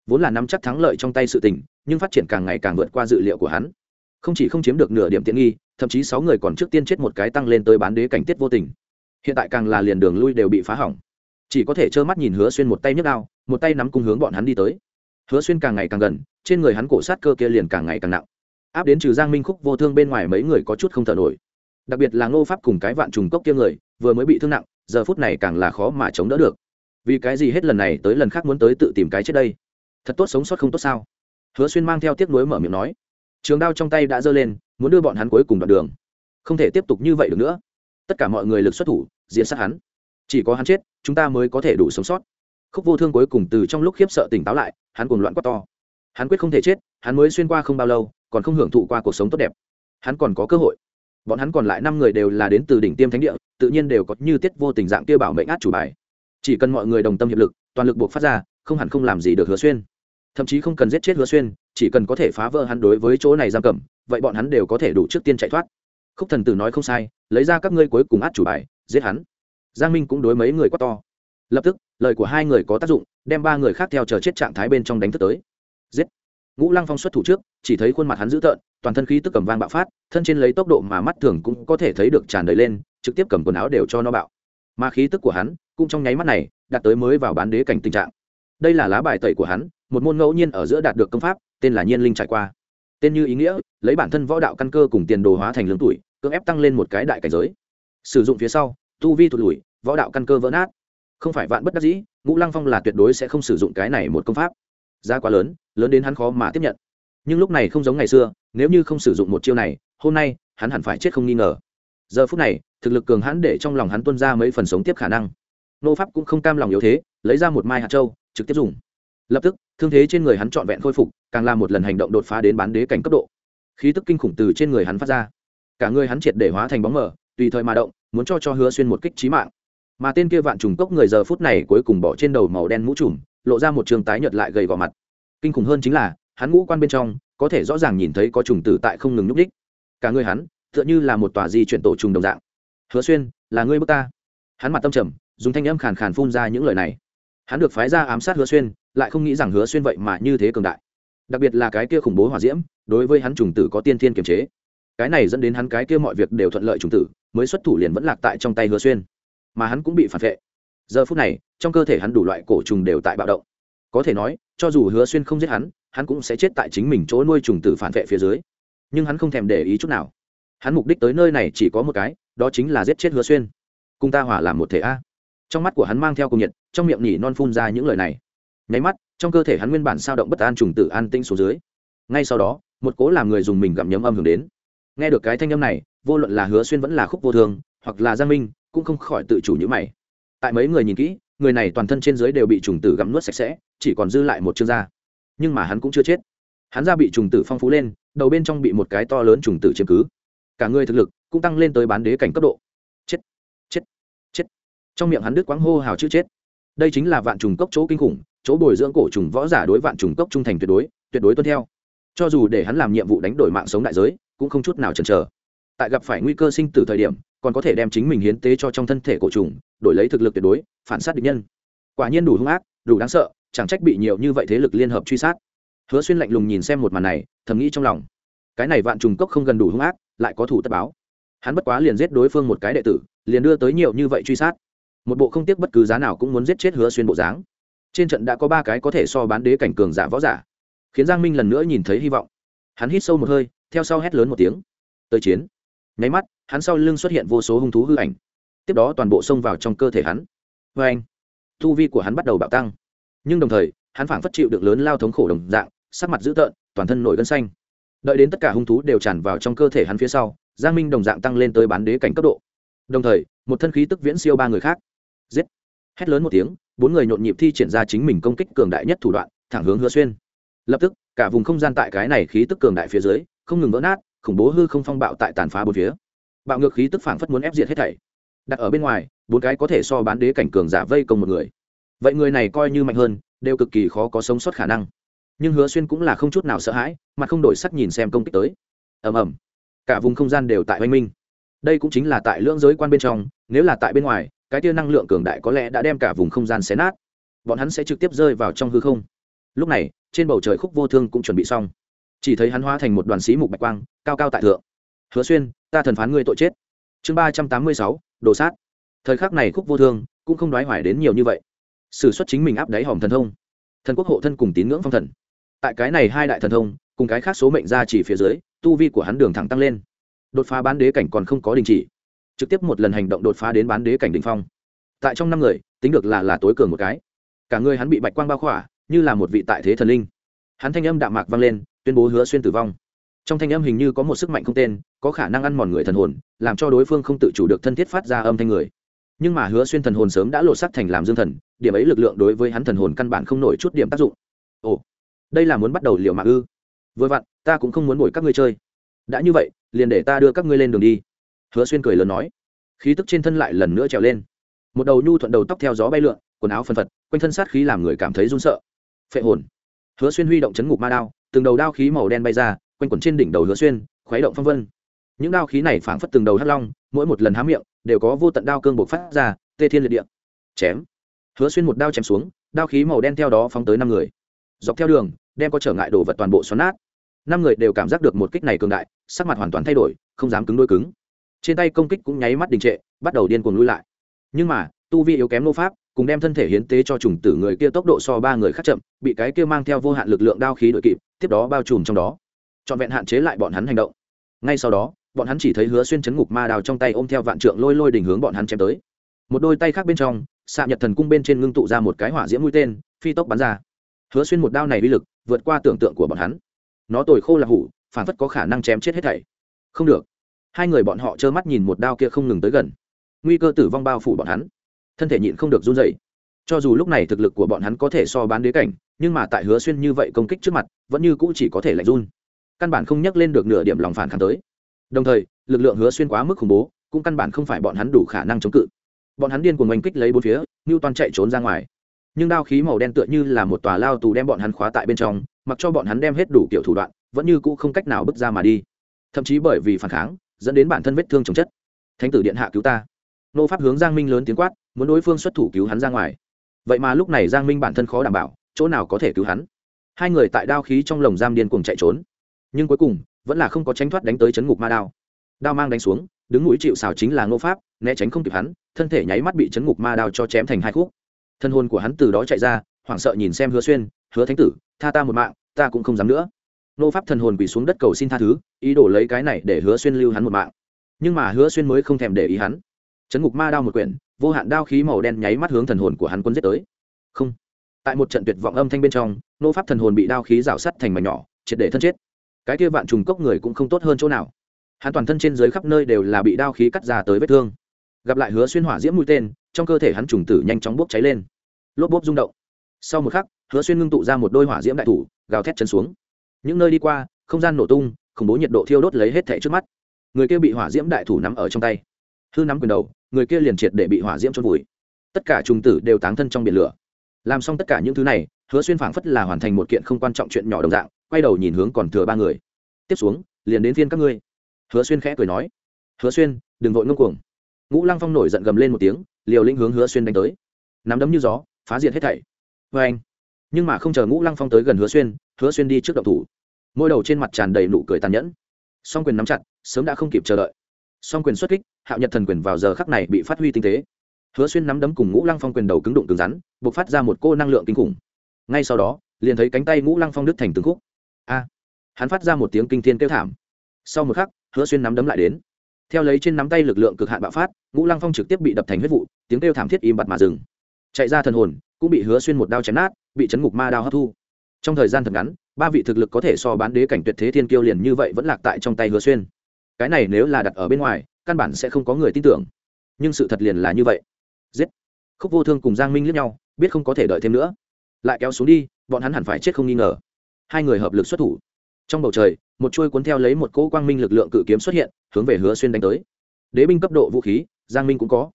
Vốn là nắm chắc thắng lợi trong tay sự tình, nhưng phát triển càng ngày càng vượt qua dự liệu của hắn. Không chỉ không chiếm được nửa điểm tiện nghi, thậm chí sáu người còn trước tiên chết một cái tăng lên tới bán đế cảnh tiết vô tình. Hiện tại càng là liền đường lui đều bị phá hỏng. Chỉ có thể trơ mắt nhìn hứa xuyên một tay nhấc ao một tay nắm cung hướng bọn hắn đi tới. Hứa xuyên càng ngày càng gần, trên người hắn cổ sát cơ kia liền càng ngày càng nặng. Áp đến trừ giang minh khúc vô thương bên ngoài mấy người có chút không thở nổi đặc biệt là ngô pháp cùng cái vạn trùng cốc kia người, vừa mới bị thương nặng, giờ phút này càng là khó mà chống đỡ được. Vì cái gì hết lần này tới lần khác muốn tới tự tìm cái chết đây? Thật tốt sống sót không tốt sao? Hứa xuyên mang theo tiếc nuối mở miệng nói. Trường đao trong tay đã giơ lên, muốn đưa bọn hắn cuối cùng đoạn đường. Không thể tiếp tục như vậy được nữa. Tất cả mọi người lực xuất thủ diễn sát hắn. Chỉ có hắn chết, chúng ta mới có thể đủ sống sót. Khúc vô thương cuối cùng từ trong lúc khiếp sợ tỉnh táo lại, hắn cuồng loạn quát to. Hắn quyết không thể chết, hắn mới xuyên qua không bao lâu, còn không hưởng thụ qua cuộc sống tốt đẹp. Hắn còn có cơ hội bọn hắn còn lại năm người đều là đến từ đỉnh tiêm thánh địa, tự nhiên đều có như tiết vô tình dạng kia bảo mệnh át chủ bài. Chỉ cần mọi người đồng tâm hiệp lực, toàn lực buộc phát ra, không hẳn không làm gì được hứa xuyên. Thậm chí không cần giết chết hứa xuyên, chỉ cần có thể phá vỡ hắn đối với chỗ này giam cầm, vậy bọn hắn đều có thể đủ trước tiên chạy thoát. Khúc thần tử nói không sai, lấy ra các ngươi cuối cùng át chủ bài, giết hắn. Giang minh cũng đối mấy người quá to. Lập tức, lời của hai người có tác dụng, đem ba người khác theo chờ chết trạng thái bên trong đánh thức tới. Giết ngũ lăng phong xuất thủ trước, chỉ thấy khuôn mặt hắn dữ tợn, toàn thân khí tức cầm vang bạo phát, thân trên lấy tốc độ mà mắt thường cũng có thể thấy được tràn đầy lên, trực tiếp cầm quần áo đều cho nó bạo. Mà khí tức của hắn cũng trong nháy mắt này đạt tới mới vào bán đế cảnh tình trạng. Đây là lá bài tẩy của hắn, một môn ngẫu nhiên ở giữa đạt được công pháp, tên là nhiên linh trải qua. Tên như ý nghĩa, lấy bản thân võ đạo căn cơ cùng tiền đồ hóa thành lương tuổi, cưỡng ép tăng lên một cái đại cảnh giới. Sử dụng phía sau, tu vi thụt lùi, võ đạo căn cơ vỡ nát. Không phải vạn bất đắc dĩ, ngũ lăng phong là tuyệt đối sẽ không sử dụng cái này một công pháp giá quá lớn lớn đến hắn khó mà tiếp nhận. Nhưng lúc này không giống ngày xưa, nếu như không sử dụng một chiêu này, hôm nay, hắn hẳn phải chết không nghi ngờ. Giờ phút này, thực lực cường hắn để trong lòng hắn tuân ra mấy phần sống tiếp khả năng. Nô pháp cũng không cam lòng yếu thế, lấy ra một mai hạt châu, trực tiếp dùng. Lập tức, thương thế trên người hắn trọn vẹn khôi phục, càng làm một lần hành động đột phá đến bán đế cảnh cấp độ. Khí tức kinh khủng từ trên người hắn phát ra. Cả người hắn triệt để hóa thành bóng mờ, tùy thời mà động, muốn cho cho hứa xuyên một kích trí mạng. Mà tên kia vạn trùng cốc người giờ phút này cuối cùng bỏ trên đầu màu đen mũ trùm lộ ra một trường tái nhợt lại gầy gò mặt. Kinh khủng hơn chính là, hắn ngũ quan bên trong, có thể rõ ràng nhìn thấy có trùng tử tại không ngừng nhúc đích cả người hắn, tựa như là một tòa di chuyển tổ trùng đồng dạng. Hứa xuyên, là ngươi bước ta? Hắn mặt tâm trầm, dùng thanh âm khàn khàn phun ra những lời này. Hắn được phái ra ám sát hứa xuyên, lại không nghĩ rằng hứa xuyên vậy mà như thế cường đại. Đặc biệt là cái kia khủng bố hỏa diễm, đối với hắn trùng tử có tiên thiên kiềm chế. Cái này dẫn đến hắn cái kia mọi việc đều thuận lợi trùng tử, mới xuất thủ liền vẫn lạc tại trong tay hứa xuyên. Mà hắn cũng bị phản vệ giờ phút này trong cơ thể hắn đủ loại cổ trùng đều tại bạo động. Có thể nói cho dù hứa xuyên không giết hắn hắn cũng sẽ chết tại chính mình chỗ nuôi trùng tử phản vệ phía dưới. Nhưng hắn không thèm để ý chút nào. Hắn mục đích tới nơi này chỉ có một cái đó chính là giết chết hứa xuyên. Cùng ta hỏa làm một thể a. Trong mắt của hắn mang theo cùng nhiệt trong miệng nhỉ non phun ra những lời này. Nháy mắt trong cơ thể hắn nguyên bản sao động bất an trùng tử an tĩnh xuống dưới. Ngay sau đó một cố làm người dùng mình gặm nhấm âm hưởng đến. Nghe được cái thanh âm này vô luận là hứa xuyên vẫn là khúc vô Thường, hoặc là giang minh cũng không khỏi tự chủ như mày tại mấy người nhìn kỹ, người này toàn thân trên dưới đều bị trùng tử gặm nuốt sạch sẽ, chỉ còn dư lại một chương da. Nhưng mà hắn cũng chưa chết. Hắn da bị trùng tử phong phú lên, đầu bên trong bị một cái to lớn trùng tử chiếm cứ. Cả người thực lực cũng tăng lên tới bán đế cảnh cấp độ. Chết chết chết. Trong miệng hắn đứt quãng hô hào chữ chết. Đây chính là vạn trùng cốc chỗ kinh khủng, chỗ bồi dưỡng cổ trùng võ giả đối vạn trùng cốc trung thành tuyệt đối tuyệt đối tuân theo. Cho dù để hắn làm nhiệm vụ đánh đổi mạng sống đại giới, cũng không chút nào chần chờ. Tại gặp phải nguy cơ sinh tử thời điểm còn có thể đem chính mình hiến tế cho trong thân thể cổ trùng, đổi lấy thực lực tuyệt đối, phản sát địch nhân. Quả nhiên đủ hung ác, đủ đáng sợ, chẳng trách bị nhiều như vậy thế lực liên hợp truy sát. Hứa xuyên lạnh lùng nhìn xem một màn này, thầm nghĩ trong lòng. Cái này vạn trùng cốc không gần đủ hung ác, lại có thủ tất báo. Hắn bất quá liền giết đối phương một cái đệ tử, liền đưa tới nhiều như vậy truy sát. Một bộ không tiếc bất cứ giá nào cũng muốn giết chết hứa xuyên bộ dáng. Trên trận đã có ba cái có thể so bán đế cảnh cường giả võ giả. Khiến giang minh lần nữa nhìn thấy hy vọng. Hắn hít sâu một hơi, theo sau hét lớn một tiếng. Tới chiến nháy mắt, hắn sau lưng xuất hiện vô số hung thú hư ảnh. Tiếp đó toàn bộ xông vào trong cơ thể hắn. Vê anh thu vi của hắn bắt đầu bạo tăng. Nhưng đồng thời, hắn phảng phất chịu được lớn lao thống khổ đồng dạng, sắc mặt dữ tợn, toàn thân nổi gân xanh. Đợi đến tất cả hung thú đều tràn vào trong cơ thể hắn phía sau, giang minh đồng dạng tăng lên tới bán đế cảnh cấp độ. Đồng thời, một thân khí tức viễn siêu ba người khác. Giết. Hét lớn một tiếng, bốn người nhộn nhịp thi triển ra chính mình công kích cường đại nhất thủ đoạn, thẳng hướng hứa xuyên. Lập tức, cả vùng không gian tại cái này khí tức cường đại phía dưới, không ngừng vỡ nát khủng bố hư không phong bạo tại tàn phá bốn phía. Bạo ngược khí tức phảng phất muốn ép diệt hết thảy. Đặt ở bên ngoài, bốn cái có thể so bán đế cảnh cường giả vây công một người. Vậy người này coi như mạnh hơn, đều cực kỳ khó có sống sót khả năng. Nhưng hứa xuyên cũng là không chút nào sợ hãi, mà không đổi sắc nhìn xem công kích tới. Ầm ầm. Cả vùng không gian đều tại oanh minh. Đây cũng chính là tại lưỡng giới quan bên trong, nếu là tại bên ngoài, cái tia năng lượng cường đại có lẽ đã đem cả vùng không gian xé nát. Bọn hắn sẽ trực tiếp rơi vào trong hư không. Lúc này, trên bầu trời khúc vô thương cũng chuẩn bị xong chỉ thấy hắn hóa thành một đoàn sĩ mục bạch quang, cao cao tại thượng. Hứa xuyên, ta thần phán ngươi tội chết. Chương ba trăm tám mươi sáu, đồ sát. Thời khắc này khúc vô thương cũng không đoái hoài đến nhiều như vậy. S ử suất chính mình áp đáy hòm thần thông. Thần quốc hộ thân cùng tín ngưỡng phong thần. Tại cái này hai đại thần thông, cùng cái khác số mệnh ra chỉ phía dưới, tu vi của hắn đường thẳng tăng lên. Đột phá bán đế cảnh còn không có đình chỉ. Trực tiếp một lần hành động đột phá đến bán đế cảnh đ ỉ n h phong. Tại trong năm người, tính được là là tối cường một cái. Cả người hắn bị bạch quang bao khỏa, như là một vị tại thế thần linh. Hắn thanh âm đạm mạc vang lên tuyên bố hứa xuyên tử vong. Trong thanh âm hình như có một sức mạnh không tên, có khả năng ăn mòn người thần hồn, làm cho đối phương không tự chủ được thân thiết phát ra âm thanh người. Nhưng mà hứa xuyên thần hồn sớm đã lột sắc thành làm dương thần, điểm ấy lực lượng đối với hắn thần hồn căn bản không nổi chút điểm tác dụng. Ồ, đây là muốn bắt đầu liệu mạng ư? Vừa vặn, ta cũng không muốn bồi các ngươi chơi. Đã như vậy, liền để ta đưa các ngươi lên đường đi. Hứa xuyên cười lớn nói. Khí tức trên thân lại lần nữa trèo lên. Một đầu nhu thuận đầu tóc theo gió bay lượn, quần áo phân phật, quanh thân sát khí làm người cảm thấy run sợ. Phệ hồn. Hứa xuyên huy động chấn ngục ma đao từng đầu đao khí màu đen bay ra, quanh quẩn trên đỉnh đầu hứa xuyên, khuấy động phong vân. Những đao khí này phảng phất từng đầu hắc long, mỗi một lần há miệng, đều có vô tận đao cương bộc phát ra, tê thiên liệt địa. Chém. Hứa xuyên một đao chém xuống, đao khí màu đen theo đó phóng tới năm người. Dọc theo đường, đem có trở ngại đồ vật toàn bộ xoắn nát. Năm người đều cảm giác được một kích này cường đại, sắc mặt hoàn toàn thay đổi, không dám cứng đôi cứng. Trên tay công kích cũng nháy mắt đình trệ, bắt đầu điên cuồng lui lại. Nhưng mà, tu vi yếu kém nô pháp cùng đem thân thể hiến tế cho trùng tử người kia tốc độ so ba người khác chậm, bị cái kia mang theo vô hạn lực lượng đao khí đội kịp, tiếp đó bao trùm trong đó. Trọn vẹn hạn chế lại bọn hắn hành động. Ngay sau đó, bọn hắn chỉ thấy hứa xuyên chấn ngục ma đào trong tay ôm theo vạn trượng lôi lôi đỉnh hướng bọn hắn chém tới. Một đôi tay khác bên trong xạ nhật thần cung bên trên ngưng tụ ra một cái hỏa diễm mũi tên, phi tốc bắn ra. Hứa xuyên một đao này uy lực vượt qua tưởng tượng của bọn hắn. Nó tồi khô là hủ, phản phất có khả năng chém chết hết thảy. Không được. Hai người bọn họ trơ mắt nhìn một đao kia không ngừng tới gần. Nguy cơ tử vong bao phủ bọn hắn thân thể nhịn không được run dậy cho dù lúc này thực lực của bọn hắn có thể so bán đế cảnh, nhưng mà tại hứa xuyên như vậy công kích trước mặt, vẫn như cũ chỉ có thể lạnh run. Căn bản không nhắc lên được nửa điểm lòng phản kháng tới. Đồng thời, lực lượng hứa xuyên quá mức khủng bố, cũng căn bản không phải bọn hắn đủ khả năng chống cự. Bọn hắn điên cuồng oanh kích lấy bốn phía Ngưu toàn chạy trốn ra ngoài. Nhưng đao khí màu đen tựa như là một tòa lao tù đem bọn hắn khóa tại bên trong, mặc cho bọn hắn đem hết đủ kiểu thủ đoạn, vẫn như cũ không cách nào bước ra mà đi. Thậm chí bởi vì phản kháng, dẫn đến bản thân vết thương chồng chất. Thánh tử điện hạ cứu ta nô pháp hướng giang minh lớn tiếng quát, muốn đối phương xuất thủ cứu hắn ra ngoài. Vậy mà lúc này giang minh bản thân khó đảm bảo, chỗ nào có thể cứu hắn. Hai người tại đao khí trong lồng giam điên cuồng chạy trốn. Nhưng cuối cùng, vẫn là không có tránh thoát đánh tới chấn ngục ma đao. Đao mang đánh xuống, đứng mũi chịu xào chính là ngô pháp, né tránh không kịp hắn, thân thể nháy mắt bị chấn ngục ma đao cho chém thành hai khúc. Thân hôn của hắn từ đó chạy ra, hoảng sợ nhìn xem hứa xuyên, hứa thánh tử, tha ta một mạng, ta cũng không dám nữa. Nô pháp thần hồn quỳ xuống đất cầu xin tha thứ, ý đồ lấy cái này để hứa xuyên lưu hắn một mạng. Nhưng mà hứa xuyên mới không thèm để ý hắn chấn ngục ma đao một quyển, vô hạn đao khí màu đen nháy mắt hướng thần hồn của hắn quân giết tới. Không. Tại một trận tuyệt vọng âm thanh bên trong, nô pháp thần hồn bị đao khí rào sắt thành mảnh nhỏ, triệt để thân chết. Cái kia vạn trùng cốc người cũng không tốt hơn chỗ nào. Hắn toàn thân trên dưới khắp nơi đều là bị đao khí cắt ra tới vết thương. Gặp lại hứa xuyên hỏa diễm mũi tên, trong cơ thể hắn trùng tử nhanh chóng bốc cháy lên. Lốp bốp rung động. Sau một khắc, hứa xuyên ngưng tụ ra một đôi hỏa diễm đại thủ, gào thét chân xuống. Những nơi đi qua, không gian nổ tung, khủng bố nhiệt độ thiêu đốt lấy hết thẻ trước mắt. Người kia bị hỏa diễm đại thủ nắm ở trong tay. Hư nắm quyền đầu người kia liền triệt để bị hỏa diễm trôn vùi. Tất cả trùng tử đều táng thân trong biển lửa. Làm xong tất cả những thứ này, hứa xuyên phảng phất là hoàn thành một kiện không quan trọng chuyện nhỏ đồng dạng, quay đầu nhìn hướng còn thừa ba người. Tiếp xuống, liền đến phiên các ngươi. Hứa xuyên khẽ cười nói. Hứa xuyên, đừng vội ngông cuồng. Ngũ lăng phong nổi giận gầm lên một tiếng, liều lĩnh hướng hứa xuyên đánh tới. Nắm đấm như gió, phá diệt hết thảy. Vê anh. Nhưng mà không chờ ngũ lăng phong tới gần hứa xuyên hứa xuyên đi trước động thủ. Môi đầu trên mặt tràn đầy nụ cười tàn nhẫn. Song quyền nắm chặt, sớm đã không kịp chờ đợi song quyền xuất kích, hạo nhật thần quyền vào giờ khắc này bị phát huy tinh tế. Hứa xuyên nắm đấm cùng ngũ lăng phong quyền đầu cứng đụng cứng rắn b ộ c phát ra một cô năng lượng kinh khủng. Ngay sau đó, liền thấy cánh tay ngũ lăng phong đứt thành từng khúc. A! Hắn phát ra một tiếng kinh thiên kêu thảm. Sau một khắc, hứa xuyên nắm đấm lại đến. Theo lấy trên nắm tay lực lượng cực hạn bạo phát, ngũ lăng phong trực tiếp bị đập thành huyết vụ, tiếng kêu thảm thiết im bặt mà dừng. Chạy ra thần hồn, cũng bị hứa xuyên một đao chém nát, bị chấn ngục ma đao hấp thu. Trong thời gian thật ngắn, ba vị thực lực có thể so bán đế cảnh tuyệt thế thiên kiêu liền như vậy vẫn lạc tại trong tay hứa xuyên cái này nếu là đặt ở bên ngoài, căn bản sẽ không có người tin tưởng. Nhưng sự thật liền là như vậy. Giết. Khúc vô thương cùng giang minh liếc nhau, biết không có thể đợi thêm nữa. Lại kéo xuống đi, bọn hắn hẳn phải chết không nghi ngờ. Hai người hợp lực xuất thủ. Trong bầu trời, một chuôi cuốn theo lấy một cỗ quang minh lực lượng cự kiếm xuất hiện, hướng về hứa xuyên đánh tới. Đế binh cấp độ vũ khí, giang minh cũng có.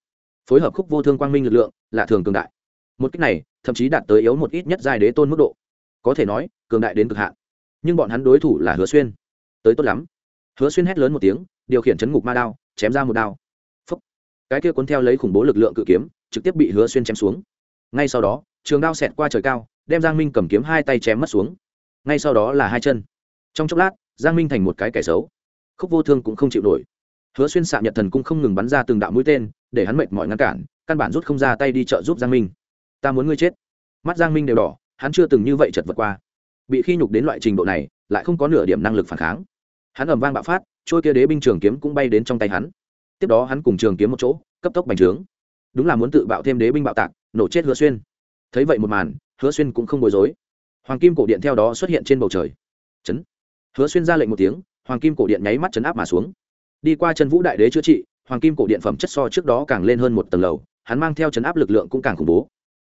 Phối hợp khúc vô thương quang minh lực lượng, là thường cường đại. Một cách này, thậm chí đạt tới yếu một ít nhất giai đế tôn mức độ. Có thể nói, cường đại đến cực hạn. Nhưng bọn hắn đối thủ là hứa xuyên. Tới tốt lắm hứa xuyên hét lớn một tiếng, điều khiển chấn ngục ma đao, chém ra một đao. Phúc. cái kia cuốn theo lấy khủng bố lực lượng cự kiếm, trực tiếp bị hứa xuyên chém xuống. Ngay sau đó, trường đao xẹt qua trời cao, đem giang minh cầm kiếm hai tay chém mất xuống. Ngay sau đó là hai chân. Trong chốc lát, giang minh thành một cái kẻ xấu. Khúc vô thương cũng không chịu nổi. Hứa xuyên xạ nhật thần cũng không ngừng bắn ra từng đạo mũi tên, để hắn mệt mỏi ngăn cản, căn bản rút không ra tay đi trợ giúp giang minh. Ta muốn ngươi chết. Mắt giang minh đều đỏ, hắn chưa từng như vậy chật vật qua. Bị khi nhục đến loại trình độ này, lại không có nửa điểm năng lực phản kháng hắn ầm vang bạo phát, trôi kia đế binh trường kiếm cũng bay đến trong tay hắn. Tiếp đó hắn cùng trường kiếm một chỗ, cấp tốc bành trướng. Đúng là muốn tự bạo thêm đế binh bạo tạc, nổ chết hứa xuyên. Thấy vậy một màn, hứa xuyên cũng không bối rối. Hoàng kim cổ điện theo đó xuất hiện trên bầu trời. Chấn. Hứa xuyên ra lệnh một tiếng, hoàng kim cổ điện nháy mắt chấn áp mà xuống. Đi qua chân vũ đại đế chữa trị, hoàng kim cổ điện phẩm chất so trước đó càng lên hơn một tầng lầu, hắn mang theo chấn áp lực lượng cũng càng khủng bố.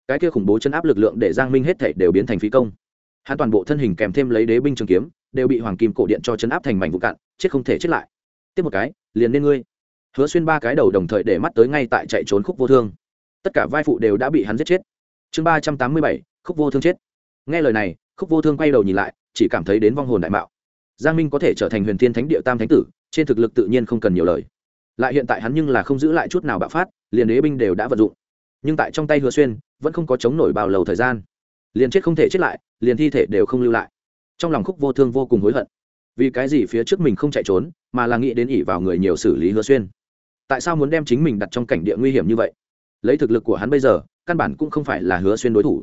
Cái kia khủng bố chấn áp lực lượng để giang minh hết thể đều biến thành phí công. Hắn toàn bộ thân hình kèm thêm lấy đế binh trường kiếm đều bị hoàng kim cổ điện cho chấn áp thành mảnh vụ cạn, chết không thể chết lại. Tiếp một cái, liền nên ngươi. Hứa xuyên ba cái đầu đồng thời để mắt tới ngay tại chạy trốn khúc vô thương. Tất cả vai phụ đều đã bị hắn giết chết. Chương ba trăm tám mươi bảy, khúc vô thương chết. Nghe lời này, khúc vô thương quay đầu nhìn lại, chỉ cảm thấy đến vong hồn đại mạo. Giang minh có thể trở thành huyền thiên thánh địa tam thánh tử, trên thực lực tự nhiên không cần nhiều lời. Lại hiện tại hắn nhưng là không giữ lại chút nào bạo phát, liền đế binh đều đã vận dụng. Nhưng tại trong tay hứa xuyên, vẫn không có chống nổi bao lâu thời gian. Liền chết không thể chết lại, liền thi thể đều không lưu lại trong lòng khúc vô thương vô cùng hối hận. Vì cái gì phía trước mình không chạy trốn, mà là nghĩ đến ỉ vào người nhiều xử lý hứa xuyên? Tại sao muốn đem chính mình đặt trong cảnh địa nguy hiểm như vậy? Lấy thực lực của hắn bây giờ, căn bản cũng không phải là hứa xuyên đối thủ.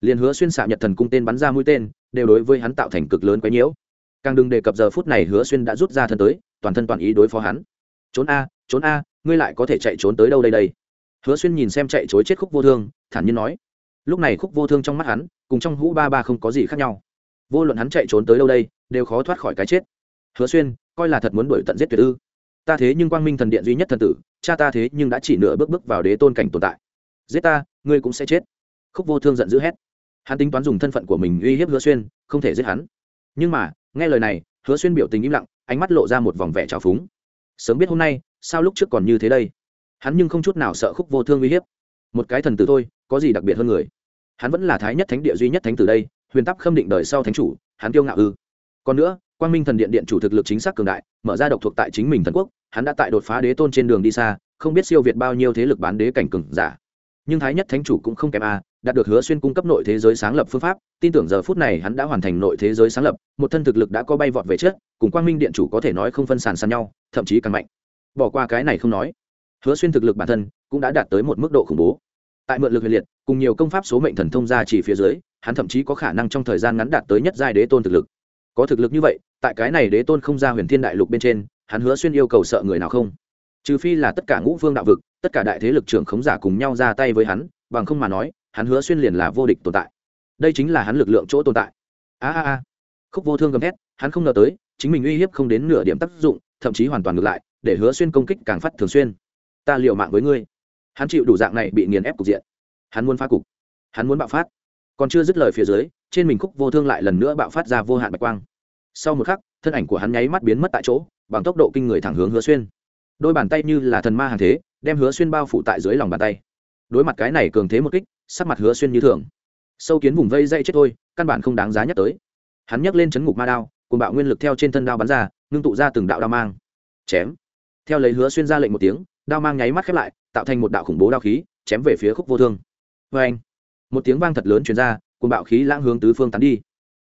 Liền hứa xuyên xạ nhật thần cung tên bắn ra mũi tên, đều đối với hắn tạo thành cực lớn quấy nhiễu. Càng đừng đề cập giờ phút này hứa xuyên đã rút ra thân tới, toàn thân toàn ý đối phó hắn. Trốn a trốn a, ngươi lại có thể chạy trốn tới đâu đây đây? Hứa xuyên nhìn xem chạy chối chết khúc vô thương, thản nhiên nói. Lúc này khúc vô thương trong mắt hắn, cùng trong hũ ba ba không có gì khác nhau vô luận hắn chạy trốn tới đâu đây, đều khó thoát khỏi cái chết. Hứa xuyên, coi là thật muốn đuổi tận giết tuyệt ư. Ta thế nhưng quang minh thần điện duy nhất thần tử, cha ta thế nhưng đã chỉ nửa bước bước vào đế tôn cảnh tồn tại. Giết ta, ngươi cũng sẽ chết. Khúc vô thương giận dữ hét. Hắn tính toán dùng thân phận của mình uy hiếp hứa xuyên, không thể giết hắn. Nhưng mà, nghe lời này, hứa xuyên biểu tình im lặng, ánh mắt lộ ra một vòng vẻ trào phúng. Sớm biết hôm nay, sao lúc trước còn như thế đây? Hắn nhưng không chút nào sợ khúc vô thương uy hiếp. Một cái thần tử thôi, có gì đặc biệt hơn người? Hắn vẫn là thái nhất thánh địa duy nhất thánh tử đây huyền tắc khâm định đời sau thánh chủ, hắn kiêu ngạo ư. Còn nữa, quang minh thần điện điện chủ thực lực chính xác cường đại, mở ra độc thuộc tại chính mình thần quốc, hắn đã tại đột phá đế tôn trên đường đi xa, không biết siêu việt bao nhiêu thế lực bán đế cảnh cường giả. Nhưng thái nhất thánh chủ cũng không kém a, đạt được hứa xuyên cung cấp nội thế giới sáng lập phương pháp, tin tưởng giờ phút này hắn đã hoàn thành nội thế giới sáng lập, một thân thực lực đã có bay vọt về trước, cùng quang minh điện chủ có thể nói không phân sàn sàn nhau, thậm chí càng mạnh. Bỏ qua cái này không nói, hứa xuyên thực lực bản thân cũng đã đạt tới một mức độ khủng bố. Tại mượn lực huyền liệt, cùng nhiều công pháp số mệnh thần thông ra chỉ phía dưới hắn thậm chí có khả năng trong thời gian ngắn đạt tới nhất giai đế tôn thực lực. Có thực lực như vậy, tại cái này đế tôn không ra huyền thiên đại lục bên trên, hắn hứa xuyên yêu cầu sợ người nào không? Trừ phi là tất cả ngũ phương đạo vực, tất cả đại thế lực trưởng khống giả cùng nhau ra tay với hắn, bằng không mà nói, hắn hứa xuyên liền là vô địch tồn tại. Đây chính là hắn lực lượng chỗ tồn tại. A a a. Khúc vô thương gầm thét, hắn không ngờ tới, chính mình uy hiếp không đến nửa điểm tác dụng, thậm chí hoàn toàn ngược lại, để hứa xuyên công kích càng phát thường xuyên. Ta liều mạng với ngươi. Hắn chịu đủ dạng này bị nghiền ép cục diện. Hắn muốn phá cục. Hắn muốn bạo phát còn chưa dứt lời phía dưới, trên mình khúc vô thương lại lần nữa bạo phát ra vô hạn bạch quang. Sau một khắc, thân ảnh của hắn nháy mắt biến mất tại chỗ, bằng tốc độ kinh người thẳng hướng hứa xuyên. Đôi bàn tay như là thần ma hàng thế, đem hứa xuyên bao phủ tại dưới lòng bàn tay. Đối mặt cái này cường thế một kích, sắc mặt hứa xuyên như thường. Sâu kiến vùng vây dây chết thôi, căn bản không đáng giá nhắc tới. Hắn nhấc lên chấn ngục ma đao cùng bạo nguyên lực theo trên thân đao bắn ra, ngưng tụ ra từng đạo đao mang. Chém. Theo lấy hứa xuyên ra lệnh một tiếng, đao mang nháy mắt khép lại, tạo thành một đạo khủng bố đao khí, chém về phía khúc vô thương. Vê anh một tiếng vang thật lớn chuyển ra cùng bạo khí lãng hướng tứ phương tán đi.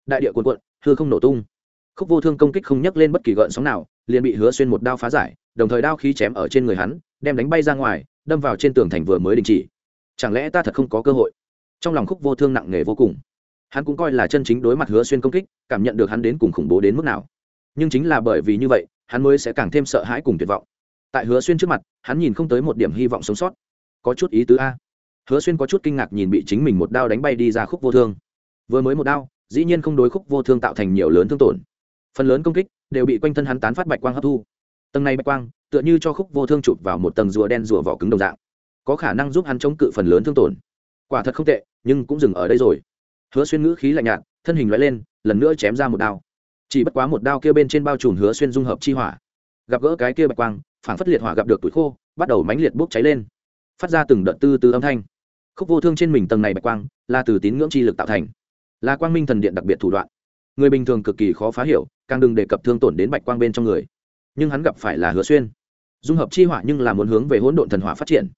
Đại địa cuộn cuộn, hư không nổ tung. Khúc vô thương công kích không nhấc lên bất kỳ gợn sóng nào, liền bị hứa xuyên một đao phá giải, đồng thời đao khí chém ở trên người hắn, đem đánh bay ra ngoài, đâm vào trên tường thành vừa mới đình chỉ. Chẳng lẽ ta thật không có cơ hội? Trong lòng khúc vô thương nặng nề vô cùng. Hắn cũng coi là chân chính đối mặt hứa xuyên công kích, cảm nhận được hắn đến cùng khủng bố đến mức nào. Nhưng chính là bởi vì như vậy, hắn mới sẽ càng thêm sợ hãi cùng tuyệt vọng. Tại hứa xuyên trước mặt, hắn nhìn không tới một điểm hy vọng sống sót. Có chút ý tứ a hứa xuyên có chút kinh ngạc nhìn bị chính mình một đao đánh bay đi ra khúc vô thương. Vừa mới một đao, dĩ nhiên không đối khúc vô thương tạo thành nhiều lớn thương tổn. Phần lớn công kích đều bị quanh thân hắn tán phát bạch quang hấp thu. Tầng này bạch quang tựa như cho khúc vô thương chụp vào một tầng rùa đen rùa vỏ cứng đồng dạng. Có khả năng giúp hắn chống cự phần lớn thương tổn. Quả thật không tệ, nhưng cũng dừng ở đây rồi. Hứa xuyên ngữ khí lạnh nhạt, thân hình loại lên, lần nữa chém ra một đao. Chỉ bất quá một đao kia bên trên bao trùm hứa xuyên dung hợp chi hỏa. Gặp gỡ cái kia bạch quang phản phất liệt hỏa gặp được tuổi khô, bắt đầu mánh liệt bốc cháy lên. Phát ra từng đợt tư tư âm thanh khúc vô thương trên mình tầng này bạch quang, là từ tín ngưỡng chi lực tạo thành. Là quang minh thần điện đặc biệt thủ đoạn. Người bình thường cực kỳ khó phá hiểu, càng đừng đề cập thương tổn đến bạch quang bên trong người. Nhưng hắn gặp phải là hứa xuyên. Dung hợp chi hỏa nhưng là muốn hướng về hỗn độn thần hỏa phát triển.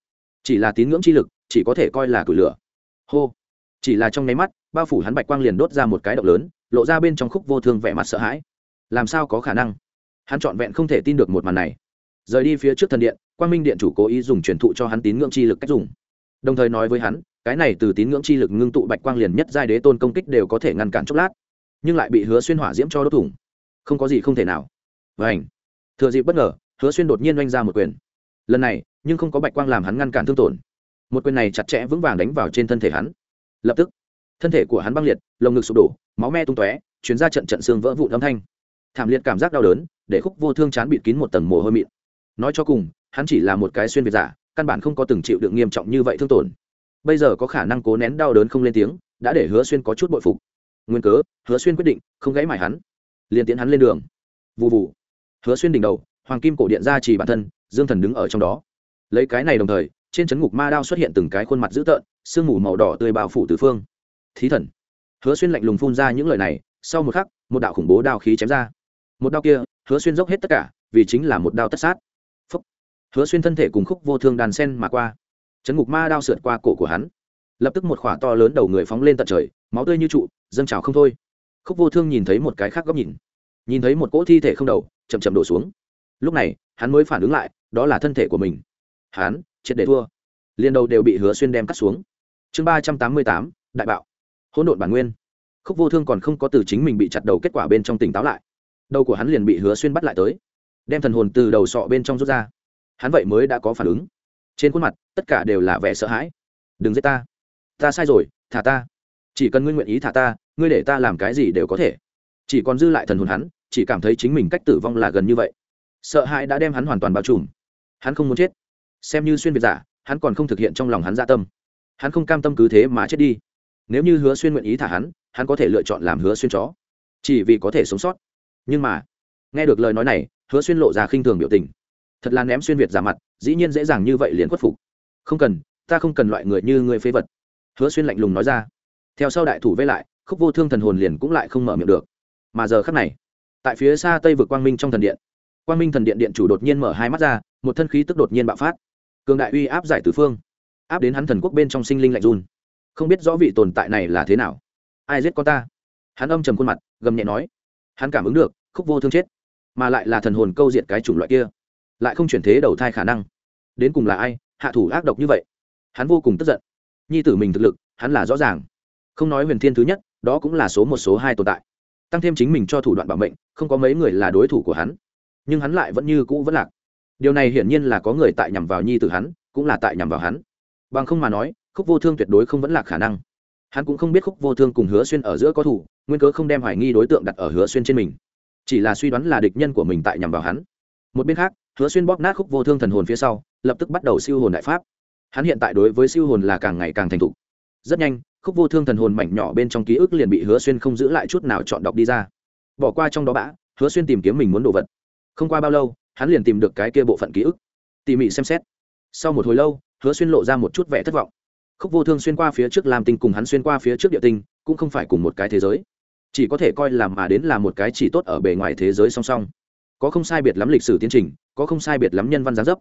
Chỉ là tín ngưỡng chi lực, chỉ có thể coi là củi lửa. Hô. Chỉ là trong nháy mắt, bao phủ hắn bạch quang liền đốt ra một cái động lớn, lộ ra bên trong khúc vô thương vẻ mặt sợ hãi. Làm sao có khả năng? Hắn trọn vẹn không thể tin được một màn này. Rời đi phía trước thần điện, quang minh điện chủ cố ý dùng truyền thụ cho hắn tín ngưỡng chi lực cách dùng đồng thời nói với hắn, cái này từ tín ngưỡng chi lực ngưng tụ bạch quang liền nhất giai đế tôn công kích đều có thể ngăn cản chốc lát, nhưng lại bị hứa xuyên hỏa diễm cho đốt thủng. Không có gì không thể nào. Vảnh thừa dịp bất ngờ, hứa xuyên đột nhiên oanh ra một quyền. Lần này, nhưng không có bạch quang làm hắn ngăn cản thương tổn. Một quyền này chặt chẽ vững vàng đánh vào trên thân thể hắn. Lập tức, thân thể của hắn băng liệt, lồng ngực sụp đổ, máu me tung tóe chuyến ra trận trận xương vỡ vụn âm thanh. Thảm liệt cảm giác đau đớn, để khúc vô thương chán bịt kín một tầng mồ hôi mịn. Nói cho cùng, hắn chỉ là một cái xuyên việt giả căn bản không có từng chịu được nghiêm trọng như vậy thương tổn. Bây giờ có khả năng cố nén đau đớn không lên tiếng, đã để hứa xuyên có chút bội phục. Nguyên cớ, hứa xuyên quyết định không gãy mải hắn, liền tiến hắn lên đường. Vụ vụ hứa xuyên đỉnh đầu, hoàng kim cổ điện ra chỉ bản thân, dương thần đứng ở trong đó. Lấy cái này đồng thời, trên chấn ngục ma đao xuất hiện từng cái khuôn mặt dữ tợn, sương mù màu đỏ tươi bao phủ tứ phương. Thí thần. Hứa xuyên lạnh lùng phun ra những lời này, sau một khắc, một đạo khủng bố đao khí chém ra. Một đao kia, hứa xuyên dốc hết tất cả, vì chính là một đao tất sát hứa xuyên thân thể cùng khúc vô thương đàn sen mà qua. Chấn ngục ma đao sượt qua cổ của hắn. Lập tức một khỏa to lớn đầu người phóng lên tận trời, máu tươi như trụ, dâng trào không thôi. Khúc vô thương nhìn thấy một cái khác góc nhìn. Nhìn thấy một cỗ thi thể không đầu, chậm chậm đổ xuống. Lúc này, hắn mới phản ứng lại, đó là thân thể của mình. Hắn, triệt để thua. Liền đầu đều bị hứa xuyên đem cắt xuống. Chương ba trăm tám mươi tám, đại bạo. Hỗn độn bản nguyên. Khúc vô thương còn không có từ chính mình bị chặt đầu kết quả bên trong tỉnh táo lại. Đầu của hắn liền bị hứa xuyên bắt lại tới. Đem thần hồn từ đầu sọ bên trong rút ra hắn vậy mới đã có phản ứng. Trên khuôn mặt, tất cả đều là vẻ sợ hãi. Đừng giết ta. Ta sai rồi, thả ta. Chỉ cần ngươi nguyện ý thả ta, ngươi để ta làm cái gì đều có thể. Chỉ còn dư lại thần hồn hắn, chỉ cảm thấy chính mình cách tử vong là gần như vậy. Sợ hãi đã đem hắn hoàn toàn bao trùm. Hắn không muốn chết. Xem như xuyên việt giả, hắn còn không thực hiện trong lòng hắn dạ tâm. Hắn không cam tâm cứ thế mà chết đi. Nếu như hứa xuyên nguyện ý thả hắn hắn có thể lựa chọn làm hứa xuyên chó. Chỉ vì có thể sống sót. Nhưng mà, nghe được lời nói này, hứa xuyên lộ ra khinh thường biểu tình thật là ném xuyên việt giả mặt, dĩ nhiên dễ dàng như vậy liền khuất phục. Không cần, ta không cần loại người như người phế vật. Hứa xuyên lạnh lùng nói ra. Theo sau đại thủ vây lại, khúc vô thương thần hồn liền cũng lại không mở miệng được. Mà giờ khắc này, tại phía xa tây vực quang minh trong thần điện, quang minh thần điện điện chủ đột nhiên mở hai mắt ra, một thân khí tức đột nhiên bạo phát. Cường đại uy áp giải tử phương, áp đến hắn thần quốc bên trong sinh linh lạnh run. Không biết rõ vị tồn tại này là thế nào. Ai giết con ta? Hắn âm trầm khuôn mặt, gầm nhẹ nói. Hắn cảm ứng được, khúc vô thương chết, mà lại là thần hồn câu diện cái chủng loại kia lại không chuyển thế đầu thai khả năng. Đến cùng là ai, hạ thủ ác độc như vậy? Hắn vô cùng tức giận. Nhi tử mình thực lực, hắn là rõ ràng. Không nói huyền thiên thứ nhất, đó cũng là số một, số hai tồn tại. Tăng thêm chính mình cho thủ đoạn bảo mệnh, không có mấy người là đối thủ của hắn. Nhưng hắn lại vẫn như cũ vẫn lạc. Điều này hiển nhiên là có người tại nhằm vào nhi tử hắn, cũng là tại nhằm vào hắn. Bằng không mà nói, khúc vô thương tuyệt đối không vẫn lạc khả năng. Hắn cũng không biết khúc vô thương cùng hứa xuyên ở giữa có thủ nguyên cớ không đem hoài nghi đối tượng đặt ở hứa xuyên trên mình. Chỉ là suy đoán là địch nhân của mình tại nhằm vào hắn. Một bên khác hứa xuyên bóp nát khúc vô thương thần hồn phía sau, lập tức bắt đầu siêu hồn đại pháp. Hắn hiện tại đối với siêu hồn là càng ngày càng thành thục. Rất nhanh, khúc vô thương thần hồn mảnh nhỏ bên trong ký ức liền bị hứa xuyên không giữ lại chút nào chọn đọc đi ra. Bỏ qua trong đó bã, hứa xuyên tìm kiếm mình muốn đồ vật. Không qua bao lâu, hắn liền tìm được cái kia bộ phận ký ức. Tỉ mỉ xem xét. Sau một hồi lâu, hứa xuyên lộ ra một chút vẻ thất vọng. Khúc vô thương xuyên qua phía trước làm tinh cùng hắn xuyên qua phía trước địa tinh, cũng không phải cùng một cái thế giới. Chỉ có thể coi làm mà đến là một cái chỉ tốt ở bề ngoài thế giới song song có không sai biệt lắm lịch sử tiến trình có không sai biệt lắm nhân văn gián dấp.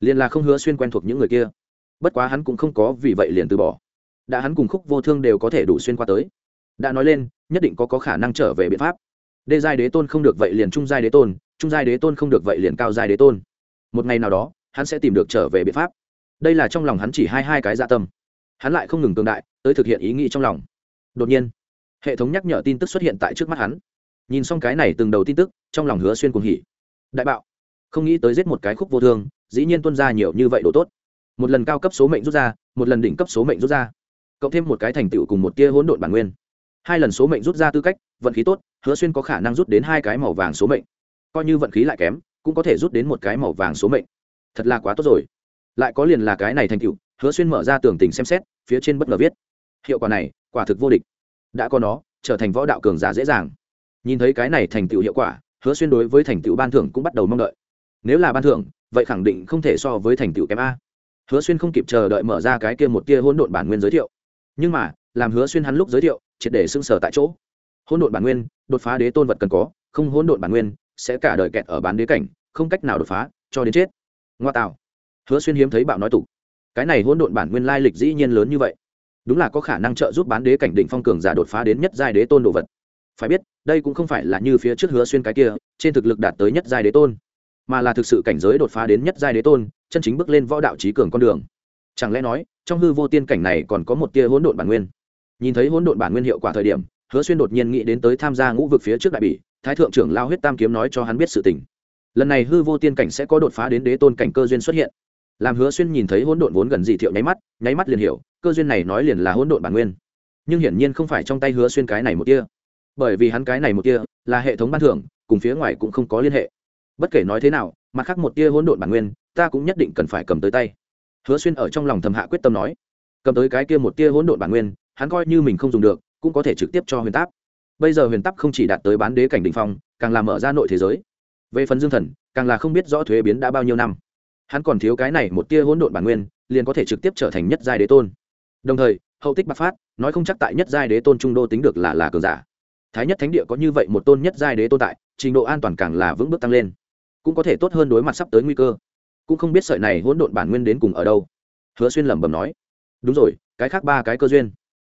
Liền là không hứa xuyên quen thuộc những người kia. Bất quá hắn cũng không có vì vậy liền từ bỏ. Đã hắn cùng khúc vô thương đều có thể đủ xuyên qua tới. Đã nói lên nhất định có, có khả năng trở về biện pháp. Đê giai đế tôn không được vậy liền trung giai đế tôn trung giai đế tôn không được vậy liền cao giai đế tôn. Một ngày nào đó hắn sẽ tìm được trở về biện pháp. Đây là trong lòng hắn chỉ hai hai cái dạ tâm. Hắn lại không ngừng tương đại tới thực hiện ý nghĩ trong lòng. Đột nhiên hệ thống nhắc nhở tin tức xuất hiện tại trước mắt hắn nhìn xong cái này từng đầu tin tức, trong lòng hứa xuyên cuồng hỉ. Đại bạo. Không nghĩ tới giết một cái khúc vô thương, dĩ nhiên tuân ra nhiều như vậy đồ tốt. Một lần cao cấp số mệnh rút ra, một lần đỉnh cấp số mệnh rút ra. Cộng thêm một cái thành tựu cùng một tia hỗn độn bản nguyên. Hai lần số mệnh rút ra tư cách, vận khí tốt, hứa xuyên có khả năng rút đến hai cái màu vàng số mệnh. Coi như vận khí lại kém, cũng có thể rút đến một cái màu vàng số mệnh. Thật là quá tốt rồi. Lại có liền là cái này thành tựu, hứa xuyên mở ra tường tình xem xét, phía trên bất ngờ viết. Hiệu quả này, quả thực vô địch. Đã có nó, trở thành võ đạo cường giả dễ dàng nhìn thấy cái này thành tựu hiệu quả, hứa xuyên đối với thành tựu ban thưởng cũng bắt đầu mong đợi. Nếu là ban thưởng, vậy khẳng định không thể so với thành tựu kém a. Hứa xuyên không kịp chờ đợi mở ra cái kia một tia hỗn độn bản nguyên giới thiệu. Nhưng mà, làm hứa xuyên hắn lúc giới thiệu, triệt để xưng sở tại chỗ. Hỗn độn bản nguyên, đột phá đế tôn vật cần có, không hỗn độn bản nguyên, sẽ cả đời kẹt ở bán đế cảnh, không cách nào đột phá, cho đến chết. Ngoa tạo. Hứa xuyên hiếm thấy bạo nói tục. Cái này hỗn độn bản nguyên lai lịch dĩ nhiên lớn như vậy. Đúng là có khả năng trợ giúp bán đế cảnh định phong cường giả đột phá đến nhất giai đế tôn đồ vật phải biết, đây cũng không phải là như phía trước hứa xuyên cái kia, trên thực lực đạt tới nhất giai đế tôn, mà là thực sự cảnh giới đột phá đến nhất giai đế tôn, chân chính bước lên võ đạo trí cường con đường. Chẳng lẽ nói, trong hư vô tiên cảnh này còn có một tia hỗn độn bản nguyên? Nhìn thấy hỗn độn bản nguyên hiệu quả thời điểm, hứa xuyên đột nhiên nghĩ đến tới tham gia ngũ vực phía trước đại bỉ, thái thượng trưởng lao huyết tam kiếm nói cho hắn biết sự tình. Lần này hư vô tiên cảnh sẽ có đột phá đến đế tôn cảnh cơ duyên xuất hiện. Làm hứa xuyên nhìn thấy hỗn độn vốn gần dị thiệu nháy mắt nháy mắt liền hiểu, cơ duyên này nói liền là hỗn độn bản nguyên. Nhưng hiển nhiên không phải trong tay hứa xuyên cái này một tia bởi vì hắn cái này một tia là hệ thống ban thưởng, cùng phía ngoài cũng không có liên hệ. Bất kể nói thế nào, mặt khác một tia hỗn độn bản nguyên, ta cũng nhất định cần phải cầm tới tay. Hứa xuyên ở trong lòng thầm hạ quyết tâm nói. Cầm tới cái kia một tia hỗn độn bản nguyên, hắn coi như mình không dùng được, cũng có thể trực tiếp cho huyền táp. Bây giờ huyền táp không chỉ đạt tới bán đế cảnh đ ỉ n h phong, càng làm mở ra nội thế giới. Về phần dương thần, càng là không biết rõ thuế biến đã bao nhiêu năm. Hắn còn thiếu cái này một tia hỗn độn bản nguyên, liền có thể trực tiếp trở thành nhất giai đế tôn. Đồng thời, hậu tích bạc phát, nói không chắc tại nhất giai đế tôn trung đô tính được là là cường giả thái nhất thánh địa có như vậy một tôn nhất giai đế tồn tại, trình độ an toàn càng là vững bước tăng lên. Cũng có thể tốt hơn đối mặt sắp tới nguy cơ. Cũng không biết sợi này hỗn độn bản nguyên đến cùng ở đâu. Hứa xuyên lẩm bẩm nói. Đúng rồi, cái khác ba cái cơ duyên.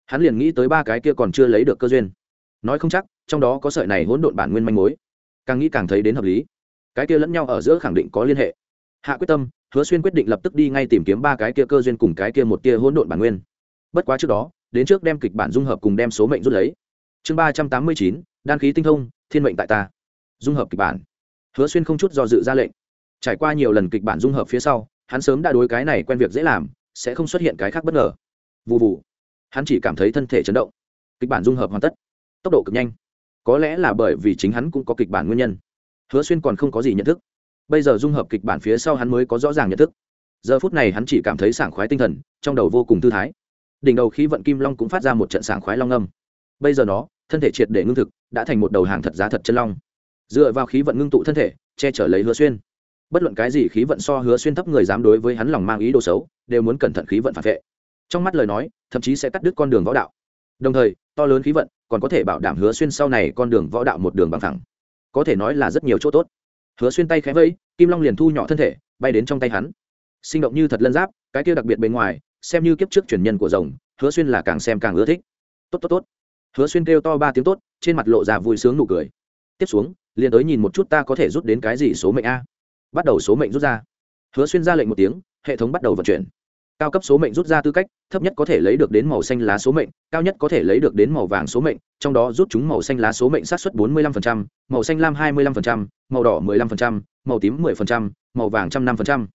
Hắn liền nghĩ tới ba cái kia còn chưa lấy được cơ duyên. Nói không chắc, trong đó có sợi này hỗn độn bản nguyên manh mối. Càng nghĩ càng thấy đến hợp lý. Cái kia lẫn nhau ở giữa khẳng định có liên hệ. Hạ quyết tâm, hứa xuyên quyết định lập tức đi ngay tìm kiếm ba cái kia cơ duyên cùng cái kia một kia hỗn độn bản nguyên. Bất quá trước đó, đến trước đem kịch bản dung hợp cùng đem số mệnh rút lấy chương ba trăm tám mươi chín, đan khí tinh thông, thiên mệnh tại ta. Dung hợp kịch bản. Hứa xuyên không chút do dự ra lệnh. Trải qua nhiều lần kịch bản dung hợp phía sau, hắn sớm đã đối cái này quen việc dễ làm, sẽ không xuất hiện cái khác bất ngờ. Vụ vụ hắn chỉ cảm thấy thân thể chấn động. Kịch bản dung hợp hoàn tất. Tốc độ cực nhanh. Có lẽ là bởi vì chính hắn cũng có kịch bản nguyên nhân. Hứa xuyên còn không có gì nhận thức. Bây giờ dung hợp kịch bản phía sau hắn mới có rõ ràng nhận thức. Giờ phút này hắn chỉ cảm thấy sảng khoái tinh thần, trong đầu vô cùng thư thái. Đỉnh đầu khí vận kim long cũng phát ra một trận sảng khoái long âm. Bây giờ nó thân thể triệt để ngưng thực, đã thành một đầu hàng thật giá thật chân long. Dựa vào khí vận ngưng tụ thân thể, che chở lấy hứa xuyên. Bất luận cái gì khí vận so hứa xuyên thấp người dám đối với hắn lòng mang ý đồ xấu, đều muốn cẩn thận khí vận phản vệ. Trong mắt lời nói, thậm chí sẽ cắt đứt con đường võ đạo. Đồng thời, to lớn khí vận còn có thể bảo đảm hứa xuyên sau này con đường võ đạo một đường bằng thẳng. Có thể nói là rất nhiều chỗ tốt. Hứa xuyên tay khẽ vẫy, kim long liền thu nhỏ thân thể, bay đến trong tay hắn. Sinh động như thật lân giáp, cái kia đặc biệt bên ngoài, xem như kiếp trước truyền nhân của rồng, hứa xuyên là càng xem càng ưa thích. Tốt tốt tốt hứa xuyên kêu to ba tiếng tốt trên mặt lộ ra vui sướng nụ cười. Tiếp xuống liền tới nhìn một chút ta có thể rút đến cái gì số mệnh a. Bắt đầu số mệnh rút ra. Hứa xuyên ra lệnh một tiếng hệ thống bắt đầu vận chuyển. Cao cấp số mệnh rút ra tư cách thấp nhất có thể lấy được đến màu xanh lá số mệnh cao nhất có thể lấy được đến màu vàng số mệnh trong đó rút chúng màu xanh lá số mệnh sát xuất 45%, màu xanh lam 25%, màu đỏ 15%, màu tím 10%, màu vàng 105%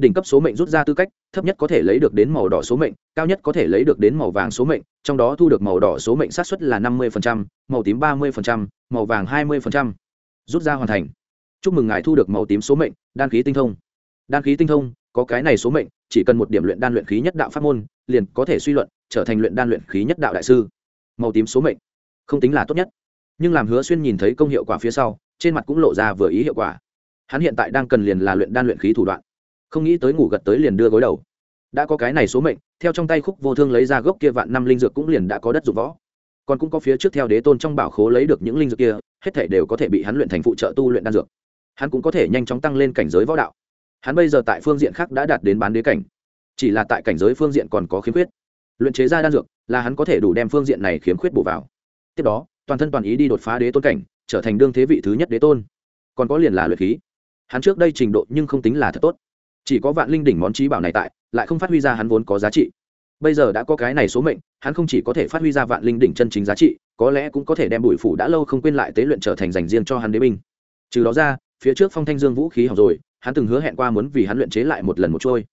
đỉnh cấp số mệnh rút ra tư cách thấp nhất có thể lấy được đến màu đỏ số mệnh cao nhất có thể lấy được đến màu vàng số mệnh trong đó thu được màu đỏ số mệnh sát xuất là 50%, màu tím 30%, màu vàng 20%. rút ra hoàn thành. Chúc mừng ngài thu được màu tím số mệnh đan khí tinh thông. Đan khí tinh thông có cái này số mệnh chỉ cần một điểm luyện đan luyện khí nhất đạo pháp môn liền có thể suy luận trở thành luyện đan luyện khí nhất đạo đại sư. Màu tím số mệnh không tính là tốt nhất. Nhưng làm hứa xuyên nhìn thấy công hiệu quả phía sau trên mặt cũng lộ ra vừa ý hiệu quả. Hắn hiện tại đang cần liền là luyện đan luyện khí thủ đoạn không nghĩ tới ngủ gật tới liền đưa gối đầu. Đã có cái này số mệnh, theo trong tay khúc vô thương lấy ra gốc kia vạn năm linh dược cũng liền đã có đất dụng võ. Còn cũng có phía trước theo đế tôn trong bảo khố lấy được những linh dược kia, hết thể đều có thể bị hắn luyện thành phụ trợ tu luyện đan dược. Hắn cũng có thể nhanh chóng tăng lên cảnh giới võ đạo. Hắn bây giờ tại phương diện khác đã đạt đến bán đế cảnh. Chỉ là tại cảnh giới phương diện còn có khiếm khuyết. Luyện chế ra đan dược là hắn có thể đủ đem phương diện này khiếm khuyết bổ vào. Tiếp đó, toàn thân toàn ý đi đột phá đế tôn cảnh, trở thành đương thế vị thứ nhất đế tôn. Còn có liền là luyện khí. Hắn trước đây trình độ nhưng không tính là thật tốt chỉ có vạn linh đỉnh món trí bảo này tại, lại không phát huy ra hắn vốn có giá trị. Bây giờ đã có cái này số mệnh, hắn không chỉ có thể phát huy ra vạn linh đỉnh chân chính giá trị, có lẽ cũng có thể đem bụi phủ đã lâu không quên lại tế luyện trở thành dành riêng cho hắn đế binh. Trừ đó ra, phía trước phong thanh dương vũ khí học rồi, hắn từng hứa hẹn qua muốn vì hắn luyện chế lại một lần một trôi,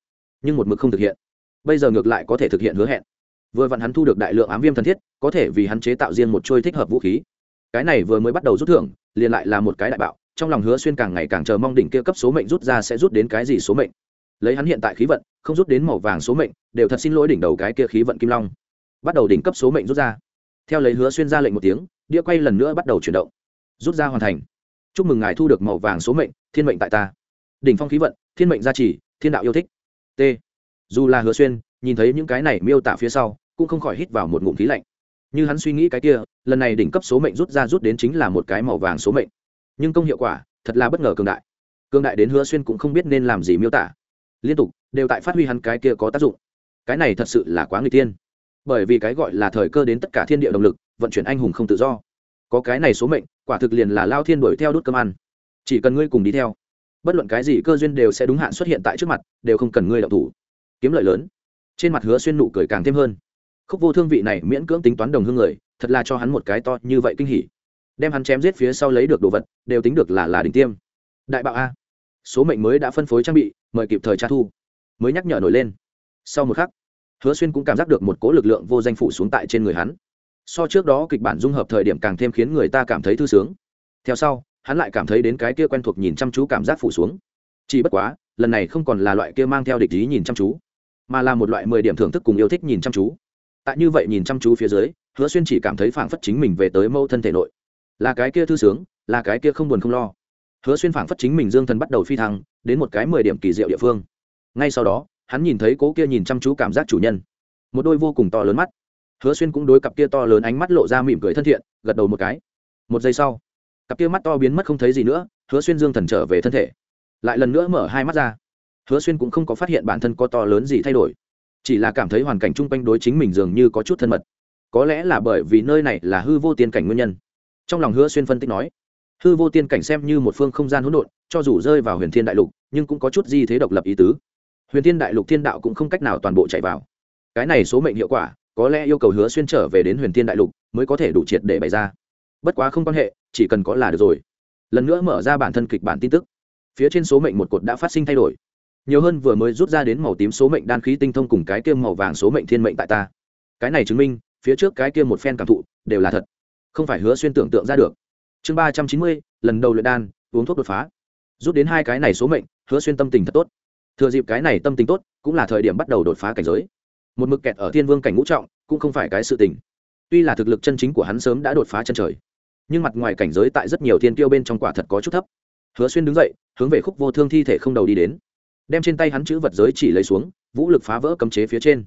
nhưng một mực không thực hiện. Bây giờ ngược lại có thể thực hiện hứa hẹn. Vừa vặn hắn thu được đại lượng ám viêm thân thiết, có thể vì hắn chế tạo riêng một trôi thích hợp vũ khí. Cái này vừa mới bắt đầu rút thưởng, liền lại là một cái đại bạo trong lòng hứa xuyên càng ngày càng chờ mong đỉnh kia cấp số mệnh rút ra sẽ rút đến cái gì số mệnh. Lấy hắn hiện tại khí vận, không rút đến màu vàng số mệnh, đều thật xin lỗi đỉnh đầu cái kia khí vận kim long. Bắt đầu đỉnh cấp số mệnh rút ra. Theo lấy hứa xuyên ra lệnh một tiếng, đĩa quay lần nữa bắt đầu chuyển động. Rút ra hoàn thành. Chúc mừng ngài thu được màu vàng số mệnh, thiên mệnh tại ta. Đỉnh phong khí vận, thiên mệnh gia trì, thiên đạo yêu thích. T. Dù là hứa xuyên, nhìn thấy những cái này miêu tả phía sau, cũng không khỏi hít vào một ngụm khí lạnh. Như hắn suy nghĩ cái kia, lần này đỉnh cấp số mệnh rút ra rút đến chính là một cái màu vàng số mệnh nhưng công hiệu quả thật là bất ngờ cường đại. Cường đại đến hứa xuyên cũng không biết nên làm gì miêu tả. Liên tục, đều tại phát huy hắn cái kia có tác dụng. Cái này thật sự là quá người tiên bởi vì cái gọi là thời cơ đến tất cả thiên địa động lực, vận chuyển anh hùng không tự do. Có cái này số mệnh, quả thực liền là lao thiên đuổi theo đốt cơm ăn. Chỉ cần ngươi cùng đi theo, bất luận cái gì cơ duyên đều sẽ đúng hạn xuất hiện tại trước mặt, đều không cần ngươi đậu thủ. Kiếm lợi lớn. Trên mặt hứa xuyên nụ cười càng thêm hơn. Khúc vô thương vị này miễn cưỡng tính toán đồng hương người, thật là cho hắn một cái to như vậy kinh hỉ đem hắn chém giết phía sau lấy được đồ vật, đều tính được là là đỉnh tiêm. Đại bạo a. Số mệnh mới đã phân phối trang bị, mời kịp thời tra thu. Mới nhắc nhở nổi lên. Sau một khắc, hứa xuyên cũng cảm giác được một cố lực lượng vô danh phủ xuống tại trên người hắn. So trước đó kịch bản dung hợp thời điểm càng thêm khiến người ta cảm thấy thư sướng. Theo sau, hắn lại cảm thấy đến cái kia quen thuộc nhìn chăm chú cảm giác phủ xuống. Chỉ bất quá, lần này không còn là loại kia mang theo địch ý nhìn chăm chú, mà là một loại mười điểm thưởng thức cùng yêu thích nhìn chăm chú. Tại như vậy nhìn chăm chú phía dưới, hứa xuyên chỉ cảm thấy phảng phất chính mình về tới mâu thân thể nội là cái kia thư sướng, là cái kia không buồn không lo. Hứa xuyên phảng phất chính mình dương thần bắt đầu phi thăng, đến một cái mười điểm kỳ diệu địa phương. Ngay sau đó, hắn nhìn thấy cố kia nhìn chăm chú cảm giác chủ nhân. Một đôi vô cùng to lớn mắt. Hứa xuyên cũng đối cặp kia to lớn ánh mắt lộ ra mỉm cười thân thiện, gật đầu một cái. Một giây sau, cặp kia mắt to biến mất không thấy gì nữa, hứa xuyên dương thần trở về thân thể. Lại lần nữa mở hai mắt ra. Hứa xuyên cũng không có phát hiện bản thân có to lớn gì thay đổi. Chỉ là cảm thấy hoàn cảnh chung quanh đối chính mình dường như có chút thân mật. Có lẽ là bởi vì nơi này là hư vô tiên cảnh nguyên nhân trong lòng hứa xuyên phân tích nói, hư vô tiên cảnh xem như một phương không gian hỗn độn, cho dù rơi vào huyền thiên đại lục, nhưng cũng có chút gì thế độc lập ý tứ. Huyền thiên đại lục thiên đạo cũng không cách nào toàn bộ chạy vào. Cái này số mệnh hiệu quả, có lẽ yêu cầu hứa xuyên trở về đến huyền thiên đại lục mới có thể đủ triệt để bày ra. Bất quá không quan hệ, chỉ cần có là được rồi. Lần nữa mở ra bản thân kịch bản tin tức. Phía trên số mệnh một cột đã phát sinh thay đổi. Nhiều hơn vừa mới rút ra đến màu tím số mệnh đan khí tinh thông cùng cái kia màu vàng số mệnh thiên mệnh tại ta. Cái này chứng minh, phía trước cái kia một phen cảm thụ đều là thật không phải hứa xuyên tưởng tượng ra được. Chương ba trăm chín mươi, lần đầu luyện đan, uống thuốc đột phá. Rút đến hai cái này số mệnh, hứa xuyên tâm tình thật tốt. Thừa dịp cái này tâm tình tốt, cũng là thời điểm bắt đầu đột phá cảnh giới. Một mực kẹt ở thiên vương cảnh ngũ trọng, cũng không phải cái sự tình. Tuy là thực lực chân chính của hắn sớm đã đột phá chân trời, nhưng mặt ngoài cảnh giới tại rất nhiều thiên tiêu bên trong quả thật có chút thấp. Hứa xuyên đứng dậy, hướng về khúc vô thương thi thể không đầu đi đến. Đem trên tay hắn chữ vật giới chỉ lấy xuống, vũ lực phá vỡ cấm chế phía trên.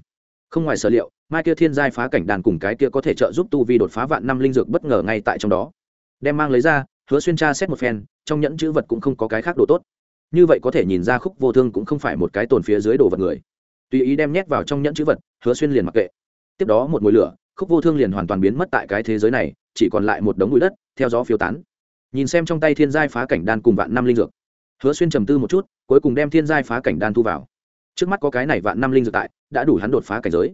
Không ngoài sở liệu mai kia thiên giai phá cảnh đàn cùng cái kia có thể trợ giúp tu vi đột phá vạn năm linh dược bất ngờ ngay tại trong đó. Đem mang lấy ra, hứa xuyên tra xét một phen, trong nhẫn chữ vật cũng không có cái khác đồ tốt. Như vậy có thể nhìn ra khúc vô thương cũng không phải một cái tồn phía dưới đồ vật người. Tùy ý đem nhét vào trong nhẫn chữ vật, hứa xuyên liền mặc kệ. Tiếp đó một mùi lửa, khúc vô thương liền hoàn toàn biến mất tại cái thế giới này, chỉ còn lại một đống bụi đất, theo gió phiêu tán. Nhìn xem trong tay thiên giai phá cảnh đan cùng vạn năm linh dược, hứa xuyên trầm tư một chút, cuối cùng đem thiên giai phá cảnh đan thu vào. Trước mắt có cái này vạn năm linh dược tại, đã đủ hắn đột phá cảnh giới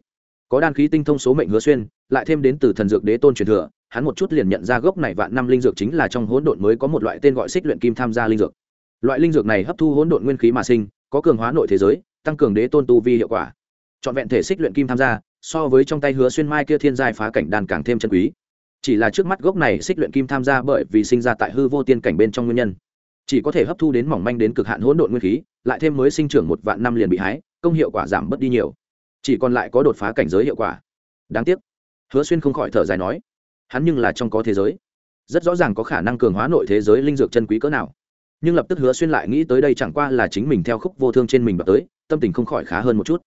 có đan khí tinh thông số mệnh hứa xuyên, lại thêm đến từ thần dược đế tôn truyền thừa, hắn một chút liền nhận ra gốc này vạn năm linh dược chính là trong hỗn độn mới có một loại tên gọi xích luyện kim tham gia linh dược. Loại linh dược này hấp thu hỗn độn nguyên khí mà sinh, có cường hóa nội thế giới, tăng cường đế tôn tu vi hiệu quả. Trọn vẹn thể xích luyện kim tham gia, so với trong tay hứa xuyên mai kia thiên giai phá cảnh đàn càng thêm chân quý. Chỉ là trước mắt gốc này xích luyện kim tham gia bởi vì sinh ra tại hư vô tiên cảnh bên trong nguyên nhân. Chỉ có thể hấp thu đến mỏng manh đến cực hạn hỗn độn nguyên khí, lại thêm mới sinh trưởng một vạn năm liền bị hái, công hiệu quả giảm bớt đi nhiều chỉ còn lại có đột phá cảnh giới hiệu quả. Đáng tiếc, hứa xuyên không khỏi thở dài nói, hắn nhưng là trong có thế giới, rất rõ ràng có khả năng cường hóa nội thế giới linh dược chân quý cỡ nào. Nhưng lập tức hứa xuyên lại nghĩ tới đây chẳng qua là chính mình theo khúc vô thương trên mình và tới, tâm tình không khỏi khá hơn một chút.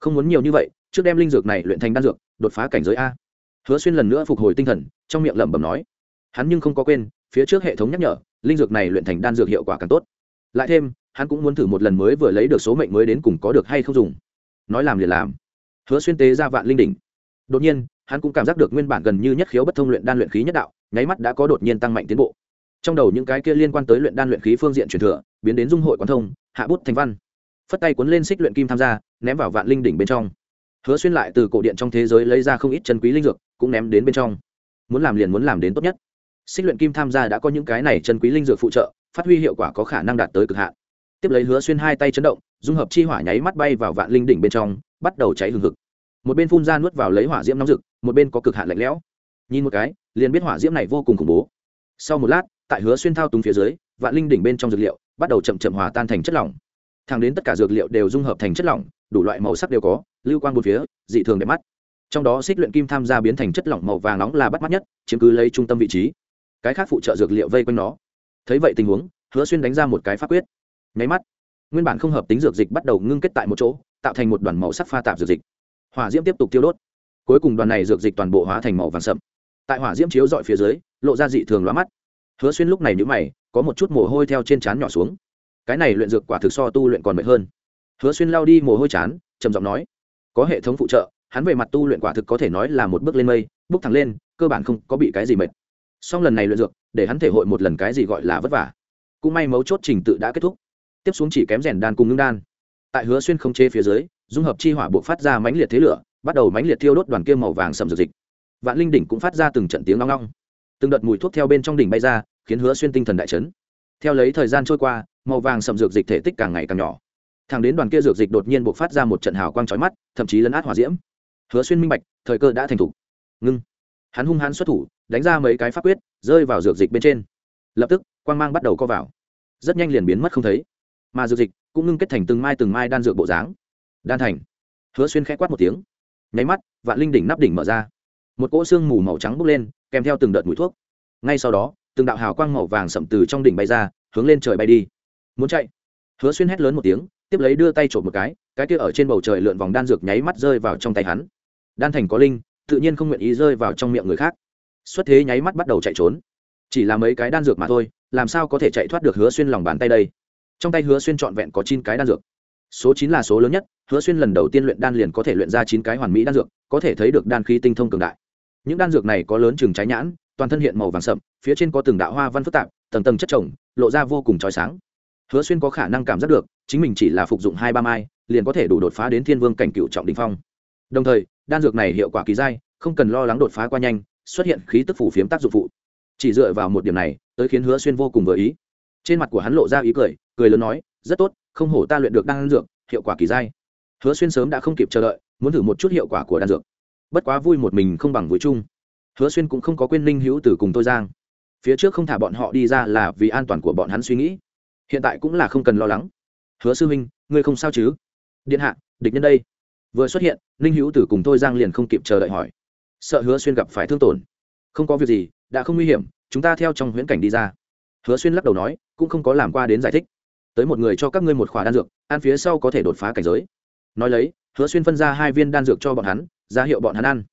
Không muốn nhiều như vậy, trước đem linh dược này luyện thành đan dược, đột phá cảnh giới a. Hứa xuyên lần nữa phục hồi tinh thần, trong miệng lẩm bẩm nói, hắn nhưng không có quên, phía trước hệ thống nhắc nhở, linh dược này luyện thành đan dược hiệu quả càng tốt. Lại thêm, hắn cũng muốn thử một lần mới vừa lấy được số mệnh mới đến cùng có được hay không dùng nói làm liền làm. Hứa xuyên tế ra vạn linh đỉnh. Đột nhiên, hắn cũng cảm giác được nguyên bản gần như nhất khiếu bất thông luyện đan luyện khí nhất đạo, nháy mắt đã có đột nhiên tăng mạnh tiến bộ. Trong đầu những cái kia liên quan tới luyện đan luyện khí phương diện truyền thừa, biến đến dung hội quán thông, hạ bút thành văn. Phất tay cuốn lên xích luyện kim tham gia, ném vào vạn linh đỉnh bên trong. Hứa xuyên lại từ cổ điện trong thế giới lấy ra không ít chân quý linh dược, cũng ném đến bên trong. Muốn làm liền muốn làm đến tốt nhất. Xích luyện kim tham gia đã có những cái này chân quý linh dược phụ trợ, phát huy hiệu quả có khả năng đạt tới cực hạn tiếp lấy hứa xuyên hai tay chấn động, dung hợp chi hỏa nháy mắt bay vào vạn linh đỉnh bên trong, bắt đầu cháy hừng hực. Một bên phun ra nuốt vào lấy hỏa diễm nóng rực, một bên có cực hạn lạnh lẽo. Nhìn một cái, liền biết hỏa diễm này vô cùng khủng bố. Sau một lát, tại hứa xuyên thao túng phía dưới, vạn linh đỉnh bên trong dược liệu bắt đầu chậm chậm hòa tan thành chất lỏng. Thẳng đến tất cả dược liệu đều dung hợp thành chất lỏng, đủ loại màu sắc đều có, lưu quang một phía, dị thường đẹp mắt. Trong đó xích luyện kim tham gia biến thành chất lỏng màu vàng nóng là bắt mắt nhất, chiếm cứ lấy trung tâm vị trí. Cái khác phụ trợ dược liệu vây quanh nó. Thấy vậy tình huống, hứa xuyên đánh ra một cái pháp quyết nháy mắt, nguyên bản không hợp tính dược dịch bắt đầu ngưng kết tại một chỗ, tạo thành một đoàn màu sắc pha tạp dược dịch. Hỏa diễm tiếp tục tiêu đốt. Cuối cùng đoàn này dược dịch toàn bộ hóa thành màu vàng sậm. Tại hỏa diễm chiếu dọi phía dưới, lộ ra dị thường lóa mắt. Hứa xuyên lúc này nhữ mày, có một chút mồ hôi theo trên trán nhỏ xuống. Cái này luyện dược quả thực so tu luyện còn mệt hơn. Hứa xuyên lao đi mồ hôi chán, trầm giọng nói, có hệ thống phụ trợ, hắn về mặt tu luyện quả thực có thể nói là một bước lên mây, bước thẳng lên, cơ bản không có bị cái gì mệt. Song lần này luyện dược, để hắn thể hội một lần cái gì gọi là vất vả. Cũng may mấu chốt trình tự đã kết thúc tiếp xuống chỉ kém rèn đan cùng ngưng đan. Tại hứa xuyên không chế phía dưới, dung hợp chi hỏa buộc phát ra mãnh liệt thế lửa, bắt đầu mãnh liệt thiêu đốt đoàn kia màu vàng sầm dược dịch. Vạn linh đỉnh cũng phát ra từng trận tiếng ngong ngong. Từng đợt mùi thuốc theo bên trong đỉnh bay ra, khiến hứa xuyên tinh thần đại chấn. Theo lấy thời gian trôi qua, màu vàng sầm dược dịch thể tích càng ngày càng nhỏ. Thẳng đến đoàn kia dược dịch đột nhiên buộc phát ra một trận hào quang trói mắt, thậm chí lấn át hỏa diễm. Hứa xuyên minh bạch, thời cơ đã thành thục ngưng. Hắn hung hãn xuất thủ, đánh ra mấy cái pháp quyết, rơi vào dược dịch bên trên. Lập tức, quang mang bắt đầu co vào. Rất nhanh liền biến mất không thấy mà dược dịch cũng ngưng kết thành từng mai từng mai đan dược bộ dáng. Đan thành. Hứa xuyên khẽ quát một tiếng. Nháy mắt, vạn linh đỉnh nắp đỉnh mở ra. Một cỗ xương mù màu trắng bốc lên, kèm theo từng đợt mũi thuốc. Ngay sau đó, từng đạo hào quang màu vàng sậm từ trong đỉnh bay ra, hướng lên trời bay đi. Muốn chạy? Hứa xuyên hét lớn một tiếng, tiếp lấy đưa tay trộm một cái cái kia ở trên bầu trời lượn vòng đan dược nháy mắt rơi vào trong tay hắn. Đan thành có linh, tự nhiên không nguyện ý rơi vào trong miệng người khác. Xuất thế nháy mắt bắt đầu chạy trốn. Chỉ là mấy cái đan dược mà thôi, làm sao có thể chạy thoát được hứa xuyên lòng bàn tay đây? Trong tay hứa xuyên trọn vẹn có chín cái đan dược. Số chín là số lớn nhất, hứa xuyên lần đầu tiên luyện đan liền có thể luyện ra chín cái hoàn mỹ đan dược, có thể thấy được đan khí tinh thông cường đại. Những đan dược này có lớn chừng trái nhãn, toàn thân hiện màu vàng sậm, phía trên có từng đạo hoa văn phức tạp, tầng tầng chất trồng lộ ra vô cùng trói sáng. Hứa xuyên có khả năng cảm giác được, chính mình chỉ là phục dụng hai ba mai, liền có thể đủ đột phá đến thiên vương cảnh cựu trọng đình phong. Đồng thời, đan dược này hiệu quả kỳ dai, không cần lo lắng đột phá qua nhanh, xuất hiện khí tức phủ phiếm tác dụng phụ. Chỉ dựa vào một điểm này, tới khiến hứa xuyên vô cùng vừa ý. Trên mặt của hắn lộ ra ý cười cười lớn nói, rất tốt, không hổ ta luyện được đan dược, hiệu quả kỳ dai. Hứa xuyên sớm đã không kịp chờ đợi, muốn thử một chút hiệu quả của đan dược. Bất quá vui một mình không bằng vui chung. Hứa xuyên cũng không có quên ninh hữu từ cùng tôi giang. Phía trước không thả bọn họ đi ra là vì an toàn của bọn hắn suy nghĩ. Hiện tại cũng là không cần lo lắng. Hứa sư huynh, ngươi không sao chứ? Điện hạ, địch nhân đây. Vừa xuất hiện, ninh hữu tử cùng tôi giang liền không kịp chờ đợi hỏi. Sợ hứa xuyên gặp phải thương tổn. Không có việc gì, đã không nguy hiểm, chúng ta theo trong huyễn cảnh đi ra. Hứa xuyên lắc đầu nói, cũng không có làm qua đến giải thích tới một người cho các ngươi một khỏa đan dược, ăn phía sau có thể đột phá cảnh giới. Nói lấy, hứa xuyên phân ra hai viên đan dược cho bọn hắn, ra hiệu bọn hắn ăn.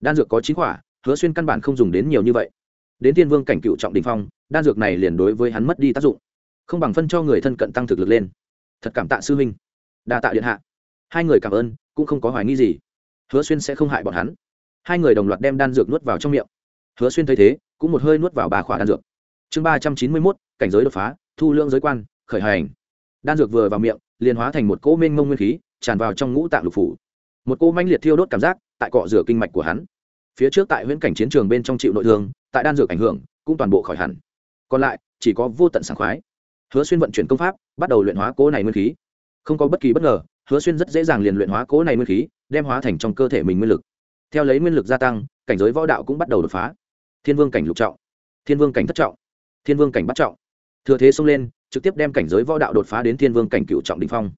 Đan dược có chín khỏa, hứa xuyên căn bản không dùng đến nhiều như vậy. Đến thiên vương cảnh cựu trọng đình phong, đan dược này liền đối với hắn mất đi tác dụng. Không bằng phân cho người thân cận tăng thực lực lên. Thật cảm tạ sư huynh. Đa tạ điện hạ. Hai người cảm ơn, cũng không có hoài nghi gì. Hứa xuyên sẽ không hại bọn hắn. Hai người đồng loạt đem đan dược nuốt vào trong miệng. Hứa xuyên thấy thế, cũng một hơi nuốt vào ba khỏa đan dược. Chương ba trăm chín mươi mốt, cảnh giới đột phá, thu lượng giới quan khởi hành. Đan dược vừa vào miệng, liền hóa thành một cỗ mênh mông nguyên khí, tràn vào trong ngũ tạng lục phủ. Một cỗ manh liệt thiêu đốt cảm giác tại cọ rửa kinh mạch của hắn. Phía trước tại huyễn cảnh chiến trường bên trong chịu nội thương, tại đan dược ảnh hưởng, cũng toàn bộ khỏi hẳn. Còn lại, chỉ có vô tận sảng khoái. Hứa xuyên vận chuyển công pháp, bắt đầu luyện hóa cỗ này nguyên khí. Không có bất kỳ bất ngờ, hứa xuyên rất dễ dàng liền luyện hóa cỗ này nguyên khí, đem hóa thành trong cơ thể mình nguyên lực. Theo lấy nguyên lực gia tăng, cảnh giới võ đạo cũng bắt đầu đột phá. Thiên vương cảnh lục trọng, thiên vương cảnh thất trọng, thiên vương cảnh bắt trọng. Thừa thế xông lên trực tiếp đem cảnh giới võ đạo đột phá đến thiên vương cảnh cựu trọng đình phong.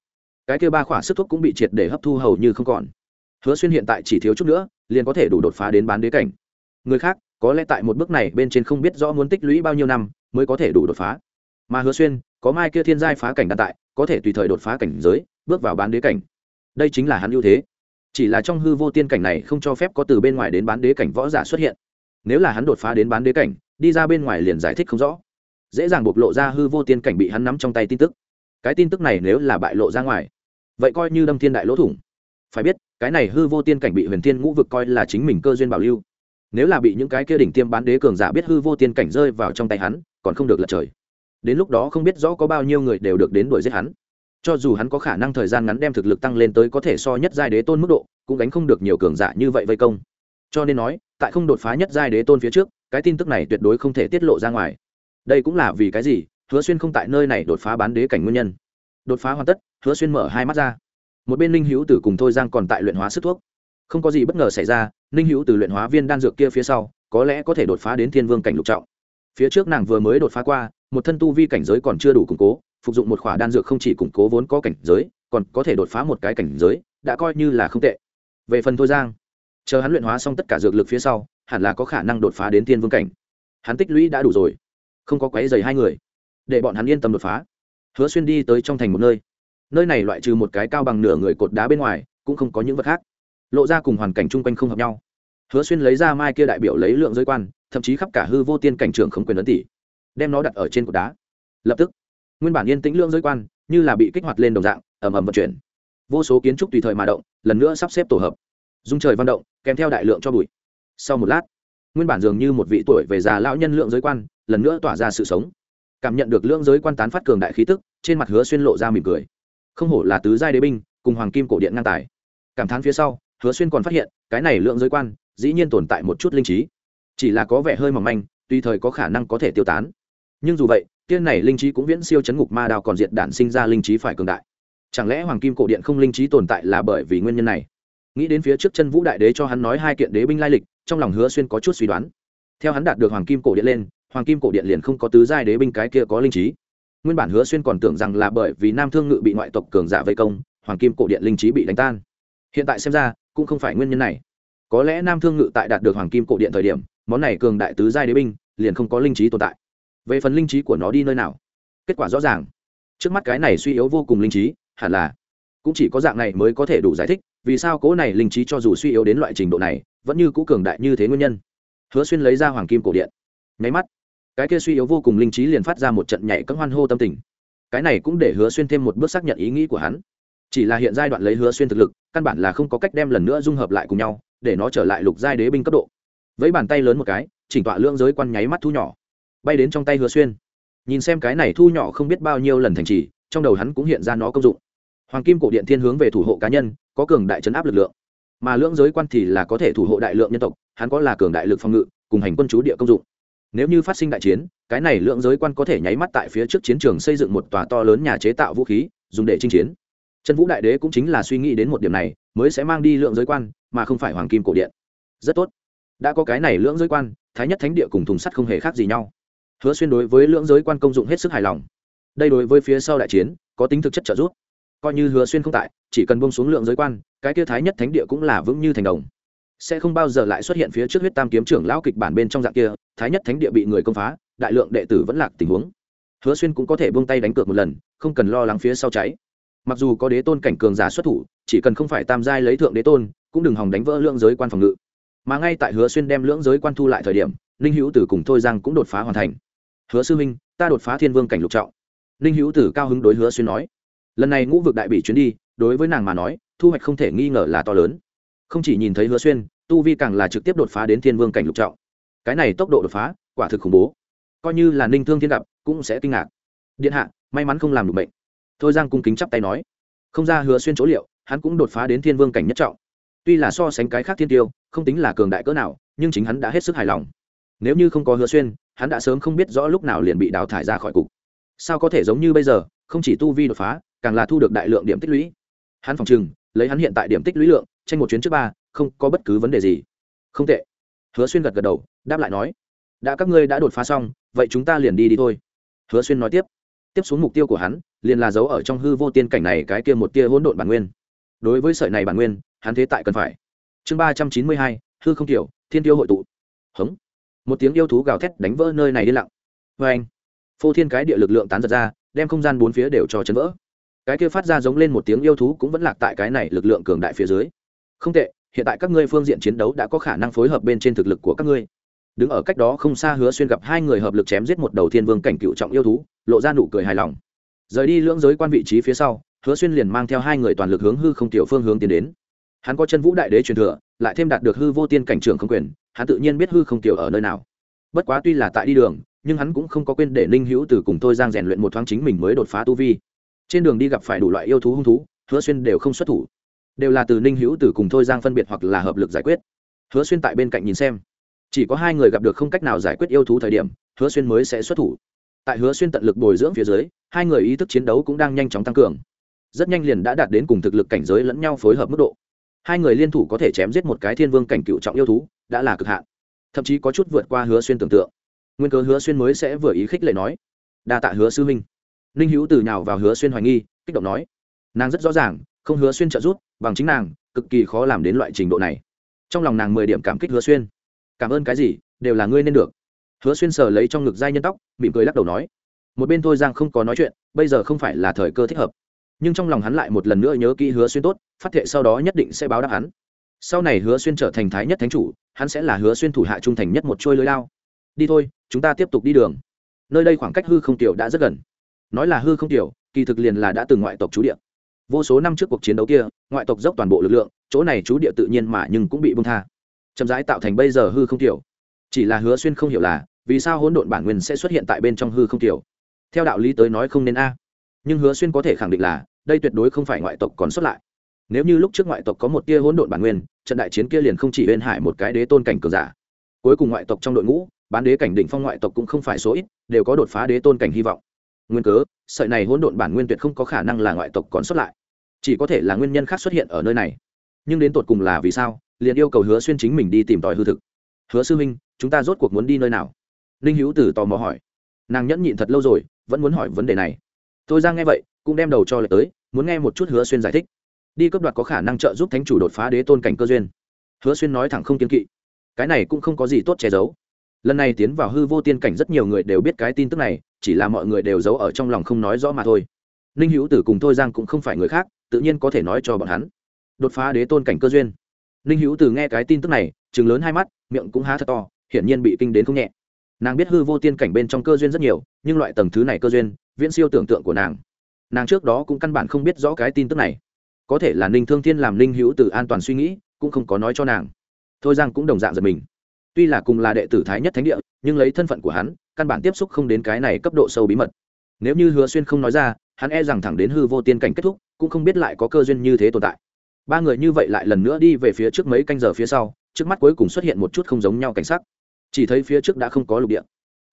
Cái kêu ba khỏa sức thuốc cũng bị triệt để hấp thu hầu như không còn. Hứa xuyên hiện tại chỉ thiếu chút nữa, liền có thể đủ đột phá đến bán đế cảnh. Người khác, có lẽ tại một bước này bên trên không biết rõ muốn tích lũy bao nhiêu năm mới có thể đủ đột phá. Mà hứa xuyên, có mai kia thiên giai phá cảnh đan tại, có thể tùy thời đột phá cảnh giới, bước vào bán đế cảnh. Đây chính là hắn ưu thế. Chỉ là trong hư vô tiên cảnh này không cho phép có từ bên ngoài đến bán đế cảnh võ giả xuất hiện. Nếu là hắn đột phá đến bán đế cảnh, đi ra bên ngoài liền giải thích không rõ dễ dàng bộc lộ ra hư vô tiên cảnh bị hắn nắm trong tay tin tức. Cái tin tức này nếu là bại lộ ra ngoài, vậy coi như đâm thiên đại lỗ thủng. Phải biết, cái này hư vô tiên cảnh bị huyền thiên ngũ vực coi là chính mình cơ duyên bảo lưu. Nếu là bị những cái kia đỉnh tiêm bán đế cường giả biết hư vô tiên cảnh rơi vào trong tay hắn, còn không được lật trời. Đến lúc đó không biết rõ có bao nhiêu người đều được đến đuổi giết hắn. Cho dù hắn có khả năng thời gian ngắn đem thực lực tăng lên tới có thể so nhất giai đế tôn mức độ, cũng gánh không được nhiều cường giả như vậy vây công. Cho nên nói, tại không đột phá nhất giai đế tôn phía trước, cái tin tức này tuyệt đối không thể tiết lộ ra ngoài đây cũng là vì cái gì? Hứa xuyên không tại nơi này đột phá bán đế cảnh nguyên nhân. Đột phá hoàn tất, hứa xuyên mở hai mắt ra. Một bên ninh hữu tử cùng thôi giang còn tại luyện hóa sức thuốc. Không có gì bất ngờ xảy ra, ninh hữu từ luyện hóa viên đan dược kia phía sau, có lẽ có thể đột phá đến thiên vương cảnh lục trọng. Phía trước nàng vừa mới đột phá qua, một thân tu vi cảnh giới còn chưa đủ củng cố, phục dụng một khỏa đan dược không chỉ củng cố vốn có cảnh giới, còn có thể đột phá một cái cảnh giới, đã coi như là không tệ. Về phần thôi giang, chờ hắn luyện hóa xong tất cả dược lực phía sau, hẳn là có khả năng đột phá đến thiên vương cảnh. Hắn tích lũy đã đủ rồi không có quấy dày hai người. Để bọn hắn yên tâm đột phá. Hứa xuyên đi tới trong thành một nơi. Nơi này loại trừ một cái cao bằng nửa người cột đá bên ngoài, cũng không có những vật khác. Lộ ra cùng hoàn cảnh chung quanh không hợp nhau. Hứa xuyên lấy ra mai kia đại biểu lấy lượng giới quan, thậm chí khắp cả hư vô tiên cảnh trưởng không quyền ấn tỷ, đem nó đặt ở trên cột đá. Lập tức, nguyên bản yên tĩnh lượng giới quan, như là bị kích hoạt lên đồng dạng, ầm ầm vận chuyển. Vô số kiến trúc tùy thời mà động, lần nữa sắp xếp tổ hợp. Dung trời văn động, kèm theo đại lượng cho bụi. Sau một lát, nguyên bản dường như một vị tuổi về già lão nhân lượng giới quan lần nữa tỏa ra sự sống. Cảm nhận được lượng giới quan tán phát cường đại khí tức, trên mặt hứa xuyên lộ ra mỉm cười. Không hổ là tứ giai đế binh, cùng hoàng kim cổ điện ngang tài. Cảm thán phía sau, hứa xuyên còn phát hiện, cái này lượng giới quan, dĩ nhiên tồn tại một chút linh trí. Chỉ là có vẻ hơi mỏng manh, tùy thời có khả năng có thể tiêu tán. Nhưng dù vậy, tiên này linh trí cũng viễn siêu chấn ngục ma đào còn diệt đản sinh ra linh trí phải cường đại. Chẳng lẽ hoàng kim cổ điện không linh trí tồn tại là bởi vì nguyên nhân này? Nghĩ đến phía trước chân vũ đại đế cho hắn nói hai kiện đế binh lai lịch, trong lòng hứa xuyên có chút suy đoán. Theo hắn đạt được hoàng kim cổ điện lên hoàng kim cổ điện liền không có tứ giai đế binh cái kia có linh trí. Nguyên bản hứa xuyên còn tưởng rằng là bởi vì nam thương ngự bị ngoại tộc cường giả vây công, hoàng kim cổ điện linh trí bị đánh tan. Hiện tại xem ra, cũng không phải nguyên nhân này. Có lẽ nam thương ngự tại đạt được hoàng kim cổ điện thời điểm, món này cường đại tứ giai đế binh liền không có linh trí tồn tại. Về phần linh trí của nó đi nơi nào? Kết quả rõ ràng. Trước mắt cái này suy yếu vô cùng linh trí, hẳn là cũng chỉ có dạng này mới có thể đủ giải thích vì sao cố này linh trí cho dù suy yếu đến loại trình độ này, vẫn như cũ cường đại như thế nguyên nhân. Hứa xuyên lấy ra hoàng kim cổ điện. Nháy mắt cái kia suy yếu vô cùng linh trí liền phát ra một trận nhảy cấm hoan hô tâm tình. Cái này cũng để hứa xuyên thêm một bước xác nhận ý nghĩ của hắn. Chỉ là hiện giai đoạn lấy hứa xuyên thực lực, căn bản là không có cách đem lần nữa dung hợp lại cùng nhau, để nó trở lại lục giai đế binh cấp độ. Với bàn tay lớn một cái, chỉnh tọa lưỡng giới quan nháy mắt thu nhỏ. Bay đến trong tay hứa xuyên. Nhìn xem cái này thu nhỏ không biết bao nhiêu lần thành trì, trong đầu hắn cũng hiện ra nó công dụng. Hoàng kim cổ điện thiên hướng về thủ hộ cá nhân, có cường đại chấn áp lực lượng. Mà lưỡng giới quan thì là có thể thủ hộ đại lượng nhân tộc, hắn có là cường đại lực phòng ngự, cùng hành quân chú địa công dụng nếu như phát sinh đại chiến, cái này lượng giới quan có thể nháy mắt tại phía trước chiến trường xây dựng một tòa to lớn nhà chế tạo vũ khí, dùng để chinh chiến. Trần vũ đại đế cũng chính là suy nghĩ đến một điểm này, mới sẽ mang đi lượng giới quan, mà không phải hoàng kim cổ điện. Rất tốt. Đã có cái này lượng giới quan, thái nhất thánh địa cùng thùng sắt không hề khác gì nhau. Hứa xuyên đối với lượng giới quan công dụng hết sức hài lòng. Đây đối với phía sau đại chiến, có tính thực chất trợ giúp. Coi như hứa xuyên không tại, chỉ cần bông xuống lượng giới quan, cái kia thái nhất thánh địa cũng là vững như thành đồng sẽ không bao giờ lại xuất hiện phía trước huyết tam kiếm trưởng lão kịch bản bên trong dạng kia, thái nhất thánh địa bị người công phá, đại lượng đệ tử vẫn lạc tình huống. Hứa xuyên cũng có thể buông tay đánh cược một lần, không cần lo lắng phía sau cháy. Mặc dù có đế tôn cảnh cường giả xuất thủ, chỉ cần không phải tam giai lấy thượng đế tôn, cũng đừng hòng đánh vỡ lượng giới quan phòng ngự. Mà ngay tại hứa xuyên đem lưỡng giới quan thu lại thời điểm, ninh hữu tử cùng thôi giang cũng đột phá hoàn thành. Hứa sư minh ta đột phá thiên vương cảnh lục trọng. Ninh hữu tử cao hứng đối hứa xuyên nói. Lần này ngũ vực đại bị chuyến đi, đối với nàng mà nói, thu hoạch không thể nghi ngờ là to lớn không chỉ nhìn thấy hứa xuyên, tu vi càng là trực tiếp đột phá đến thiên vương cảnh lục trọng. Cái này tốc độ đột phá, quả thực khủng bố. Coi như là ninh thương thiên gặp, cũng sẽ kinh ngạc. Điện hạ, may mắn không làm được bệnh. Thôi giang cung kính chắp tay nói. Không ra hứa xuyên chỗ liệu, hắn cũng đột phá đến thiên vương cảnh nhất trọng. Tuy là so sánh cái khác thiên tiêu, không tính là cường đại cỡ nào, nhưng chính hắn đã hết sức hài lòng. Nếu như không có hứa xuyên, hắn đã sớm không biết rõ lúc nào liền bị đào thải ra khỏi cục. Sao có thể giống như bây giờ, không chỉ tu vi đột phá, càng là thu được đại lượng điểm tích lũy. Hắn phòng chừng lấy hắn hiện tại điểm tích lũy lượng, tranh một chuyến trước ba, không có bất cứ vấn đề gì. Không tệ. Hứa xuyên gật gật đầu, đáp lại nói, đã các ngươi đã đột phá xong, vậy chúng ta liền đi đi thôi. Hứa xuyên nói tiếp. Tiếp xuống mục tiêu của hắn, liền là giấu ở trong hư vô tiên cảnh này cái kia một tia hỗn độn bản nguyên. Đối với sợi này bản nguyên, hắn thế tại cần phải. Chương ba trăm chín mươi hai, hư không tiểu, thiên tiêu hội tụ. Hống. Một tiếng yêu thú gào thét đánh vỡ nơi này đi lặng. Vê anh phô thiên cái địa lực lượng tán giật ra, đem không gian bốn phía đều cho chấn vỡ cái kia phát ra giống lên một tiếng yêu thú cũng vẫn lạc tại cái này lực lượng cường đại phía dưới. Không tệ, hiện tại các ngươi phương diện chiến đấu đã có khả năng phối hợp bên trên thực lực của các ngươi. Đứng ở cách đó không xa hứa xuyên gặp hai người hợp lực chém giết một đầu thiên vương cảnh cựu trọng yêu thú, lộ ra nụ cười hài lòng. Rời đi lưỡng giới quan vị trí phía sau, hứa xuyên liền mang theo hai người toàn lực hướng hư không tiểu phương hướng tiến đến. Hắn có chân vũ đại đế truyền thừa, lại thêm đạt được hư vô tiên cảnh trưởng không quyền, hắn tự nhiên biết hư không tiểu ở nơi nào. Bất quá tuy là tại đi đường, nhưng hắn cũng không có quên để ninh hữu từ cùng tôi giang rèn luyện một thoáng chính mình mới đột phá tu vi trên đường đi gặp phải đủ loại yêu thú hung thú, hứa xuyên đều không xuất thủ. Đều là từ ninh hữu từ cùng thôi giang phân biệt hoặc là hợp lực giải quyết. Hứa xuyên tại bên cạnh nhìn xem. Chỉ có hai người gặp được không cách nào giải quyết yêu thú thời điểm, hứa xuyên mới sẽ xuất thủ. Tại hứa xuyên tận lực bồi dưỡng phía dưới, hai người ý thức chiến đấu cũng đang nhanh chóng tăng cường. Rất nhanh liền đã đạt đến cùng thực lực cảnh giới lẫn nhau phối hợp mức độ. Hai người liên thủ có thể chém giết một cái thiên vương cảnh cựu trọng yêu thú, đã là cực hạn. Thậm chí có chút vượt qua hứa xuyên tưởng tượng. Nguyên cớ hứa xuyên mới sẽ vừa ý khích lệ nói, đa tạ hứa sư minh ninh hữu từ nhào vào hứa xuyên hoài nghi, kích động nói, nàng rất rõ ràng, không hứa xuyên trợ giúp, bằng chính nàng, cực kỳ khó làm đến loại trình độ này. Trong lòng nàng mười điểm cảm kích hứa xuyên. Cảm ơn cái gì, đều là ngươi nên được. Hứa xuyên sờ lấy trong ngực dai nhân tóc, mỉm cười lắc đầu nói, một bên thôi giang không có nói chuyện, bây giờ không phải là thời cơ thích hợp. Nhưng trong lòng hắn lại một lần nữa nhớ kỹ hứa xuyên tốt, phát thệ sau đó nhất định sẽ báo đáp hắn. Sau này hứa xuyên trở thành thái nhất thánh chủ, hắn sẽ là hứa xuyên thủ hạ trung thành nhất một trôi lưới lao. Đi thôi, chúng ta tiếp tục đi đường. Nơi đây khoảng cách hư không tiểu đã rất gần nói là hư không tiểu, kỳ thực liền là đã từng ngoại tộc chú địa. Vô số năm trước cuộc chiến đấu kia, ngoại tộc dốc toàn bộ lực lượng, chỗ này chú địa tự nhiên mà nhưng cũng bị bung tha. Chậm rãi tạo thành bây giờ hư không tiểu. Chỉ là hứa xuyên không hiểu là, vì sao hỗn độn bản nguyên sẽ xuất hiện tại bên trong hư không tiểu? Theo đạo lý tới nói không nên a. À. Nhưng hứa xuyên có thể khẳng định là, đây tuyệt đối không phải ngoại tộc còn xuất lại. Nếu như lúc trước ngoại tộc có một tia hỗn độn bản nguyên, trận đại chiến kia liền không chỉ bên hải một cái đế tôn cảnh cường giả. Cuối cùng ngoại tộc trong đội ngũ, bán đế cảnh đỉnh phong ngoại tộc cũng không phải số ít, đều có đột phá đế tôn cảnh hy vọng nguyên cớ sợi này hỗn độn bản nguyên tuyệt không có khả năng là ngoại tộc còn xuất lại. Chỉ có thể là nguyên nhân khác xuất hiện ở nơi này. Nhưng đến tột cùng là vì sao liền yêu cầu hứa xuyên chính mình đi tìm tòi hư thực. Hứa sư Minh, chúng ta rốt cuộc muốn đi nơi nào? Ninh hữu tử tò mò hỏi. Nàng nhẫn nhịn thật lâu rồi vẫn muốn hỏi vấn đề này. Tôi ra nghe vậy cũng đem đầu cho lệ tới muốn nghe một chút hứa xuyên giải thích. Đi cấp đoạt có khả năng trợ giúp thánh chủ đột phá đế tôn cảnh cơ duyên. Hứa xuyên nói thẳng không kiên kỵ. Cái này cũng không có gì tốt che giấu. Lần này tiến vào hư vô tiên cảnh rất nhiều người đều biết cái tin tức này chỉ là mọi người đều giấu ở trong lòng không nói rõ mà thôi. Ninh hữu tử cùng thôi giang cũng không phải người khác, tự nhiên có thể nói cho bọn hắn. Đột phá đế tôn cảnh cơ duyên. Ninh hữu tử nghe cái tin tức này chừng lớn hai mắt, miệng cũng há thật to, hiển nhiên bị kinh đến không nhẹ. Nàng biết hư vô tiên cảnh bên trong cơ duyên rất nhiều, nhưng loại tầng thứ này cơ duyên, viễn siêu tưởng tượng của nàng. Nàng trước đó cũng căn bản không biết rõ cái tin tức này. Có thể là ninh thương thiên làm ninh hữu tử an toàn suy nghĩ, cũng không có nói cho nàng. Thôi giang cũng đồng dạng giật mình. Tuy là cùng là đệ tử thái nhất thánh địa, nhưng lấy thân phận của hắn căn bản tiếp xúc không đến cái này cấp độ sâu bí mật. Nếu như hứa xuyên không nói ra, hắn e rằng thẳng đến hư vô tiên cảnh kết thúc, cũng không biết lại có cơ duyên như thế tồn tại. Ba người như vậy lại lần nữa đi về phía trước mấy canh giờ phía sau, trước mắt cuối cùng xuất hiện một chút không giống nhau cảnh sắc. Chỉ thấy phía trước đã không có lục địa,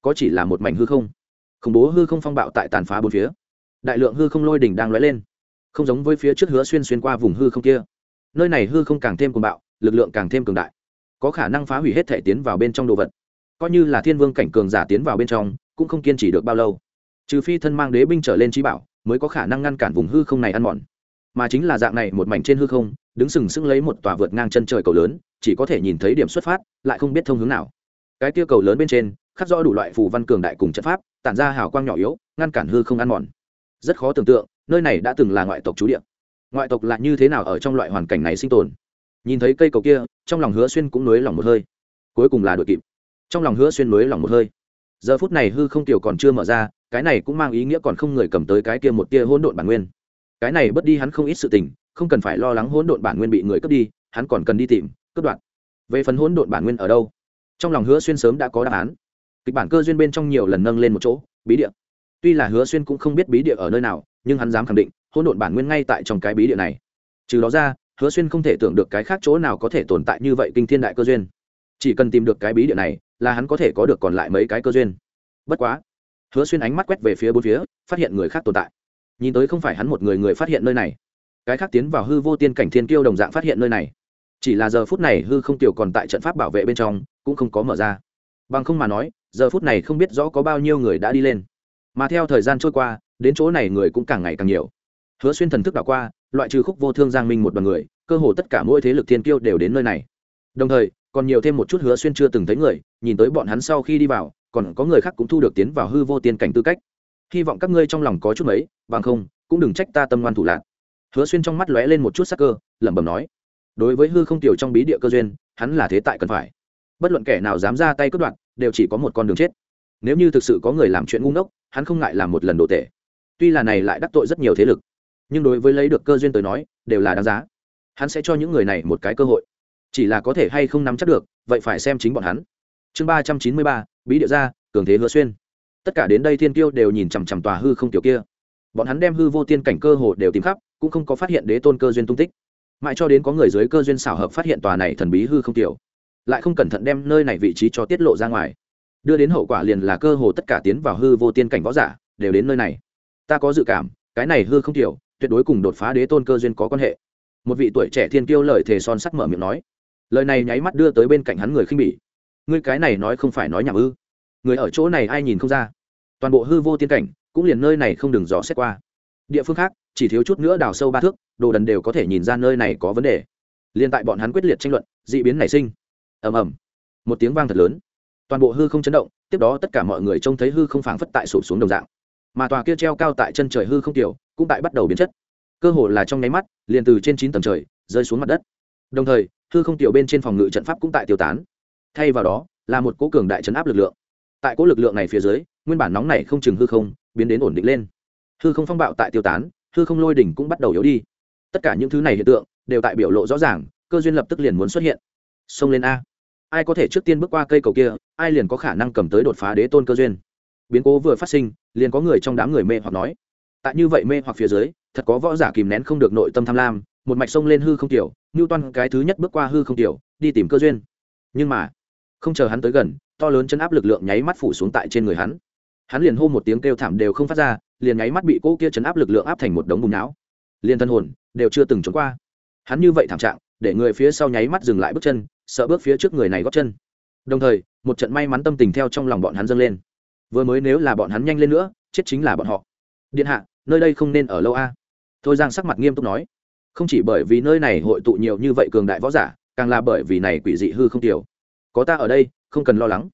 có chỉ là một mảnh hư không. Khủng bố hư không phong bạo tại tàn phá bốn phía. Đại lượng hư không lôi đỉnh đang lóe lên. Không giống với phía trước hứa xuyên xuyên qua vùng hư không kia. Nơi này hư không càng thêm cuồng bạo, lực lượng càng thêm cường đại. Có khả năng phá hủy hết thể tiến vào bên trong đồ vật coi như là thiên vương cảnh cường giả tiến vào bên trong, cũng không kiên trì được bao lâu. Trừ phi thân mang đế binh trở lên trí bảo, mới có khả năng ngăn cản vùng hư không này ăn mòn. Mà chính là dạng này một mảnh trên hư không, đứng sừng sững lấy một tòa vượt ngang chân trời cầu lớn, chỉ có thể nhìn thấy điểm xuất phát, lại không biết thông hướng nào. Cái tia cầu lớn bên trên, khắc rõ đủ loại phù văn cường đại cùng trận pháp, tản ra hào quang nhỏ yếu, ngăn cản hư không ăn mòn. Rất khó tưởng tượng, nơi này đã từng là ngoại tộc trú địa. Ngoại tộc là như thế nào ở trong loại hoàn cảnh này sinh tồn? Nhìn thấy cây cầu kia, trong lòng hứa xuyên cũng nới lòng một hơi. Cuối cùng là đội kịp trong lòng hứa xuyên mới lòng một hơi. Giờ phút này hư không tiểu còn chưa mở ra, cái này cũng mang ý nghĩa còn không người cầm tới cái kia một tia hỗn độn bản nguyên. Cái này bất đi hắn không ít sự tình, không cần phải lo lắng hỗn độn bản nguyên bị người cướp đi, hắn còn cần đi tìm, cướp đoạt. Về phần hỗn độn bản nguyên ở đâu? Trong lòng hứa xuyên sớm đã có đáp án. Kịch bản cơ duyên bên trong nhiều lần nâng lên một chỗ, bí địa. Tuy là hứa xuyên cũng không biết bí địa ở nơi nào, nhưng hắn dám khẳng định, hỗn độn bản nguyên ngay tại trong cái bí địa này. Trừ đó ra, hứa xuyên không thể tưởng được cái khác chỗ nào có thể tồn tại như vậy kinh thiên đại cơ duyên. Chỉ cần tìm được cái bí địa này là hắn có thể có được còn lại mấy cái cơ duyên. Bất quá, hứa xuyên ánh mắt quét về phía bốn phía, phát hiện người khác tồn tại. Nhìn tới không phải hắn một người người phát hiện nơi này. Cái khác tiến vào hư vô tiên cảnh thiên kiêu đồng dạng phát hiện nơi này. Chỉ là giờ phút này hư không tiểu còn tại trận pháp bảo vệ bên trong, cũng không có mở ra. Bằng không mà nói, giờ phút này không biết rõ có bao nhiêu người đã đi lên. Mà theo thời gian trôi qua, đến chỗ này người cũng càng ngày càng nhiều. Hứa xuyên thần thức đảo qua, loại trừ khúc vô thương giang minh một đoàn người, cơ hồ tất cả mỗi thế lực thiên kiêu đều đến nơi này. Đồng thời còn nhiều thêm một chút hứa xuyên chưa từng thấy người, nhìn tới bọn hắn sau khi đi vào, còn có người khác cũng thu được tiến vào hư vô tiên cảnh tư cách. Hy vọng các ngươi trong lòng có chút mấy, bằng không, cũng đừng trách ta tâm ngoan thủ lạc hứa xuyên trong mắt lóe lên một chút sắc cơ, lẩm bẩm nói. Đối với hư không tiểu trong bí địa cơ duyên, hắn là thế tại cần phải. Bất luận kẻ nào dám ra tay cướp đoạn đều chỉ có một con đường chết. Nếu như thực sự có người làm chuyện ngu ngốc, hắn không ngại làm một lần đồ tệ. Tuy là này lại đắc tội rất nhiều thế lực, nhưng đối với lấy được cơ duyên tới nói, đều là đáng giá. Hắn sẽ cho những người này một cái cơ hội chỉ là có thể hay không nắm chắc được, vậy phải xem chính bọn hắn. Chương ba trăm chín mươi ba, bí địa gia, cường thế hứa xuyên. Tất cả đến đây thiên kiêu đều nhìn chằm chằm tòa hư không tiểu kia. Bọn hắn đem hư vô tiên cảnh cơ hồ đều tìm khắp, cũng không có phát hiện đế tôn cơ duyên tung tích. Mãi cho đến có người dưới cơ duyên xảo hợp phát hiện tòa này thần bí hư không tiểu lại không cẩn thận đem nơi này vị trí cho tiết lộ ra ngoài. Đưa đến hậu quả liền là cơ hồ tất cả tiến vào hư vô tiên cảnh võ giả đều đến nơi này. Ta có dự cảm, cái này hư không tiểu tuyệt đối cùng đột phá đế tôn cơ duyên có quan hệ. Một vị tuổi trẻ thiên kiêu lời thề son sắt mở miệng nói lời này nháy mắt đưa tới bên cạnh hắn người khinh bỉ. Ngươi cái này nói không phải nói nhảm ư? Người ở chỗ này ai nhìn không ra? Toàn bộ hư vô tiên cảnh, cũng liền nơi này không đừng dò xét qua. Địa phương khác, chỉ thiếu chút nữa đào sâu ba thước, đồ đần đều có thể nhìn ra nơi này có vấn đề. Liên tại bọn hắn quyết liệt tranh luận d ị biến nảy sinh. Ầm ầm. Một tiếng vang thật lớn. Toàn bộ hư không chấn động, tiếp đó tất cả mọi người trông thấy hư không phảng phất tại sụp xuống đồng dạng. Mà tòa kia treo cao tại chân trời hư không tiểu, cũng tại bắt đầu biến chất. Cơ hồ là trong nháy mắt, liền từ trên chín tầng trời, rơi xuống mặt đất. Đồng thời hư không tiểu bên trên phòng ngự trận pháp cũng tại tiêu tán. Thay vào đó, là một cố cường đại chấn áp lực lượng. Tại cố lực lượng này phía dưới, nguyên bản nóng này không chừng hư không, biến đến ổn định lên. Hư không phong bạo tại tiêu tán, hư không lôi đỉnh cũng bắt đầu yếu đi. Tất cả những thứ này hiện tượng, đều tại biểu lộ rõ ràng, cơ duyên lập tức liền muốn xuất hiện. Xông lên a. Ai có thể trước tiên bước qua cây cầu kia, ai liền có khả năng cầm tới đột phá đế tôn cơ duyên. Biến cố vừa phát sinh, liền có người trong đám người mê hoặc nói. Tại như vậy mê hoặc phía dưới, thật có võ giả kìm nén không được nội tâm tham lam một mạch sông lên hư không tiểu ngưu toan cái thứ nhất bước qua hư không tiểu, đi tìm cơ duyên. Nhưng mà, không chờ hắn tới gần, to lớn chân áp lực lượng nháy mắt phủ xuống tại trên người hắn. Hắn liền hô một tiếng kêu thảm đều không phát ra, liền nháy mắt bị cô kia chấn áp lực lượng áp thành một đống bùn não. Liền thân hồn đều chưa từng trốn qua. Hắn như vậy thảm trạng, để người phía sau nháy mắt dừng lại bước chân, sợ bước phía trước người này góp chân. Đồng thời, một trận may mắn tâm tình theo trong lòng bọn hắn dâng lên. Vừa mới nếu là bọn hắn nhanh lên nữa, chết chính là bọn họ. Điện hạ, nơi đây không nên ở lâu a. Thôi giang sắc mặt nghiêm túc nói không chỉ bởi vì nơi này hội tụ nhiều như vậy cường đại võ giả, càng là bởi vì này quỷ dị hư không tiểu. Có ta ở đây, không cần lo lắng.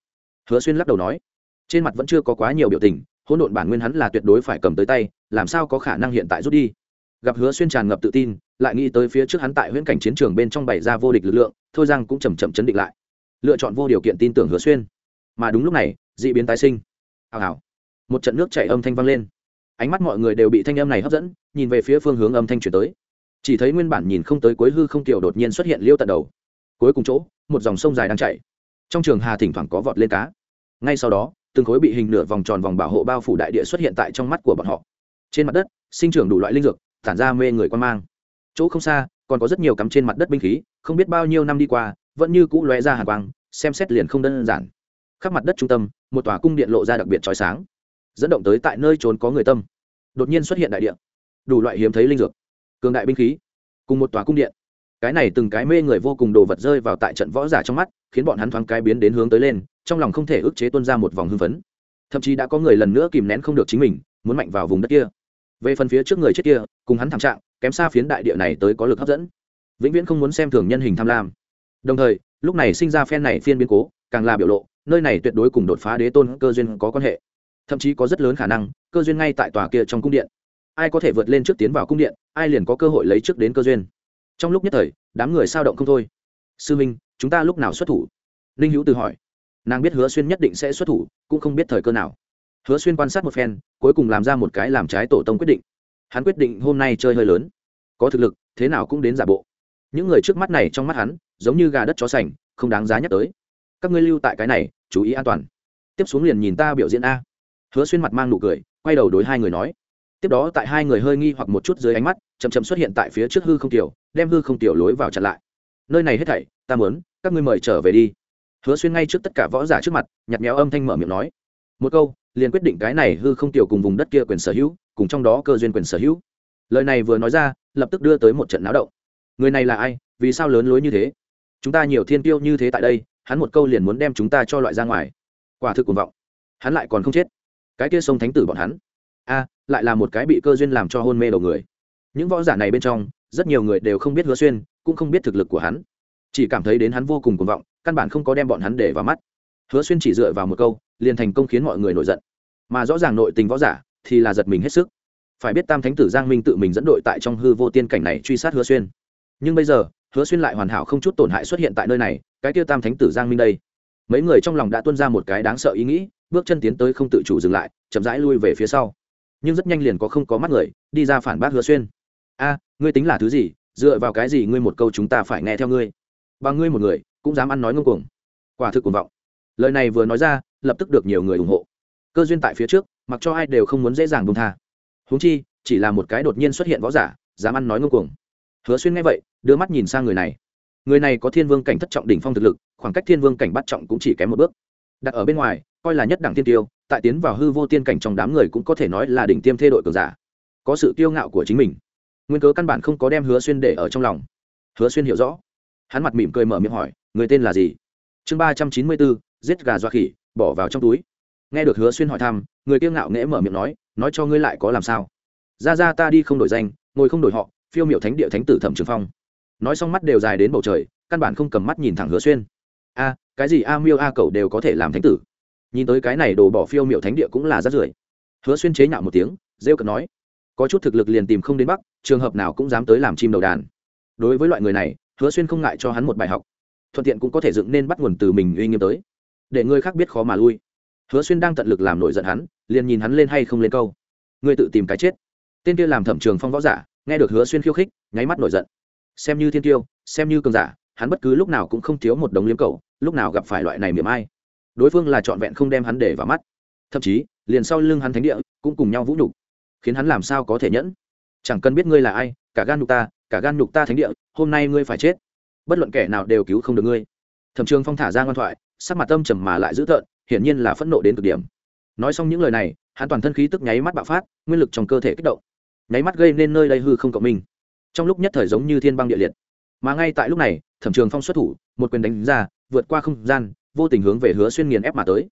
Hứa xuyên lắc đầu nói. Trên mặt vẫn chưa có quá nhiều biểu tình, hỗn độn bản nguyên hắn là tuyệt đối phải cầm tới tay, làm sao có khả năng hiện tại rút đi? Gặp hứa xuyên tràn ngập tự tin, lại nghĩ tới phía trước hắn tại huyễn cảnh chiến trường bên trong bày ra vô địch lực lượng, thôi giang cũng chầm chậm chấn định lại. Lựa chọn vô điều kiện tin tưởng hứa xuyên. Mà đúng lúc này, d ị biến tái sinh. Hào hào. Một trận nước chảy âm thanh vang lên. Ánh mắt mọi người đều bị thanh âm này hấp dẫn, nhìn về phía phương hướng âm thanh chuyển tới chỉ thấy nguyên bản nhìn không tới cuối hư không kiểu đột nhiên xuất hiện liêu tận đầu. Cuối cùng chỗ, một dòng sông dài đang chảy. Trong trường hà thỉnh thoảng có vọt lên cá. Ngay sau đó, từng khối bị hình nửa vòng tròn vòng bảo hộ bao phủ đại địa xuất hiện tại trong mắt của bọn họ. Trên mặt đất, sinh trưởng đủ loại linh dược, tản ra mê người quan mang. Chỗ không xa, còn có rất nhiều cắm trên mặt đất binh khí, không biết bao nhiêu năm đi qua, vẫn như cũ lóe ra hàng quang, xem xét liền không đơn giản. Khắp mặt đất trung tâm, một tòa cung điện lộ ra đặc biệt trói sáng, dẫn động tới tại nơi trốn có người tâm. Đột nhiên xuất hiện đại điện đủ loại hiếm thấy linh dược cường đại binh khí, cùng một tòa cung điện. Cái này từng cái mê người vô cùng đồ vật rơi vào tại trận võ giả trong mắt, khiến bọn hắn thoáng cái biến đến hướng tới lên, trong lòng không thể ức chế tuân ra một vòng hưng phấn. Thậm chí đã có người lần nữa kìm nén không được chính mình, muốn mạnh vào vùng đất kia. Về phần phía trước người chết kia, cùng hắn thảm trạng, kém xa phiến đại địa này tới có lực hấp dẫn. Vĩnh viễn không muốn xem thường nhân hình tham lam. Đồng thời, lúc này sinh ra phen này phiên biến cố, càng là biểu lộ, nơi này tuyệt đối cùng đột phá đế tôn cơ duyên có quan hệ. Thậm chí có rất lớn khả năng, cơ duyên ngay tại tòa kia trong cung điện ai có thể vượt lên trước tiến vào cung điện, ai liền có cơ hội lấy trước đến cơ duyên. Trong lúc nhất thời, đám người sao động không thôi. Sư minh, chúng ta lúc nào xuất thủ? Ninh hữu từ hỏi. Nàng biết hứa xuyên nhất định sẽ xuất thủ, cũng không biết thời cơ nào. Hứa xuyên quan sát một phen, cuối cùng làm ra một cái làm trái tổ tông quyết định. Hắn quyết định hôm nay chơi hơi lớn. Có thực lực, thế nào cũng đến giả bộ. Những người trước mắt này trong mắt hắn, giống như gà đất chó sành, không đáng giá nhắc tới. Các ngươi lưu tại cái này, chú ý an toàn. Tiếp xuống liền nhìn ta biểu diễn a. Hứa xuyên mặt mang nụ cười, quay đầu đối hai người nói tiếp đó tại hai người hơi nghi hoặc một chút dưới ánh mắt, chậm chậm xuất hiện tại phía trước hư không tiểu, đem hư không tiểu lối vào chặn lại. Nơi này hết thảy, ta muốn, các ngươi mời trở về đi. Hứa xuyên ngay trước tất cả võ giả trước mặt, nhặt méo âm thanh mở miệng nói. Một câu, liền quyết định cái này hư không tiểu cùng vùng đất kia quyền sở hữu, cùng trong đó cơ duyên quyền sở hữu. Lời này vừa nói ra, lập tức đưa tới một trận náo động. Người này là ai, vì sao lớn lối như thế? Chúng ta nhiều thiên tiêu như thế tại đây, hắn một câu liền muốn đem chúng ta cho loại ra ngoài. Quả thực cuồng vọng. Hắn lại còn không chết. Cái kia sông thánh tử bọn hắn. A lại là một cái bị cơ duyên làm cho hôn mê đầu người. Những võ giả này bên trong, rất nhiều người đều không biết hứa xuyên, cũng không biết thực lực của hắn. Chỉ cảm thấy đến hắn vô cùng cuồng vọng, căn bản không có đem bọn hắn để vào mắt. Hứa xuyên chỉ dựa vào một câu, liền thành công khiến mọi người nổi giận. Mà rõ ràng nội tình võ giả, thì là giật mình hết sức. Phải biết tam thánh tử giang minh tự mình dẫn đội tại trong hư vô tiên cảnh này truy sát hứa xuyên. Nhưng bây giờ, hứa xuyên lại hoàn hảo không chút tổn hại xuất hiện tại nơi này, cái tiêu tam thánh tử giang minh đây. Mấy người trong lòng đã tuân ra một cái đáng sợ ý nghĩ, bước chân tiến tới không tự chủ dừng lại, chậm rãi lui về phía sau nhưng rất nhanh liền có không có mắt người, đi ra phản bác hứa xuyên. A, ngươi tính là thứ gì? Dựa vào cái gì ngươi một câu chúng ta phải nghe theo ngươi? Bằng ngươi một người, cũng dám ăn nói ngông cuồng. Quả thực cuồng vọng. Lời này vừa nói ra, lập tức được nhiều người ủng hộ. Cơ duyên tại phía trước, mặc cho ai đều không muốn dễ dàng bông tha. Huống chi, chỉ là một cái đột nhiên xuất hiện võ giả, dám ăn nói ngông cuồng. Hứa xuyên nghe vậy, đưa mắt nhìn sang người này. Người này có thiên vương cảnh thất trọng đỉnh phong thực lực, khoảng cách thiên vương cảnh bắt trọng cũng chỉ kém một bước. Đặt ở bên ngoài, coi là nhất đẳng thiên tiêu tại tiến vào hư vô tiên cảnh trong đám người cũng có thể nói là đỉnh tiêm thê đội cường giả. Có sự kiêu ngạo của chính mình. Nguyên cớ căn bản không có đem hứa xuyên để ở trong lòng. Hứa xuyên hiểu rõ. Hắn mặt mỉm cười mở miệng hỏi, người tên là gì? Chương ba trăm chín mươi bốn, giết gà doa khỉ, bỏ vào trong túi. Nghe được hứa xuyên hỏi thăm, người kiêu ngạo nghễ mở miệng nói nói cho ngươi lại có làm sao? Ra ra ta đi không đổi danh, ngồi không đổi họ, phiêu miệu thánh địa thánh tử thẩm trường phong. Nói xong mắt đều dài đến bầu trời, căn bản không cầm mắt nhìn thẳng hứa xuyên. A, cái gì a miêu a cầu đều có thể làm thánh tử? Nhìn tới cái này đồ bỏ phiêu miệu thánh địa cũng là rất rưởi. Hứa xuyên chế nhạo một tiếng, rêu cợt nói, có chút thực lực liền tìm không đến bắc, trường hợp nào cũng dám tới làm chim đầu đàn. Đối với loại người này, hứa xuyên không ngại cho hắn một bài học. Thuận tiện cũng có thể dựng nên bắt nguồn từ mình uy nghiêm tới, để người khác biết khó mà lui. Hứa xuyên đang tận lực làm nổi giận hắn, liền nhìn hắn lên hay không lên câu. Ngươi tự tìm cái chết. Tên kia làm thẩm trường phong võ giả, nghe được hứa xuyên khiêu khích, nháy mắt nổi giận. Xem như thiên tiêu, xem như cường giả, hắn bất cứ lúc nào cũng không thiếu một đống liếm cầu, lúc nào gặp phải loại này miệng ai đối phương là trọn vẹn không đem hắn để vào mắt. Thậm chí, liền sau lưng hắn thánh địa cũng cùng nhau vũ nhục, khiến hắn làm sao có thể nhẫn? Chẳng cần biết ngươi là ai, cả gan nhục ta, cả gan nhục ta thánh địa, hôm nay ngươi phải chết. Bất luận kẻ nào đều cứu không được ngươi. Thẩm trường phong thả ra ngoan thoại, sắc mặt tâm trầm mà lại dữ tợn, hiển nhiên là phẫn nộ đến cực điểm. Nói xong những lời này, hắn toàn thân khí tức nháy mắt bạo phát, nguyên lực trong cơ thể kích động. Nháy mắt gây nên nơi đây hư không cộng minh. Trong lúc nhất thời giống như thiên băng địa liệt. Mà ngay tại lúc này, thẩm trường phong xuất thủ, một quyền đánh ra, vượt qua không gian vô tình hướng về hứa xuyên nghiền ép mà tới.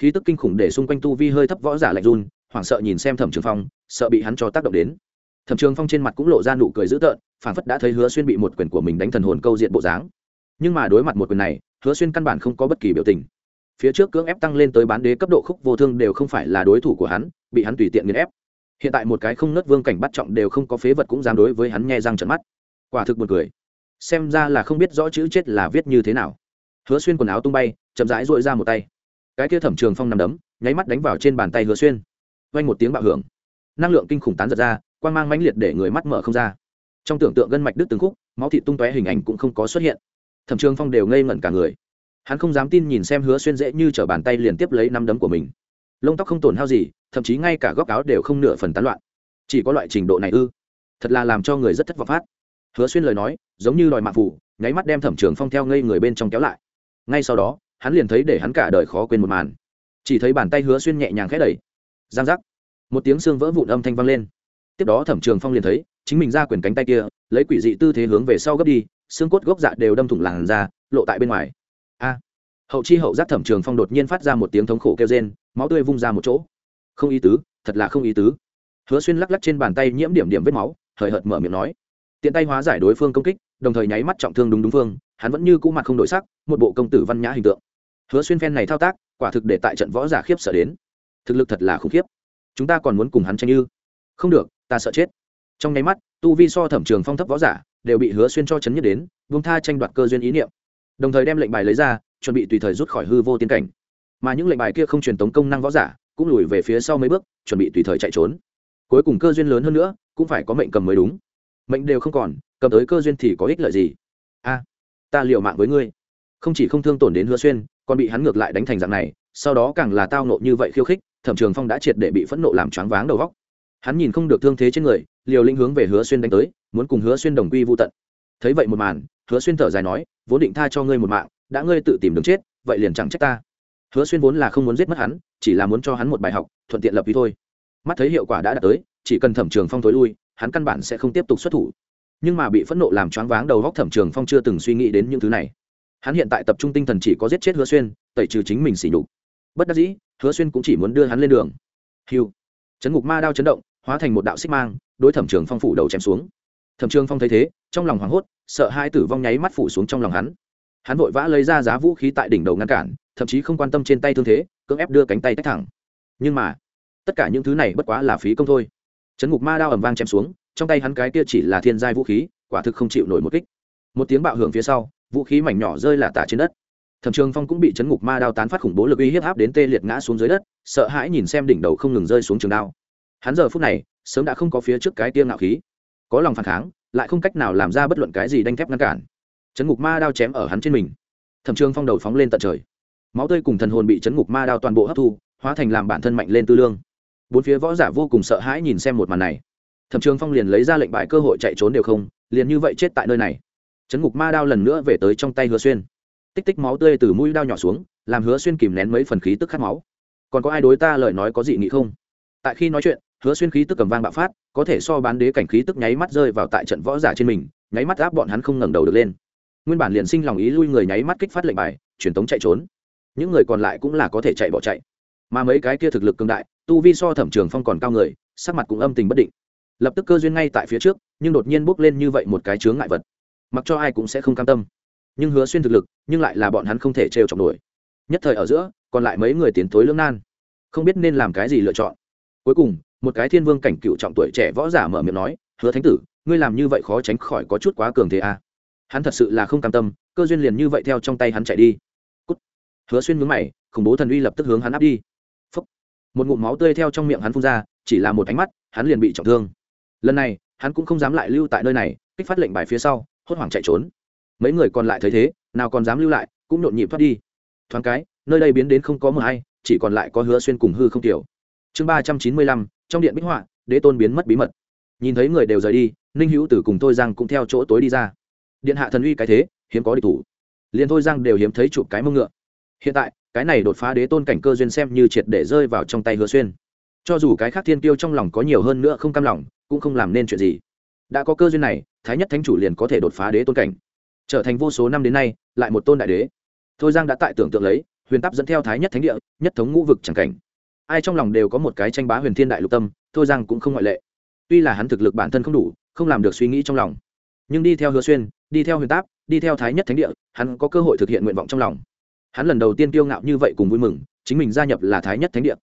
Khí tức kinh khủng để xung quanh tu vi hơi thấp võ giả lạnh run, hoảng sợ nhìn xem thẩm trường phong, sợ bị hắn cho tác động đến. Thẩm trường phong trên mặt cũng lộ ra nụ cười dữ tợn phản phất đã thấy hứa xuyên bị một quyền của mình đánh thần hồn câu diện bộ dáng. Nhưng mà đối mặt một quyền này, hứa xuyên căn bản không có bất kỳ biểu tình. Phía trước cưỡng ép tăng lên tới bán đế cấp độ khúc vô thương đều không phải là đối thủ của hắn, bị hắn tùy tiện nghiền ép. Hiện tại một cái không nớt vương cảnh bắt trọng đều không có phế vật cũng dám đối với hắn nghe răng trận mắt. Quả thực buồn cười. Xem ra là không biết rõ chữ chết là viết như thế nào hứa xuyên quần áo tung bay, chậm rãi dội ra một tay. Cái kia thẩm trường phong nằm đấm, nháy mắt đánh vào trên bàn tay hứa xuyên. Vang một tiếng bạo hưởng. Năng lượng kinh khủng tán giật ra quan mang mãnh liệt để người mắt mở không ra. Trong tưởng tượng gân mạch đứt từng khúc, máu thịt tung tóe hình ảnh cũng không có xuất hiện. Thẩm trường phong đều ngây ngẩn cả người. Hắn không dám tin nhìn xem hứa xuyên dễ như t bàn tay liền tiếp lấy năm đấm của mình. Lông tóc không tổn hao gì, thậm chí ngay cả góc áo đều không nửa phần tán loạn. Chỉ có loại trình độ này ư. Thật là làm cho người rất thất vọng phát. Hứa xuyên lời nói, giống như đòi mạng phủ nháy mắt đem thẩm trường phong theo ngây người bên trong kéo lại ngay sau đó, hắn liền thấy để hắn cả đời khó quên một màn. Chỉ thấy bàn tay hứa xuyên nhẹ nhàng khẽ đẩy. Giang giác. Một tiếng xương vỡ vụn âm thanh vang lên. Tiếp đó thẩm trường phong liền thấy, chính mình ra quyền cánh tay kia, lấy quỷ dị tư thế hướng về sau gấp đi, xương cốt gốc dạ đều đâm thủng làn ra lộ tại bên ngoài. A. Hậu chi hậu giác thẩm trường phong đột nhiên phát ra một tiếng thống khổ kêu rên, máu tươi vung ra một chỗ. Không ý tứ, thật là không ý tứ. Hứa xuyên lắc lắc trên bàn tay nhiễm điểm điểm vết máu, hời hợt mở miệng nói. Tiện tay hóa giải đối phương công kích, đồng thời nháy mắt trọng thương đúng đúng phương hắn vẫn như cũ mặt không đổi sắc, một bộ công tử văn nhã hình tượng. Hứa xuyên phen này thao tác, quả thực để tại trận võ giả khiếp sợ đến. Thực lực thật là khủng khiếp. Chúng ta còn muốn cùng hắn tranh ư? Không được, ta sợ chết. Trong nháy mắt, tu vi so thẩm trường phong thấp võ giả, đều bị hứa xuyên cho chấn nhất đến vung tha tranh đoạt cơ duyên ý niệm. Đồng thời đem lệnh bài lấy ra, chuẩn bị tùy thời rút khỏi hư vô tiên cảnh. Mà những lệnh bài kia không truyền tống công năng võ giả, cũng lùi về phía sau mấy bước, chuẩn bị tùy thời chạy trốn. Cuối cùng cơ duyên lớn hơn nữa, cũng phải có mệnh cầm mới đúng. Mệnh đều không còn, cầm tới cơ duyên thì có ích lợi gì? A ta liều mạng với ngươi. Không chỉ không thương tổn đến hứa xuyên, còn bị hắn ngược lại đánh thành dạng này, sau đó càng là tao nộ như vậy khiêu khích, thẩm trường phong đã triệt để bị phẫn nộ làm choáng váng đầu góc. Hắn nhìn không được thương thế trên người, liều linh hướng về hứa xuyên đánh tới, muốn cùng hứa xuyên đồng quy vô tận. Thấy vậy một màn, hứa xuyên thở dài nói, vốn định tha cho ngươi một mạng, đã ngươi tự tìm đường chết, vậy liền chẳng trách ta. Hứa xuyên vốn là không muốn giết mất hắn, chỉ là muốn cho hắn một bài học, thuận tiện lập ý thôi. Mắt thấy hiệu quả đã đạt tới, chỉ cần thẩm trường phong tối lui, hắn căn bản sẽ không tiếp tục xuất thủ nhưng mà bị phẫn nộ làm choáng váng đầu góc thẩm trường phong chưa từng suy nghĩ đến những thứ này. Hắn hiện tại tập trung tinh thần chỉ có giết chết hứa xuyên, tẩy trừ chính mình xỉ nhục. Bất đắc dĩ, hứa xuyên cũng chỉ muốn đưa hắn lên đường. Hiu chấn ngục ma đao chấn động, hóa thành một đạo xích mang, đối thẩm trường phong phủ đầu chém xuống. Thẩm trường phong thấy thế, trong lòng hoảng hốt, sợ hai tử vong nháy mắt phủ xuống trong lòng hắn. Hắn vội vã lấy ra giá vũ khí tại đỉnh đầu ngăn cản, thậm chí không quan tâm trên tay thương thế, cưỡng ép đưa cánh tay tách thẳng. Nhưng mà, tất cả những thứ này bất quá là phí công thôi. Chấn ngục ma đao ẩm vang chém xuống trong tay hắn cái kia chỉ là thiên giai vũ khí, quả thực không chịu nổi một kích. Một tiếng bạo hưởng phía sau, vũ khí mảnh nhỏ rơi là tả trên đất. Thẩm trường phong cũng bị chấn ngục ma đao tán phát khủng bố lực uy hiếp áp đến tê liệt ngã xuống dưới đất, sợ hãi nhìn xem đỉnh đầu không ngừng rơi xuống trường đao. Hắn giờ phút này, sớm đã không có phía trước cái tiêm ngạo khí. Có lòng phản kháng, lại không cách nào làm ra bất luận cái gì đanh thép ngăn cản. Chấn ngục ma đao chém ở hắn trên mình. Thẩm trường phong đầu phóng lên tận trời. Máu tươi cùng thần hồn bị chấn ngục ma đao toàn bộ hấp thu, hóa thành làm bản thân mạnh lên tư lương. Bốn phía võ giả vô cùng sợ hãi nhìn xem một màn này thẩm trường phong liền lấy ra lệnh bài cơ hội chạy trốn đều không, liền như vậy chết tại nơi này. Chấn ngục ma đao lần nữa về tới trong tay hứa xuyên. Tích tích máu tươi từ mũi đao nhỏ xuống, làm hứa xuyên kìm nén mấy phần khí tức khát máu. Còn có ai đối ta lời nói có gì nghị không? Tại khi nói chuyện, hứa xuyên khí tức cầm vang bạo phát, có thể so bán đế cảnh khí tức nháy mắt rơi vào tại trận võ giả trên mình, nháy mắt áp bọn hắn không ngẩng đầu được lên. Nguyên bản liền sinh lòng ý lui người nháy mắt kích phát lệnh bài, truyền tống chạy trốn. Những người còn lại cũng là có thể chạy bỏ chạy. Mà mấy cái kia thực lực cường đại, tu vi so thẩm trường phong còn cao người, sắc mặt cũng âm tình bất định lập tức cơ duyên ngay tại phía trước, nhưng đột nhiên bước lên như vậy một cái chướng ngại vật. Mặc cho ai cũng sẽ không cam tâm. Nhưng hứa xuyên thực lực, nhưng lại là bọn hắn không thể trêu chọc nổi. Nhất thời ở giữa, còn lại mấy người tiến tối lưỡng nan. Không biết nên làm cái gì lựa chọn. Cuối cùng, một cái thiên vương cảnh cựu trọng tuổi trẻ võ giả mở miệng nói, hứa thánh tử, ngươi làm như vậy khó tránh khỏi có chút quá cường thế à. hắn thật sự là không cam tâm, cơ duyên liền như vậy theo trong tay hắn chạy đi. Cút. hứa xuyên mướn mày, khủng bố thần uy lập tức hướng hắn áp đi. Phúc. một ngụm máu tươi theo trong miệng hắn phun ra, chỉ là một ánh mắt, hắn liền bị trọng thương lần này, hắn cũng không dám lại lưu tại nơi này, kích phát lệnh bài phía sau, hốt hoảng chạy trốn. Mấy người còn lại thấy thế, nào còn dám lưu lại, cũng nhộn nhịp thoát đi. Thoáng cái, nơi đây biến đến không có mờ hay chỉ còn lại có hứa xuyên cùng hư không tiểu chương ba trăm chín mươi lăm, trong điện bích họa, đế tôn biến mất bí mật. Nhìn thấy người đều rời đi, ninh hữu tử cùng thôi giang cũng theo chỗ tối đi ra. Điện hạ thần uy cái thế, hiếm có địch thủ. Liền thôi giang đều hiếm thấy chụp cái mông ngựa. Hiện tại, cái này đột phá đế tôn cảnh cơ duyên xem như triệt để rơi vào trong tay hứa xuyên. Cho dù cái khác thiên tiêu trong lòng có nhiều hơn nữa không cam lòng cũng không làm nên chuyện gì. Đã có cơ duyên này, thái nhất thánh chủ liền có thể đột phá đế tôn cảnh. Trở thành vô số năm đến nay, lại một tôn đại đế. Thôi giang đã tại tưởng tượng lấy, huyền táp dẫn theo thái nhất thánh địa, nhất thống ngũ vực c cảnh. Ai trong lòng đều có một cái tranh bá huyền thiên đại lục tâm, thôi giang cũng không ngoại lệ. Tuy là hắn thực lực bản thân không đủ, không làm được suy nghĩ trong lòng. Nhưng đi theo hứa xuyên, đi theo huyền táp, đi theo thái nhất thánh địa, hắn có cơ hội thực hiện nguyện vọng trong lòng. Hắn lần đầu tiên kiêu ngạo như vậy cùng vui mừng, chính mình gia nhập là thái nhất thánh địa.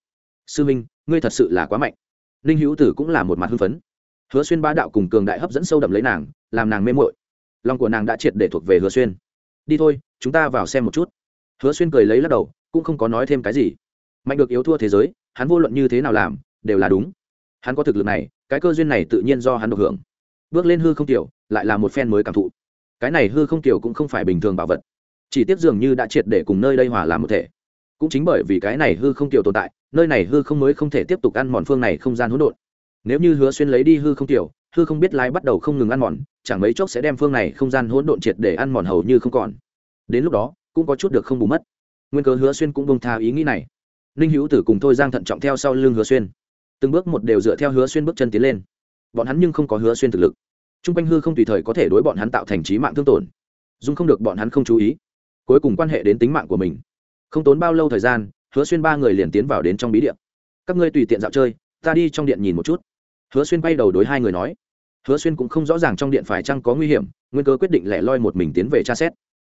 Sư minh, ngươi thật sự là quá mạnh. Ninh hữu tử cũng là một mặt hưng phấn hứa xuyên ba đạo cùng cường đại hấp dẫn sâu đậm lấy nàng, làm nàng mê mội lòng của nàng đã triệt để thuộc về hứa xuyên. Đi thôi, chúng ta vào xem một chút. Hứa xuyên cười lấy lắc đầu, cũng không có nói thêm cái gì. Mạnh được yếu thua thế giới, hắn vô luận như thế nào làm, đều là đúng. Hắn có thực lực này, cái cơ duyên này tự nhiên do hắn được hưởng. Bước lên hư không tiểu, lại là một phen mới cảm thụ. Cái này hư không tiểu cũng không phải bình thường bảo vật. Chỉ tiếp dường như đã triệt để cùng nơi đây hòa làm một thể. Cũng chính bởi vì cái này hư không tiểu tồn tại, nơi này hư không mới không thể tiếp tục ăn mòn phương này không gian hỗn độn nếu như hứa xuyên lấy đi hư không tiểu, hư không biết lái bắt đầu không ngừng ăn mòn, chẳng mấy chốc sẽ đem phương này không gian hỗn độn triệt để ăn mòn hầu như không còn. Đến lúc đó, cũng có chút được không bù mất. Nguyên cớ hứa xuyên cũng bông tha ý nghĩ này. Ninh hữu tử cùng thôi giang thận trọng theo sau lưng hứa xuyên. Từng bước một đều dựa theo hứa xuyên bước chân tiến lên. Bọn hắn nhưng không có hứa xuyên thực lực. T r u n g quanh hư không tùy thời có thể đối bọn hắn tạo thành trí mạng thương tổn. Dung không được bọn hắn không chú ý. Cuối cùng quan hệ đến tính mạng của mình. Không tốn bao lâu thời gian, hứa xuyên ba người liền tiến vào đến trong bí điện các ngươi tùy tiện dạo chơi, ta đi trong điện nhìn một chút hứa xuyên bay đầu đối hai người nói, hứa xuyên cũng không rõ ràng trong điện phải chăng có nguy hiểm, nguyên cơ quyết định lẻ loi một mình tiến về tra xét.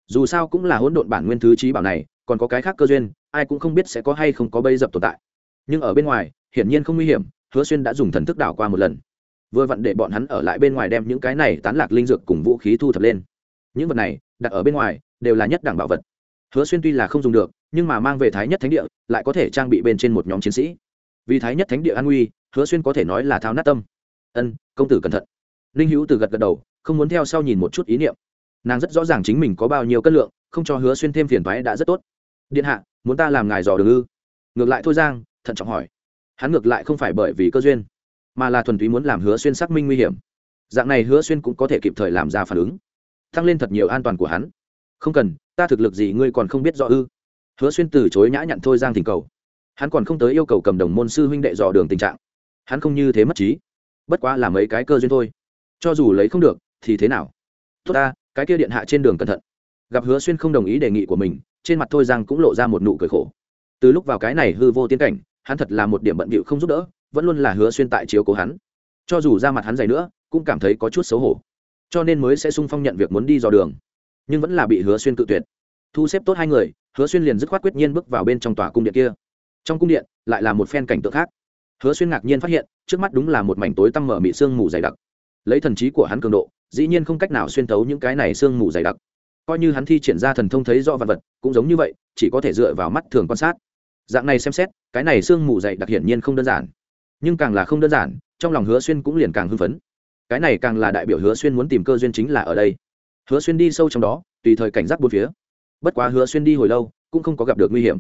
Dù sao cũng là hỗn độn bản nguyên thứ trí bảo này, còn có cái khác cơ duyên, ai cũng không biết sẽ có hay không có bây dập tồn tại. Nhưng ở bên ngoài, hiển nhiên không nguy hiểm, hứa xuyên đã dùng thần thức đảo qua một lần. Vừa vặn để bọn hắn ở lại bên ngoài đem những cái này tán lạc linh dược cùng vũ khí thu thập lên. Những vật này, đặt ở bên ngoài, đều là nhất đẳng bảo vật. Hứa xuyên tuy là không dùng được, nhưng mà mang về thái nhất thánh địa, lại có thể trang bị bên trên một nhóm chiến sĩ. Vì thái nhất thánh địa an nguy hứa xuyên có thể nói là thao nát tâm. Ân, công tử cẩn thận. Ninh hữu từ gật gật đầu, không muốn theo sau nhìn một chút ý niệm. Nàng rất rõ ràng chính mình có bao nhiêu cân lượng, không cho hứa xuyên thêm phiền thoái đã rất tốt. Điện hạ, muốn ta làm ngài dò đường ư? Ngược lại thôi giang, thận trọng hỏi. Hắn ngược lại không phải bởi vì cơ duyên, mà là thuần túy muốn làm hứa xuyên xác minh nguy hiểm. Dạng này hứa xuyên cũng có thể kịp thời làm ra phản ứng, tăng lên thật nhiều an toàn của hắn. Không cần, ta thực lực gì ngươi còn không biết rõ ư? Hứa xuyên từ chối nhã nhặn thôi giang tình cầu. Hắn còn không tới yêu cầu cầm đồng môn sư huynh đệ dò đường tình trạng hắn không như thế mất trí. Bất quá là mấy cái cơ duyên thôi. Cho dù lấy không được, thì thế nào? Tốt ta, cái kia điện hạ trên đường cẩn thận. Gặp hứa xuyên không đồng ý đề nghị của mình, trên mặt thôi giang cũng lộ ra một nụ cười khổ. Từ lúc vào cái này hư vô tiến cảnh, hắn thật là một điểm bận bịu không giúp đỡ, vẫn luôn là hứa xuyên tại chiếu cố hắn. Cho dù ra mặt hắn dày nữa, cũng cảm thấy có chút xấu hổ. Cho nên mới sẽ sung phong nhận việc muốn đi dò đường. Nhưng vẫn là bị hứa xuyên cự tuyệt. Thu xếp tốt hai người, hứa xuyên liền dứt khoát quyết nhiên bước vào bên trong tòa cung điện kia. Trong cung điện, lại là một phen cảnh tượng khác hứa xuyên ngạc nhiên phát hiện, trước mắt đúng là một mảnh tối tăm mở mị sương mù dày đặc. Lấy thần trí của hắn cường độ, dĩ nhiên không cách nào xuyên thấu những cái này sương mù dày đặc. Coi như hắn thi triển ra thần thông thấy rõ vật vật, cũng giống như vậy, chỉ có thể dựa vào mắt thường quan sát. Dạng này xem xét, cái này sương mù dày đặc hiển nhiên không đơn giản. Nhưng càng là không đơn giản, trong lòng hứa xuyên cũng liền càng hưng phấn. Cái này càng là đại biểu hứa xuyên muốn tìm cơ duyên chính là ở đây. Hứa xuyên đi sâu trong đó, tùy thời cảnh giác bốn phía. Bất quá hứa xuyên đi hồi lâu, cũng không có gặp được nguy hiểm.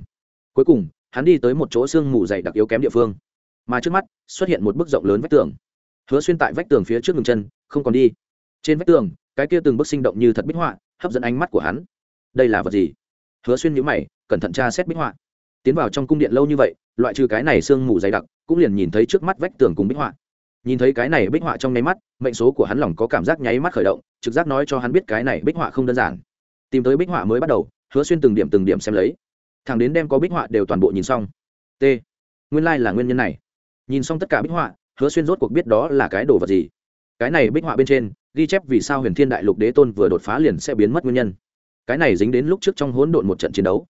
Cuối cùng, hắn đi tới một chỗ sương mù dày đặc yếu kém địa phương mà trước mắt xuất hiện một bức rộng lớn vách tường. Hứa xuyên tại vách tường phía trước ngừng chân, không còn đi. Trên vách tường, cái kia từng bức sinh động như thật bích họa, hấp dẫn ánh mắt của hắn. Đây là vật gì? Hứa xuyên nhữ mày, cẩn thận tra xét bích họa. Tiến vào trong cung điện lâu như vậy, loại trừ cái này sương mù dày đặc, cũng liền nhìn thấy trước mắt vách tường cùng bích họa. Nhìn thấy cái này bích họa trong nháy mắt, mệnh số của hắn lòng có cảm giác nháy mắt khởi động, trực giác nói cho hắn biết cái này bích họa không đơn giản. Tìm tới bích họa mới bắt đầu, hứa xuyên từng điểm từng điểm xem lấy. Thằng đến đem có bích họa đều toàn bộ nhìn xong. T. Nguyên lai、like、là nguyên nhân này nhìn xong tất cả bích họa, hứa xuyên rốt cuộc biết đó là cái đồ vật gì. Cái này bích họa bên trên, ghi chép vì sao huyền thiên đại lục đế tôn vừa đột phá liền sẽ biến mất nguyên nhân. Cái này dính đến lúc trước trong hỗn độn một trận chiến đấu.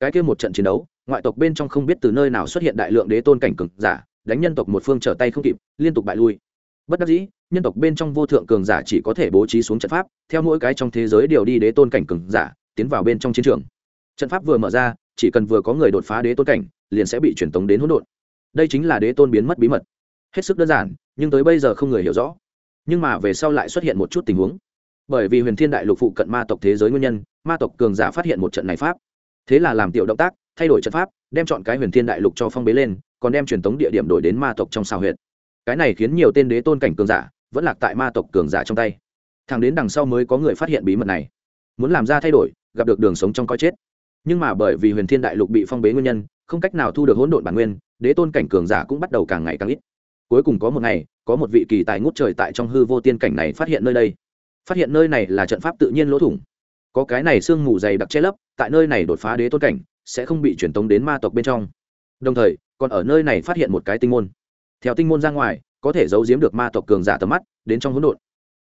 Cái kia một trận chiến đấu, ngoại tộc bên trong không biết từ nơi nào xuất hiện đại lượng đế tôn cảnh cường giả, đánh nhân tộc một phương trở tay không kịp, liên tục bại lui. Bất đắc dĩ, nhân tộc bên trong vô thượng cường giả chỉ có thể bố trí xuống trận pháp, theo mỗi cái trong thế giới đều đi đế tôn cảnh cường giả, tiến vào bên trong chiến trường. Trận pháp vừa mở ra, chỉ cần vừa có người đột phá đế tôn cảnh, liền sẽ bị truyền tống đến hỗn độn đây chính là đế tôn biến mất bí mật. Hết sức đơn giản, nhưng tới bây giờ không người hiểu rõ. Nhưng mà về sau lại xuất hiện một chút tình huống. Bởi vì huyền thiên đại lục phụ cận ma tộc thế giới nguyên nhân, ma tộc cường giả phát hiện một trận này pháp. Thế là làm tiểu động tác, thay đổi trận pháp, đem chọn cái huyền thiên đại lục cho phong bế lên, còn đem truyền tống địa điểm đổi đến ma tộc trong xào huyện cái này khiến nhiều tên đế tôn cảnh cường giả vẫn lạc tại ma tộc cường giả trong tay. Thằng đến đằng sau mới có người phát hiện bí mật này. Muốn làm ra thay đổi, gặp được đường sống trong coi chết. Nhưng mà bởi vì huyền thiên đại lục bị phong bế nguyên nhân, không cách nào thu được hỗn độn bản nguyên đế tôn cảnh cường giả cũng bắt đầu càng ngày càng ít. Cuối cùng có một ngày, có một vị kỳ tài ngút trời tại trong hư vô tiên cảnh này phát hiện nơi đây. Phát hiện nơi này là trận pháp tự nhiên lỗ thủng. Có cái này sương mù dày đặc che lấp, tại nơi này đột phá đế tôn cảnh, sẽ không bị truyền tống đến ma tộc bên trong. Đồng thời, còn ở nơi này phát hiện một cái tinh môn. Theo tinh môn ra ngoài, có thể giấu giếm được ma tộc cường giả tầm mắt, đến trong hỗn độn.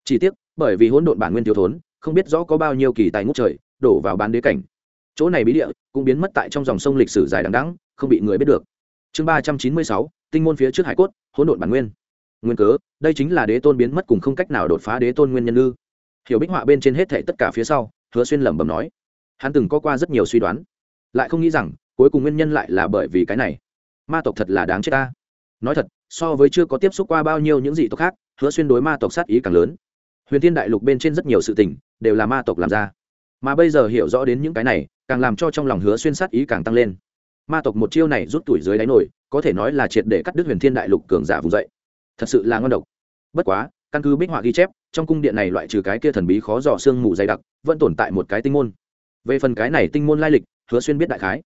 Chỉ tiếc, bởi vì hỗn độn bản nguyên thiếu thốn, không biết rõ có bao nhiêu kỳ tài ngút trời đổ vào bán đế cảnh. Chỗ này bí địa cũng biến mất tại trong dòng sông lịch sử dài đằng đẵng, không bị người biết được chương ba trăm chín mươi sáu, tinh môn phía trước hải cốt, hỗn độn bản nguyên. Nguyên cớ, đây chính là đế tôn biến mất cùng không cách nào đột phá đế tôn nguyên nhân ư. Hiểu bích họa bên trên hết thệ tất cả phía sau, hứa xuyên lẩm bẩm nói. Hắn từng có qua rất nhiều suy đoán, lại không nghĩ rằng, cuối cùng nguyên nhân lại là bởi vì cái này. Ma tộc thật là đáng chết ta. Nói thật, so với chưa có tiếp xúc qua bao nhiêu những dị tộc khác, hứa xuyên đối ma tộc sát ý càng lớn. Huyền thiên đại lục bên trên rất nhiều sự tình, đều là ma tộc làm ra. Mà bây giờ hiểu rõ đến những cái này, càng làm cho trong lòng hứa xuyên sát ý càng tăng lên ma tộc một chiêu này rút tuổi dưới đáy nổi, có thể nói là triệt để cắt đứt huyền thiên đại lục cường giả vùng dậy. Thật sự là ngon độc. Bất quá, căn cứ bích họa ghi chép, trong cung điện này loại trừ cái kia thần bí khó dò xương mù dày đặc, vẫn tồn tại một cái tinh môn. Về phần cái này tinh môn lai lịch, hứa xuyên biết đại khái.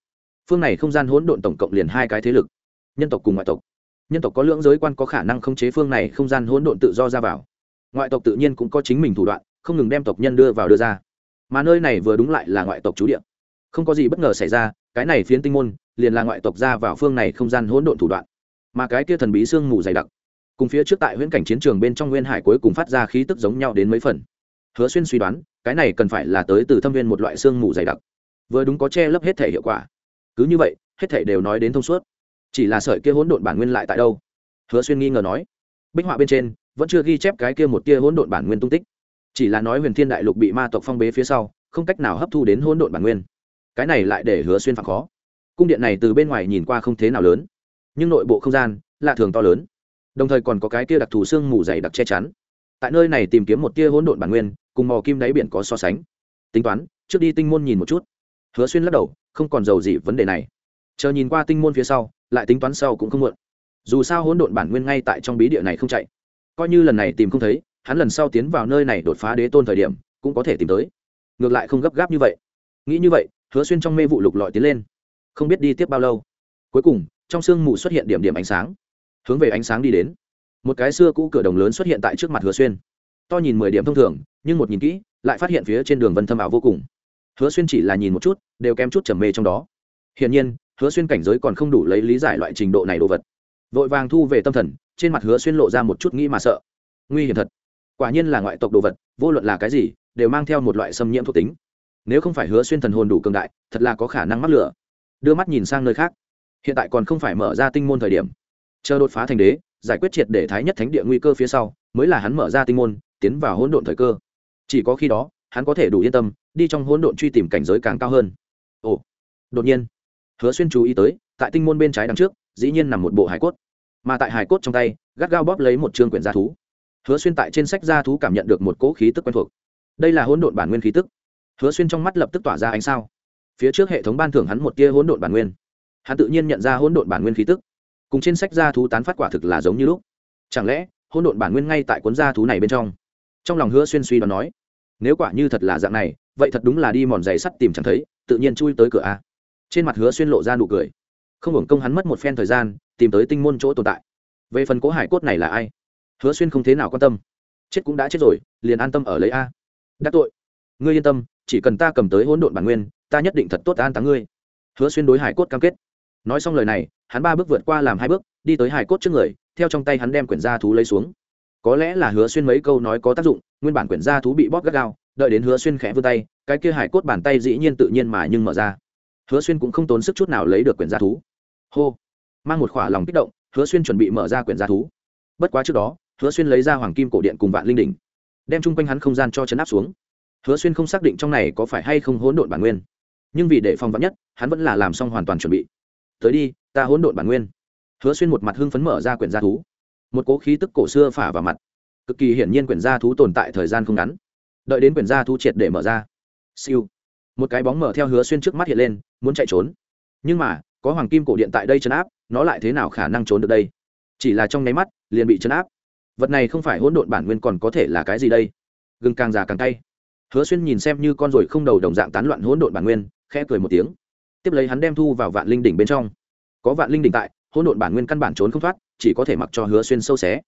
Phương này không gian hỗn độn tổng cộng liền hai cái thế lực, nhân tộc cùng ngoại tộc. Nhân tộc có lưỡng giới quan có khả năng khống chế phương này không gian hỗn độn tự do ra vào. Ngoại tộc tự nhiên cũng có chính mình thủ đoạn, không ngừng đem tộc nhân đưa vào đưa ra. Mà nơi này vừa đúng lại là ngoại tộc trú địa không có gì bất ngờ xảy ra, cái này phiến tinh môn, liền là ngoại tộc ra vào phương này không gian hỗn độn thủ đoạn. Mà cái kia thần bí sương mù dày đặc, cùng phía trước tại huyễn cảnh chiến trường bên trong nguyên hải cuối cùng phát ra khí tức giống nhau đến mấy phần. Hứa xuyên suy đoán, cái này cần phải là tới từ thâm viên một loại sương mù dày đặc. Vừa đúng có che lấp hết thể hiệu quả. Cứ như vậy, hết thể đều nói đến thông suốt. Chỉ là sợi kia hỗn độn bản nguyên lại tại đâu? Hứa xuyên nghi ngờ nói. Bích họa bên trên, vẫn chưa ghi chép cái kia một tia hỗn độn bản nguyên tung tích. Chỉ là nói huyền thiên đại lục bị ma tộc phong bế phía sau, không cách nào hấp thu đến hỗn độn bản nguyên cái này lại để hứa xuyên phạm khó. Cung điện này từ bên ngoài nhìn qua không thế nào lớn, nhưng nội bộ không gian, lạ thường to lớn. Đồng thời còn có cái tia đặc thù xương mù dày đặc che chắn. Tại nơi này tìm kiếm một tia hỗn độn bản nguyên, cùng mò kim đáy biển có so sánh. Tính toán, trước đi tinh môn nhìn một chút. Hứa xuyên lắc đầu, không còn giàu gì vấn đề này. Chờ nhìn qua tinh môn phía sau, lại tính toán sau cũng không muộn. Dù sao hỗn độn bản nguyên ngay tại trong bí địa này không chạy. Coi như lần này tìm không thấy, hắn lần sau tiến vào nơi này đột phá đế tôn thời điểm, cũng có thể tìm tới. Ngược lại không gấp gáp như vậy. Nghĩ như vậy hứa xuyên trong mê vụ lục lọi tiến lên. Không biết đi tiếp bao lâu, cuối cùng, trong sương mù xuất hiện điểm điểm ánh sáng. Hướng về ánh sáng đi đến. Một cái xưa cũ cửa đồng lớn xuất hiện tại trước mặt hứa xuyên. To nhìn mười điểm thông thường, nhưng một nhìn kỹ, lại phát hiện phía trên đường vân thâm ảo vô cùng. Hứa xuyên chỉ là nhìn một chút, đều kém chút trầm mê trong đó. Hiển nhiên, hứa xuyên cảnh giới còn không đủ lấy lý giải loại trình độ này đồ vật. Vội vàng thu về tâm thần, trên mặt hứa xuyên lộ ra một chút nghĩ mà sợ. Nguy hiểm thật. Quả nhiên là ngoại tộc đồ vật, vô luận là cái gì, đều mang theo một loại xâm nhiễm thuộc tính nếu không phải hứa xuyên thần hồn đủ cường đại, thật là có khả năng mắc lửa. Đưa mắt nhìn sang nơi khác. Hiện tại còn không phải mở ra tinh môn thời điểm. Chờ đột phá thành đế, giải quyết triệt để thái nhất thánh địa nguy cơ phía sau, mới là hắn mở ra tinh môn, tiến vào hỗn độn thời cơ. Chỉ có khi đó, hắn có thể đủ yên tâm, đi trong hỗn độn truy tìm cảnh giới càng cao hơn. Ồ, đột nhiên, hứa xuyên chú ý tới, tại tinh môn bên trái đằng trước, dĩ nhiên nằm một bộ hải cốt. Mà tại hải cốt trong tay, gắt gao bóp lấy một chương quyển gia thú. Hứa xuyên tại trên sách gia thú cảm nhận được một cỗ khí tức quen thuộc. Đây là hỗn độn bản nguyên khí tức hứa xuyên trong mắt lập tức tỏa ra ánh sao. Phía trước hệ thống ban thưởng hắn một tia hỗn độn bản nguyên. Hắn tự nhiên nhận ra hỗn độn bản nguyên khí tức. Cùng trên sách gia thú tán phát quả thực là giống như lúc. Chẳng lẽ, hỗn độn bản nguyên ngay tại cuốn gia thú này bên trong? Trong lòng hứa xuyên suy đoán nói, nếu quả như thật là dạng này, vậy thật đúng là đi mòn giày sắt tìm chẳng thấy, tự nhiên chui tới cửa a. Trên mặt hứa xuyên lộ ra nụ cười. Không hưởng công hắn mất một phen thời gian, tìm tới tinh môn chỗ tồn tại. Về phần cố hải cốt này là ai? Hứa xuyên không thế nào quan tâm. Chết cũng đã chết rồi, liền an tâm ở lấy a. Đắc tội. Ngươi yên tâm chỉ cần ta cầm tới hỗn độn bản nguyên, ta nhất định thật tốt an táng ngươi. Hứa xuyên đối hải cốt cam kết. Nói xong lời này, hắn ba bước vượt qua làm hai bước, đi tới hải cốt trước người, theo trong tay hắn đem quyển gia thú lấy xuống. Có lẽ là hứa xuyên mấy câu nói có tác dụng, nguyên bản quyển gia thú bị bóp gắt gao, đợi đến hứa xuyên khẽ vươn tay, cái kia hải cốt bàn tay dĩ nhiên tự nhiên mà nhưng mở ra. Hứa xuyên cũng không tốn sức chút nào lấy được quyển gia thú. Hô! Mang một khỏa lòng kích động, hứa xuyên chuẩn bị mở ra quyển gia thú. Bất quá trước đó, hứa xuyên lấy ra hoàng kim cổ điện cùng vạn linh đỉnh, đem chung quanh hắn không gian cho chấn áp xuống hứa xuyên không xác định trong này có phải hay không hỗn độn bản nguyên. Nhưng vì để phòng vắn nhất, hắn vẫn là làm xong hoàn toàn chuẩn bị. Tới đi, ta hỗn độn bản nguyên. Hứa xuyên một mặt hưng phấn mở ra quyển gia thú. Một cố khí tức cổ xưa phả vào mặt. Cực kỳ hiển nhiên quyển gia thú tồn tại thời gian không ngắn. Đợi đến quyển gia thú triệt để mở ra. Siêu. Một cái bóng mở theo hứa xuyên trước mắt hiện lên, muốn chạy trốn. Nhưng mà, có hoàng kim cổ điện tại đây chấn áp, nó lại thế nào khả năng trốn được đây? Chỉ là trong nháy mắt, liền bị chấn áp. Vật này không phải hỗn độn bản nguyên còn có thể là cái gì đây? Gừng càng già càng cay hứa xuyên nhìn xem như con ruồi không đầu đồng dạng tán loạn hỗn độn bản nguyên, khẽ cười một tiếng. Tiếp lấy hắn đem thu vào vạn linh đỉnh bên trong. Có vạn linh đỉnh tại, hỗn độn bản nguyên căn bản trốn không thoát, chỉ có thể mặc cho hứa xuyên sâu xé.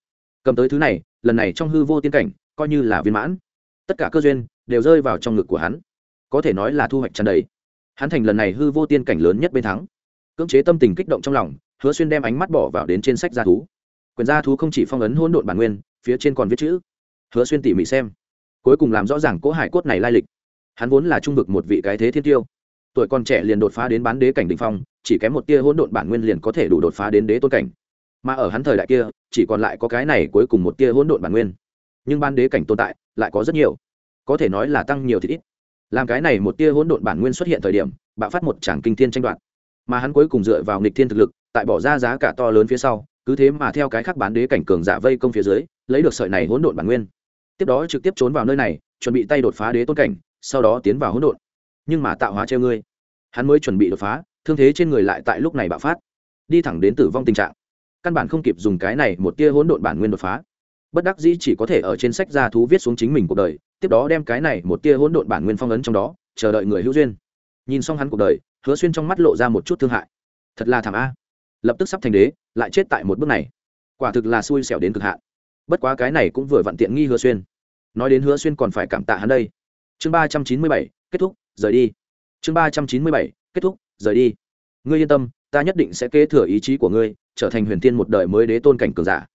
Cầm tới thứ này, lần này trong hư vô tiên cảnh, coi như là viên mãn. Tất cả cơ duyên đều rơi vào trong ngực của hắn. Có thể nói là thu hoạch tràn đầy. Hắn thành lần này hư vô tiên cảnh lớn nhất bên thắng. Cưỡng chế tâm tình kích động trong lòng, hứa xuyên đem ánh mắt bỏ vào đến trên sách gia thú. Quyền gia thú không chỉ phong ấn hỗn độn bản nguyên, phía trên còn viết chữ. Hứa xuyên tỉ mỉ xem cuối cùng làm rõ ràng cỗ hải cốt này lai lịch. Hắn vốn là trung vực một vị cái thế thiên tiêu. Tuổi còn trẻ liền đột phá đến bán đế cảnh đình phong, chỉ kém một tia hỗn độn bản nguyên liền có thể đủ đột phá đến đế tôn cảnh. Mà ở hắn thời đại kia, chỉ còn lại có cái này cuối cùng một tia hỗn độn bản nguyên. Nhưng ban đế cảnh tồn tại, lại có rất nhiều. Có thể nói là tăng nhiều thì ít. Làm cái này một tia hỗn độn bản nguyên xuất hiện thời điểm, bạo phát một tràng kinh thiên tranh đoạt. Mà hắn cuối cùng dựa vào nghịch thiên thực lực, tại bỏ ra giá cả to lớn phía sau, cứ thế mà theo cái khác bán đế cảnh cường giả vây công phía dưới, lấy được sợi này hỗn độn bản nguyên tiếp đó trực tiếp trốn vào nơi này, chuẩn bị tay đột phá đế tôn cảnh, sau đó tiến vào hỗn độn. Nhưng mà tạo hóa treo ngươi. Hắn mới chuẩn bị đột phá, thương thế trên người lại tại lúc này bạo phát, đi thẳng đến tử vong tình trạng. Căn bản không kịp dùng cái này một tia hỗn độn bản nguyên đột phá. Bất đắc dĩ chỉ có thể ở trên sách gia thú viết xuống chính mình cuộc đời, tiếp đó đem cái này một tia hỗn độn bản nguyên phong ấn trong đó, chờ đợi người hữu duyên. Nhìn xong hắn cuộc đời, hứa xuyên trong mắt lộ ra một chút thương hại. Thật là thảm a. Lập tức sắp thành đế, lại chết tại một bước này. Quả thực là xui xẻo đến cực hạn bất quá cái này cũng vừa vặn tiện nghi hứa xuyên. Nói đến hứa xuyên còn phải cảm tạ hắn đây. Chương ba trăm chín mươi bảy, kết thúc, rời đi. Chương ba trăm chín mươi bảy, kết thúc, rời đi. Ngươi yên tâm, ta nhất định sẽ kế thừa ý chí của ngươi, trở thành huyền tiên một đời mới đế tôn cảnh cường giả.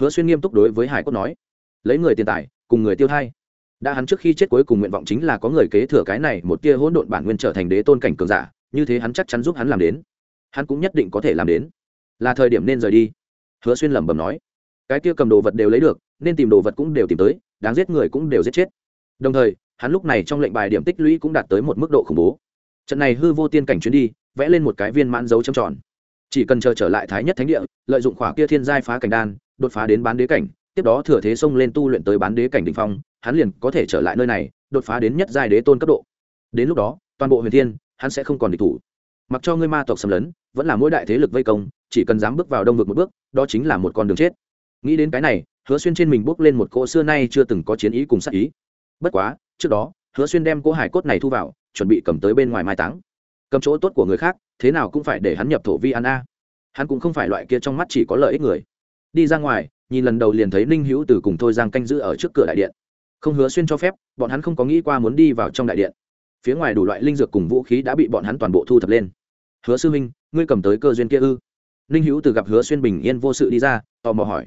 Hứa xuyên nghiêm túc đối với hải cốt nói. Lấy người tiền tài, cùng người tiêu thai. Đã hắn trước khi chết cuối cùng nguyện vọng chính là có người kế thừa cái này một tia hỗn độn bản nguyên trở thành đế tôn cảnh cường giả, như thế hắn chắc chắn giúp hắn làm đến. Hắn cũng nhất định có thể làm đến. Là thời điểm nên rời đi. Hứa xuyên lẩm bẩm nói cái kia cầm đồ vật đều lấy được, nên tìm đồ vật cũng đều tìm tới, đáng giết người cũng đều giết chết. Đồng thời, hắn lúc này trong lệnh bài điểm tích lũy cũng đạt tới một mức độ khủng bố. Trận này hư vô tiên cảnh chuyến đi, vẽ lên một cái viên mãn dấu trầm tròn. Chỉ cần chờ trở lại thái nhất thánh địa, lợi dụng khỏa kia thiên giai phá cảnh đan, đột phá đến bán đế cảnh, tiếp đó thừa thế xông lên tu luyện tới bán đế cảnh đ ỉ n h phong, hắn liền có thể trở lại nơi này, đột phá đến nhất giai đế tôn cấp độ. Đến lúc đó, toàn bộ huyền thiên, hắn sẽ không còn địch thủ. Mặc cho ngươi ma tộc xâm lấn, vẫn là mỗi đại thế lực vây công, chỉ cần dám bước vào đông vực một bước, đó chính là một con đường chết nghĩ đến cái này, hứa xuyên trên mình bốc lên một cỗ xưa nay chưa từng có chiến ý cùng sát ý. Bất quá, trước đó, hứa xuyên đem cỗ hải cốt này thu vào, chuẩn bị cầm tới bên ngoài mai táng. Cầm chỗ tốt của người khác, thế nào cũng phải để hắn nhập thổ vi an a. Hắn cũng không phải loại kia trong mắt chỉ có lợi ích người. Đi ra ngoài, nhìn lần đầu liền thấy ninh hữu từ cùng thôi giang canh giữ ở trước cửa đại điện. Không hứa xuyên cho phép, bọn hắn không có nghĩ qua muốn đi vào trong đại điện. Phía ngoài đủ loại linh dược cùng vũ khí đã bị bọn hắn toàn bộ thu thập lên. Hứa sư minh ngươi cầm tới cơ duyên kia ư? Ninh hữu từ gặp hứa xuyên bình yên vô sự đi ra, tò mò hỏi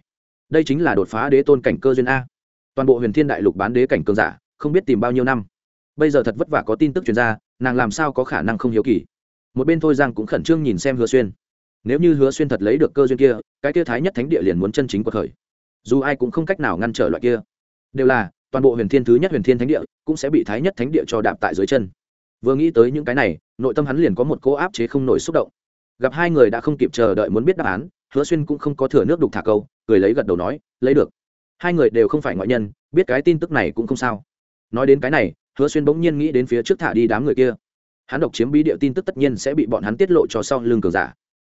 đây chính là đột phá đế tôn cảnh cơ duyên a. Toàn bộ huyền thiên đại lục bán đế cảnh cường giả, không biết tìm bao nhiêu năm. Bây giờ thật vất vả có tin tức truyền ra, nàng làm sao có khả năng không hiếu kỳ. Một bên thôi giang cũng khẩn trương nhìn xem hứa xuyên. Nếu như hứa xuyên thật lấy được cơ duyên kia, cái kia thái nhất thánh địa liền muốn chân chính cuộc khởi. Dù ai cũng không cách nào ngăn trở loại kia. Đều là, toàn bộ huyền thiên thứ nhất huyền thiên thánh địa cũng sẽ bị thái nhất thánh địa cho đạp tại dưới chân. Vừa nghĩ tới những cái này, nội tâm hắn liền có một cô áp chế không nổi xúc động. Gặp hai người đã không kịp chờ đợi muốn biết đáp án, hứa xuyên cũng không có thừa nước đục thả câu cười lấy gật đầu nói, lấy được. Hai người đều không phải ngoại nhân, biết cái tin tức này cũng không sao. Nói đến cái này, hứa xuyên bỗng nhiên nghĩ đến phía trước thả đi đám người kia. Hắn độc chiếm bí địa tin tức tất nhiên sẽ bị bọn hắn tiết lộ cho sau lương cường giả.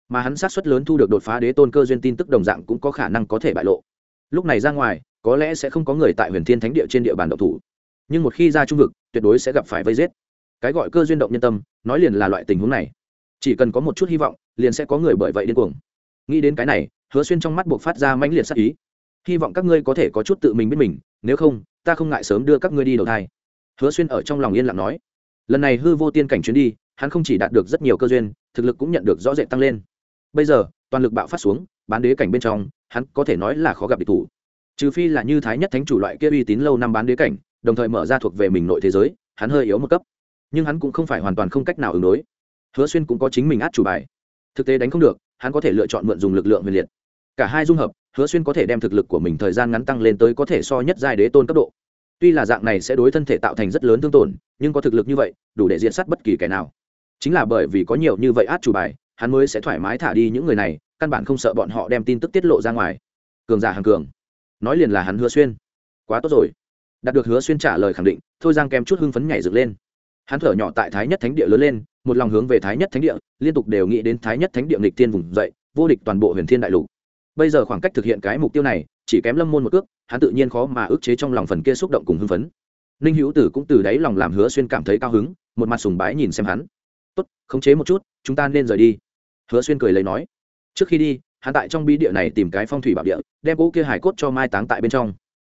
Mà hắn sát suất lớn thu được đột phá đế tôn cơ duyên tin tức đồng dạng cũng có khả năng có thể bại lộ. Lúc này ra ngoài, có lẽ sẽ không có người tại huyền thiên thánh địa trên địa bàn độc thủ. Nhưng một khi ra trung vực, tuyệt đối sẽ gặp phải vây giết. Cái gọi cơ duyên động nhân tâm, nói liền là loại tình huống này. Chỉ cần có một chút hy vọng, liền sẽ có người bởi vậy điên cuồng. Nghĩ đến cái này hứa xuyên trong mắt buộc phát ra mãnh liệt sắc ý. Hy vọng các ngươi có thể có chút tự mình biết mình, nếu không, ta không ngại sớm đưa các ngươi đi đầu thai. Hứa xuyên ở trong lòng yên lặng nói. Lần này hư vô tiên cảnh chuyến đi, hắn không chỉ đạt được rất nhiều cơ duyên, thực lực cũng nhận được rõ rệt tăng lên. Bây giờ, toàn lực bạo phát xuống, bán đế cảnh bên trong, hắn có thể nói là khó gặp địch thủ. Trừ phi là như thái nhất thánh chủ loại kia uy tín lâu năm bán đế cảnh, đồng thời mở ra thuộc về mình nội thế giới, hắn hơi yếu một cấp. Nhưng hắn cũng không phải hoàn toàn không cách nào ứng đối. Hứa xuyên cũng có chính mình át chủ bài. Thực tế đánh không được hắn có thể lựa chọn mượn dùng lực lượng huyền liệt. Cả hai dung hợp, hứa xuyên có thể đem thực lực của mình thời gian ngắn tăng lên tới có thể so nhất giai đế tôn cấp độ. Tuy là dạng này sẽ đối thân thể tạo thành rất lớn thương tổn, nhưng có thực lực như vậy, đủ để diện sát bất kỳ kẻ nào. Chính là bởi vì có nhiều như vậy át chủ bài, hắn mới sẽ thoải mái thả đi những người này, căn bản không sợ bọn họ đem tin tức tiết lộ ra ngoài. Cường giả hàng cường. Nói liền là hắn hứa xuyên. Quá tốt rồi. Đạt được hứa xuyên trả lời khẳng định, thôi giang kém chút hưng phấn nhảy dựng lên. Hắn thở nhỏ tại thái nhất thánh địa lớn lên một lòng hướng về thái nhất thánh địa, liên tục đều nghĩ đến thái nhất thánh địa nghịch tiên vùng dậy, vô địch toàn bộ huyền thiên đại lục. Bây giờ khoảng cách thực hiện cái mục tiêu này, chỉ kém lâm môn một cước, hắn tự nhiên khó mà ức chế trong lòng phần kia xúc động cùng hưng phấn. Ninh hữu tử cũng từ đáy lòng làm hứa xuyên cảm thấy cao hứng, một mặt sùng bái nhìn xem hắn. Tốt, khống chế một chút, chúng ta nên rời đi. Hứa xuyên cười lấy nói. Trước khi đi, hắn tại trong bí địa này tìm cái phong thủy bảo địa, đem cỗ kia hải cốt cho mai táng tại bên trong.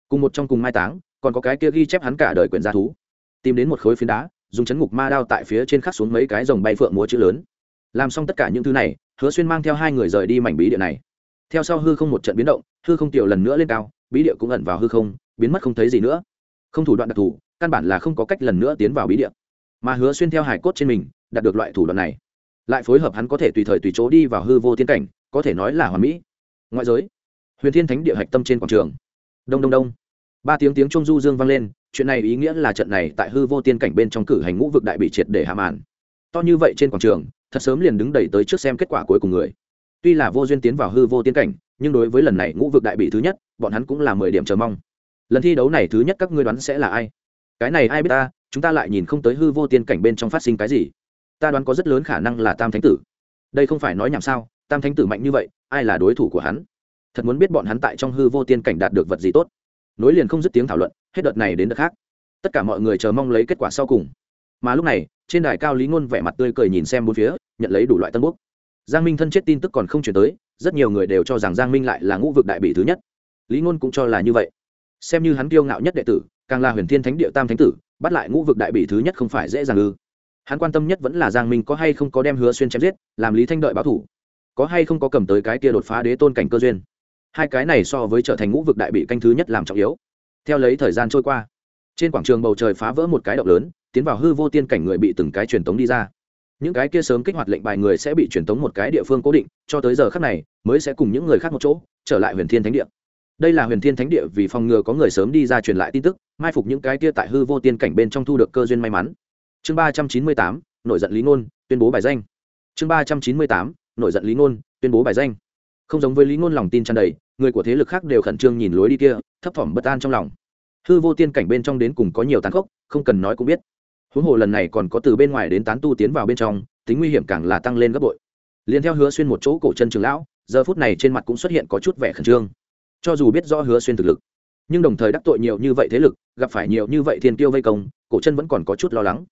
Cùng một trong cùng mai táng, còn có cái kia ghi chép hắn cả đời quyển gia thú. Tìm đến một khối phiến đá dùng chấn ngục ma đao tại phía trên khắc xuống mấy cái dòng bay phượng múa chữ lớn. Làm xong tất cả những thứ này, hứa xuyên mang theo hai người rời đi mảnh bí địa này. Theo sau hư không một trận biến động, hư không tiểu lần nữa lên cao, bí địa cũng ẩn vào hư không, biến mất không thấy gì nữa. Không thủ đoạn đặc thù, căn bản là không có cách lần nữa tiến vào bí địa. Mà hứa xuyên theo hải cốt trên mình, đạt được loại thủ đoạn này. Lại phối hợp hắn có thể tùy thời tùy chỗ đi vào hư vô tiên cảnh, có thể nói là hoàn mỹ. Ngoại giới, huyền thiên thánh địa hạch tâm trên quảng trường. Đông đông đông ba tiếng tiếng trung du dương vang lên, chuyện này ý nghĩa là trận này tại hư vô tiên cảnh bên trong cử hành ngũ vực đại bị triệt để hạ màn. To như vậy trên quảng trường, thật sớm liền đứng đầy tới trước xem kết quả cuối cùng người. Tuy là vô duyên tiến vào hư vô tiên cảnh, nhưng đối với lần này ngũ vực đại bị thứ nhất, bọn hắn cũng là mười điểm chờ mong. Lần thi đấu này thứ nhất các ngươi đoán sẽ là ai? Cái này ai biết ta? Chúng ta lại nhìn không tới hư vô tiên cảnh bên trong phát sinh cái gì. Ta đoán có rất lớn khả năng là tam thánh tử. Đây không phải nói nhảm sao? Tam thánh tử mạnh như vậy, ai là đối thủ của hắn? Thật muốn biết bọn hắn tại trong hư vô tiên cảnh đạt được vật gì tốt nối liền không dứt tiếng thảo luận, hết đợt này đến đợt khác. Tất cả mọi người chờ mong lấy kết quả sau cùng. Mà lúc này, trên đài cao lý ngôn vẻ mặt tươi cười nhìn xem bốn phía, nhận lấy đủ loại tân quốc giang minh thân chết tin tức còn không chuyển tới, rất nhiều người đều cho rằng giang minh lại là ngũ vực đại bị thứ nhất. Lý ngôn cũng cho là như vậy. Xem như hắn kiêu ngạo nhất đệ tử, càng là huyền thiên thánh địa tam thánh tử, bắt lại ngũ vực đại bị thứ nhất không phải dễ dàng ư. Hắn quan tâm nhất vẫn là giang minh có hay không có đem hứa xuyên chém giết, làm lý thanh đợi báo thủ. Có hay không có cầm tới cái kia đột phá đế tôn cảnh cơ duyên hai cái này so với trở thành ngũ vực đại bị canh thứ nhất làm trọng yếu. Theo lấy thời gian trôi qua, trên quảng trường bầu trời phá vỡ một cái động lớn, tiến vào hư vô tiên cảnh người bị từng cái truyền tống đi ra. Những cái kia sớm kích hoạt lệnh bài người sẽ bị truyền tống một cái địa phương cố định, cho tới giờ khác này, mới sẽ cùng những người khác một chỗ, trở lại huyền thiên thánh địa. Đây là huyền thiên thánh địa vì phòng ngừa có người sớm đi ra truyền lại tin tức, mai phục những cái kia tại hư vô tiên cảnh bên trong thu được cơ duyên may mắn. Chương ba trăm chín mươi tám, nổi giận lý ngôn tuyên bố bài danh. Chương ba trăm chín mươi tám, nổi giận lý ngôn tuyên bố bài danh không giống với lý ngôn lòng tin tràn đầy, người của thế lực khác đều khẩn trương nhìn lối đi kia, thấp thỏm bất an trong lòng. Hư vô tiên cảnh bên trong đến cùng có nhiều tàn khốc, không cần nói cũng biết. Huống hồ lần này còn có từ bên ngoài đến tán tu tiến vào bên trong, tính nguy hiểm càng là tăng lên gấp bội. Liền theo hứa xuyên một chỗ cổ chân trường lão, giờ phút này trên mặt cũng xuất hiện có chút vẻ khẩn trương. Cho dù biết rõ hứa xuyên thực lực, nhưng đồng thời đắc tội nhiều như vậy thế lực, gặp phải nhiều như vậy thiên tiêu vây công, cổ chân vẫn còn có chút lo lắng.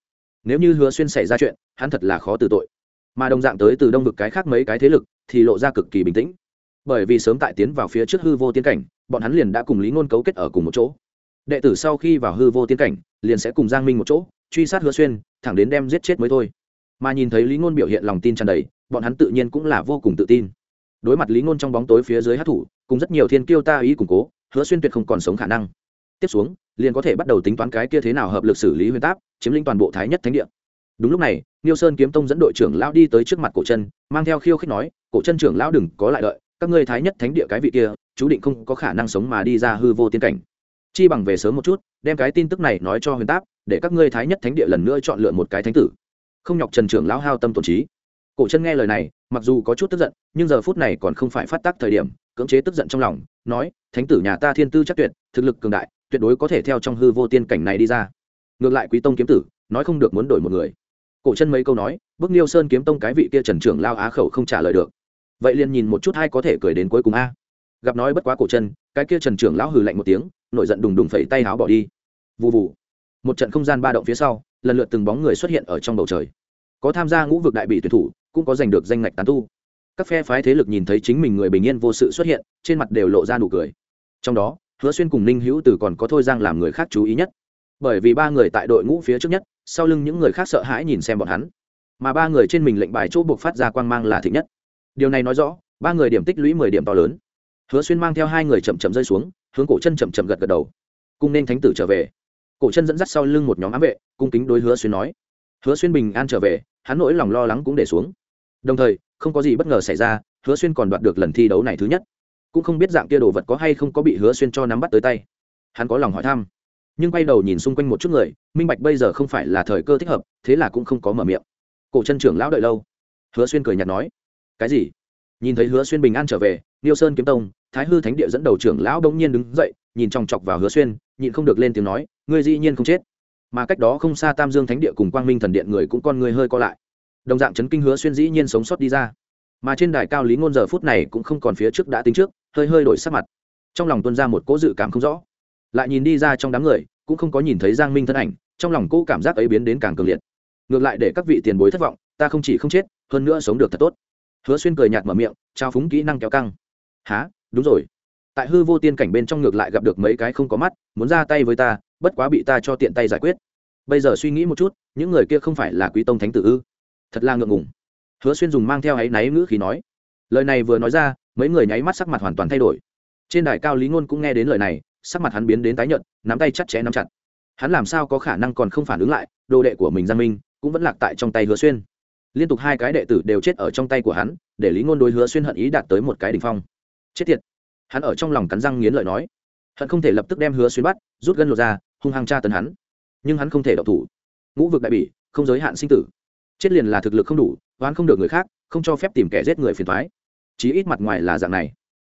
Nếu như hứa xuyên xảy ra chuyện, hắn thật là khó từ tội. Mà đồng dạng tới từ đông vực cái khác mấy cái thế lực, thì lộ ra cực kỳ bình tĩnh bởi vì sớm tại tiến vào phía trước hư vô tiên cảnh, bọn hắn liền đã cùng lý ngôn cấu kết ở cùng một chỗ. Đệ tử sau khi vào hư vô tiên cảnh, liền sẽ cùng giang minh một chỗ, truy sát hứa xuyên, thẳng đến đem giết chết mới thôi. Mà nhìn thấy lý ngôn biểu hiện lòng tin tràn đầy, bọn hắn tự nhiên cũng là vô cùng tự tin. Đối mặt lý ngôn trong bóng tối phía dưới hát thủ, cùng rất nhiều thiên kiêu ta ý củng cố, hứa xuyên tuyệt không còn sống khả năng. Tiếp xuống, liền có thể bắt đầu tính toán cái kia thế nào hợp lực xử lý huyền táp, chiếm lĩnh toàn bộ thái nhất thánh địa. Đúng lúc này, niêu sơn kiếm tông dẫn đội trưởng lão đi tới trước mặt cổ chân, mang theo khiêu khích nói, cổ chân trưởng lão đừng có lại đợi các ngươi thái nhất thánh địa cái vị kia, chú định không có khả năng sống mà đi ra hư vô tiên cảnh. Chi bằng về sớm một chút, đem cái tin tức này nói cho huyền táp, để các ngươi thái nhất thánh địa lần nữa chọn lựa một cái thánh tử. Không nhọc trần trưởng lão hao tâm tổn trí. Cổ chân nghe lời này, mặc dù có chút tức giận, nhưng giờ phút này còn không phải phát tác thời điểm, cưỡng chế tức giận trong lòng, nói, thánh tử nhà ta thiên tư chắc tuyệt, thực lực cường đại, tuyệt đối có thể theo trong hư vô tiên cảnh này đi ra. Ngược lại quý tông kiếm tử, nói không được muốn đổi một người. Cổ chân mấy câu nói, bước niêu sơn kiếm tông cái vị kia trần trưởng lao á khẩu không trả lời được vậy liền nhìn một chút hai có thể cười đến cuối cùng a. Gặp nói bất quá cổ chân, cái kia trần trưởng lão hừ lạnh một tiếng, nổi giận đùng đùng phẩy tay áo bỏ đi. Vụ vụ một trận không gian ba động phía sau, lần lượt từng bóng người xuất hiện ở trong bầu trời. Có tham gia ngũ vực đại bị tuyển thủ, cũng có giành được danh ngạch tán tu. Các phe phái thế lực nhìn thấy chính mình người bình yên vô sự xuất hiện, trên mặt đều lộ ra nụ cười. Trong đó, hứa xuyên cùng ninh hữu từ còn có thôi giang làm người khác chú ý nhất. Bởi vì ba người tại đội ngũ phía trước nhất, sau lưng những người khác sợ hãi nhìn xem bọn hắn. Mà ba người trên mình lệnh bài chỗ buộc phát ra quang mang là thịnh nhất điều này nói rõ, ba người điểm tích lũy mười điểm to lớn. Hứa xuyên mang theo hai người chậm chậm rơi xuống, hướng cổ chân chậm chậm gật gật đầu. Cung nên thánh tử trở về. Cổ chân dẫn dắt sau lưng một nhóm ám vệ, cung kính đối hứa xuyên nói. Hứa xuyên bình an trở về, hắn nỗi lòng lo lắng cũng để xuống. Đồng thời, không có gì bất ngờ xảy ra, hứa xuyên còn đoạt được lần thi đấu này thứ nhất. Cũng không biết dạng kia đồ vật có hay không có bị hứa xuyên cho nắm bắt tới tay. Hắn có lòng hỏi thăm. Nhưng quay đầu nhìn xung quanh một chút người, minh bạch bây giờ không phải là thời cơ thích hợp, thế là cũng không có mở miệng. Cổ chân trưởng lão đợi lâu. Hứa xuyên cười nhạt nói cái gì? Nhìn thấy hứa xuyên bình an trở về, niêu sơn kiếm tông, thái hư thánh địa dẫn đầu trưởng lão đông nhiên đứng dậy, nhìn chòng chọc vào hứa xuyên, nhịn không được lên tiếng nói, ngươi dĩ nhiên không chết. Mà cách đó không xa tam dương thánh địa cùng quang minh thần điện người cũng con người hơi co lại. Đồng dạng chấn kinh hứa xuyên dĩ nhiên sống sót đi ra. Mà trên đài cao lý ngôn giờ phút này cũng không còn phía trước đã tính trước, hơi hơi đổi sắc mặt. Trong lòng tuân ra một cỗ dự cảm không rõ. Lại nhìn đi ra trong đám người, cũng không có nhìn thấy giang minh thân ảnh, trong lòng cỗ cảm giác ấy biến đến càng cường liệt. Ngược lại để các vị tiền bối thất vọng, ta không chỉ không chết, hơn nữa sống được thật tốt hứa xuyên cười nhạt mở miệng, trao phúng kỹ năng kéo căng. Há đúng rồi. Tại hư vô tiên cảnh bên trong ngược lại gặp được mấy cái không có mắt, muốn ra tay với ta, bất quá bị ta cho tiện tay giải quyết. Bây giờ suy nghĩ một chút, những người kia không phải là quý tông thánh tử ư? Thật là ngượng ngùng. Hứa xuyên dùng mang theo áy náy ngữ khí nói. Lời này vừa nói ra, mấy người nháy mắt sắc mặt hoàn toàn thay đổi. Trên đài cao lý ngôn cũng nghe đến lời này, sắc mặt hắn biến đến tái nhợt, nắm tay chặt chẽ nắm chặt. Hắn làm sao có khả năng còn không phản ứng lại, đồ đệ của mình giang minh cũng vẫn lạc tại trong tay hứa xuyên liên tục hai cái đệ tử đều chết ở trong tay của hắn, để lý ngôn đối hứa xuyên hận ý đạt tới một cái đ ỉ n h phong. Chết tiệt. Hắn ở trong lòng cắn răng nghiến lợi nói, hận không thể lập tức đem hứa xuyên bắt, rút gân lột ra, hung hăng tra tấn hắn. Nhưng hắn không thể độc thủ. Ngũ vực đại bỉ, không giới hạn sinh tử. Chết liền là thực lực không đủ, oán không được người khác, không cho phép tìm kẻ giết người phiền thoái chí ít mặt ngoài là dạng này.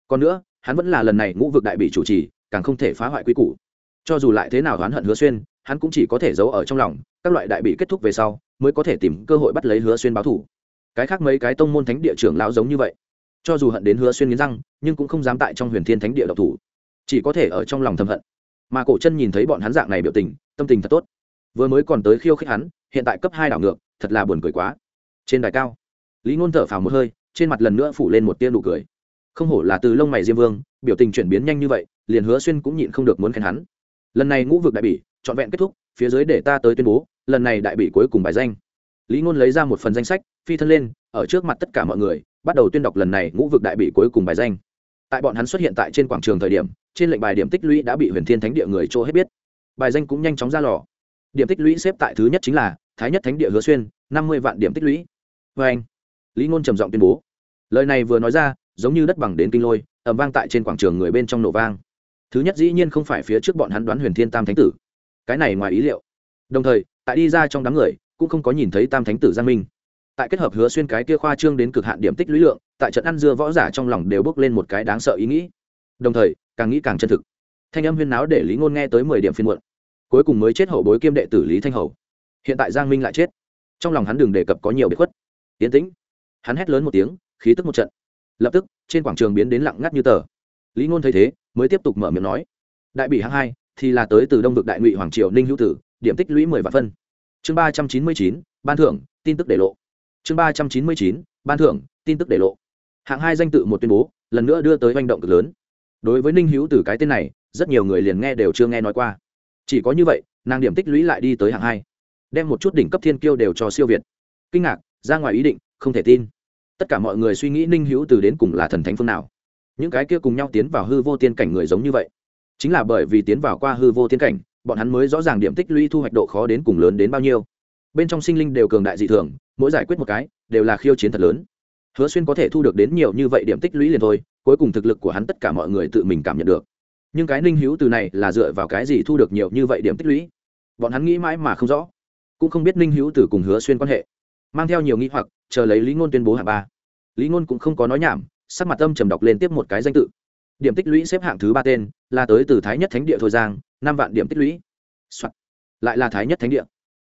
Còn nữa, hắn vẫn là lần này ngũ vực đại bỉ chủ trì, càng không thể phá hoại quy củ. Cho dù lại thế nào oán hận hứa xuyên, hắn cũng chỉ có thể giấu ở trong lòng, các loại đại bị kết thúc về sau mới có thể tìm cơ hội bắt lấy hứa xuyên báo thủ. Cái khác mấy cái tông môn thánh địa trưởng lão giống như vậy. Cho dù hận đến hứa xuyên nghiến răng, nhưng cũng không dám tại trong huyền thiên thánh địa độc thủ. Chỉ có thể ở trong lòng thầm hận. Mà cổ chân nhìn thấy bọn hắn dạng này biểu tình, tâm tình thật tốt. Vừa mới còn tới khiêu khích hắn, hiện tại cấp hai đảo ngược, thật là buồn cười quá. Trên đài cao, lý ngôn thở phào một hơi, trên mặt lần nữa phủ lên một tia nụ cười. Không hổ là từ lông mày diêm vương, biểu tình chuyển biến nhanh như vậy, liền hứa xuyên cũng nhịn không được muốn khen hắn. Lần này ngũ vực đại bỉ, trọn vẹn kết thúc, phía dưới để ta tới tuyên bố lần này đại bị cuối cùng bài danh. Lý ngôn lấy ra một phần danh sách, phi thân lên, ở trước mặt tất cả mọi người, bắt đầu tuyên đọc lần này ngũ vực đại bị cuối cùng bài danh. Tại bọn hắn xuất hiện tại trên quảng trường thời điểm, trên lệnh bài điểm tích lũy đã bị huyền thiên thánh địa người chỗ hết biết. Bài danh cũng nhanh chóng ra lò. Điểm tích lũy xếp tại thứ nhất chính là thái nhất thánh địa hứa xuyên, năm mươi vạn điểm tích lũy. Vê anh, lý ngôn trầm giọng tuyên bố. Lời này vừa nói ra, giống như đất bằng đến kinh lôi ẩm vang tại trên quảng trường người bên trong nổ vang. Thứ nhất dĩ nhiên không phải phía trước bọn hắn đoán huyền thiên tam thánh tử. Cái này ngoài ý liệu. Đồng thời tại đi ra trong đám người, cũng không có nhìn thấy tam thánh tử giang minh. Tại kết hợp hứa xuyên cái kia khoa trương đến cực hạn điểm tích lũy lượng, tại trận ăn dưa võ giả trong lòng đều bước lên một cái đáng sợ ý nghĩ. Đồng thời, càng nghĩ càng chân thực. Thanh âm huyên náo để lý ngôn nghe tới mười điểm phiên muộn. Cuối cùng mới chết hậu bối kiêm đệ tử lý thanh hầu. Hiện tại giang minh lại chết. Trong lòng hắn đừng đề cập có nhiều biệt khuất. Tiến tĩnh. Hắn hét lớn một tiếng, khí tức một trận. Lập tức, trên quảng trường biến đến lặng ngắt như tờ. Lý ngôn thấy thế, mới tiếp tục mở miệng nói. Đại bị hạng hai, thì là tới từ đông vực đại ngụy hoàng triều ninh hữu tử điểm tích lũy mười vạn phân. Chương ba trăm chín mươi chín, ban thưởng, tin tức để lộ. Chương ba trăm chín mươi chín, ban thưởng, tin tức để lộ. Hạng hai danh tự một tuyên bố, lần nữa đưa tới manh động cực lớn. Đối với ninh hữu từ cái tên này, rất nhiều người liền nghe đều chưa nghe nói qua. Chỉ có như vậy, nàng điểm tích lũy lại đi tới hạng hai. Đem một chút đỉnh cấp thiên kiêu đều cho siêu việt. Kinh ngạc, ra ngoài ý định, không thể tin. Tất cả mọi người suy nghĩ ninh hữu từ đến cùng là thần thánh phương nào. Những cái kia cùng nhau tiến vào hư vô tiên cảnh người giống như vậy. Chính là bởi vì tiến vào qua hư vô tiên cảnh bọn hắn mới rõ ràng điểm tích lũy thu hoạch độ khó đến cùng lớn đến bao nhiêu. Bên trong sinh linh đều cường đại dị thường, mỗi giải quyết một cái, đều là khiêu chiến thật lớn. Hứa xuyên có thể thu được đến nhiều như vậy điểm tích lũy liền thôi, cuối cùng thực lực của hắn tất cả mọi người tự mình cảm nhận được. Nhưng cái ninh hữu từ này là dựa vào cái gì thu được nhiều như vậy điểm tích lũy? Bọn hắn nghĩ mãi mà không rõ. Cũng không biết ninh hữu từ cùng hứa xuyên quan hệ. Mang theo nhiều nghĩ hoặc, chờ lấy lý ngôn tuyên bố hạng ba. Lý ngôn cũng không có nói nhảm, sắc mặt âm trầm đọc lên tiếp một cái danh tự. Điểm tích lũy xếp hạng thứ ba tên, là tới từ thái nhất thánh địa thôi giang năm vạn điểm tích lũy、Soạn. lại là thái nhất thánh địa.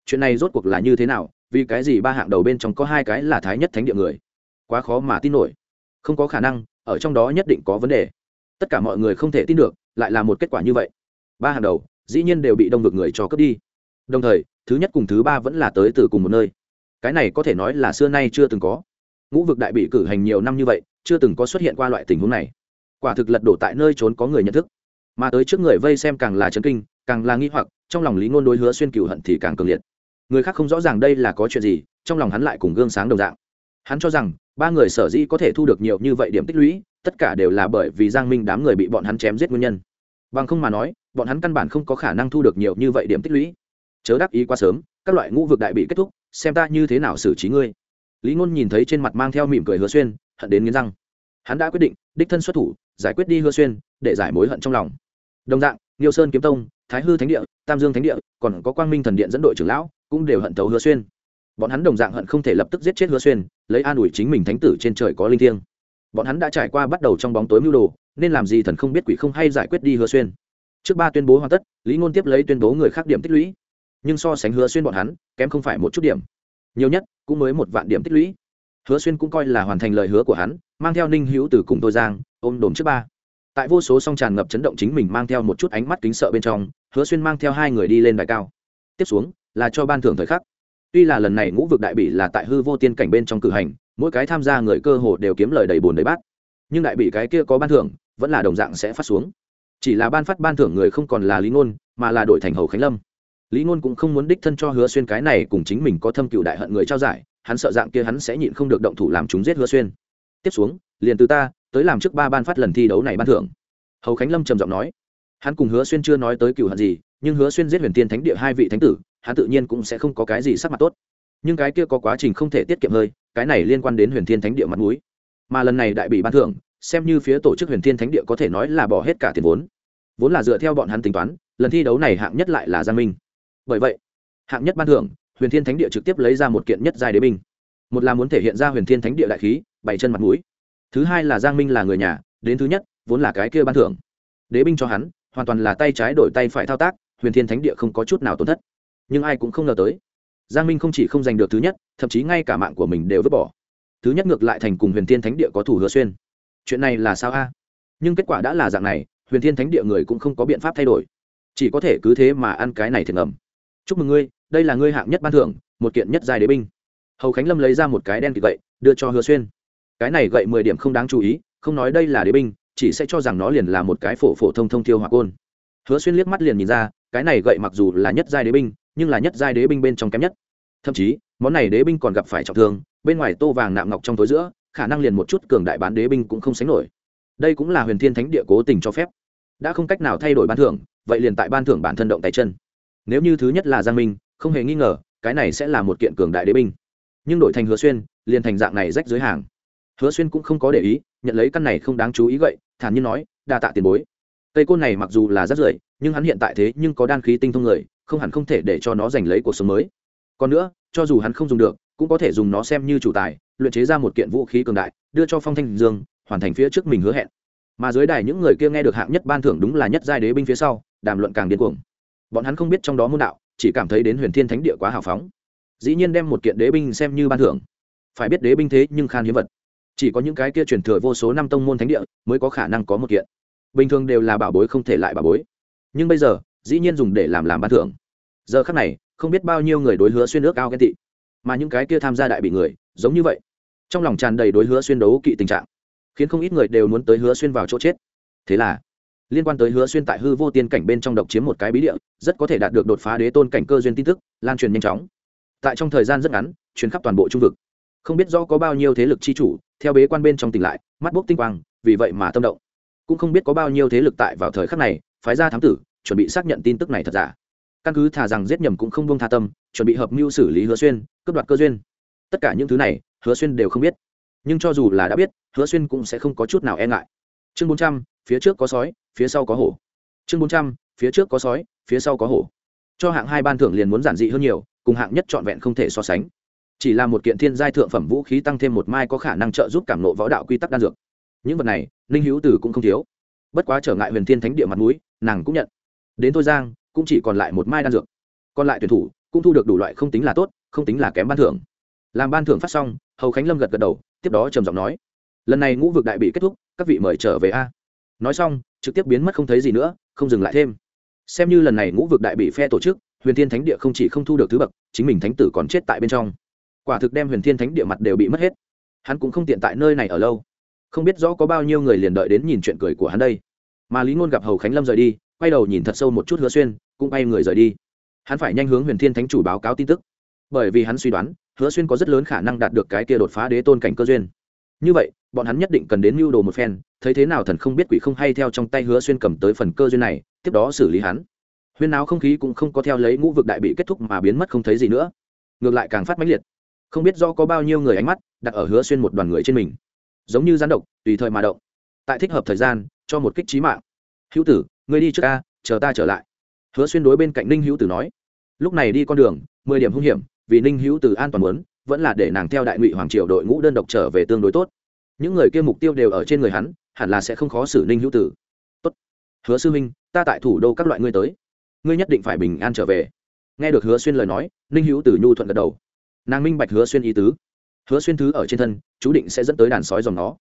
Chuyện này rốt cuộc là như thế nào? Vì cái gì ba hạng đầu bên trong có hai cái là thái nhất thánh địa người? Quá khó mà tin nổi. Không có khả năng, ở trong đó nhất định có vấn đề. Tất cả mọi người không thể tin được, lại là một kết quả như vậy. Ba hàng đầu, dĩ nhiên đều bị đông vực người cho cướp đi. Đồng thời, thứ nhất cùng thứ ba vẫn là tới từ cùng một nơi. Cái này có thể nói là xưa nay chưa từng có. Ngũ vực đại bị cử hành nhiều năm như vậy, chưa từng có xuất hiện qua loại tình huống này. Quả thực lật đổ tại nơi trốn có người nhận thức mà tới trước người vây xem càng là chấn kinh, càng là nghi hoặc, trong lòng lý ngôn đối hứa xuyên cựu hận thì càng cường liệt. Người khác không rõ ràng đây là có chuyện gì, trong lòng hắn lại cùng gương sáng đồng dạng. Hắn cho rằng, ba người sở dĩ có thể thu được nhiều như vậy điểm tích lũy, tất cả đều là bởi vì giang minh đám người bị bọn hắn chém giết nguyên nhân. Bằng không mà nói, bọn hắn căn bản không có khả năng thu được nhiều như vậy điểm tích lũy. Chớ đáp ý quá sớm, các loại ngũ vực đại bị kết thúc, xem ta như thế nào xử trí ngươi. Lý ngôn nhìn thấy trên mặt mang theo mỉm cười hứa xuyên, hận đến nghiến răng. Hắn đã quyết định, đích thân xuất thủ, giải quyết đi hứa xuyên, để giải mối hận trong lòng đồng dạng Niêu Sơn kiếm tông, Thái Hư Thánh địa, Tam Dương Thánh địa, còn có Quang Minh Thần điện dẫn đội trưởng lão, cũng đều hận thấu Hứa Xuyên. Bọn hắn đồng dạng hận không thể lập tức giết chết Hứa Xuyên, lấy an ủi chính mình thánh tử trên trời có linh thiêng. Bọn hắn đã trải qua bắt đầu trong bóng tối mưu đồ, nên làm gì thần không biết quỷ không hay giải quyết đi Hứa Xuyên. Trước ba tuyên bố hoàn tất, Lý Ngôn tiếp lấy tuyên bố người khác điểm tích lũy. Nhưng so sánh Hứa Xuyên bọn hắn, kém không phải một chút điểm. Nhiều nhất cũng mới một vạn điểm tích lũy. Hứa Xuyên cũng coi là hoàn thành lời hứa của hắn, mang theo Ninh Hữu từ cùng tôi Giang, ôm đồm trước ba tại vô số song tràn ngập chấn động chính mình mang theo một chút ánh mắt kính sợ bên trong, hứa xuyên mang theo hai người đi lên đài cao. Tiếp xuống, là cho ban thưởng thời khắc. Tuy là lần này ngũ vực đại bỉ là tại hư vô tiên cảnh bên trong cử hành, mỗi cái tham gia người cơ hồ đều kiếm lời đầy bồn đầy bát. Nhưng đại bỉ cái kia có ban thưởng, vẫn là đồng dạng sẽ phát xuống. Chỉ là ban phát ban thưởng người không còn là lý ngôn, mà là đội thành hầu khánh lâm. Lý ngôn cũng không muốn đích thân cho hứa xuyên cái này cùng chính mình có thâm cựu đại hận người trao giải, hắn sợ dạng kia hắn sẽ nhịn không được động thủ làm chúng giết hứa xuyên. Tiếp xuống, liền từ ta tới làm trước ba ban phát lần thi đấu này ban thưởng. Hầu khánh lâm trầm giọng nói, hắn cùng hứa xuyên chưa nói tới cựu hận gì, nhưng hứa xuyên giết huyền tiên thánh địa hai vị thánh tử, hắn tự nhiên cũng sẽ không có cái gì sắc mặt tốt. Nhưng cái kia có quá trình không thể tiết kiệm hơi, cái này liên quan đến huyền thiên thánh địa mặt mũi. Mà lần này đại bị ban thưởng, xem như phía tổ chức huyền thiên thánh địa có thể nói là bỏ hết cả tiền vốn. Vốn là dựa theo bọn hắn tính toán, lần thi đấu này hạng nhất lại là giang minh. Bởi vậy, hạng nhất ban thưởng, huyền thiên thánh địa trực tiếp lấy ra một kiện nhất giai đế binh. Một là muốn thể hiện ra huyền thiên thánh địa đại khí, bảy chân mặt mũi thứ hai là giang minh là người nhà, đến thứ nhất, vốn là cái kia ban thưởng. Đế binh cho hắn, hoàn toàn là tay trái đổi tay phải thao tác, huyền thiên thánh địa không có chút nào tổn thất. Nhưng ai cũng không ngờ tới, giang minh không chỉ không giành được thứ nhất, thậm chí ngay cả mạng của mình đều vứt bỏ. Thứ nhất ngược lại thành cùng huyền thiên thánh địa có thủ hứa xuyên. Chuyện này là sao a? Nhưng kết quả đã là dạng này, huyền thiên thánh địa người cũng không có biện pháp thay đổi. Chỉ có thể cứ thế mà ăn cái này thiệt ngầm. Chúc mừng ngươi, đây là ngươi hạng nhất ban thưởng, một kiện nhất dài đế binh. Hầu khánh lâm lấy ra một cái đen kịp vậy đưa cho hứa xuyên cái này gậy mười điểm không đáng chú ý, không nói đây là đế binh, chỉ sẽ cho rằng nó liền là một cái phổ phổ thông thông thiêu hỏa côn. Hứa xuyên liếc mắt liền nhìn ra, cái này gậy mặc dù là nhất giai đế binh, nhưng là nhất giai đế binh bên trong kém nhất. Thậm chí, món này đế binh còn gặp phải trọng thương, bên ngoài tô vàng nạm ngọc trong tối giữa, khả năng liền một chút cường đại bán đế binh cũng không sánh nổi. Đây cũng là huyền thiên thánh địa cố tình cho phép. Đã không cách nào thay đổi ban thưởng, vậy liền tại ban thưởng bản thân động tay chân. Nếu như thứ nhất là giang minh, không hề nghi ngờ, cái này sẽ là một kiện cường đại đế binh. Nhưng đổi thành hứa xuyên, liền thành dạng này rách dưới hàng hứa xuyên cũng không có để ý, nhận lấy căn này không đáng chú ý vậy thản nhiên nói, đa tạ tiền bối. Cây côn này mặc dù là rất rưởi, nhưng hắn hiện tại thế nhưng có đan khí tinh thông người, không hẳn không thể để cho nó giành lấy cuộc sống mới. Còn nữa, cho dù hắn không dùng được, cũng có thể dùng nó xem như chủ tài, luyện chế ra một kiện vũ khí cường đại, đưa cho phong thanh dương, hoàn thành phía trước mình hứa hẹn. Mà dưới đài những người kia nghe được hạng nhất ban thưởng đúng là nhất giai đế binh phía sau, đàm luận càng điên cuồng. Bọn hắn không biết trong đó môn đạo, chỉ cảm thấy đến huyền thiên thánh địa quá hào phóng. Dĩ nhiên đem một kiện đế binh xem như ban thưởng. Phải biết đế binh thế nhưng khan hiếm vật chỉ có những cái kia truyền thừa vô số năm tông môn thánh địa mới có khả năng có một kiện. Bình thường đều là bảo bối không thể lại bảo bối. Nhưng bây giờ, dĩ nhiên dùng để làm làm ban thưởng. Giờ khắc này, không biết bao nhiêu người đối hứa xuyên ước ao ghen tị. Mà những cái kia tham gia đại bị người, giống như vậy. Trong lòng tràn đầy đối hứa xuyên đấu kỵ tình trạng, khiến không ít người đều muốn tới hứa xuyên vào chỗ chết. Thế là, liên quan tới hứa xuyên tại hư vô tiên cảnh bên trong độc chiếm một cái bí địa, rất có thể đạt được đột phá đế tôn cảnh cơ duyên tin tức, lan truyền nhanh chóng. Tại trong thời gian rất ngắn, truyền khắp toàn bộ trung vực không biết rõ có bao nhiêu thế lực chi chủ, theo bế quan bên trong tỉnh lại, mắt bốc tinh quang, vì vậy mà tâm động. Cũng không biết có bao nhiêu thế lực tại vào thời khắc này, phái ra thám tử, chuẩn bị xác nhận tin tức này thật giả. Căn cứ thả rằng giết nhầm cũng không buông tha tâm, chuẩn bị hợp mưu xử lý hứa xuyên, cướp đoạt cơ duyên. Tất cả những thứ này, hứa xuyên đều không biết. Nhưng cho dù là đã biết, hứa xuyên cũng sẽ không có chút nào e ngại. Chương bốn trăm, phía trước có sói, phía sau có hổ. Chương bốn trăm, phía trước có sói, phía sau có hổ. Cho hạng hai ban thưởng liền muốn giản dị hơn nhiều, cùng hạng nhất trọn vẹn không thể so sánh chỉ là một kiện thiên giai thượng phẩm vũ khí tăng thêm một mai có khả năng trợ giúp cảm nộ võ đạo quy tắc đan dược. Những vật này, ninh hữu tử cũng không thiếu. Bất quá trở ngại huyền thiên thánh địa mặt mũi, nàng cũng nhận. Đến thôi giang, cũng chỉ còn lại một mai đan dược. Còn lại tuyển thủ, cũng thu được đủ loại không tính là tốt, không tính là kém ban thưởng. Làm ban thưởng phát xong, hầu khánh lâm gật gật đầu, tiếp đó trầm giọng nói, lần này ngũ vực đại bị kết thúc, các vị mời trở về a. Nói xong, trực tiếp biến mất không thấy gì nữa, không dừng lại thêm. Xem như lần này ngũ vực đại bị phe tổ chức, huyền thiên thánh địa không chỉ không thu được thứ bậc, chính mình thánh tử còn chết tại bên trong quả thực đem huyền thiên thánh địa mặt đều bị mất hết. Hắn cũng không tiện tại nơi này ở lâu. Không biết rõ có bao nhiêu người liền đợi đến nhìn chuyện cười của hắn đây. Mà lý ngôn gặp hầu khánh lâm rời đi, quay đầu nhìn thật sâu một chút hứa xuyên, cũng bay người rời đi. Hắn phải nhanh hướng huyền thiên thánh chủ báo cáo tin tức. Bởi vì hắn suy đoán, hứa xuyên có rất lớn khả năng đạt được cái kia đột phá đế tôn cảnh cơ duyên. Như vậy, bọn hắn nhất định cần đến mưu đồ một phen, thấy thế nào thần không biết quỷ không hay theo trong tay hứa xuyên cầm tới phần cơ duyên này, tiếp đó xử lý hắn. Huyên áo không khí cũng không có theo lấy ngũ vực đại bị kết thúc mà biến mất không thấy gì nữa. Ngược lại càng phát mãnh liệt không biết do có bao nhiêu người ánh mắt đặt ở hứa xuyên một đoàn người trên mình giống như gián độc tùy thời mà động tại thích hợp thời gian cho một kích trí mạng hữu tử ngươi đi trước ca chờ ta trở lại hứa xuyên đối bên cạnh ninh hữu tử nói lúc này đi con đường mười điểm hung hiểm vì ninh hữu tử an toàn muốn vẫn là để nàng theo đại ngụy hoàng triều đội ngũ đơn độc trở về tương đối tốt những người kia mục tiêu đều ở trên người hắn hẳn là sẽ không khó xử ninh hữu tử tốt hứa sư minh ta tại thủ đô các loại ngươi tới ngươi nhất định phải bình an trở về nghe được hứa xuyên lời nói ninh hữu tử nhu thuận gật đầu nàng minh bạch hứa xuyên ý tứ. Hứa xuyên thứ ở trên thân, chú định sẽ dẫn tới đàn sói dòng nó.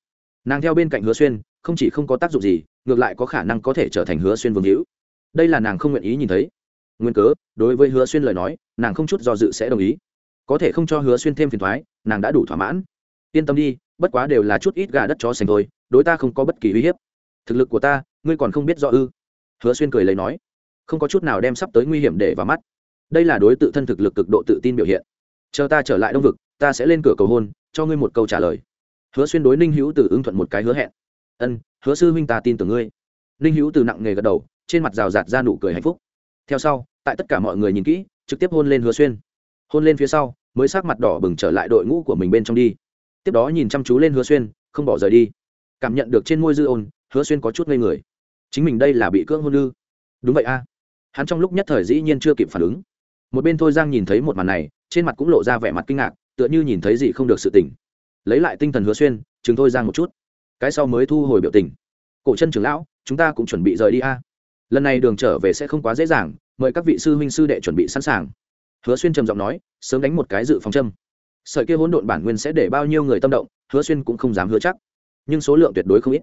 Nàng theo bên cạnh hứa xuyên, không chỉ không có tác dụng gì, ngược lại có khả năng có thể trở thành hứa xuyên vương hữu. Đây là nàng không nguyện ý nhìn thấy. Nguyên cớ, đối với hứa xuyên lời nói, nàng không chút do dự sẽ đồng ý. Có thể không cho hứa xuyên thêm phiền thoái, nàng đã đủ thỏa mãn. Yên tâm đi, bất quá đều là chút ít gà đất chó sành thôi, đối ta không có bất kỳ uy hiếp. Thực lực của ta, ngươi còn không biết rõ ư? Hứa xuyên cười lấy nói. Không có chút nào đem sắp tới nguy hiểm để vào mắt. Đây là đối tự thân thực lực cực độ tự tin biểu hiện chờ ta trở lại đông vực, ta sẽ lên cửa cầu hôn, cho ngươi một câu trả lời. Hứa xuyên đối ninh hữu từ ứng thuận một cái hứa hẹn. Ân, hứa sư huynh ta tin tưởng ngươi. Ninh hữu từ nặng nghề gật đầu, trên mặt rào rạt ra nụ cười hạnh phúc. Theo sau, tại tất cả mọi người nhìn kỹ, trực tiếp hôn lên hứa xuyên. Hôn lên phía sau, mới sát mặt đỏ bừng trở lại đội ngũ của mình bên trong đi. Tiếp đó nhìn chăm chú lên hứa xuyên, không bỏ rời đi. Cảm nhận được trên môi dư ôn, hứa xuyên có chút ngây người. Chính mình đây là bị cưỡng hôn ư? Đúng vậy a. Hắn trong lúc nhất thời dĩ nhiên chưa kịp phản ứng. Một bên thôi giang nhìn thấy một màn này trên mặt cũng lộ ra vẻ mặt kinh ngạc, tựa như nhìn thấy gì không được sự tỉnh lấy lại tinh thần hứa xuyên chúng tôi ra một chút. Cái sau mới thu hồi biểu tình. Cổ chân trưởng lão, chúng ta cũng chuẩn bị rời đi a. Lần này đường trở về sẽ không quá dễ dàng, mời các vị sư huynh sư đệ chuẩn bị sẵn sàng. Hứa xuyên trầm giọng nói, sớm đánh một cái dự phòng châm. Sợi kia hỗn độn bản nguyên sẽ để bao nhiêu người tâm động, hứa xuyên cũng không dám hứa chắc. Nhưng số lượng tuyệt đối không ít.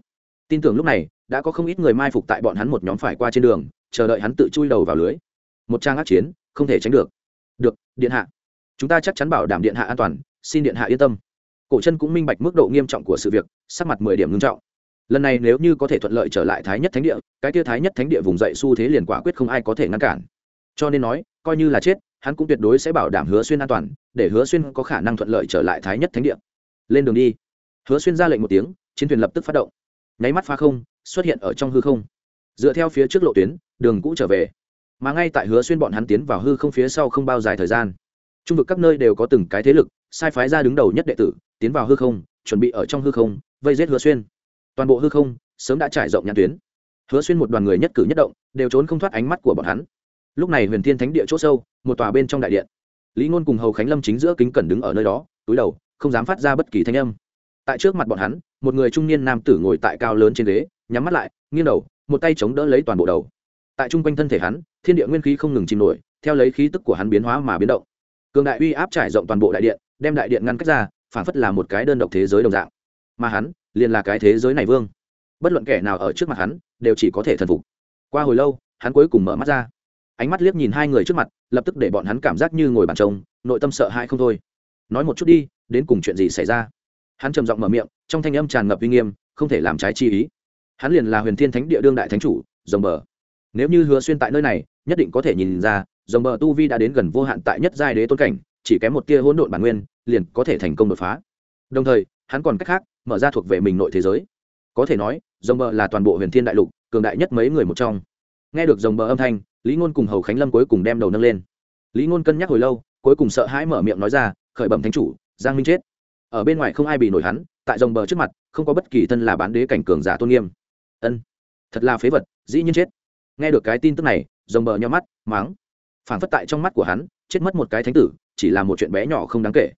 Tin tưởng lúc này, đã có không ít người mai phục tại bọn hắn một nhóm phải qua trên đường, chờ đợi hắn tự chui đầu vào lưới. Một trang ác chiến, không thể tránh được. Được, điện hạ chúng ta chắc chắn bảo đảm điện hạ an toàn, xin điện hạ yên tâm. Cổ chân cũng minh bạch mức độ nghiêm trọng của sự việc, sắc mặt mười điểm ngưng trọng. Lần này nếu như có thể thuận lợi trở lại thái nhất thánh địa, cái tia thái nhất thánh địa vùng dậy xu thế liền quả quyết không ai có thể ngăn cản. Cho nên nói, coi như là chết, hắn cũng tuyệt đối sẽ bảo đảm hứa xuyên an toàn, để hứa xuyên có khả năng thuận lợi trở lại thái nhất thánh địa. Lên đường đi. Hứa xuyên ra lệnh một tiếng, chiến thuyền lập tức phát động. Nháy mắt phá không, xuất hiện ở trong hư không. Dựa theo phía trước lộ tuyến, đường cũ trở về. Mà ngay tại hứa xuyên bọn hắn tiến vào hư không phía sau không bao dài thời gian trung vực các nơi đều có từng cái thế lực, sai phái ra đứng đầu nhất đệ tử, tiến vào hư không, chuẩn bị ở trong hư không, vây giết hứa xuyên. Toàn bộ hư không, sớm đã trải rộng nhãn tuyến. Hứa xuyên một đoàn người nhất cử nhất động, đều trốn không thoát ánh mắt của bọn hắn. Lúc này huyền thiên thánh địa c h ỗ sâu, một tòa bên trong đại điện. Lý ngôn cùng hầu khánh lâm chính giữa kính cẩn đứng ở nơi đó, túi đầu, không dám phát ra bất kỳ thanh âm. Tại trước mặt bọn hắn, một người trung niên nam tử ngồi tại cao lớn trên ghế, nhắm mắt lại, nghiêng đầu, một tay chống đỡ lấy toàn bộ đầu. Tại chung quanh thân thể hắn, thiên địa nguyên khí không ngừng chìm nổi, theo lấy khí tức của hắn biến hóa mà biến động cường đại uy áp trải rộng toàn bộ đại điện, đem đại điện ngăn cách ra, phản phất là một cái đơn độc thế giới đồng dạng. Mà hắn, liền là cái thế giới này vương. Bất luận kẻ nào ở trước mặt hắn, đều chỉ có thể thần phục. Qua hồi lâu, hắn cuối cùng mở mắt ra. Ánh mắt liếc nhìn hai người trước mặt, lập tức để bọn hắn cảm giác như ngồi bàn trông nội tâm sợ hãi không thôi. Nói một chút đi, đến cùng chuyện gì xảy ra? Hắn trầm giọng mở miệng, trong thanh âm tràn ngập uy nghiêm, không thể làm trái chi ý. Hắn liền là huyền thiên thánh địa đương đại thánh chủ dòng bờ. Nếu như hứa xuyên tại nơi này, nhất định có thể nhìn ra dòng bờ tu vi đã đến gần vô hạn tại nhất giai đế tôn cảnh, chỉ kém một tia hỗn độn bản nguyên, liền có thể thành công đột phá. Đồng thời, hắn còn cách khác, mở ra thuộc về mình nội thế giới. Có thể nói, dòng bờ là toàn bộ huyền thiên đại lục, cường đại nhất mấy người một trong. Nghe được dòng bờ âm thanh, lý ngôn cùng hầu khánh lâm cuối cùng đem đầu nâng lên. Lý ngôn cân nhắc hồi lâu, cuối cùng sợ hãi mở miệng nói ra, khởi bẩm thánh chủ, giang minh chết. Ở bên ngoài không ai bị nổi hắn, tại dòng bờ trước mặt, không có bất kỳ thân là bán đế cảnh cường giả tôn nghiêm. Ân, thật là phế vật, dĩ nhiên chết. Nghe được cái tin tức này, dòng bờ nhau mắt máng phản phất tại trong mắt của hắn, chết mất một cái thánh tử, chỉ là một chuyện bé nhỏ không đáng kể.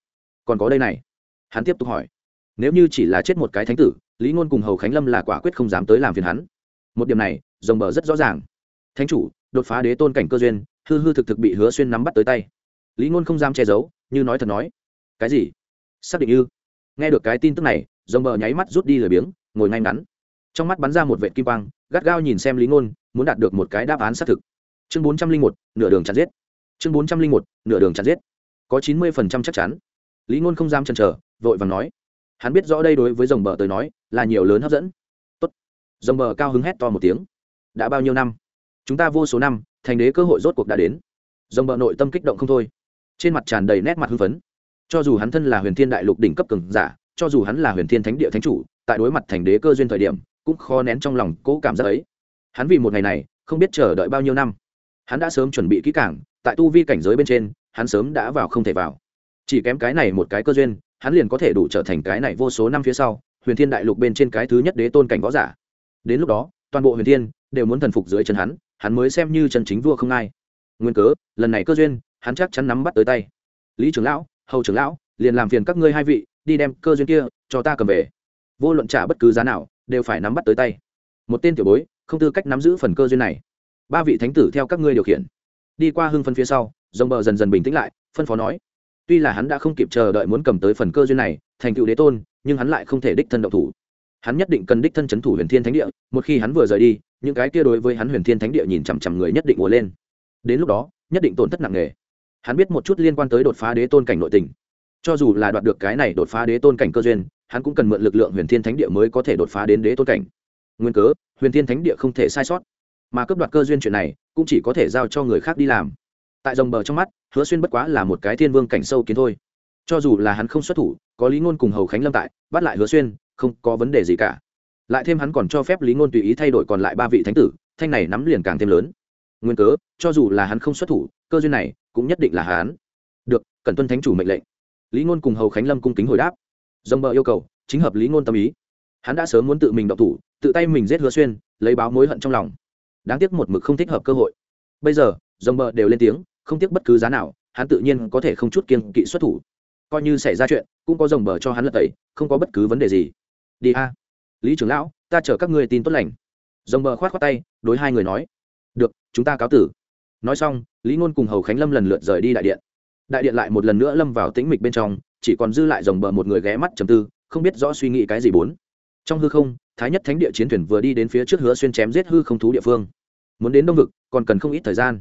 Còn có đây này. Hắn tiếp tục hỏi. Nếu như chỉ là chết một cái thánh tử, lý ngôn cùng hầu khánh lâm là quả quyết không dám tới làm phiền hắn. Một điểm này, rồng bờ rất rõ ràng. Thánh chủ, đột phá đế tôn cảnh cơ duyên, hư hư thực thực bị hứa xuyên nắm bắt tới tay. Lý ngôn không dám che giấu, như nói thật nói. Cái gì? Xác định như? nghe được cái tin tức này, rồng bờ nháy mắt rút đi lười biếng, ngồi ngay ngắn. Trong mắt bắn ra một vệ kim quang, gắt gao nhìn xem lý ngôn, muốn đạt được một cái đáp án xác thực chương bốn trăm linh một, nửa đường chặt giết. Chương bốn trăm linh một, nửa đường chặt giết. Có chín mươi phần trăm chắc chắn. Lý ngôn không dám chần chờ, vội vàng nói. Hắn biết rõ đây đối với dòng bờ tới nói là nhiều lớn hấp dẫn. Tốt. dòng bờ cao hứng hét to một tiếng. Đã bao nhiêu năm? Chúng ta vô số năm, thành đế cơ hội rốt cuộc đã đến. Dòng bờ nội tâm kích động không thôi. Trên mặt tràn đầy nét mặt hưng phấn. Cho dù hắn thân là huyền thiên đại lục đỉnh cấp cường giả, cho dù hắn là huyền thiên thánh địa thánh chủ, tại đối mặt thành đế cơ duyên thời điểm, cũng khó nén trong lòng cố cảm giác ấy. Hắn vì một ngày này, không biết chờ đợi bao nhiêu năm hắn đã sớm chuẩn bị kỹ càng, tại tu vi cảnh giới bên trên, hắn sớm đã vào không thể vào. Chỉ kém cái này một cái cơ duyên, hắn liền có thể đủ trở thành cái này vô số năm phía sau, huyền thiên đại lục bên trên cái thứ nhất đế tôn cảnh võ giả. Đến lúc đó, toàn bộ huyền thiên đều muốn thần phục dưới chân hắn hắn mới xem như chân chính vua không ai. Nguyên cớ, lần này cơ duyên, hắn chắc chắn nắm bắt tới tay. Lý trưởng lão, hầu trưởng lão, liền làm phiền các ngươi hai vị, đi đem cơ duyên kia cho ta cầm về. Vô luận trả bất cứ giá nào, đều phải nắm bắt tới tay. Một tên tiểu bối, không tư cách nắm giữ phần cơ duyên này ba vị thánh tử theo các ngươi điều khiển. Đi qua hưng phân phía sau, dòng bờ dần dần bình tĩnh lại, phân phó nói, tuy là hắn đã không kịp chờ đợi muốn cầm tới phần cơ duyên này, thành tựu đế tôn, nhưng hắn lại không thể đích thân động thủ. Hắn nhất định cần đích thân c h ấ n thủ huyền thiên thánh địa, một khi hắn vừa rời đi, những cái kia đối với hắn huyền thiên thánh địa nhìn chằm chằm người nhất định ùa lên. Đến lúc đó, nhất định tổn thất nặng nề. Hắn biết một chút liên quan tới đột phá đế tôn cảnh nội tình. Cho dù là đoạt được cái này đột phá đế tôn cảnh cơ duyên, hắn cũng cần mượn lực lượng huyền thiên thánh địa mới có thể đột phá đến đế tôn cảnh. Nguyên cớ, huyền thiên thánh địa không thể sai sót mà cấp đoạt cơ duyên chuyện này cũng chỉ có thể giao cho người khác đi làm. Tại dòng bờ trong mắt, hứa xuyên bất quá là một cái thiên vương cảnh sâu kiến thôi. Cho dù là hắn không xuất thủ, có lý ngôn cùng hầu khánh lâm tại, bắt lại hứa xuyên, không có vấn đề gì cả. Lại thêm hắn còn cho phép lý ngôn tùy ý thay đổi còn lại ba vị thánh tử, thanh này nắm liền càng thêm lớn. Nguyên cớ, cho dù là hắn không xuất thủ, cơ duyên này cũng nhất định là hắn. Được cần tuân thánh chủ mệnh lệnh. Lý ngôn cùng hầu khánh lâm cung kính hồi đáp. Dòng bờ yêu cầu, chính hợp lý ngôn tâm ý. Hắn đã sớm muốn tự mình động thủ, tự tay mình giết hứa xuyên, lấy báo mối hận trong lòng đáng tiếc một mực không thích hợp cơ hội. Bây giờ, dòng bờ đều lên tiếng, không tiếc bất cứ giá nào, hắn tự nhiên có thể không chút kiên kỵ xuất thủ. Coi như xảy ra chuyện, cũng có dòng bờ cho hắn lật tẩy, không có bất cứ vấn đề gì. Đi a. Lý trưởng lão, ta chở các ngươi tin tốt lành. Dòng bờ khoát khoát tay, đối hai người nói. Được, chúng ta cáo tử. Nói xong, lý ngôn cùng hầu khánh lâm lần lượt rời đi đại điện. Đại điện lại một lần nữa lâm vào tĩnh mịch bên trong, chỉ còn dư lại dòng bờ một người ghé mắt trầm tư, không biết rõ suy nghĩ cái gì bốn. Trong hư không, thái nhất thánh địa chiến thuyền vừa đi đến phía trước hứa xuyên chém giết hư không thú địa phương muốn đến đông vực, còn cần không ít thời gian.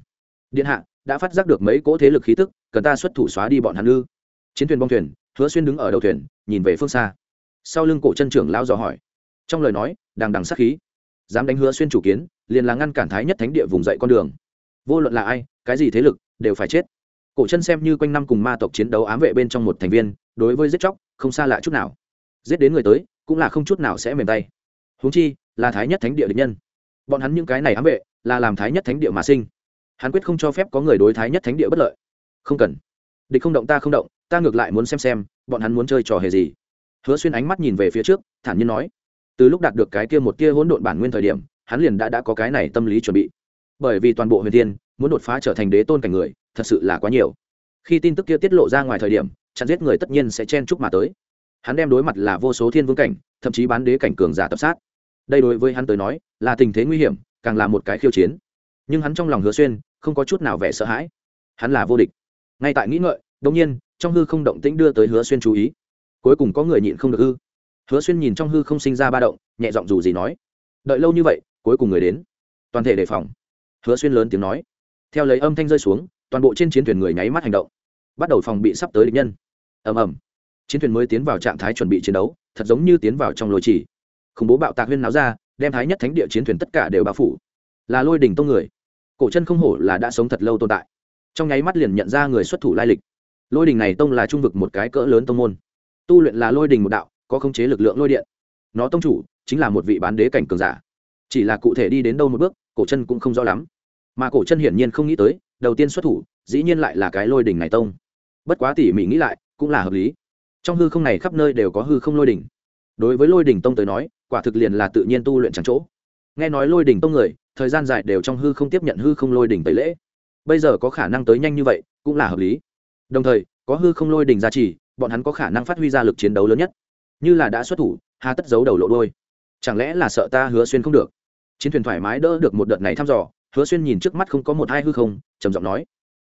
Điện hạ, đã phát giác được mấy cỗ thế lực khí tức, cần ta xuất thủ xóa đi bọn hắn ư? Chiến thuyền bong thuyền, hứa xuyên đứng ở đầu thuyền, nhìn về phương xa. Sau lưng cổ chân trưởng lao dò hỏi. Trong lời nói, đằng đằng sát khí. Dám đánh hứa xuyên chủ kiến, liền là ngăn cản thái nhất thánh địa vùng dậy con đường. Vô luận là ai, cái gì thế lực, đều phải chết. Cổ chân xem như quanh năm cùng ma tộc chiến đấu ám vệ bên trong một thành viên, đối với giết chóc, không xa lạ chút nào. Giết đến người tới, cũng là không chút nào sẽ mềm tay. Huống chi, là thái nhất thánh địa địch nhân. Bọn hắn những cái này ám vệ là làm thái nhất thánh địa mà sinh. Hắn quyết không cho phép có người đối thái nhất thánh địa bất lợi. Không cần. Địch không động ta không động, ta ngược lại muốn xem xem, bọn hắn muốn chơi trò hề gì. Hứa xuyên ánh mắt nhìn về phía trước, thản nhiên nói. Từ lúc đạt được cái kia một kia hỗn độn bản nguyên thời điểm, hắn liền đã đã có cái này tâm lý chuẩn bị. Bởi vì toàn bộ huyền thiên, muốn đột phá trở thành đế tôn cảnh người, thật sự là quá nhiều. Khi tin tức kia tiết lộ ra ngoài thời điểm, chặn giết người tất nhiên sẽ chen chúc mà tới. Hắn đem đối mặt là vô số thiên vương cảnh, thậm chí bán đế cảnh cường giả tập sát. Đây đối với hắn tới nói, là tình thế nguy hiểm càng là một cái khiêu chiến. Nhưng hắn trong lòng hứa xuyên không có chút nào vẻ sợ hãi. Hắn là vô địch. Ngay tại nghĩ ngợi đ ỗ n g nhiên, trong hư không động tĩnh đưa tới hứa xuyên chú ý. Cuối cùng có người nhịn không được hư. Hứa xuyên nhìn trong hư không sinh ra ba động, nhẹ giọng dù gì nói, đợi lâu như vậy, cuối cùng người đến. Toàn thể đề phòng. Hứa xuyên lớn tiếng nói. Theo lấy âm thanh rơi xuống, toàn bộ trên chiến thuyền người nháy mắt hành động. Bắt đầu phòng bị sắp tới địch nhân. Ầm ầm. Chiến thuyền mới tiến vào trạng thái chuẩn bị chiến đấu, thật giống như tiến vào trong lối chỉ. Khủng bố bạo tạc huyên náo ra đem thái nhất thánh địa chiến thuyền tất cả đều bao phủ. Là lôi đỉnh tông người. Cổ chân không hổ là đã sống thật lâu tồn tại. Trong nháy mắt liền nhận ra người xuất thủ lai lịch. Lôi đình này tông là trung vực một cái cỡ lớn tông môn. Tu luyện là lôi đình một đạo, có khống chế lực lượng lôi điện. Nó tông chủ chính là một vị bán đế cảnh cường giả. Chỉ là cụ thể đi đến đâu một bước, cổ chân cũng không rõ lắm. Mà cổ chân hiển nhiên không nghĩ tới, đầu tiên xuất thủ, dĩ nhiên lại là cái lôi đình này tông. Bất quá tỉ mỉ nghĩ lại, cũng là hợp lý. Trong hư không này khắp nơi đều có hư không lôi đỉnh đối với lôi đỉnh tông tới nói, quả thực liền là tự nhiên tu luyện chẳng chỗ. Nghe nói lôi đỉnh tông người, thời gian dài đều trong hư không tiếp nhận hư không lôi đỉnh tẩy lễ. Bây giờ có khả năng tới nhanh như vậy, cũng là hợp lý. Đồng thời, có hư không lôi đỉnh gia trì, bọn hắn có khả năng phát huy ra lực chiến đấu lớn nhất. Như là đã xuất thủ, hà tất giấu đầu lộ đôi chẳng lẽ là sợ ta hứa xuyên không được? Chiến thuyền thoải mái đỡ được một đợt này thăm dò, hứa xuyên nhìn trước mắt không có một hai hư không, trầm giọng nói.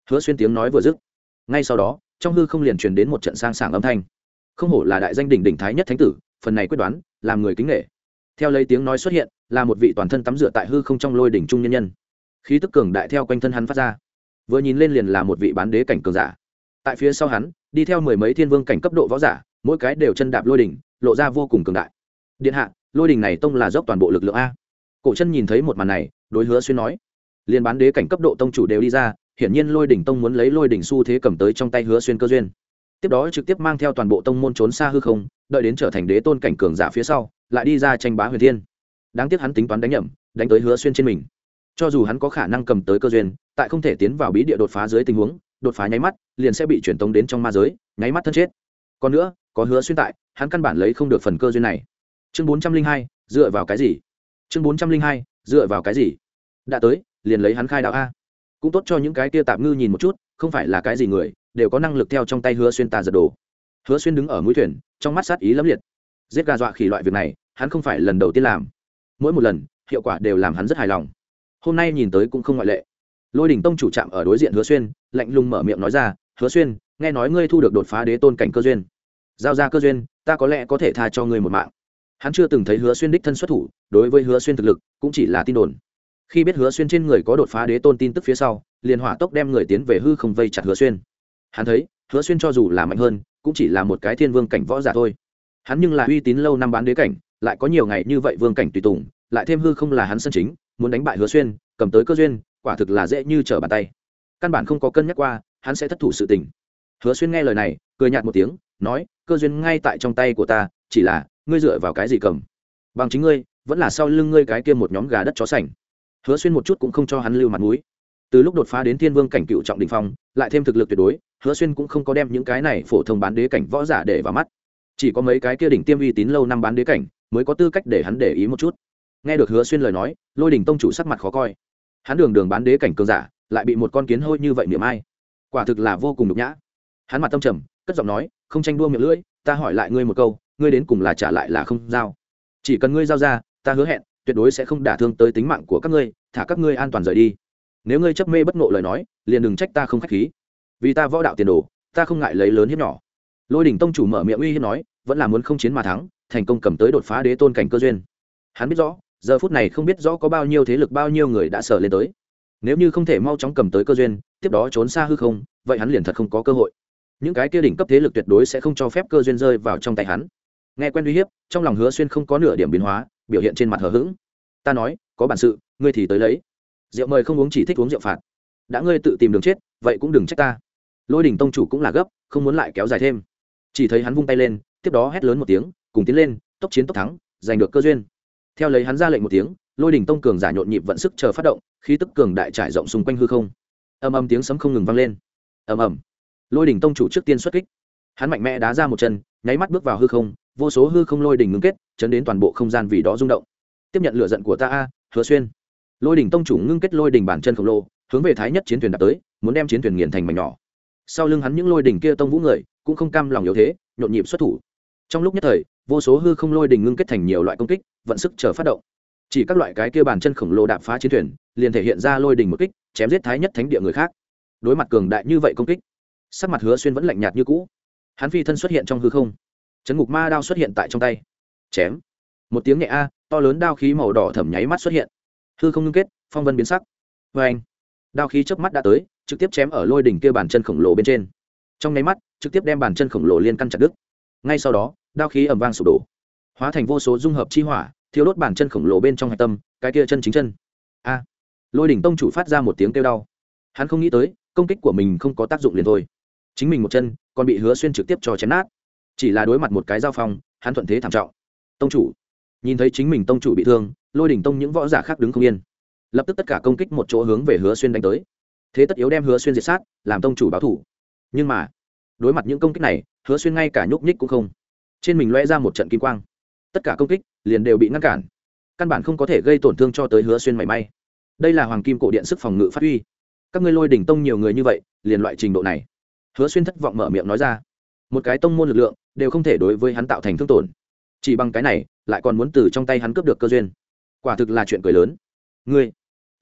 Hứa xuyên tiếng nói vừa dứt. Ngay sau đó, trong hư không liền truyền đến một trận sang sảng âm thanh. Không hổ là đại danh đỉnh đỉnh thái nhất thánh tử phần này quyết đoán, làm người kính nghệ theo lấy tiếng nói xuất hiện, là một vị toàn thân tắm rửa tại hư không trong lôi đỉnh trung nhân nhân. Khí tức cường đại theo quanh thân hắn phát ra. Vừa nhìn lên liền là một vị bán đế cảnh cường giả. Tại phía sau hắn, đi theo mười mấy thiên vương cảnh cấp độ võ giả, mỗi cái đều chân đạp lôi đỉnh, lộ ra vô cùng cường đại. Điện hạ, lôi đỉnh này tông là dốc toàn bộ lực lượng a. Cổ chân nhìn thấy một màn này, đối hứa xuyên nói. Liên bán đế cảnh cấp độ tông chủ đều đi ra, hiển nhiên lôi đỉnh tông muốn lấy lôi đỉnh xu thế cầm tới trong tay hứa xuyên cơ duyên tiếp đó trực tiếp mang theo toàn bộ tông môn trốn xa hư không, đợi đến trở thành đế tôn cảnh cường giả phía sau, lại đi ra tranh bá huyền thiên. Đáng tiếc hắn tính toán đánh nhầm, đánh tới hứa xuyên trên mình. Cho dù hắn có khả năng cầm tới cơ duyên, tại không thể tiến vào bí địa đột phá dưới tình huống, đột phá nháy mắt, liền sẽ bị truyền tống đến trong ma giới, nháy mắt thân chết. Còn nữa, có hứa xuyên tại, hắn căn bản lấy không được phần cơ duyên này. Chương bốn trăm linh hai, dựa vào cái gì? Chương bốn trăm linh hai, dựa vào cái gì? Đã tới, liền lấy hắn khai đạo a cũng tốt cho những cái tia tạm ngư nhìn một chút, không phải là cái gì người, đều có năng lực theo trong tay hứa xuyên tà giật đồ. Hứa xuyên đứng ở mũi thuyền, trong mắt sát ý lắm liệt. Giết gà dọa khỉ loại việc này, hắn không phải lần đầu tiên làm. Mỗi một lần, hiệu quả đều làm hắn rất hài lòng. Hôm nay nhìn tới cũng không ngoại lệ. Lôi đình tông chủ trạm ở đối diện hứa xuyên, lạnh lùng mở miệng nói ra, hứa xuyên, nghe nói ngươi thu được đột phá đế tôn cảnh cơ duyên. Giao ra cơ duyên, ta có lẽ có thể tha cho ngươi một mạng. Hắn chưa từng thấy hứa xuyên đích thân xuất thủ, đối với hứa xuyên thực lực, cũng chỉ là tin đồn khi biết hứa xuyên trên người có đột phá đế tôn tin tức phía sau, liền hỏa tốc đem người tiến về hư không vây chặt hứa xuyên. Hắn thấy, hứa xuyên cho dù là mạnh hơn, cũng chỉ là một cái thiên vương cảnh võ giả thôi. Hắn nhưng là uy tín lâu năm bán đế cảnh, lại có nhiều ngày như vậy vương cảnh tùy tùng, lại thêm hư không là hắn sân chính, muốn đánh bại hứa xuyên, cầm tới cơ duyên, quả thực là dễ như trở bàn tay. Căn bản không có cân nhắc qua, hắn sẽ thất thủ sự tình. Hứa xuyên nghe lời này, cười nhạt một tiếng, nói, cơ duyên ngay tại trong tay của ta, chỉ là, ngươi dựa vào cái gì cầm? Bằng chính ngươi, vẫn là sau lưng ngươi cái kia một nhóm gà đất chó sành hứa xuyên một chút cũng không cho hắn lưu mặt mũi. Từ lúc đột phá đến thiên vương cảnh cựu trọng đình phong, lại thêm thực lực tuyệt đối, hứa xuyên cũng không có đem những cái này phổ thông bán đế cảnh võ giả để vào mắt. Chỉ có mấy cái kia đỉnh tiêm uy tín lâu năm bán đế cảnh mới có tư cách để hắn để ý một chút. Nghe được hứa xuyên lời nói, lôi đình tông chủ sắc mặt khó coi. Hắn đường đường bán đế cảnh cường giả, lại bị một con kiến hôi như vậy niệm ai? Quả thực là vô cùng nhục nhã. Hắn mặt tâm trầm, cất giọng nói, không tranh đua miệng lưỡi, ta hỏi lại ngươi một câu, ngươi đến cùng là trả lại là không giao? Chỉ cần ngươi giao ra, ta hứa hẹn tuyệt đối sẽ không đả thương tới tính mạng của các ngươi, thả các ngươi an toàn rời đi. Nếu ngươi chấp mê bất ngộ lời nói, liền đừng trách ta không k h á c h khí. Vì ta võ đạo tiền đồ, ta không ngại lấy lớn hiếp nhỏ. Lôi đỉnh tông chủ mở miệng uy hiếp nói, vẫn là muốn không chiến mà thắng, thành công cầm tới đột phá đế tôn cảnh cơ duyên. Hắn biết rõ, giờ phút này không biết rõ có bao nhiêu thế lực, bao nhiêu người đã sở lên tới. Nếu như không thể mau chóng cầm tới cơ duyên, tiếp đó trốn xa hư không, vậy hắn liền thật không có cơ hội. Những cái kia đỉnh cấp thế lực tuyệt đối sẽ không cho phép cơ duyên rơi vào trong tay hắn. Nghe quen uy hiếp, trong lòng hứa xuyên không có nửa điểm biến hóa biểu hiện trên mặt hờ hững. Ta nói, có bản sự, ngươi thì tới lấy. Rượu mời không uống chỉ thích uống rượu phạt. Đã ngươi tự tìm đường chết, vậy cũng đừng trách ta. Lôi đình tông chủ cũng là gấp, không muốn lại kéo dài thêm. Chỉ thấy hắn vung tay lên, tiếp đó hét lớn một tiếng, cùng tiến lên, tốc chiến tốc thắng, giành được cơ duyên. Theo lấy hắn ra lệnh một tiếng, lôi đình tông cường giả nhộn nhịp vận sức chờ phát động, khí tức cường đại trải rộng xung quanh hư không. Âm âm tiếng sấm không ngừng vang lên. Ầm ầm. Lôi đình tông chủ trước tiên xuất kích. Hắn mạnh mẽ đá ra một chân, nháy mắt bước vào hư không vô số hư không lôi đỉnh ngưng kết, chấn đến toàn bộ không gian vì đó rung động. Tiếp nhận lửa giận của ta a, hứa xuyên. Lôi đỉnh tông chủ ngưng kết lôi đỉnh bản chân khổng lồ, hướng về thái nhất chiến thuyền đạp tới, muốn đem chiến thuyền nghiền thành mảnh nhỏ. Sau lưng hắn những lôi đỉnh kia tông vũ người, cũng không cam lòng yếu thế, nhộn nhịp xuất thủ. Trong lúc nhất thời, vô số hư không lôi đỉnh ngưng kết thành nhiều loại công kích, vận sức chờ phát động. Chỉ các loại cái kia bàn chân khổng lồ đạp phá chiến thuyền, liền thể hiện ra lôi đỉnh một kích, chém giết thái nhất thánh địa người khác. Đối mặt cường đại như vậy công kích, sắc mặt hứa xuyên vẫn lạnh nhạt như cũ. Hắn phi thân xuất hiện trong hư không chấn ngục ma đao xuất hiện tại trong tay. Chém. Một tiếng nhẹ a, to lớn đao khí màu đỏ thẩm nháy mắt xuất hiện. Hư không ngưng kết, phong vân biến sắc. Vê anh đao khí chớp mắt đã tới, trực tiếp chém ở lôi đỉnh kia bàn chân khổng lồ bên trên. Trong nháy mắt, trực tiếp đem bàn chân khổng lồ liên căn chặt đứt. Ngay sau đó, đao khí ẩm vang sụp đổ. Hóa thành vô số dung hợp chi hỏa thiếu đốt bàn chân khổng lồ bên trong hạch tâm, cái kia chân chính chân. A. Lôi đỉnh tông chủ phát ra một tiếng kêu đau. Hắn không nghĩ tới, công kích của mình không có tác dụng liền thôi. Chính mình một chân, còn bị hứa xuyên trực tiếp cho chém nát chỉ là đối mặt một cái giao phong, hắn thuận thế thảm trọng. Tông chủ, nhìn thấy chính mình tông chủ bị thương, lôi đỉnh tông những võ giả khác đứng không yên. Lập tức tất cả công kích một chỗ hướng về hứa xuyên đánh tới. Thế tất yếu đem hứa xuyên diệt sát, làm tông chủ báo thủ. Nhưng mà, đối mặt những công kích này, hứa xuyên ngay cả nhúc nhích cũng không. Trên mình loe ra một trận kim quang. Tất cả công kích liền đều bị ngăn cản. Căn bản không có thể gây tổn thương cho tới hứa xuyên mảy may. Đây là hoàng kim cổ điện sức phòng ngự phát huy. Các ngươi lôi đỉnh tông nhiều người như vậy, liền loại trình độ này. Hứa xuyên thất vọng mở miệng nói ra. Một cái tông môn lực lượng đều không thể đối với hắn tạo thành thương tổn. Chỉ bằng cái này, lại còn muốn từ trong tay hắn cướp được cơ duyên. Quả thực là chuyện cười lớn. Ngươi,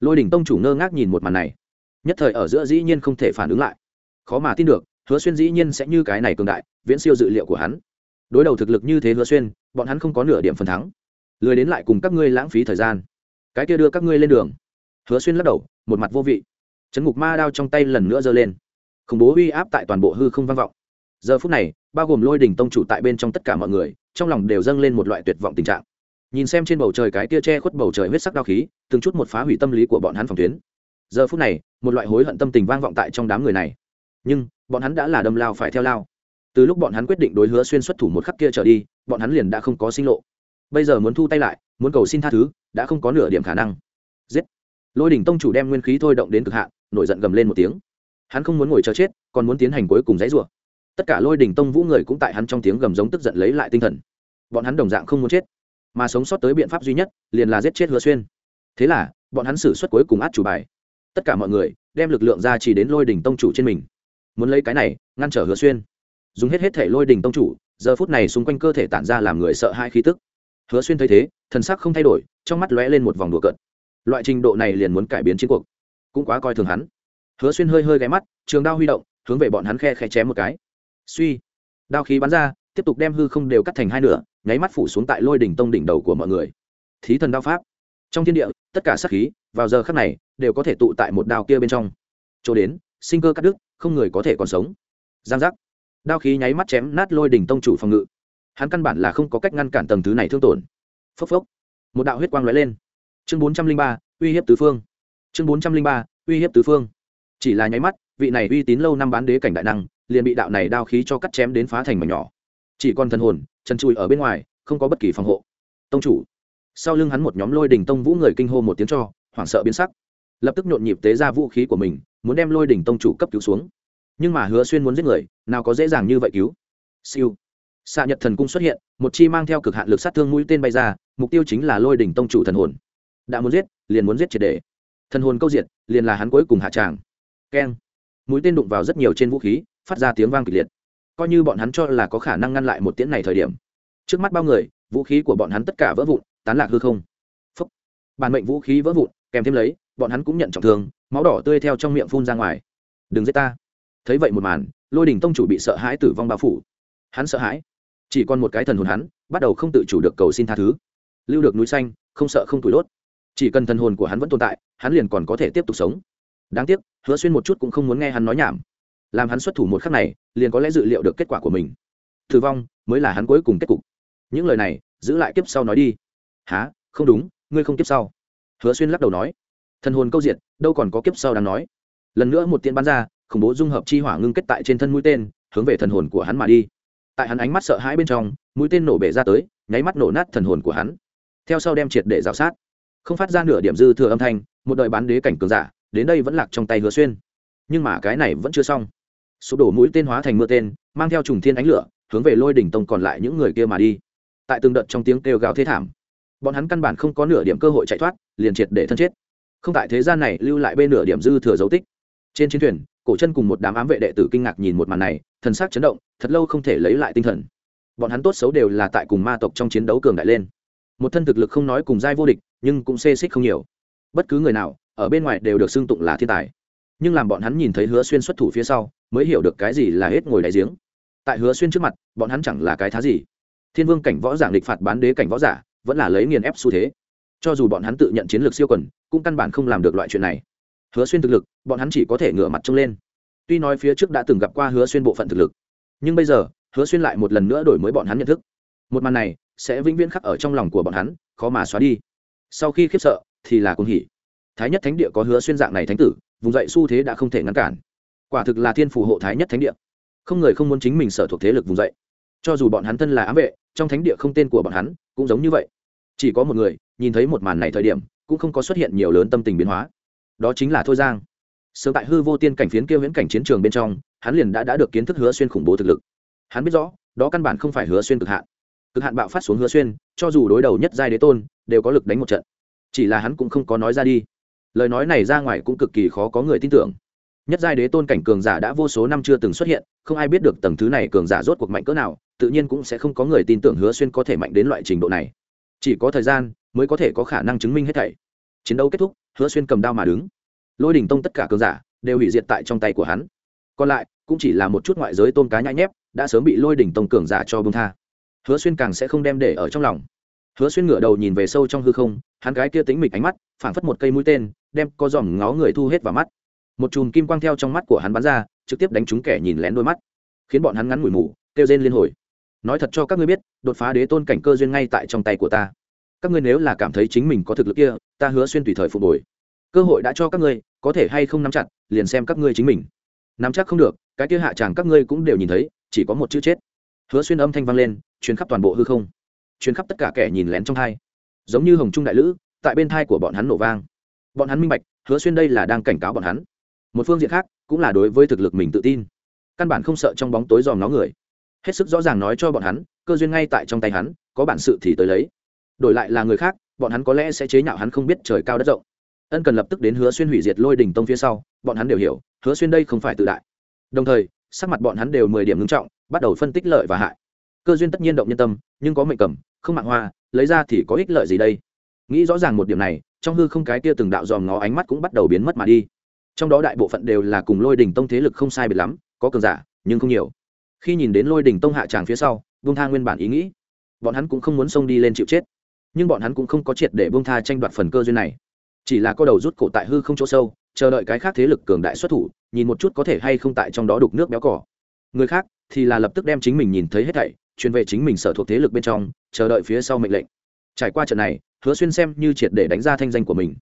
lôi đỉnh tông chủ ngơ ngác nhìn một màn này. Nhất thời ở giữa dĩ nhiên không thể phản ứng lại. Khó mà tin được, hứa xuyên dĩ nhiên sẽ như cái này cường đại, viễn siêu dự liệu của hắn. Đối đầu thực lực như thế hứa xuyên, bọn hắn không có nửa điểm phần thắng. Lười đến lại cùng các ngươi lãng phí thời gian. Cái kia đưa các ngươi lên đường. Hứa xuyên lắc đầu, một mặt vô vị. Chấn ngục ma đao trong tay lần nữa giơ lên. Khủng bố uy áp tại toàn bộ hư không vang vọng giờ phút này, bao gồm lôi đỉnh tông chủ tại bên trong tất cả mọi người, trong lòng đều dâng lên một loại tuyệt vọng tình trạng. Nhìn xem trên bầu trời cái tia che khuất bầu trời huyết sắc đao khí, từng chút một phá hủy tâm lý của bọn hắn phòng tuyến. Giờ phút này, một loại hối hận tâm tình vang vọng tại trong đám người này. Nhưng, bọn hắn đã là đâm lao phải theo lao. Từ lúc bọn hắn quyết định đối hứa xuyên xuất thủ một khắc kia trở đi, bọn hắn liền đã không có sinh lộ. Bây giờ muốn thu tay lại, muốn cầu xin tha thứ, đã không có nửa điểm khả năng. Giết! Lôi đỉnh tông chủ đem nguyên khí thôi động đến cực hạn, nổi giận gầm lên một tiếng. Hắn không muốn ngồi chờ chết, còn muốn tiến hành cuối cùng dãy ruộng tất cả lôi đỉnh tông vũ người cũng tại hắn trong tiếng gầm giống tức giận lấy lại tinh thần. Bọn hắn đồng dạng không muốn chết, mà sống sót tới biện pháp duy nhất liền là giết chết hứa xuyên. Thế là, bọn hắn xử suất cuối cùng át chủ bài. Tất cả mọi người đem lực lượng ra chỉ đến lôi đỉnh tông chủ trên mình. Muốn lấy cái này, ngăn trở hứa xuyên. Dùng hết hết thể lôi đỉnh tông chủ, giờ phút này xung quanh cơ thể tản ra làm người sợ hai khí tức. Hứa xuyên thấy thế, thần sắc không thay đổi, trong mắt lóe lên một vòng đùa cợt. Loại trình độ này liền muốn cải biến chiến cuộc, cũng quá coi thường hắn. Hứa xuyên hơi hơi ghé mắt, trường đao huy động, hướng về bọn hắn khe khe chém một cái suy. Đao khí bắn ra, tiếp tục đem hư không đều cắt thành hai nửa, nháy mắt phủ xuống tại lôi đỉnh tông đỉnh đầu của mọi người. Thí thần đao pháp. Trong thiên địa, tất cả sát khí, vào giờ khắc này, đều có thể tụ tại một đao kia bên trong. Chỗ đến, sinh cơ cắt đứt, không người có thể còn sống. Giang giác. Đao khí nháy mắt chém nát lôi đỉnh tông chủ phòng ngự. Hắn căn bản là không có cách ngăn cản tầng thứ này thương tổn. Phốc phốc. Một đạo huyết quang lóe lên. Chương bốn trăm linh ba, uy hiếp tứ phương. Chương bốn trăm linh ba, uy hiếp tứ phương. Chỉ là nháy mắt, vị này uy tín lâu năm bán đế cảnh đại năng liền bị đạo này đao khí cho cắt chém đến phá thành mảnh nhỏ. Chỉ còn thần hồn chân chui ở bên ngoài, không có bất kỳ phòng hộ. Tông chủ. Sau lưng hắn một nhóm lôi đình tông vũ người kinh hô một tiếng cho, hoảng sợ biến sắc. Lập tức nhộn nhịp tế ra vũ khí của mình, muốn đem lôi đỉnh tông chủ cấp cứu xuống. Nhưng mà hứa xuyên muốn giết người, nào có dễ dàng như vậy cứu. Siêu. Xạ nhật thần cung xuất hiện, một chi mang theo cực hạn lực sát thương mũi tên bay ra, mục tiêu chính là lôi đỉnh tông chủ thần hồn. Đã muốn giết, liền muốn giết triệt để. Thần hồn câu diệt, liền là hắn cuối cùng hạ tràng. Keng. Mũi tên đụng vào rất nhiều trên vũ khí phát ra tiếng vang kịch liệt. Coi như bọn hắn cho là có khả năng ngăn lại một tiễn này thời điểm. Trước mắt bao người, vũ khí của bọn hắn tất cả vỡ vụn, tán lạc hư không. Phúc. Bản mệnh vũ khí vỡ vụn, kèm thêm lấy, bọn hắn cũng nhận trọng thương, máu đỏ tươi theo trong miệng phun ra ngoài. Đừng giết ta. Thấy vậy một màn, lôi đình tông chủ bị sợ hãi tử vong bao phủ. Hắn sợ hãi. Chỉ còn một cái thần hồn hắn, bắt đầu không tự chủ được cầu xin tha thứ. Lưu được núi xanh, không sợ không tủi đốt. Chỉ cần thần hồn của hắn vẫn tồn tại, hắn liền còn có thể tiếp tục sống. Đáng tiếc, hứa xuyên một chút cũng không muốn nghe hắn nói nhảm làm hắn xuất thủ một khắc này, liền có lẽ dự liệu được kết quả của mình. Thử vong mới là hắn cuối cùng kết cục. Những lời này, giữ lại kiếp sau nói đi. Há không đúng, ngươi không kiếp sau. Hứa xuyên lắc đầu nói. Thần hồn câu diệt, đâu còn có kiếp sau đang nói. Lần nữa một tiên bắn ra, khủng bố dung hợp chi hỏa ngưng kết tại trên thân mũi tên, hướng về thần hồn của hắn mà đi. Tại hắn ánh mắt sợ hãi bên trong, mũi tên nổ bể ra tới, nháy mắt nổ nát thần hồn của hắn. Theo sau đem triệt để rào sát. Không phát ra nửa điểm dư thừa âm thanh, một đời bán đế cảnh cường giả, đến đây vẫn lạc trong tay hứa xuyên. Nhưng mà cái này vẫn chưa xong sụp đổ mũi tên hóa thành mưa tên, mang theo trùng thiên ánh lửa, hướng về lôi đỉnh tông còn lại những người kia mà đi. Tại từng đợt trong tiếng kêu gào thế thảm, bọn hắn căn bản không có nửa điểm cơ hội chạy thoát, liền triệt để thân chết. Không tại thế gian này, lưu lại bên nửa điểm dư thừa dấu tích. Trên chiến thuyền, cổ chân cùng một đám ám vệ đệ tử kinh ngạc nhìn một màn này, thần sắc chấn động, thật lâu không thể lấy lại tinh thần. Bọn hắn tốt xấu đều là tại cùng ma tộc trong chiến đấu cường đại lên. Một thân thực lực không nói cùng giai vô địch, nhưng cũng xê xích không nhiều. Bất cứ người nào, ở bên ngoài đều được xưng tụng là thiên tài. Nhưng làm bọn hắn nhìn thấy hứa xuyên xuất thủ phía sau mới hiểu được cái gì là hết ngồi đáy giếng. Tại hứa xuyên trước mặt, bọn hắn chẳng là cái thá gì. Thiên vương cảnh võ giảng địch phạt bán đế cảnh võ giả, vẫn là lấy nghiền ép xu thế. Cho dù bọn hắn tự nhận chiến lược siêu quần, cũng căn bản không làm được loại chuyện này. Hứa xuyên thực lực, bọn hắn chỉ có thể ngửa mặt trông lên. Tuy nói phía trước đã từng gặp qua hứa xuyên bộ phận thực lực, nhưng bây giờ, hứa xuyên lại một lần nữa đổi mới bọn hắn nhận thức. Một màn này, sẽ vĩnh viễn khắc ở trong lòng của bọn hắn, khó mà xóa đi. Sau khi khiếp sợ, thì là cuồng hỉ. Thái nhất thánh địa có hứa xuyên dạng này thánh tử, vùng dậy xu thế đã không thể ngăn cản quả thực là thiên phù hộ thái nhất thánh địa. Không người không muốn chính mình sở thuộc thế lực vùng dậy. Cho dù bọn hắn thân là ám vệ trong thánh địa không tên của bọn hắn cũng giống như vậy. Chỉ có một người nhìn thấy một màn này thời điểm cũng không có xuất hiện nhiều lớn tâm tình biến hóa. Đó chính là thôi giang. Sớm tại hư vô tiên cảnh phiến kia viễn cảnh chiến trường bên trong hắn liền đã, đã được kiến thức hứa xuyên khủng bố thực lực. Hắn biết rõ đó căn bản không phải hứa xuyên cực hạn. Cực hạn bạo phát xuống hứa xuyên cho dù đối đầu nhất giai đế tôn đều có lực đánh một trận. Chỉ là hắn cũng không có nói ra đi. Lời nói này ra ngoài cũng cực kỳ khó có người tin tưởng nhất giai đế tôn cảnh cường giả đã vô số năm chưa từng xuất hiện, không ai biết được tầng thứ này cường giả rốt cuộc mạnh cỡ nào, tự nhiên cũng sẽ không có người tin tưởng hứa xuyên có thể mạnh đến loại trình độ này. Chỉ có thời gian mới có thể có khả năng chứng minh hết thảy. Chiến đấu kết thúc, hứa xuyên cầm đao mà đứng. Lôi đình tông tất cả cường giả đều hủy diệt tại trong tay của hắn. Còn lại, cũng chỉ là một chút ngoại giới tôn cá nhãi nhép, đã sớm bị lôi đỉnh tông cường giả cho bông tha. Hứa xuyên càng sẽ không đem để ở trong lòng. Hứa xuyên ngửa đầu nhìn về sâu trong hư không, hắn gái kia tính mịch ánh mắt, phảng phất một cây mũi tên, đem có dòm ngó người thu hết vào mắt một chùm kim quang theo trong mắt của hắn bắn ra, trực tiếp đánh trúng kẻ nhìn lén đôi mắt, khiến bọn hắn ngắn mùi mù, kêu rên liên hồi. Nói thật cho các ngươi biết, đột phá đế tôn cảnh cơ duyên ngay tại trong tay của ta. Các ngươi nếu là cảm thấy chính mình có thực lực kia, ta hứa xuyên tùy thời phục hồi. Cơ hội đã cho các ngươi, có thể hay không nắm chặt, liền xem các ngươi chính mình. Nắm chắc không được, cái kia hạ tràng các ngươi cũng đều nhìn thấy, chỉ có một chữ chết. Hứa xuyên âm thanh vang lên chuyến khắp toàn bộ hư không. Chuyến khắp tất cả kẻ nhìn lén trong thai. Giống như hồng trung đại lữ, tại bên thai của bọn hắn nổ vang. Bọn hắn minh bạch, hứa xuyên đây là đang cảnh cáo bọn hắn một phương diện khác cũng là đối với thực lực mình tự tin. Căn bản không sợ trong bóng tối dòm nó người. Hết sức rõ ràng nói cho bọn hắn, cơ duyên ngay tại trong tay hắn, có bản sự thì tới lấy. Đổi lại là người khác, bọn hắn có lẽ sẽ chế nhạo hắn không biết trời cao đất rộng. Ân cần lập tức đến hứa xuyên hủy diệt lôi đỉnh tông phía sau, bọn hắn đều hiểu, hứa xuyên đây không phải tự đại. Đồng thời, sắc mặt bọn hắn đều mười điểm ngưng trọng, bắt đầu phân tích lợi và hại. Cơ duyên tất nhiên động nhân tâm, nhưng có mệnh cầm, không mạng hoa, lấy ra thì có ích lợi gì đây? Nghĩ rõ ràng một điểm này, trong hư không cái kia từng đạo dòm ngó ánh mắt cũng bắt đầu biến mất mà đi trong đó đại bộ phận đều là cùng lôi đình tông thế lực không sai biệt lắm, có cường giả, nhưng không nhiều. Khi nhìn đến lôi đình tông hạ tràng phía sau, vương tha nguyên bản ý nghĩ, bọn hắn cũng không muốn xông đi lên chịu chết. Nhưng bọn hắn cũng không có triệt để vương tha tranh đoạt phần cơ duyên này. Chỉ là có đầu rút cổ tại hư không chỗ sâu, chờ đợi cái khác thế lực cường đại xuất thủ, nhìn một chút có thể hay không tại trong đó đục nước béo cỏ. Người khác thì là lập tức đem chính mình nhìn thấy hết thảy, truyền về chính mình sở thuộc thế lực bên trong, chờ đợi phía sau mệnh lệnh. Trải qua trận này, hứa xuyên xem như triệt để đánh ra thanh danh của mình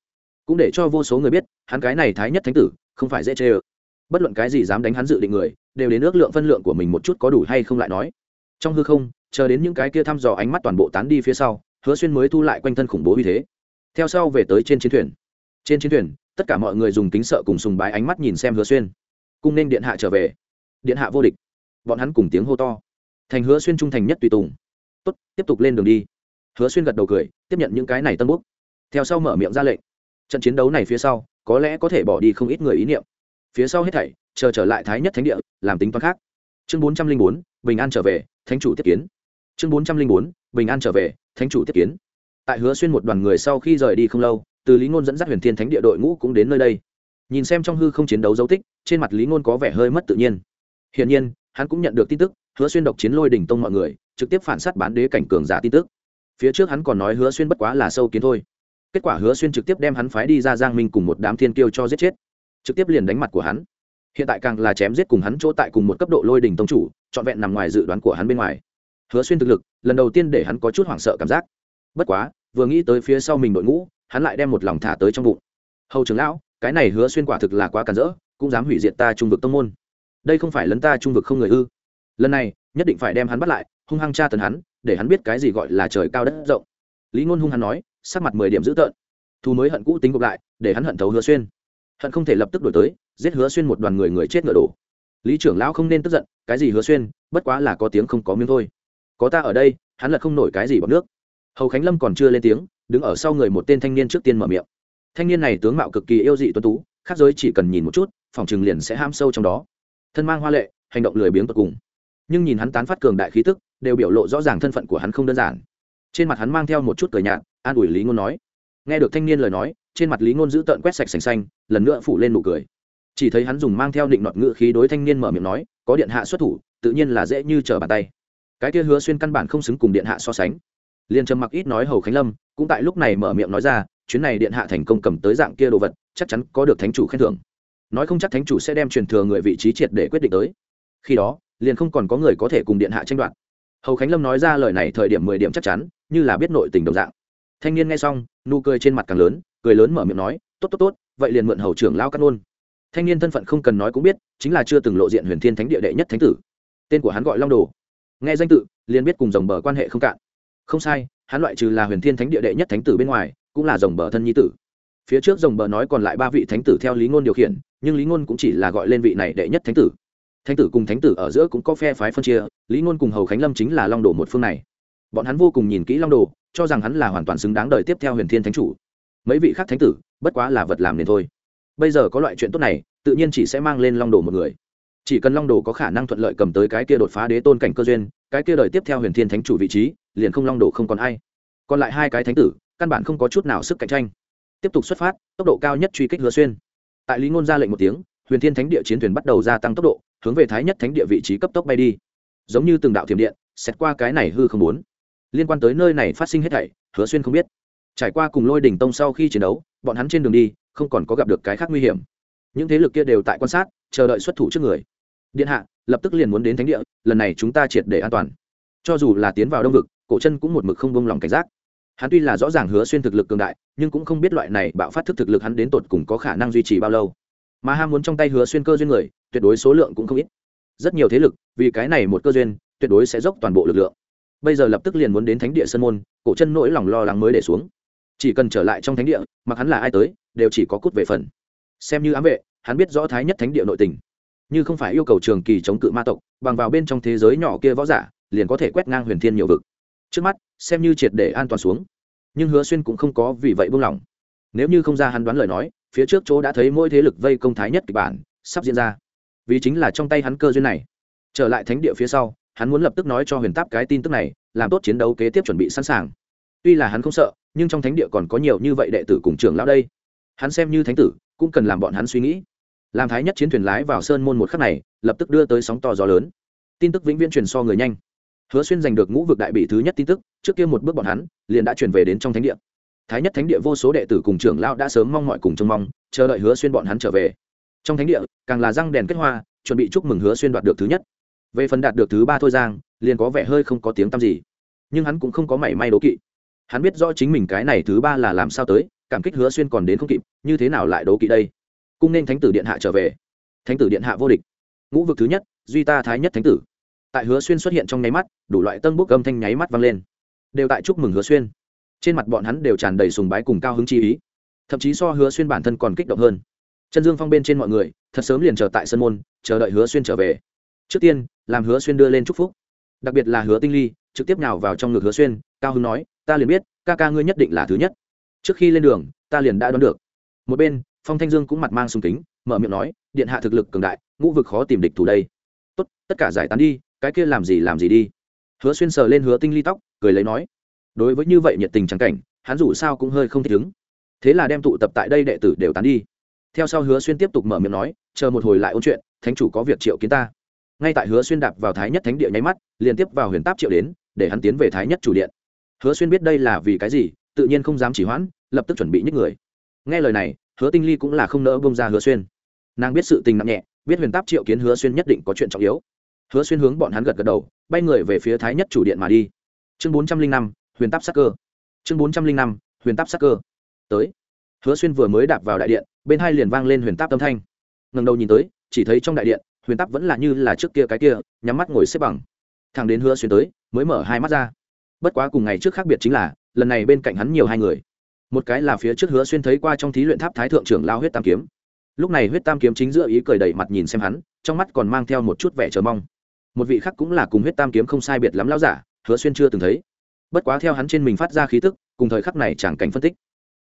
cũng để cho vô số người biết, hắn cái này thái nhất thánh tử, không phải dễ chê ơ. Bất luận cái gì dám đánh hắn dự định người, đều đến ước lượng phân lượng của mình một chút có đủ hay không lại nói. Trong hư không, chờ đến những cái kia thăm dò ánh mắt toàn bộ tán đi phía sau, hứa xuyên mới thu lại quanh thân khủng bố uy thế. Theo sau về tới trên chiến thuyền. Trên chiến thuyền, tất cả mọi người dùng kính sợ cùng sùng bái ánh mắt nhìn xem hứa xuyên. Cung nên điện hạ trở về. Điện hạ vô địch. Bọn hắn cùng tiếng hô to. Thành hứa xuyên trung thành nhất tùy tùng. Tốt, tiếp tục lên đường đi. Hứa xuyên gật đầu cười, tiếp nhận những cái này tân Quốc theo sau mở miệng ra lệnh trận chiến đấu này phía sau, có lẽ có thể bỏ đi không ít người ý niệm. Phía sau hết thảy, chờ trở lại thái nhất thánh địa, làm tính toán khác. Chương bốn trăm linh bốn, bình an trở về, thánh chủ tiếp kiến. Chương bốn trăm linh bốn, bình an trở về, thánh chủ tiếp kiến. Tại hứa xuyên một đoàn người sau khi rời đi không lâu, từ lý ngôn dẫn dắt huyền thiên thánh địa đội ngũ cũng đến nơi đây. Nhìn xem trong hư không chiến đấu dấu tích, trên mặt lý ngôn có vẻ hơi mất tự nhiên. Hiển nhiên, hắn cũng nhận được tin tức, hứa xuyên độc chiến lôi đỉnh tông mọi người, trực tiếp phản s á t bán đế cảnh cường giả tin tức. Phía trước hắn còn nói hứa xuyên bất quá là sâu kiến thôi kết quả hứa xuyên trực tiếp đem hắn phái đi ra giang minh cùng một đám thiên kiêu cho giết chết. Trực tiếp liền đánh mặt của hắn. Hiện tại càng là chém giết cùng hắn chỗ tại cùng một cấp độ lôi đình tông chủ, trọn vẹn nằm ngoài dự đoán của hắn bên ngoài. Hứa xuyên thực lực, lần đầu tiên để hắn có chút hoảng sợ cảm giác. Bất quá, vừa nghĩ tới phía sau mình đội ngũ, hắn lại đem một lòng thả tới trong bụng. Hầu trưởng lão, cái này hứa xuyên quả thực là quá cản rỡ, cũng dám hủy diệt ta trung vực tông môn. Đây không phải lấn ta trung vực không người ư? Lần này, nhất định phải đem hắn bắt lại, hung hăng tra tấn hắn, để hắn biết cái gì gọi là trời cao đất rộng. Lý ngôn hung hắn nói sắc mặt mười điểm dữ tợn. Thu mới hận cũ tính gộp lại, để hắn hận thấu hứa xuyên. Hận không thể lập tức đổi tới, giết hứa xuyên một đoàn người người chết ngựa đổ. Lý trưởng lão không nên tức giận, cái gì hứa xuyên, bất quá là có tiếng không có miếng thôi. Có ta ở đây, hắn là không nổi cái gì bằng nước. Hầu khánh lâm còn chưa lên tiếng, đứng ở sau người một tên thanh niên trước tiên mở miệng. Thanh niên này tướng mạo cực kỳ yêu dị tuấn tú, khác giới chỉ cần nhìn một chút, phòng chừng liền sẽ ham sâu trong đó. Thân mang hoa lệ, hành động lười biếng tột cùng. Nhưng nhìn hắn tán phát cường đại khí tức, đều biểu lộ rõ ràng thân phận của hắn không đơn giản. Trên mặt hắn mang theo một chút cười nhạt an ủi lý ngôn nói. Nghe được thanh niên lời nói, trên mặt lý ngôn giữ tợn quét sạch sành xanh, lần nữa phủ lên nụ cười. Chỉ thấy hắn dùng mang theo định nọt ngự khí đối thanh niên mở miệng nói, có điện hạ xuất thủ, tự nhiên là dễ như trở bàn tay. Cái kia hứa xuyên căn bản không xứng cùng điện hạ so sánh. Liền trầm mặc ít nói hầu khánh lâm, cũng tại lúc này mở miệng nói ra, chuyến này điện hạ thành công cầm tới dạng kia đồ vật, chắc chắn có được thánh chủ khen thưởng. Nói không chắc thánh chủ sẽ đem truyền thừa người vị trí triệt để quyết định tới. Khi đó, liền không còn có người có thể cùng điện hạ tranh đoạt. Hầu khánh lâm nói ra lời này thời điểm mười điểm chắc chắn, như là biết nội tình đồng dạng thanh niên nghe xong, nụ cười trên mặt càng lớn, cười lớn mở miệng nói, tốt tốt tốt, vậy liền mượn hầu trưởng lao cắt nôn thanh niên thân phận không cần nói cũng biết, chính là chưa từng lộ diện huyền thiên thánh địa đệ nhất thánh tử. Tên của hắn gọi long đồ. Nghe danh tự, liền biết cùng dòng bờ quan hệ không cạn. Không sai, hắn loại trừ là huyền thiên thánh địa đệ nhất thánh tử bên ngoài, cũng là dòng bờ thân nhi tử. Phía trước dòng bờ nói còn lại ba vị thánh tử theo lý ngôn điều khiển, nhưng lý ngôn cũng chỉ là gọi lên vị này đệ nhất thánh tử. Thánh tử cùng thánh tử ở giữa cũng có phe phái phân chia, lý ngôn cùng hầu khánh lâm chính là long đồ một phương này bọn hắn vô cùng nhìn kỹ long đồ, cho rằng hắn là hoàn toàn xứng đáng đời tiếp theo huyền thiên thánh chủ. Mấy vị khác thánh tử, bất quá là vật làm nên thôi. Bây giờ có loại chuyện tốt này, tự nhiên chỉ sẽ mang lên long đồ một người. Chỉ cần long đồ có khả năng thuận lợi cầm tới cái kia đột phá đế tôn cảnh cơ duyên, cái kia đời tiếp theo huyền thiên thánh chủ vị trí, liền không long đồ không còn ai. Còn lại hai cái thánh tử, căn bản không có chút nào sức cạnh tranh. Tiếp tục xuất phát, tốc độ cao nhất truy kích hứa xuyên. Tại lý ngôn ra lệnh một tiếng, huyền thiên thánh địa chiến thuyền bắt đầu gia tăng tốc độ, hướng về thái nhất thánh địa vị trí cấp tốc bay đi. Giống như từng đạo thiểm điện xét qua cái này hư không muốn liên quan tới nơi này phát sinh hết thảy, hứa xuyên không biết. Trải qua cùng lôi đỉnh tông sau khi chiến đấu, bọn hắn trên đường đi, không còn có gặp được cái khác nguy hiểm. Những thế lực kia đều tại quan sát, chờ đợi xuất thủ trước người. Điện hạ, lập tức liền muốn đến thánh địa, lần này chúng ta triệt để an toàn. Cho dù là tiến vào đông vực, cổ chân cũng một mực không bông lòng cảnh giác. Hắn tuy là rõ ràng hứa xuyên thực lực cường đại, nhưng cũng không biết loại này bạo phát thức thực lực hắn đến tột cùng có khả năng duy trì bao lâu. Mà ham muốn trong tay hứa xuyên cơ duyên người, tuyệt đối số lượng cũng không ít. Rất nhiều thế lực, vì cái này một cơ duyên, tuyệt đối sẽ dốc toàn bộ lực lượng bây giờ lập tức liền muốn đến thánh địa sân môn, cổ chân nỗi lòng lo lắng mới để xuống. Chỉ cần trở lại trong thánh địa, mặc hắn là ai tới, đều chỉ có cút về phần. Xem như ám vệ, hắn biết rõ thái nhất thánh địa nội tình. Như không phải yêu cầu trường kỳ chống cự ma tộc, bằng vào bên trong thế giới nhỏ kia võ giả, liền có thể quét ngang huyền thiên nhiều vực. Trước mắt, xem như triệt để an toàn xuống. Nhưng hứa xuyên cũng không có vì vậy buông lỏng. Nếu như không ra hắn đoán lời nói, phía trước chỗ đã thấy mỗi thế lực vây công thái nhất kịch bản, sắp diễn ra. Vì chính là trong tay hắn cơ duyên này. Trở lại thánh địa phía sau hắn muốn lập tức nói cho huyền táp cái tin tức này, làm tốt chiến đấu kế tiếp chuẩn bị sẵn sàng. Tuy là hắn không sợ, nhưng trong thánh địa còn có nhiều như vậy đệ tử cùng trưởng lão đây. Hắn xem như thánh tử, cũng cần làm bọn hắn suy nghĩ. Làm thái nhất chiến thuyền lái vào sơn môn một khắc này, lập tức đưa tới sóng to gió lớn. Tin tức vĩnh viễn truyền so người nhanh. Hứa xuyên giành được ngũ vực đại bị thứ nhất tin tức, trước kia một bước bọn hắn, liền đã chuyển về đến trong thánh địa. Thái nhất thánh địa vô số đệ tử cùng trưởng lão đã sớm mong mọi cùng trông mong, chờ đợi hứa xuyên bọn hắn trở về. Trong thánh địa, càng là răng đèn kết hoa, chuẩn bị chúc mừng hứa xuyên đoạt được thứ nhất về phần đạt được thứ ba thôi giang, liền có vẻ hơi không có tiếng tăm gì. Nhưng hắn cũng không có mảy may đố kỵ. Hắn biết rõ chính mình cái này thứ ba là làm sao tới, cảm kích hứa xuyên còn đến không kịp, như thế nào lại đố kỵ đây? Cung nên thánh tử điện hạ trở về. Thánh tử điện hạ vô địch. Ngũ vực thứ nhất, duy ta thái nhất thánh tử. Tại hứa xuyên xuất hiện trong nháy mắt, đủ loại tân bút âm thanh nháy mắt vang lên. Đều tại chúc mừng hứa xuyên. Trên mặt bọn hắn đều tràn đầy sùng bái cùng cao hứng chi ý. Thậm chí so hứa xuyên bản thân còn kích động hơn. Chân dương phong bên trên mọi người, thật sớm liền chờ tại sân môn, chờ đợi hứa xuyên trở về. Trước tiên làm hứa xuyên đưa lên chúc phúc. Đặc biệt là hứa tinh ly, trực tiếp nào vào trong ngực hứa xuyên, cao hưng nói, ta liền biết, ca ca ngươi nhất định là thứ nhất. Trước khi lên đường, ta liền đã đoán được. Một bên, phong thanh dương cũng mặt mang sùng kính, mở miệng nói, điện hạ thực lực cường đại, ngũ vực khó tìm địch thủ đây. Tốt, tất cả giải tán đi, cái kia làm gì làm gì đi. Hứa xuyên sờ lên hứa tinh ly tóc, cười lấy nói, đối với như vậy nhiệt tình trắng cảnh, hắn dù sao cũng hơi không thích ứng. Thế là đem tụ tập tại đây đệ tử đều tán đi. Theo sau hứa xuyên tiếp tục mở miệng nói, chờ một hồi lại ôn chuyện, thánh chủ có việc triệu kiến ta ngay tại hứa xuyên đạp vào thái nhất thánh địa nháy mắt liên tiếp vào huyền táp triệu đến, để hắn tiến về thái nhất chủ điện. Hứa xuyên biết đây là vì cái gì, tự nhiên không dám chỉ hoãn, lập tức chuẩn bị nhích người. Nghe lời này, hứa tinh ly cũng là không nỡ bông ra hứa xuyên. Nàng biết sự tình nặng nhẹ, biết huyền táp triệu kiến hứa xuyên nhất định có chuyện trọng yếu. Hứa xuyên hướng bọn hắn gật gật đầu, bay người về phía thái nhất chủ điện mà đi. Chương bốn trăm linh năm, huyền táp sắc cơ. Chương bốn trăm linh năm, huyền táp sắc cơ. Tới. Hứa xuyên vừa mới đạp vào đại điện, bên hai liền vang lên huyền táp âm thanh. Ngần đầu nhìn tới, chỉ thấy trong đại điện huyền Tắc vẫn là như là trước kia cái kia, nhắm mắt ngồi xếp bằng. Thằng đến hứa xuyên tới, mới mở hai mắt ra. Bất quá cùng ngày trước khác biệt chính là, lần này bên cạnh hắn nhiều hai người. Một cái là phía trước hứa xuyên thấy qua trong thí luyện tháp thái thượng trưởng lao huyết tam kiếm. Lúc này huyết tam kiếm chính giữa ý cười đẩy mặt nhìn xem hắn, trong mắt còn mang theo một chút vẻ chờ mong. Một vị khác cũng là cùng huyết tam kiếm không sai biệt lắm lao giả, hứa xuyên chưa từng thấy. Bất quá theo hắn trên mình phát ra khí tức, cùng thời khắc này chẳng cảnh phân tích.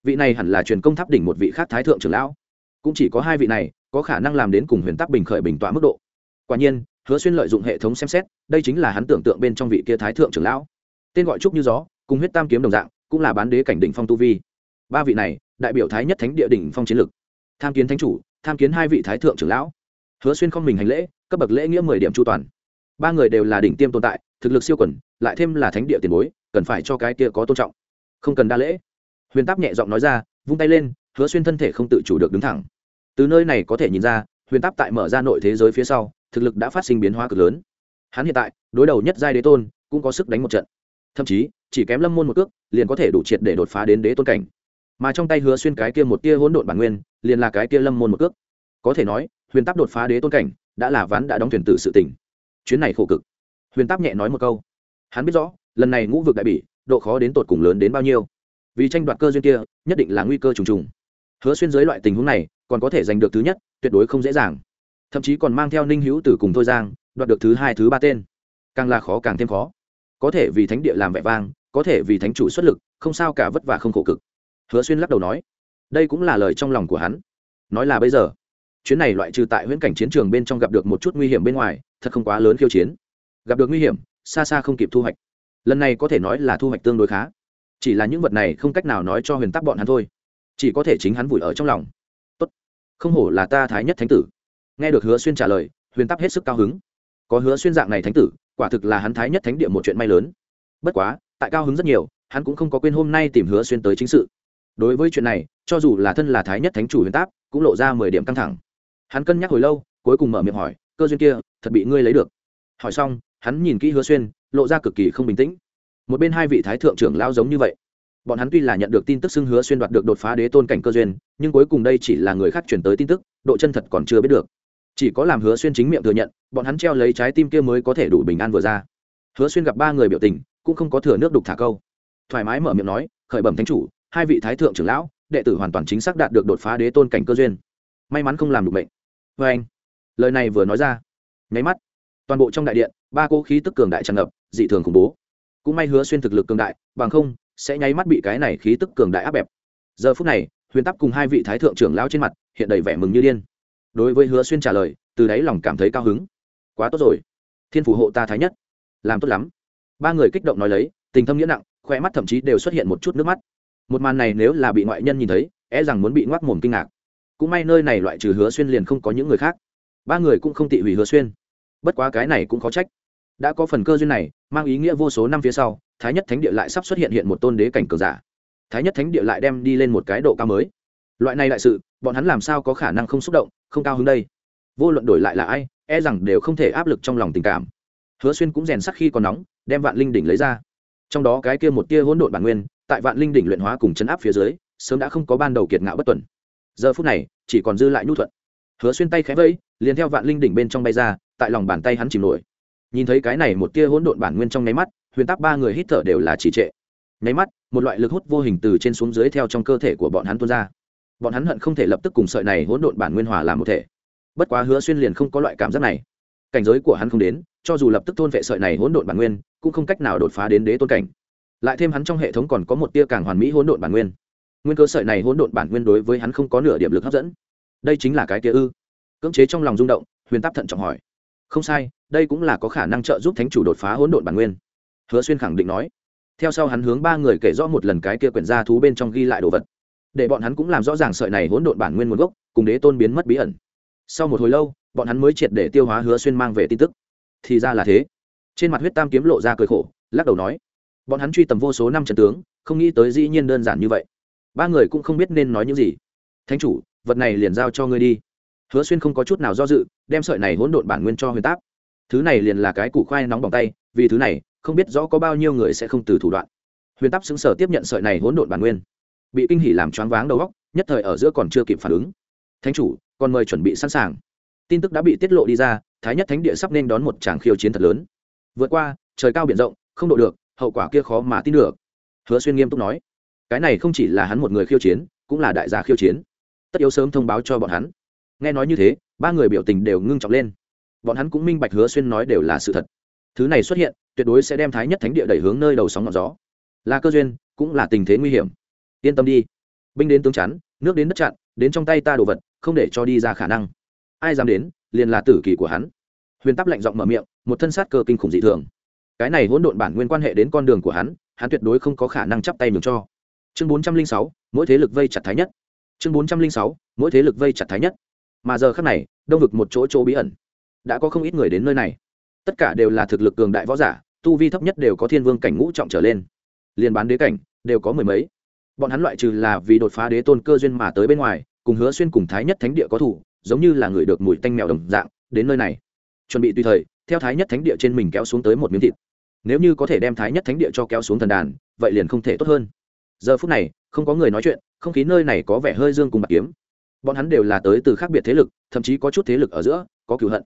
Vị này hẳn là truyền công tháp đỉnh một vị khác thái thượng trưởng lão. Cũng chỉ có hai vị này có khả năng làm đến cùng huyền tắc bình khởi bình tọa mức độ. Quả nhiên, hứa xuyên lợi dụng hệ thống xem xét, đây chính là hắn tưởng tượng bên trong vị kia thái thượng trưởng lão. Tên gọi trúc như gió, cùng huyết tam kiếm đồng dạng, cũng là bán đế cảnh đỉnh phong tu vi. Ba vị này, đại biểu thái nhất thánh địa đỉnh phong chiến lực. Tham kiến thánh chủ, tham kiến hai vị thái thượng trưởng lão. Hứa xuyên không mình hành lễ, cấp bậc lễ nghĩa mười điểm chu toàn. Ba người đều là đỉnh tiêm tồn tại, thực lực siêu quẩn lại thêm là thánh địa tiền bối, cần phải cho cái kia có tôn trọng. Không cần đa lễ. Huyền táp nhẹ giọng nói ra, vung tay lên, hứa xuyên thân thể không tự chủ được đứng thẳng từ nơi này có thể nhìn ra, huyền táp tại mở ra nội thế giới phía sau, thực lực đã phát sinh biến hóa cực lớn. Hắn hiện tại, đối đầu nhất giai đế tôn, cũng có sức đánh một trận. Thậm chí, chỉ kém lâm môn một cước, liền có thể đủ triệt để đột phá đến đế tôn cảnh. Mà trong tay hứa xuyên cái kia một tia hỗn độn bản nguyên, liền là cái kia lâm môn một cước. Có thể nói, huyền táp đột phá đế tôn cảnh, đã là ván đã đóng thuyền tử sự tỉnh chuyến này khổ cực. Huyền táp nhẹ nói một câu. Hắn biết rõ, lần này ngũ vực đại bỉ, độ khó đến tột cùng lớn đến bao nhiêu. Vì tranh đoạt cơ duyên kia, nhất định là nguy cơ trùng trùng. Hứa xuyên dưới loại tình huống này còn có thể giành được thứ nhất, tuyệt đối không dễ dàng. Thậm chí còn mang theo ninh hữu từ cùng thôi giang, đoạt được thứ hai, thứ ba tên. Càng là khó, càng thêm khó. Có thể vì thánh địa làm vẻ vang, có thể vì thánh chủ xuất lực, không sao cả vất vả không khổ cực. Hứa xuyên lắc đầu nói, đây cũng là lời trong lòng của hắn. Nói là bây giờ, chuyến này loại trừ tại huyễn cảnh chiến trường bên trong gặp được một chút nguy hiểm bên ngoài, thật không quá lớn khiêu chiến. Gặp được nguy hiểm, xa xa không kịp thu hoạch. Lần này có thể nói là thu hoạch tương đối khá. Chỉ là những vật này không cách nào nói cho huyền tắc bọn hắn thôi. Chỉ có thể chính hắn vùi ở trong lòng không hổ là ta thái nhất thánh tử. Nghe được hứa xuyên trả lời, huyền tắc hết sức cao hứng. Có hứa xuyên dạng này thánh tử, quả thực là hắn thái nhất thánh địa một chuyện may lớn. Bất quá, tại cao hứng rất nhiều, hắn cũng không có quên hôm nay tìm hứa xuyên tới chính sự. Đối với chuyện này, cho dù là thân là thái nhất thánh chủ huyền táp, cũng lộ ra mười điểm căng thẳng. Hắn cân nhắc hồi lâu, cuối cùng mở miệng hỏi, cơ duyên kia, thật bị ngươi lấy được? Hỏi xong, hắn nhìn kỹ hứa xuyên, lộ ra cực kỳ không bình tĩnh. Một bên hai vị thái thượng trưởng lao giống như vậy bọn hắn tuy là nhận được tin tức xưng hứa xuyên đoạt được đột phá đế tôn cảnh cơ duyên, nhưng cuối cùng đây chỉ là người khác chuyển tới tin tức, độ chân thật còn chưa biết được. Chỉ có làm hứa xuyên chính miệng thừa nhận, bọn hắn treo lấy trái tim kia mới có thể đủ bình an vừa ra. Hứa xuyên gặp ba người biểu tình, cũng không có thừa nước đục thả câu. Thoải mái mở miệng nói, khởi bẩm thánh chủ, hai vị thái thượng trưởng lão, đệ tử hoàn toàn chính xác đạt được đột phá đế tôn cảnh cơ duyên. May mắn không làm được bệnh. Vê anh, lời này vừa nói ra, nháy mắt, toàn bộ trong đại điện, ba cỗ khí tức cường đại tràn ngập, dị thường khủng bố. Cũng may hứa xuyên thực lực cường đại, bằng không sẽ nháy mắt bị cái này khí tức cường đại áp bẹp. Giờ phút này, huyền tắc cùng hai vị thái thượng trưởng lão trên mặt hiện đầy vẻ mừng như điên. Đối với hứa xuyên trả lời, từ đáy lòng cảm thấy cao hứng. Quá tốt rồi. Thiên phủ hộ ta thái nhất. Làm tốt lắm. Ba người kích động nói lấy, tình thâm nghĩa nặng, khoe mắt thậm chí đều xuất hiện một chút nước mắt. Một màn này nếu là bị ngoại nhân nhìn thấy e rằng muốn bị ngoác mồm kinh ngạc. Cũng may nơi này loại trừ hứa xuyên liền không có những người khác. Ba người cũng không tị hủy hứa xuyên. Bất quá cái này cũng khó trách. Đã có phần cơ duyên này, mang ý nghĩa vô số năm phía sau thái nhất thánh địa lại sắp xuất hiện hiện một tôn đế cảnh cường giả. Thái nhất thánh địa lại đem đi lên một cái độ cao mới. Loại này đại sự, bọn hắn làm sao có khả năng không xúc động, không cao hứng đây? Vô luận đổi lại là ai e rằng đều không thể áp lực trong lòng tình cảm. Hứa xuyên cũng rèn sắc khi còn nóng, đem vạn linh đỉnh lấy ra. Trong đó cái kia một tia hỗn độn bản nguyên, tại vạn linh đỉnh luyện hóa cùng chấn áp phía dưới, sớm đã không có ban đầu kiệt ngạo bất tuần. Giờ phút này, chỉ còn dư lại nhu thuận. Hứa xuyên tay khẽ vẫy, liền theo vạn linh đỉnh bên trong bay ra, tại lòng bàn tay hắn chìm nổi. Nhìn thấy cái này một tia hỗn độn bản nguyên trong nháy mắt huyền tắc ba người hít thở đều là trì trệ. Nháy mắt, một loại lực hút vô hình từ trên xuống dưới theo trong cơ thể của bọn hắn tuôn ra. Bọn hắn hận không thể lập tức cùng sợi này hỗn độn bản nguyên hòa làm một thể. Bất quá hứa xuyên liền không có loại cảm giác này. Cảnh giới của hắn không đến, cho dù lập tức thôn vệ sợi này hỗn độn bản nguyên, cũng không cách nào đột phá đến đế tôn cảnh. Lại thêm hắn trong hệ thống còn có một tia càng hoàn mỹ hỗn độn bản nguyên. Nguyên cơ sợi này hỗn độn bản nguyên đối với hắn không có nửa điểm lực hấp dẫn. Đây chính là cái tia ư? Cưỡng chế trong lòng rung động, huyền táp thận trọng hỏi. Không sai, đây cũng là có khả năng trợ giúp thánh chủ đột phá hỗn độn bản nguyên hứa xuyên khẳng định nói. Theo sau hắn hướng ba người kể rõ một lần cái kia quyển gia thú bên trong ghi lại đồ vật. Để bọn hắn cũng làm rõ ràng sợi này hỗn độn bản nguyên nguồn gốc, cùng đế tôn biến mất bí ẩn. Sau một hồi lâu, bọn hắn mới triệt để tiêu hóa hứa xuyên mang về tin tức. Thì ra là thế. Trên mặt huyết tam kiếm lộ ra cười khổ, lắc đầu nói. Bọn hắn truy tầm vô số năm trận tướng, không nghĩ tới dĩ nhiên đơn giản như vậy. Ba người cũng không biết nên nói những gì. Thánh chủ, vật này liền giao cho ngươi đi. Hứa xuyên không có chút nào do dự, đem sợi này hỗn độn bản nguyên cho huyền táp. Thứ này liền là cái củ khoai nóng bỏng tay, vì thứ này không biết rõ có bao nhiêu người sẽ không từ thủ đoạn. Huyền táp xứng sở tiếp nhận sợi này hỗn độn bản nguyên. Bị kinh hỉ làm choáng váng đầu óc, nhất thời ở giữa còn chưa kịp phản ứng. Thánh chủ còn mời chuẩn bị sẵn sàng. Tin tức đã bị tiết lộ đi ra, thái nhất thánh địa sắp nên đón một tràng khiêu chiến thật lớn. Vượt qua, trời cao biển rộng, không độ được, hậu quả kia khó mà tin được. Hứa xuyên nghiêm túc nói, cái này không chỉ là hắn một người khiêu chiến, cũng là đại gia khiêu chiến. Tất yếu sớm thông báo cho bọn hắn. Nghe nói như thế, ba người biểu tình đều ngưng trọng lên. Bọn hắn cũng minh bạch hứa xuyên nói đều là sự thật thứ này xuất hiện, tuyệt đối sẽ đem thái nhất thánh địa đẩy hướng nơi đầu sóng ngọn gió. Là cơ duyên, cũng là tình thế nguy hiểm. Yên tâm đi. Binh đến tướng chắn, nước đến đất chặn, đến trong tay ta đồ vật, không để cho đi ra khả năng. Ai dám đến, liền là tử kỳ của hắn. Huyền tắp lạnh giọng mở miệng, một thân sát cơ kinh khủng dị thường. Cái này hỗn độn bản nguyên quan hệ đến con đường của hắn hắn tuyệt đối không có khả năng chắp tay mừng cho. Chương bốn trăm linh sáu, mỗi thế lực vây chặt thái nhất. Chương bốn trăm linh sáu, mỗi thế lực vây chặt thái nhất. Mà giờ khác này, đông vực một chỗ chỗ bí ẩn. Đã có không ít người đến nơi này tất cả đều là thực lực cường đại võ giả, tu vi thấp nhất đều có thiên vương cảnh ngũ trọng trở lên. Liền bán đế cảnh, đều có mười mấy. Bọn hắn loại trừ là vì đột phá đế tôn cơ duyên mà tới bên ngoài, cùng hứa xuyên cùng thái nhất thánh địa có thủ, giống như là người được mùi tanh mèo đồng dạng, đến nơi này. Chuẩn bị tùy thời, theo thái nhất thánh địa trên mình kéo xuống tới một miếng thịt. Nếu như có thể đem thái nhất thánh địa cho kéo xuống thần đàn, vậy liền không thể tốt hơn. Giờ phút này, không có người nói chuyện, không khí nơi này có vẻ hơi dương cùng bạc kiếm. Bọn hắn đều là tới từ khác biệt thế lực, thậm chí có chút thế lực ở giữa, có cựu hận.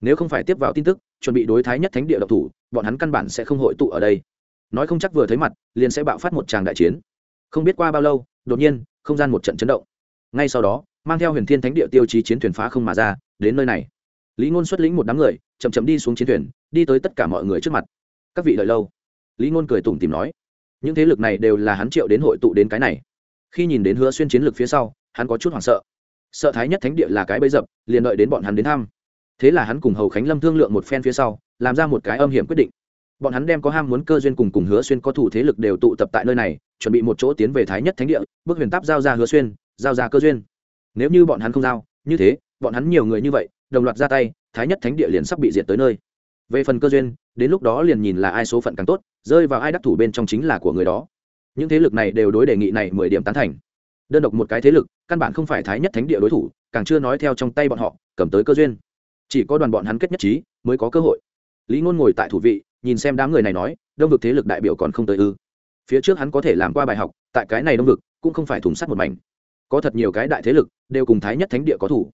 Nếu không phải tiếp vào tin tức chuẩn bị đối thái nhất thánh địa độc thủ, bọn hắn căn bản sẽ không hội tụ ở đây. Nói không chắc vừa thấy mặt, liền sẽ bạo phát một tràng đại chiến. Không biết qua bao lâu, đột nhiên, không gian một trận chấn động. Ngay sau đó, mang theo huyền thiên thánh địa tiêu chí chiến thuyền phá không mà ra, đến nơi này. Lý ngôn xuất lĩnh một đám người, chậm chậm đi xuống chiến thuyền, đi tới tất cả mọi người trước mặt. Các vị đợi lâu. Lý ngôn cười tủm tìm nói, những thế lực này đều là hắn triệu đến hội tụ đến cái này. Khi nhìn đến hứa xuyên chiến lược phía sau, hắn có chút hoảng sợ. Sợ thái nhất thánh địa là cái bấy dập, liền đợi đến bọn hắn đến thăm thế là hắn cùng hầu khánh lâm thương lượng một phen phía sau, làm ra một cái âm hiểm quyết định. Bọn hắn đem có ham muốn cơ duyên cùng cùng hứa xuyên có thủ thế lực đều tụ tập tại nơi này, chuẩn bị một chỗ tiến về thái nhất thánh địa, bước huyền táp giao ra hứa xuyên, giao ra cơ duyên. Nếu như bọn hắn không giao, như thế, bọn hắn nhiều người như vậy, đồng loạt ra tay, thái nhất thánh địa liền sắp bị diệt tới nơi. Về phần cơ duyên, đến lúc đó liền nhìn là ai số phận càng tốt, rơi vào ai đắc thủ bên trong chính là của người đó. Những thế lực này đều đối đề nghị này mười điểm tán thành. Đơn độc một cái thế lực, căn bản không phải thái nhất thánh địa đối thủ, càng chưa nói theo trong tay bọn họ, cầm tới cơ duyên chỉ có đoàn bọn hắn kết nhất trí, mới có cơ hội. Lý ngôn ngồi tại thủ vị, nhìn xem đám người này nói, đông vực thế lực đại biểu còn không tới ư. Phía trước hắn có thể làm qua bài học, tại cái này đông vực, cũng không phải thùng sắt một mảnh. Có thật nhiều cái đại thế lực, đều cùng thái nhất thánh địa có thủ.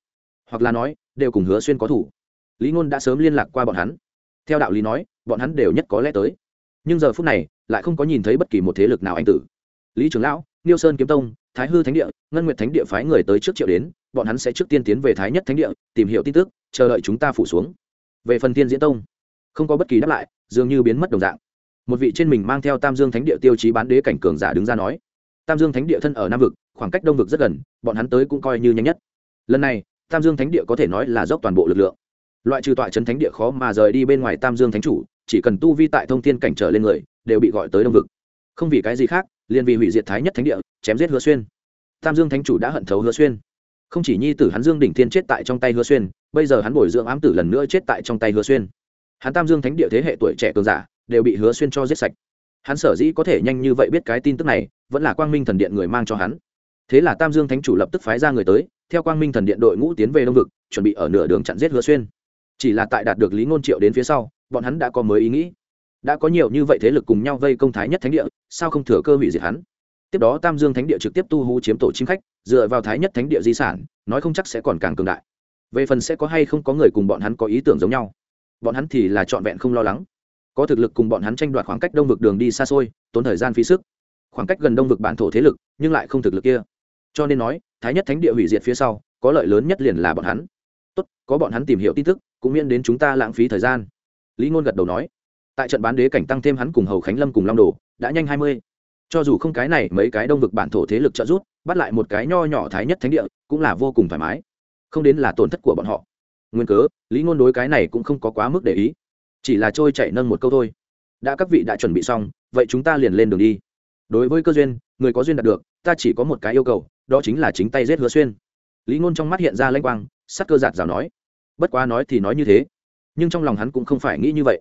Hoặc là nói, đều cùng hứa xuyên có thủ. Lý ngôn đã sớm liên lạc qua bọn hắn. Theo đạo lý nói, bọn hắn đều nhất có lẽ tới. Nhưng giờ phút này, lại không có nhìn thấy bất kỳ một thế lực nào anh tử. Lý trưởng lão niêu sơn kiếm tông, thái hư thánh địa, ngân nguyệt thánh địa phái người tới trước triệu đến, bọn hắn sẽ trước tiên tiến về thái nhất thánh địa, tìm hiểu tin tức, chờ đợi chúng ta phủ xuống. Về phần tiên diễn tông, không có bất kỳ đáp lại, dường như biến mất đồng dạng. Một vị trên mình mang theo tam dương thánh địa tiêu chí bán đế cảnh cường giả đứng ra nói, tam dương thánh địa thân ở nam vực, khoảng cách đông vực rất gần, bọn hắn tới cũng coi như nhanh nhất. Lần này, tam dương thánh địa có thể nói là dốc toàn bộ lực lượng. Loại trừ tọa trấn thánh địa khó mà rời đi bên ngoài tam dương thánh chủ, chỉ cần tu vi tại thông thiên cảnh trở lên người, đều bị gọi tới đông vực. Không vì cái gì khác liền vì hủy diệt thái nhất thánh địa, chém giết hứa xuyên. Tam dương thánh chủ đã hận thấu hứa xuyên. Không chỉ nhi tử hắn dương đỉnh thiên chết tại trong tay hứa xuyên, bây giờ hắn bồi dưỡng ám tử lần nữa chết tại trong tay hứa xuyên. Hắn tam dương thánh địa thế hệ tuổi trẻ cường giả, đều bị hứa xuyên cho giết sạch. Hắn sở dĩ có thể nhanh như vậy biết cái tin tức này, vẫn là quang minh thần điện người mang cho hắn. Thế là tam dương thánh chủ lập tức phái ra người tới, theo quang minh thần điện đội ngũ tiến về đông vực, chuẩn bị ở nửa đường chặn giết hứa xuyên. Chỉ là tại đạt được lý ngôn triệu đến phía sau, bọn hắn đã có mới ý nghĩ đã có nhiều như vậy thế lực cùng nhau vây công thái nhất thánh địa, sao không thừa cơ hủy diệt hắn? Tiếp đó tam dương thánh địa trực tiếp tu hú chiếm tổ chim khách, dựa vào thái nhất thánh địa di sản, nói không chắc sẽ còn càng cường đại. Về phần sẽ có hay không có người cùng bọn hắn có ý tưởng giống nhau. Bọn hắn thì là trọn vẹn không lo lắng. Có thực lực cùng bọn hắn tranh đoạt khoảng cách đông vực đường đi xa xôi, tốn thời gian phí sức. Khoảng cách gần đông vực bản thổ thế lực, nhưng lại không thực lực kia. Cho nên nói, thái nhất thánh địa hủy diệt phía sau, có lợi lớn nhất liền là bọn hắn. Tốt, có bọn hắn tìm hiểu tin tức, cũng miễn đến chúng ta lãng phí thời gian. Lý ngôn gật đầu nói tại trận bán đế cảnh tăng thêm hắn cùng hầu khánh lâm cùng long đồ, đã nhanh hai mươi. Cho dù không cái này, mấy cái đông vực bản thổ thế lực trợ giúp, bắt lại một cái nho nhỏ thái nhất thánh địa, cũng là vô cùng thoải mái. Không đến là tổn thất của bọn họ. Nguyên cớ, lý ngôn đối cái này cũng không có quá mức để ý. Chỉ là trôi chạy nâng một câu thôi. Đã các vị đã chuẩn bị xong, vậy chúng ta liền lên đường đi. Đối với cơ duyên, người có duyên đạt được, ta chỉ có một cái yêu cầu, đó chính là chính tay giết hứa xuyên. Lý ngôn trong mắt hiện ra lanh quang, sắc cơ giạt rào nói. Bất quá nói thì nói như thế, nhưng trong lòng hắn cũng không phải nghĩ như vậy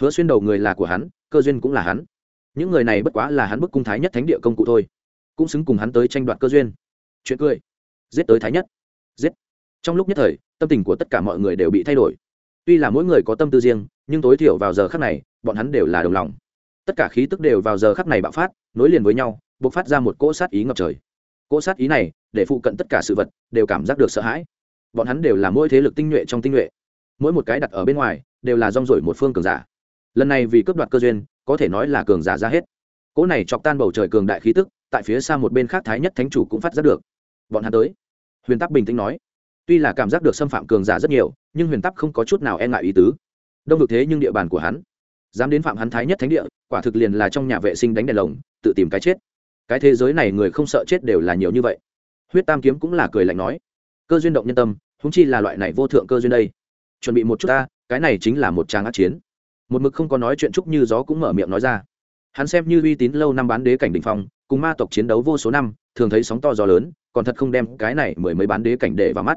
hứa xuyên đầu người là của hắn, cơ duyên cũng là hắn. Những người này bất quá là hắn bức cung thái nhất thánh địa công cụ thôi, cũng xứng cùng hắn tới tranh đoạt cơ duyên. Chuyện cười. Giết tới thái nhất. Giết. Trong lúc nhất thời, tâm tình của tất cả mọi người đều bị thay đổi. Tuy là mỗi người có tâm tư riêng, nhưng tối thiểu vào giờ khắc này, bọn hắn đều là đồng lòng. Tất cả khí tức đều vào giờ khắc này bạo phát, nối liền với nhau b ộ c phát ra một cỗ sát ý ngập trời. Cỗ sát ý này, để phụ cận tất cả sự vật, đều cảm giác được sợ hãi. Bọn hắn đều là mỗi thế lực tinh nhuệ trong tinh nhuệ. Mỗi một cái đặt ở bên ngoài, đều là rong rổi một phương cường giả lần này vì cướp đoạt cơ duyên, có thể nói là cường giả ra hết. Cỗ này chọc tan bầu trời cường đại khí tức, tại phía xa một bên khác thái nhất thánh chủ cũng phát giác được. Bọn hắn tới. Huyền tắc bình tĩnh nói. Tuy là cảm giác được xâm phạm cường giả rất nhiều, nhưng huyền tắc không có chút nào e ngại ý tứ. Đông được thế nhưng địa bàn của hắn. Dám đến phạm hắn thái nhất thánh địa, quả thực liền là trong nhà vệ sinh đánh đèn lồng, tự tìm cái chết. Cái thế giới này người không sợ chết đều là nhiều như vậy. Huyết tam kiếm cũng là cười lạnh nói. Cơ duyên động nhân tâm húng chi là loại này vô thượng cơ duyên đây. Chuẩn bị một chút ta, cái này chính là một trang ác chiến một mực không có nói chuyện chúc như gió cũng mở miệng nói ra. Hắn xem như uy tín lâu năm bán đế cảnh đ ỉ n h phong, cùng ma tộc chiến đấu vô số năm, thường thấy sóng to gió lớn, còn thật không đem cái này mười mấy bán đế cảnh để vào mắt.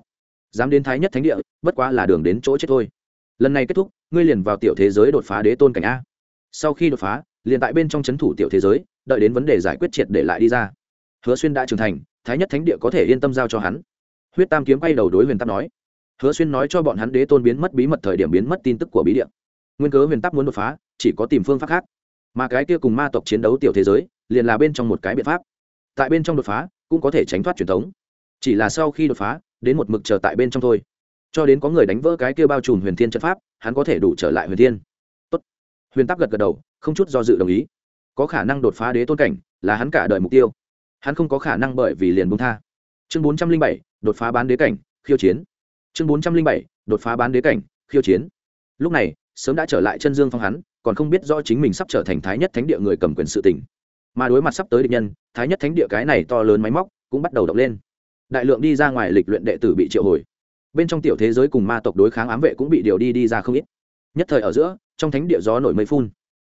Dám đến thái nhất thánh địa, bất quá là đường đến chỗ chết thôi. Lần này kết thúc, ngươi liền vào tiểu thế giới đột phá đế tôn cảnh a. Sau khi đột phá, liền tại bên trong c h ấ n thủ tiểu thế giới, đợi đến vấn đề giải quyết triệt để lại đi ra. Hứa xuyên đã trưởng thành, thái nhất thánh địa có thể yên tâm giao cho hắn. Huyết tam kiếm quay đầu đối huyền tắc nói. Hứa xuyên nói cho bọn hắn đế tôn biến mất bí mật thời điểm biến mất tin tức của bí địa nguyên cớ huyền tắc muốn đột phá, chỉ có tìm phương pháp khác. Mà cái kia cùng ma tộc chiến đấu tiểu thế giới, liền là bên trong một cái biện pháp. Tại bên trong đột phá, cũng có thể tránh thoát truyền thống. Chỉ là sau khi đột phá, đến một mực chờ tại bên trong thôi. Cho đến có người đánh vỡ cái kia bao trùm huyền thiên trận pháp, hắn có thể đủ trở lại huyền thiên. Tốt. huyền tắc gật gật đầu, không chút do dự đồng ý. Có khả năng đột phá đế tôn cảnh, là hắn cả đời mục tiêu. Hắn không có khả năng bởi vì liền bung tha. Chương bốn trăm linh bảy, đột phá bán đế cảnh, khiêu chiến. Chương bốn trăm linh bảy, đột phá bán đế cảnh, khiêu chiến. Lúc này sớm đã trở lại chân dương phong hắn, còn không biết do chính mình sắp trở thành thái nhất thánh địa người cầm quyền sự tỉnh mà đối mặt sắp tới địch nhân, thái nhất thánh địa cái này to lớn máy móc cũng bắt đầu động lên. Đại lượng đi ra ngoài lịch luyện đệ tử bị triệu hồi. Bên trong tiểu thế giới cùng ma tộc đối kháng ám vệ cũng bị điều đi đi ra không ít. Nhất thời ở giữa, trong thánh địa gió nổi mây phun.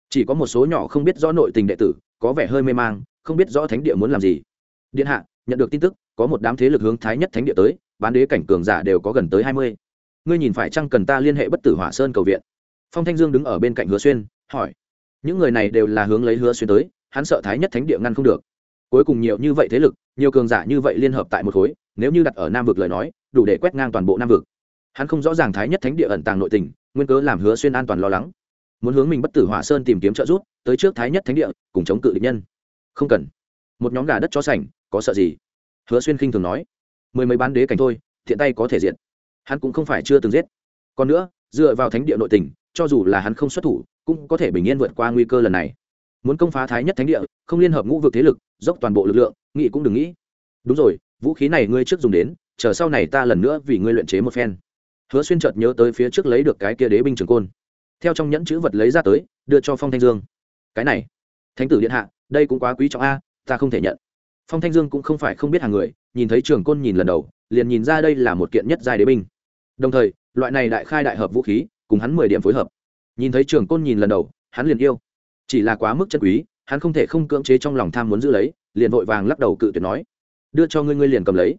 Chỉ có một số nhỏ không biết rõ nội tình đệ tử, có vẻ hơi mê mang, không biết rõ thánh địa muốn làm gì. Điện hạ, nhận được tin tức, có một đám thế lực hướng thái nhất thánh địa tới, bán đế cảnh cường giả đều có gần tới hai mươi. Ngươi nhìn phải chăng cần ta liên hệ bất tử hỏa sơn cầu viện? Phong thanh dương đứng ở bên cạnh hứa xuyên, hỏi. Những người này đều là hướng lấy hứa xuyên tới, hắn sợ thái nhất thánh địa ngăn không được. Cuối cùng nhiều như vậy thế lực, nhiều cường giả như vậy liên hợp tại một khối, nếu như đặt ở nam vực lời nói, đủ để quét ngang toàn bộ nam vực. Hắn không rõ ràng thái nhất thánh địa ẩn tàng nội tình, nguyên cớ làm hứa xuyên an toàn lo lắng. Muốn hướng mình bất tử hỏa sơn tìm kiếm trợ giúp, tới trước thái nhất thánh địa, cùng chống cự địch nhân. Không cần. Một nhóm gà đất cho sành, có sợ gì? Hứa xuyên khinh thường nói. Mười mấy bán đế cảnh thôi, thiện tay có thể diện hắn cũng không phải chưa từng giết. Còn nữa, dựa vào thánh địa nội tình cho dù là hắn không xuất thủ, cũng có thể bình yên vượt qua nguy cơ lần này. Muốn công phá thái nhất thánh địa, không liên hợp ngũ vực thế lực, dốc toàn bộ lực lượng, nghĩ cũng đừng nghĩ. Đúng rồi, vũ khí này ngươi trước dùng đến, chờ sau này ta lần nữa vì ngươi luyện chế một phen. Hứa xuyên chợt nhớ tới phía trước lấy được cái kia đế binh trường côn. Theo trong nhẫn chữ vật lấy ra tới, đưa cho phong thanh dương. Cái này, thánh tử điện hạ, đây cũng quá quý trọng a, ta không thể nhận. Phong thanh dương cũng không phải không biết hàng người, nhìn thấy trường côn nhìn lần đầu, liền nhìn ra đây là một kiện nhất giai đế binh. Đồng thời, loại này đại khai đại hợp vũ khí cùng hắn mười điểm phối hợp. Nhìn thấy trường côn nhìn lần đầu, hắn liền yêu. Chỉ là quá mức chân quý, hắn không thể không cưỡng chế trong lòng tham muốn giữ lấy, liền vội vàng lắc đầu cự tuyệt nói, đưa cho ngươi ngươi liền cầm lấy.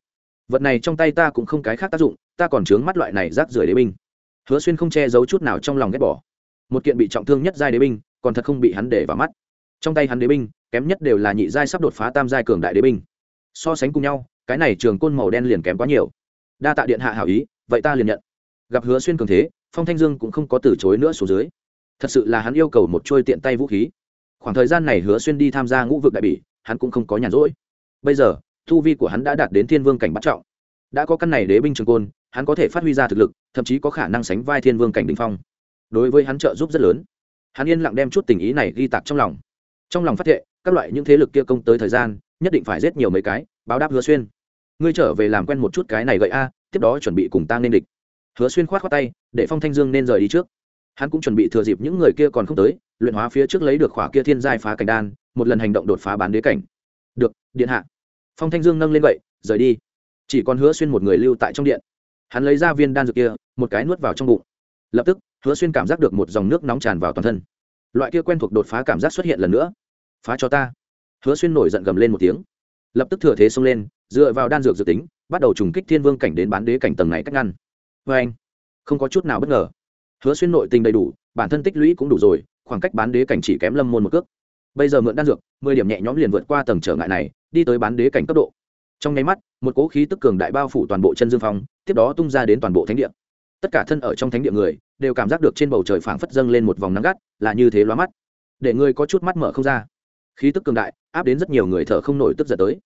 Vật này trong tay ta cũng không cái khác tác dụng, ta còn chướng mắt loại này rác rưởi đế binh. Hứa xuyên không che giấu chút nào trong lòng ghét bỏ. Một kiện bị trọng thương nhất giai đế binh, còn thật không bị hắn để vào mắt. Trong tay hắn đế binh, kém nhất đều là nhị giai sắp đột phá tam giai cường đại đế binh. So sánh cùng nhau, cái này trường côn màu đen liền kém quá nhiều. Đa tạ điện hạ hảo ý, vậy ta liền nhận. Gặp hứa xuyên cường thế phong thanh dương cũng không có từ chối nữa xuống dưới. Thật sự là hắn yêu cầu một trôi tiện tay vũ khí. Khoảng thời gian này hứa xuyên đi tham gia ngũ vực đại bỉ, hắn cũng không có nhàn rỗi. Bây giờ thu vi của hắn đã đạt đến thiên vương cảnh bắt trọng. Đã có căn này đế binh trường côn, hắn có thể phát huy ra thực lực, thậm chí có khả năng sánh vai thiên vương cảnh đình phong. Đối với hắn trợ giúp rất lớn. Hắn yên lặng đem chút tình ý này ghi tạc trong lòng. Trong lòng phát thệ, các loại những thế lực kia công tới thời gian, nhất định phải giết nhiều mấy cái, báo đáp hứa xuyên. Ngươi trở về làm quen một chút cái này gậy a, tiếp đó chuẩn bị cùng ta nên địch hứa xuyên khoát khoát tay để phong thanh dương nên rời đi trước. Hắn cũng chuẩn bị thừa dịp những người kia còn không tới luyện hóa phía trước lấy được khỏa kia thiên giai phá cảnh đan một lần hành động đột phá bán đế cảnh. Được điện hạ. Phong thanh dương nâng lên vậy, rời đi. Chỉ còn hứa xuyên một người lưu tại trong điện. Hắn lấy ra viên đan dược kia một cái nuốt vào trong bụng. Lập tức hứa xuyên cảm giác được một dòng nước nóng tràn vào toàn thân. Loại kia quen thuộc đột phá cảm giác xuất hiện lần nữa. Phá cho ta. Hứa xuyên nổi giận gầm lên một tiếng. Lập tức thừa thế xông lên dựa vào đan dược dự tính bắt đầu trùng kích thiên vương cảnh đến bán đế cảnh tầng này cách ngăn vê anh. Không có chút nào bất ngờ. Hứa xuyên nội tình đầy đủ, bản thân tích lũy cũng đủ rồi, khoảng cách bán đế cảnh chỉ kém lâm môn một cước. Bây giờ mượn đan dược, mười điểm nhẹ nhõm liền vượt qua tầng trở ngại này, đi tới bán đế cảnh cấp độ. Trong nháy mắt, một cỗ khí tức cường đại bao phủ toàn bộ chân dương phong, tiếp đó tung ra đến toàn bộ thánh địa. Tất cả thân ở trong thánh địa người, đều cảm giác được trên bầu trời phảng phất dâng lên một vòng nắng gắt, là như thế loa mắt. Để người có chút mắt mở không ra. Khí tức cường đại, áp đến rất nhiều người thở không nổi tức giận tới.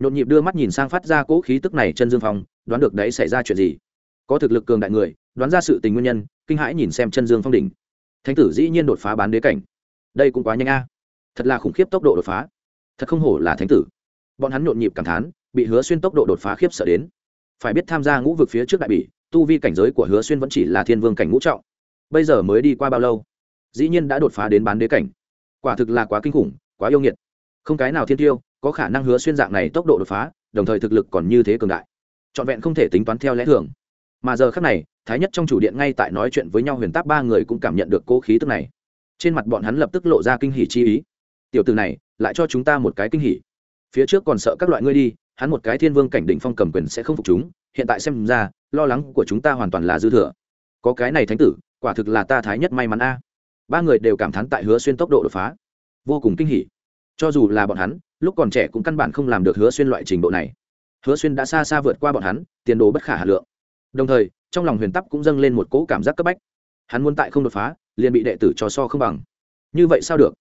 Nhộn nhịp đưa mắt nhìn sang phát ra cỗ khí tức này chân dương phong, đoán được đấy xảy ra chuyện gì có thực lực cường đại người, đoán ra sự tình nguyên nhân, kinh hãi nhìn xem chân dương phong đỉnh. Thánh tử dĩ nhiên đột phá bán đế cảnh. Đây cũng quá nhanh a. Thật là khủng khiếp tốc độ đột phá. Thật không hổ là thánh tử. Bọn hắn nhộn nhịp cảm thán, bị hứa xuyên tốc độ đột phá khiếp sợ đến. Phải biết tham gia ngũ vực phía trước đại bỉ, tu vi cảnh giới của hứa xuyên vẫn chỉ là thiên vương cảnh ngũ trọng. Bây giờ mới đi qua bao lâu? Dĩ nhiên đã đột phá đến bán đế cảnh. Quả thực là quá kinh khủng, quá yêu nghiệt. Không cái nào thiên tiêu, có khả năng hứa xuyên dạng này tốc độ đột phá, đồng thời thực lực còn như thế cường đại. Trọn vẹn không thể tính toán theo lẽ thường mà giờ khác này, thái nhất trong chủ điện ngay tại nói chuyện với nhau huyền táp ba người cũng cảm nhận được cố khí tức này. Trên mặt bọn hắn lập tức lộ ra kinh hỉ chi ý. Tiểu từ này, lại cho chúng ta một cái kinh hỉ. Phía trước còn sợ các loại ngươi đi, hắn một cái thiên vương cảnh đỉnh phong cầm quyền sẽ không phục chúng. Hiện tại xem ra, lo lắng của chúng ta hoàn toàn là dư thừa. Có cái này thánh tử, quả thực là ta thái nhất may mắn a. Ba người đều cảm thán tại hứa xuyên tốc độ đột phá. Vô cùng kinh hỉ. Cho dù là bọn hắn, lúc còn trẻ cũng căn bản không làm được hứa xuyên loại trình độ này. Hứa xuyên đã xa xa vượt qua bọn hắn, tiền đồ bất khả hà lượng đồng thời, trong lòng huyền tắp cũng dâng lên một cỗ cảm giác cấp bách. Hắn muốn tại không đột phá, liền bị đệ tử cho so không bằng. Như vậy sao được?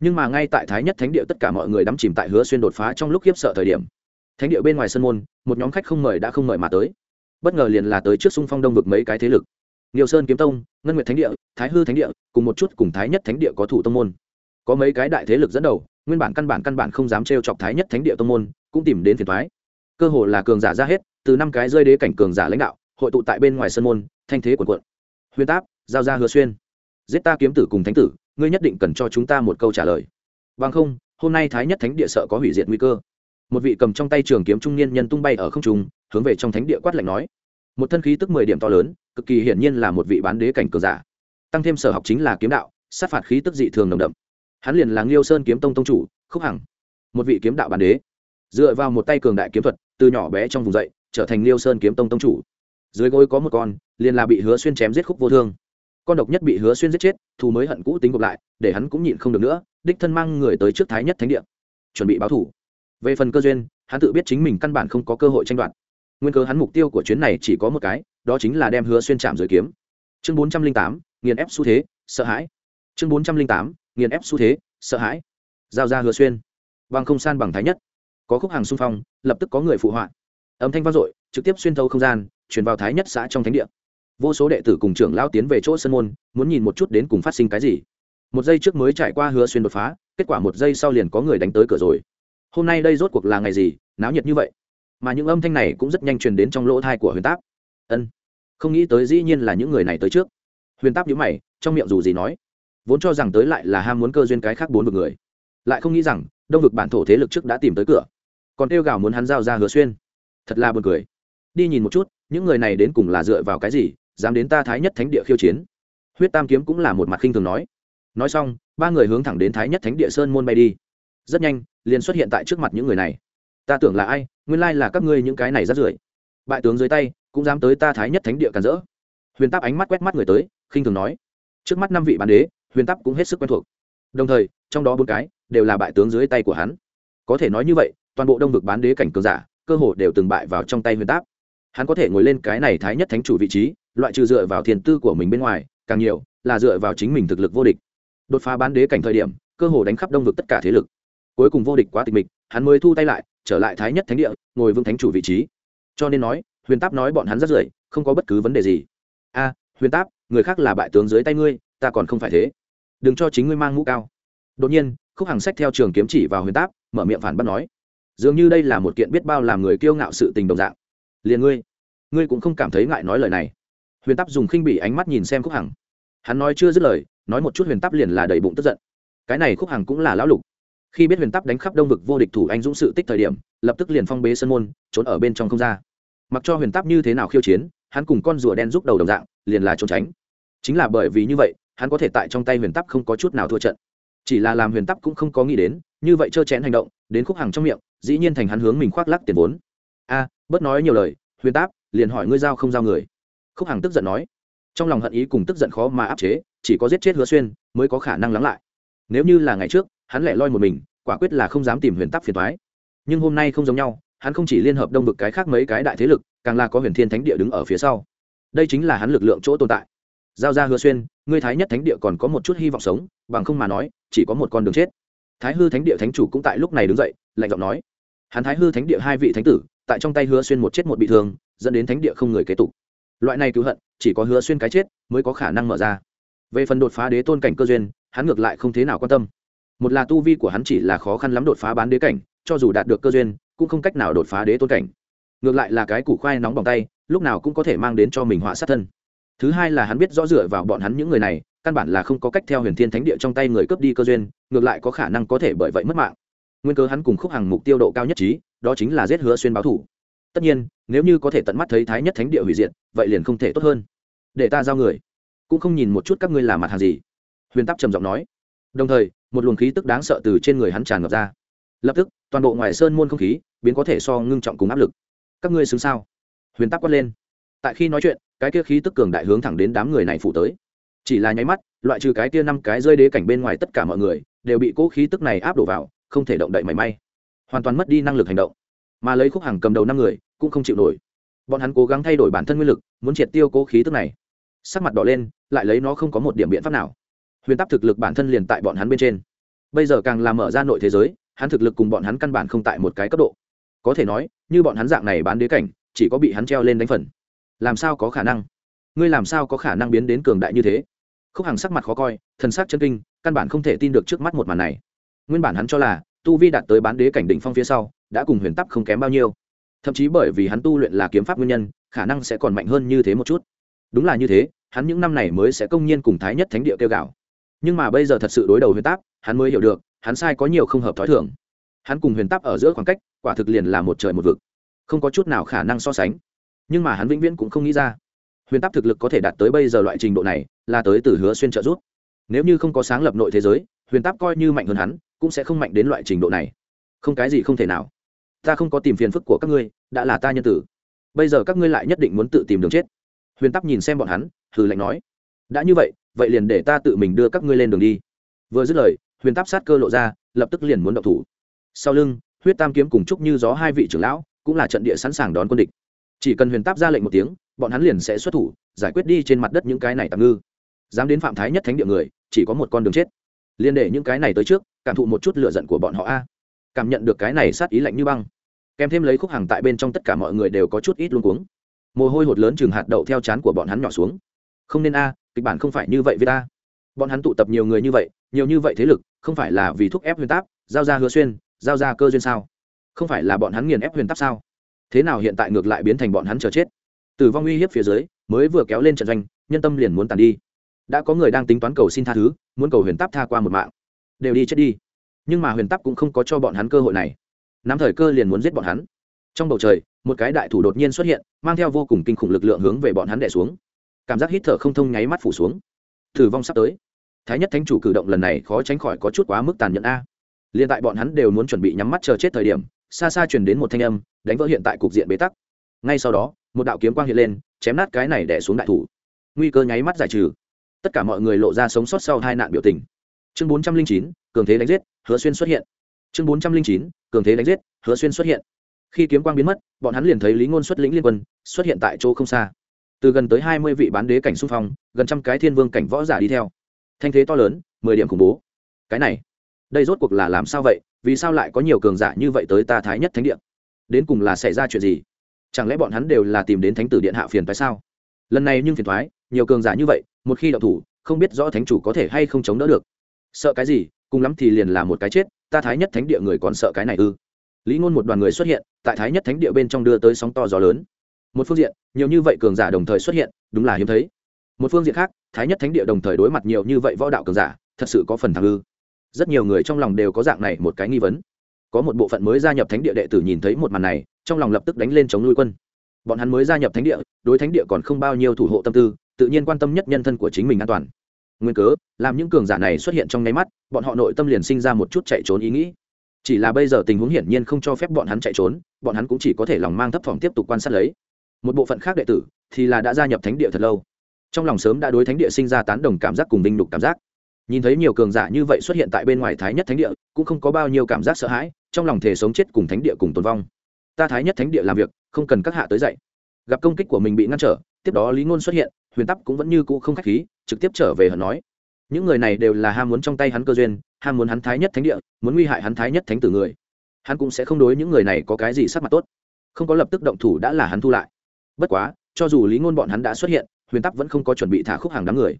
Nhưng mà ngay tại thái nhất thánh địa tất cả mọi người đắm chìm tại hứa xuyên đột phá trong lúc khiếp sợ thời điểm, thánh địa bên ngoài sân môn, một nhóm khách không mời đã không mời mà tới. Bất ngờ liền là tới trước xung phong đông vực mấy cái thế lực. Nhiều sơn kiếm tông, ngân nguyệt thánh địa, thái hư thánh địa, cùng một chút cùng thái nhất thánh địa có thủ tông môn. Có mấy cái đại thế lực dẫn đầu, nguyên bản căn bản căn bản không dám trêu chọc thái nhất thánh địa tông môn, cũng tìm đến phiền thoái cơ hồ là cường giả ra hết, từ năm cái rơi đế cảnh cường giả lãnh đạo hội tụ tại bên ngoài sân môn, thanh thế quần quận huyền táp, giao ra hứa xuyên. Giết ta kiếm tử cùng thánh tử, ngươi nhất định cần cho chúng ta một câu trả lời. Vâng không, hôm nay thái nhất thánh địa sợ có hủy diệt nguy cơ. Một vị cầm trong tay trường kiếm trung niên nhân tung bay ở không trung, hướng về trong thánh địa quát lạnh nói. Một thân khí tức mười điểm to lớn, cực kỳ hiển nhiên là một vị bán đế cảnh cường giả. Tăng thêm sở học chính là kiếm đạo, sát phạt khí tức dị thường nồng đậm. Hắn liền là liêu sơn kiếm tông tông chủ, khúc hằng. Một vị kiếm đạo bán đế. Dựa vào một tay cường đại kiếm thuật, từ nhỏ bé trong vùng dậy, trở thành liêu sơn kiếm tông tông chủ dưới gối có một con, liền là bị hứa xuyên chém giết khúc vô thương. Con độc nhất bị hứa xuyên giết chết, thù mới hận cũ tính gộp lại, để hắn cũng nhịn không được nữa, đích thân mang người tới trước thái nhất thánh địa, chuẩn bị báo thủ. Về phần cơ duyên, hắn tự biết chính mình căn bản không có cơ hội tranh đoạt. Nguyên cơ hắn mục tiêu của chuyến này chỉ có một cái, đó chính là đem hứa xuyên chạm dưới kiếm. Chương bốn trăm linh tám, nghiền ép xu thế, sợ hãi. Chương bốn trăm linh tám, nghiền ép xu thế, sợ hãi. Giao ra hứa xuyên. Bằng không san bằng thái nhất. Có khúc hàng xung phong, lập tức có người phụ họa. Âm thanh vang dội trực tiếp xuyên thấu không gian, truyền vào thái nhất xã trong thánh địa. Vô số đệ tử cùng trưởng lao tiến về chỗ sân môn, muốn nhìn một chút đến cùng phát sinh cái gì. Một giây trước mới trải qua hứa xuyên đột phá, kết quả một giây sau liền có người đánh tới cửa rồi. Hôm nay đây rốt cuộc là ngày gì, náo nhiệt như vậy? Mà những âm thanh này cũng rất nhanh truyền đến trong lỗ thai của huyền táp. Ân, không nghĩ tới dĩ nhiên là những người này tới trước. Huyền táp nhữ mày, trong miệng dù gì nói, vốn cho rằng tới lại là ham muốn cơ duyên cái khác bốn vực người. Lại không nghĩ rằng, đông vực bản thổ thế lực trước đã tìm tới cửa. Còn kêu gào muốn hắn giao ra hứa xuyên. Thật là buồn cười đi nhìn một chút, những người này đến cùng là dựa vào cái gì, dám đến ta thái nhất thánh địa khiêu chiến? Huyết tam kiếm cũng là một mặt khinh thường nói. Nói xong, ba người hướng thẳng đến thái nhất thánh địa sơn môn bay đi. Rất nhanh, liền xuất hiện tại trước mặt những người này. Ta tưởng là ai, nguyên lai là các ngươi những cái này rất rưởi. Bại tướng dưới tay, cũng dám tới ta thái nhất thánh địa càn rỡ. Huyền táp ánh mắt quét mắt người tới, khinh thường nói. Trước mắt năm vị bán đế, huyền táp cũng hết sức quen thuộc. Đồng thời, trong đó bốn cái đều là bại tướng dưới tay của hắn. Có thể nói như vậy, toàn bộ đông vực bán đế cảnh cường giả, cơ hồ đều từng bại vào trong tay huyền táp hắn có thể ngồi lên cái này thái nhất thánh chủ vị trí, loại trừ dựa vào thiền tư của mình bên ngoài, càng nhiều là dựa vào chính mình thực lực vô địch. Đột phá bán đế cảnh thời điểm, cơ hồ đánh khắp đông vực tất cả thế lực. Cuối cùng vô địch quá tịch mịch, hắn mới thu tay lại, trở lại thái nhất thánh địa, ngồi vương thánh chủ vị trí. Cho nên nói, huyền táp nói bọn hắn rất rưởi, không có bất cứ vấn đề gì. A, huyền táp, người khác là bại tướng dưới tay ngươi, ta còn không phải thế. Đừng cho chính ngươi mang mũ cao. Đột nhiên, khúc hàng sách theo trường kiếm chỉ vào huyền táp, mở miệng phản bác nói, dường như đây là một kiện biết bao làm người kiêu ngạo sự tình đồng dạng liền ngươi ngươi cũng không cảm thấy ngại nói lời này. Huyền tắp dùng khinh bỉ ánh mắt nhìn xem khúc hằng. Hắn nói chưa dứt lời, nói một chút huyền tắp liền là đầy bụng tức giận. Cái này khúc hằng cũng là lão lục. Khi biết huyền tắp đánh khắp đông vực vô địch thủ anh dũng sự tích thời điểm, lập tức liền phong bế sân môn, trốn ở bên trong không ra. Mặc cho huyền tắp như thế nào khiêu chiến, hắn cùng con rùa đen giúp đầu đồng dạng, liền là trốn tránh. Chính là bởi vì như vậy, hắn có thể tại trong tay huyền tắp không có chút nào thua trận. Chỉ là làm huyền tắp cũng không có nghĩ đến, như vậy trơ chén hành động, đến khúc hằng trong miệng, dĩ nhiên thành hắn hướng mình khoác lắc tiền vốn. A bớt nói nhiều lời, huyền táp, liền hỏi ngươi giao không giao người. Khúc hằng tức giận nói. Trong lòng hận ý cùng tức giận khó mà áp chế, chỉ có giết chết hứa xuyên mới có khả năng lắng lại. Nếu như là ngày trước, hắn lẻ loi một mình, quả quyết là không dám tìm huyền tắc phiền thoái nhưng hôm nay không giống nhau, hắn không chỉ liên hợp đông vực cái khác mấy cái đại thế lực, càng là có huyền thiên thánh địa đứng ở phía sau. Đây chính là hắn lực lượng chỗ tồn tại. Giao ra hứa xuyên, ngươi thái nhất thánh địa còn có một chút hy vọng sống, bằng không mà nói, chỉ có một con đường chết. Thái hư thánh địa thánh chủ cũng tại lúc này đứng dậy, lạnh giọng nói. Hắn thái hư thánh địa hai vị thánh tử tại trong tay hứa xuyên một chết một bị thương, dẫn đến thánh địa không người kế tục. Loại này cứu hận, chỉ có hứa xuyên cái chết mới có khả năng mở ra. Về phần đột phá đế tôn cảnh cơ duyên, hắn ngược lại không thế nào quan tâm. Một là tu vi của hắn chỉ là khó khăn lắm đột phá bán đế cảnh, cho dù đạt được cơ duyên, cũng không cách nào đột phá đế tôn cảnh. Ngược lại là cái củ khoai nóng bằng tay, lúc nào cũng có thể mang đến cho mình họa sát thân. Thứ hai là hắn biết rõ dựa vào bọn hắn những người này, căn bản là không có cách theo huyền thiên thánh địa trong tay người cướp đi cơ duyên, ngược lại có khả năng có thể bởi vậy mất mạng. Nguyên cơ hắn cùng khúc hàng mục tiêu độ cao nhất trí đó chính là giết hứa xuyên báo thủ. Tất nhiên, nếu như có thể tận mắt thấy thái nhất thánh địa hủy diệt, vậy liền không thể tốt hơn. Để ta giao người. Cũng không nhìn một chút các ngươi làm mặt hàng gì. Huyền tắc trầm giọng nói. Đồng thời, một luồng khí tức đáng sợ từ trên người hắn tràn ngập ra. Lập tức, toàn bộ ngoài sơn môn không khí biến có thể so ngưng trọng cùng áp lực. Các ngươi xứng sao? Huyền tắc quát lên. Tại khi nói chuyện, cái kia khí tức cường đại hướng thẳng đến đám người này phủ tới. Chỉ là nháy mắt, loại trừ cái kia năm cái rơi đế cảnh bên ngoài tất cả mọi người, đều bị cỗ khí tức này áp đổ vào, không thể động đậy mảy may hoàn toàn mất đi năng lực hành động. Mà lấy khúc hàng cầm đầu năm người, cũng không chịu nổi. Bọn hắn cố gắng thay đổi bản thân nguyên lực, muốn triệt tiêu cố khí tức này. Sắc mặt đỏ lên, lại lấy nó không có một điểm biện pháp nào. Huyền tắc thực lực bản thân liền tại bọn hắn bên trên. Bây giờ càng làm mở ra nội thế giới, hắn thực lực cùng bọn hắn căn bản không tại một cái cấp độ. Có thể nói, như bọn hắn dạng này bán đế cảnh, chỉ có bị hắn treo lên đánh phần. Làm sao có khả năng? Ngươi làm sao có khả năng biến đến cường đại như thế? Khúc hàng sắc mặt khó coi, thần sắc chân kinh, căn bản không thể tin được trước mắt một màn này. Nguyên bản hắn cho là tu vi đạt tới bán đế cảnh đỉnh phong phía sau, đã cùng huyền tắc không kém bao nhiêu. Thậm chí bởi vì hắn tu luyện là kiếm pháp nguyên nhân, khả năng sẽ còn mạnh hơn như thế một chút. Đúng là như thế, hắn những năm này mới sẽ công nhiên cùng thái nhất thánh địa kêu gạo nhưng mà bây giờ thật sự đối đầu huyền táp, hắn mới hiểu được, hắn sai có nhiều không hợp t h ó i thường. Hắn cùng huyền táp ở giữa khoảng cách, quả thực liền là một trời một vực. Không có chút nào khả năng so sánh. Nhưng mà hắn vĩnh viễn cũng không nghĩ ra, huyền táp thực lực có thể đạt tới bây giờ loại trình độ này, là tới từ hứa xuyên trợ giúp. Nếu như không có sáng lập nội thế giới, huyền táp coi như mạnh hơn hắn cũng sẽ không mạnh đến loại trình độ này. Không cái gì không thể nào. Ta không có tìm phiền phức của các ngươi, đã là ta nhân tử. Bây giờ các ngươi lại nhất định muốn tự tìm đường chết. Huyền Tắc nhìn xem bọn hắn, hừ lạnh nói. Đã như vậy vậy liền để ta tự mình đưa các ngươi lên đường đi. Vừa dứt lời, huyền Tắc sát cơ lộ ra, lập tức liền muốn động thủ. Sau lưng, huyết tam kiếm cùng chúc như gió hai vị trưởng lão, cũng là trận địa sẵn sàng đón quân địch. Chỉ cần huyền táp ra lệnh một tiếng, bọn hắn liền sẽ xuất thủ, giải quyết đi trên mặt đất những cái này tạm ngư. Dám đến phạm thái nhất thánh địa người, chỉ có một con đường chết liên để những cái này tới trước, cảm thụ một chút lựa giận của bọn họ a. Cảm nhận được cái này sát ý lạnh như băng. Kèm thêm lấy khúc hàng tại bên trong tất cả mọi người đều có chút ít luôn cuống. Mồ hôi hột lớn chừng hạt đậu theo chán của bọn hắn nhỏ xuống. Không nên a, kịch bản không phải như vậy với ta. Bọn hắn tụ tập nhiều người như vậy, nhiều như vậy thế lực, không phải là vì thúc ép huyền táp, giao ra hứa xuyên, giao ra cơ duyên sao? Không phải là bọn hắn nghiền ép huyền táp sao? Thế nào hiện tại ngược lại biến thành bọn hắn chờ chết? Tử vong uy hiếp phía dưới, mới vừa kéo lên trận doanh, nhân tâm liền muốn tàn đi đã có người đang tính toán cầu xin tha thứ, muốn cầu huyền táp tha qua một mạng. Đều đi chết đi. Nhưng mà huyền táp cũng không có cho bọn hắn cơ hội này. Nắm thời cơ liền muốn giết bọn hắn. Trong bầu trời, một cái đại thủ đột nhiên xuất hiện, mang theo vô cùng kinh khủng lực lượng hướng về bọn hắn đẻ xuống. Cảm giác hít thở không thông nháy mắt phủ xuống. Thử vong sắp tới. Thái nhất thánh chủ cử động lần này khó tránh khỏi có chút quá mức tàn nhẫn a. Liền tại bọn hắn đều muốn chuẩn bị nhắm mắt chờ chết thời điểm, xa xa truyền đến một thanh âm, đánh vỡ hiện tại cục diện bế tắc. Ngay sau đó, một đạo kiếm quang hiện lên, chém nát cái này đẻ xuống đại thủ. Nguy cơ nháy mắt giải trừ tất cả mọi người lộ ra sống sót sau hai nạn biểu tình. Chương bốn trăm linh chín, cường thế đánh giết, hứa xuyên xuất hiện. Chương bốn trăm linh chín, cường thế đánh giết, hứa xuyên xuất hiện. Khi kiếm quang biến mất, bọn hắn liền thấy lý ngôn xuất lĩnh liên quân, xuất hiện tại chỗ không xa. Từ gần tới hai mươi vị bán đế cảnh xung phong, gần trăm cái thiên vương cảnh võ giả đi theo. Thanh thế to lớn, mười điểm khủng bố. Cái này, đây rốt cuộc là làm sao vậy? Vì sao lại có nhiều cường giả như vậy tới ta thái nhất thánh địa? Đến cùng là xảy ra chuyện gì? Chẳng lẽ bọn hắn đều là tìm đến thánh tử điện hạ phiền phải sao? Lần này nhưng phiền thoái nhiều cường giả như vậy, một khi đậu thủ, không biết rõ thánh chủ có thể hay không chống đỡ được. Sợ cái gì? Cùng lắm thì liền là một cái chết, ta thái nhất thánh địa người còn sợ cái này ư? Lý ngôn một đoàn người xuất hiện, tại thái nhất thánh địa bên trong đưa tới sóng to gió lớn. Một phương diện, nhiều như vậy cường giả đồng thời xuất hiện, đúng là hiếm thấy. Một phương diện khác, thái nhất thánh địa đồng thời đối mặt nhiều như vậy võ đạo cường giả, thật sự có phần thăng ư? Rất nhiều người trong lòng đều có dạng này một cái nghi vấn. Có một bộ phận mới gia nhập thánh địa đệ tử nhìn thấy một màn này, trong lòng lập tức đánh lên chống nuôi quân. Bọn hắn mới gia nhập thánh địa, đối thánh địa còn không bao nhiêu thủ hộ tâm tư tự nhiên quan tâm nhất nhân thân của chính mình an toàn. Nguyên cớ, làm những cường giả này xuất hiện trong nháy mắt, bọn họ nội tâm liền sinh ra một chút chạy trốn ý nghĩ. Chỉ là bây giờ tình huống hiển nhiên không cho phép bọn hắn chạy trốn, bọn hắn cũng chỉ có thể lòng mang thấp thỏm tiếp tục quan sát lấy. Một bộ phận khác đệ tử thì là đã gia nhập thánh địa thật lâu. Trong lòng sớm đã đối thánh địa sinh ra tán đồng cảm giác cùng binh đục cảm giác. Nhìn thấy nhiều cường giả như vậy xuất hiện tại bên ngoài thái nhất thánh địa, cũng không có bao nhiêu cảm giác sợ hãi, trong lòng thể sống chết cùng thánh địa cùng tồn vong. Ta thái nhất thánh địa làm việc, không cần các hạ tới dậy gặp công kích của mình bị ngăn trở, tiếp đó lý ngôn xuất hiện huyền tắc cũng vẫn như cũ không khách khí, trực tiếp trở về hận nói. Những người này đều là ham muốn trong tay hắn cơ duyên, ham muốn hắn thái nhất thánh địa, muốn nguy hại hắn thái nhất thánh tử người. Hắn cũng sẽ không đối những người này có cái gì sắc mặt tốt. Không có lập tức động thủ đã là hắn thu lại. Bất quá, cho dù lý ngôn bọn hắn đã xuất hiện, huyền tắc vẫn không có chuẩn bị thả khúc hàng đám người.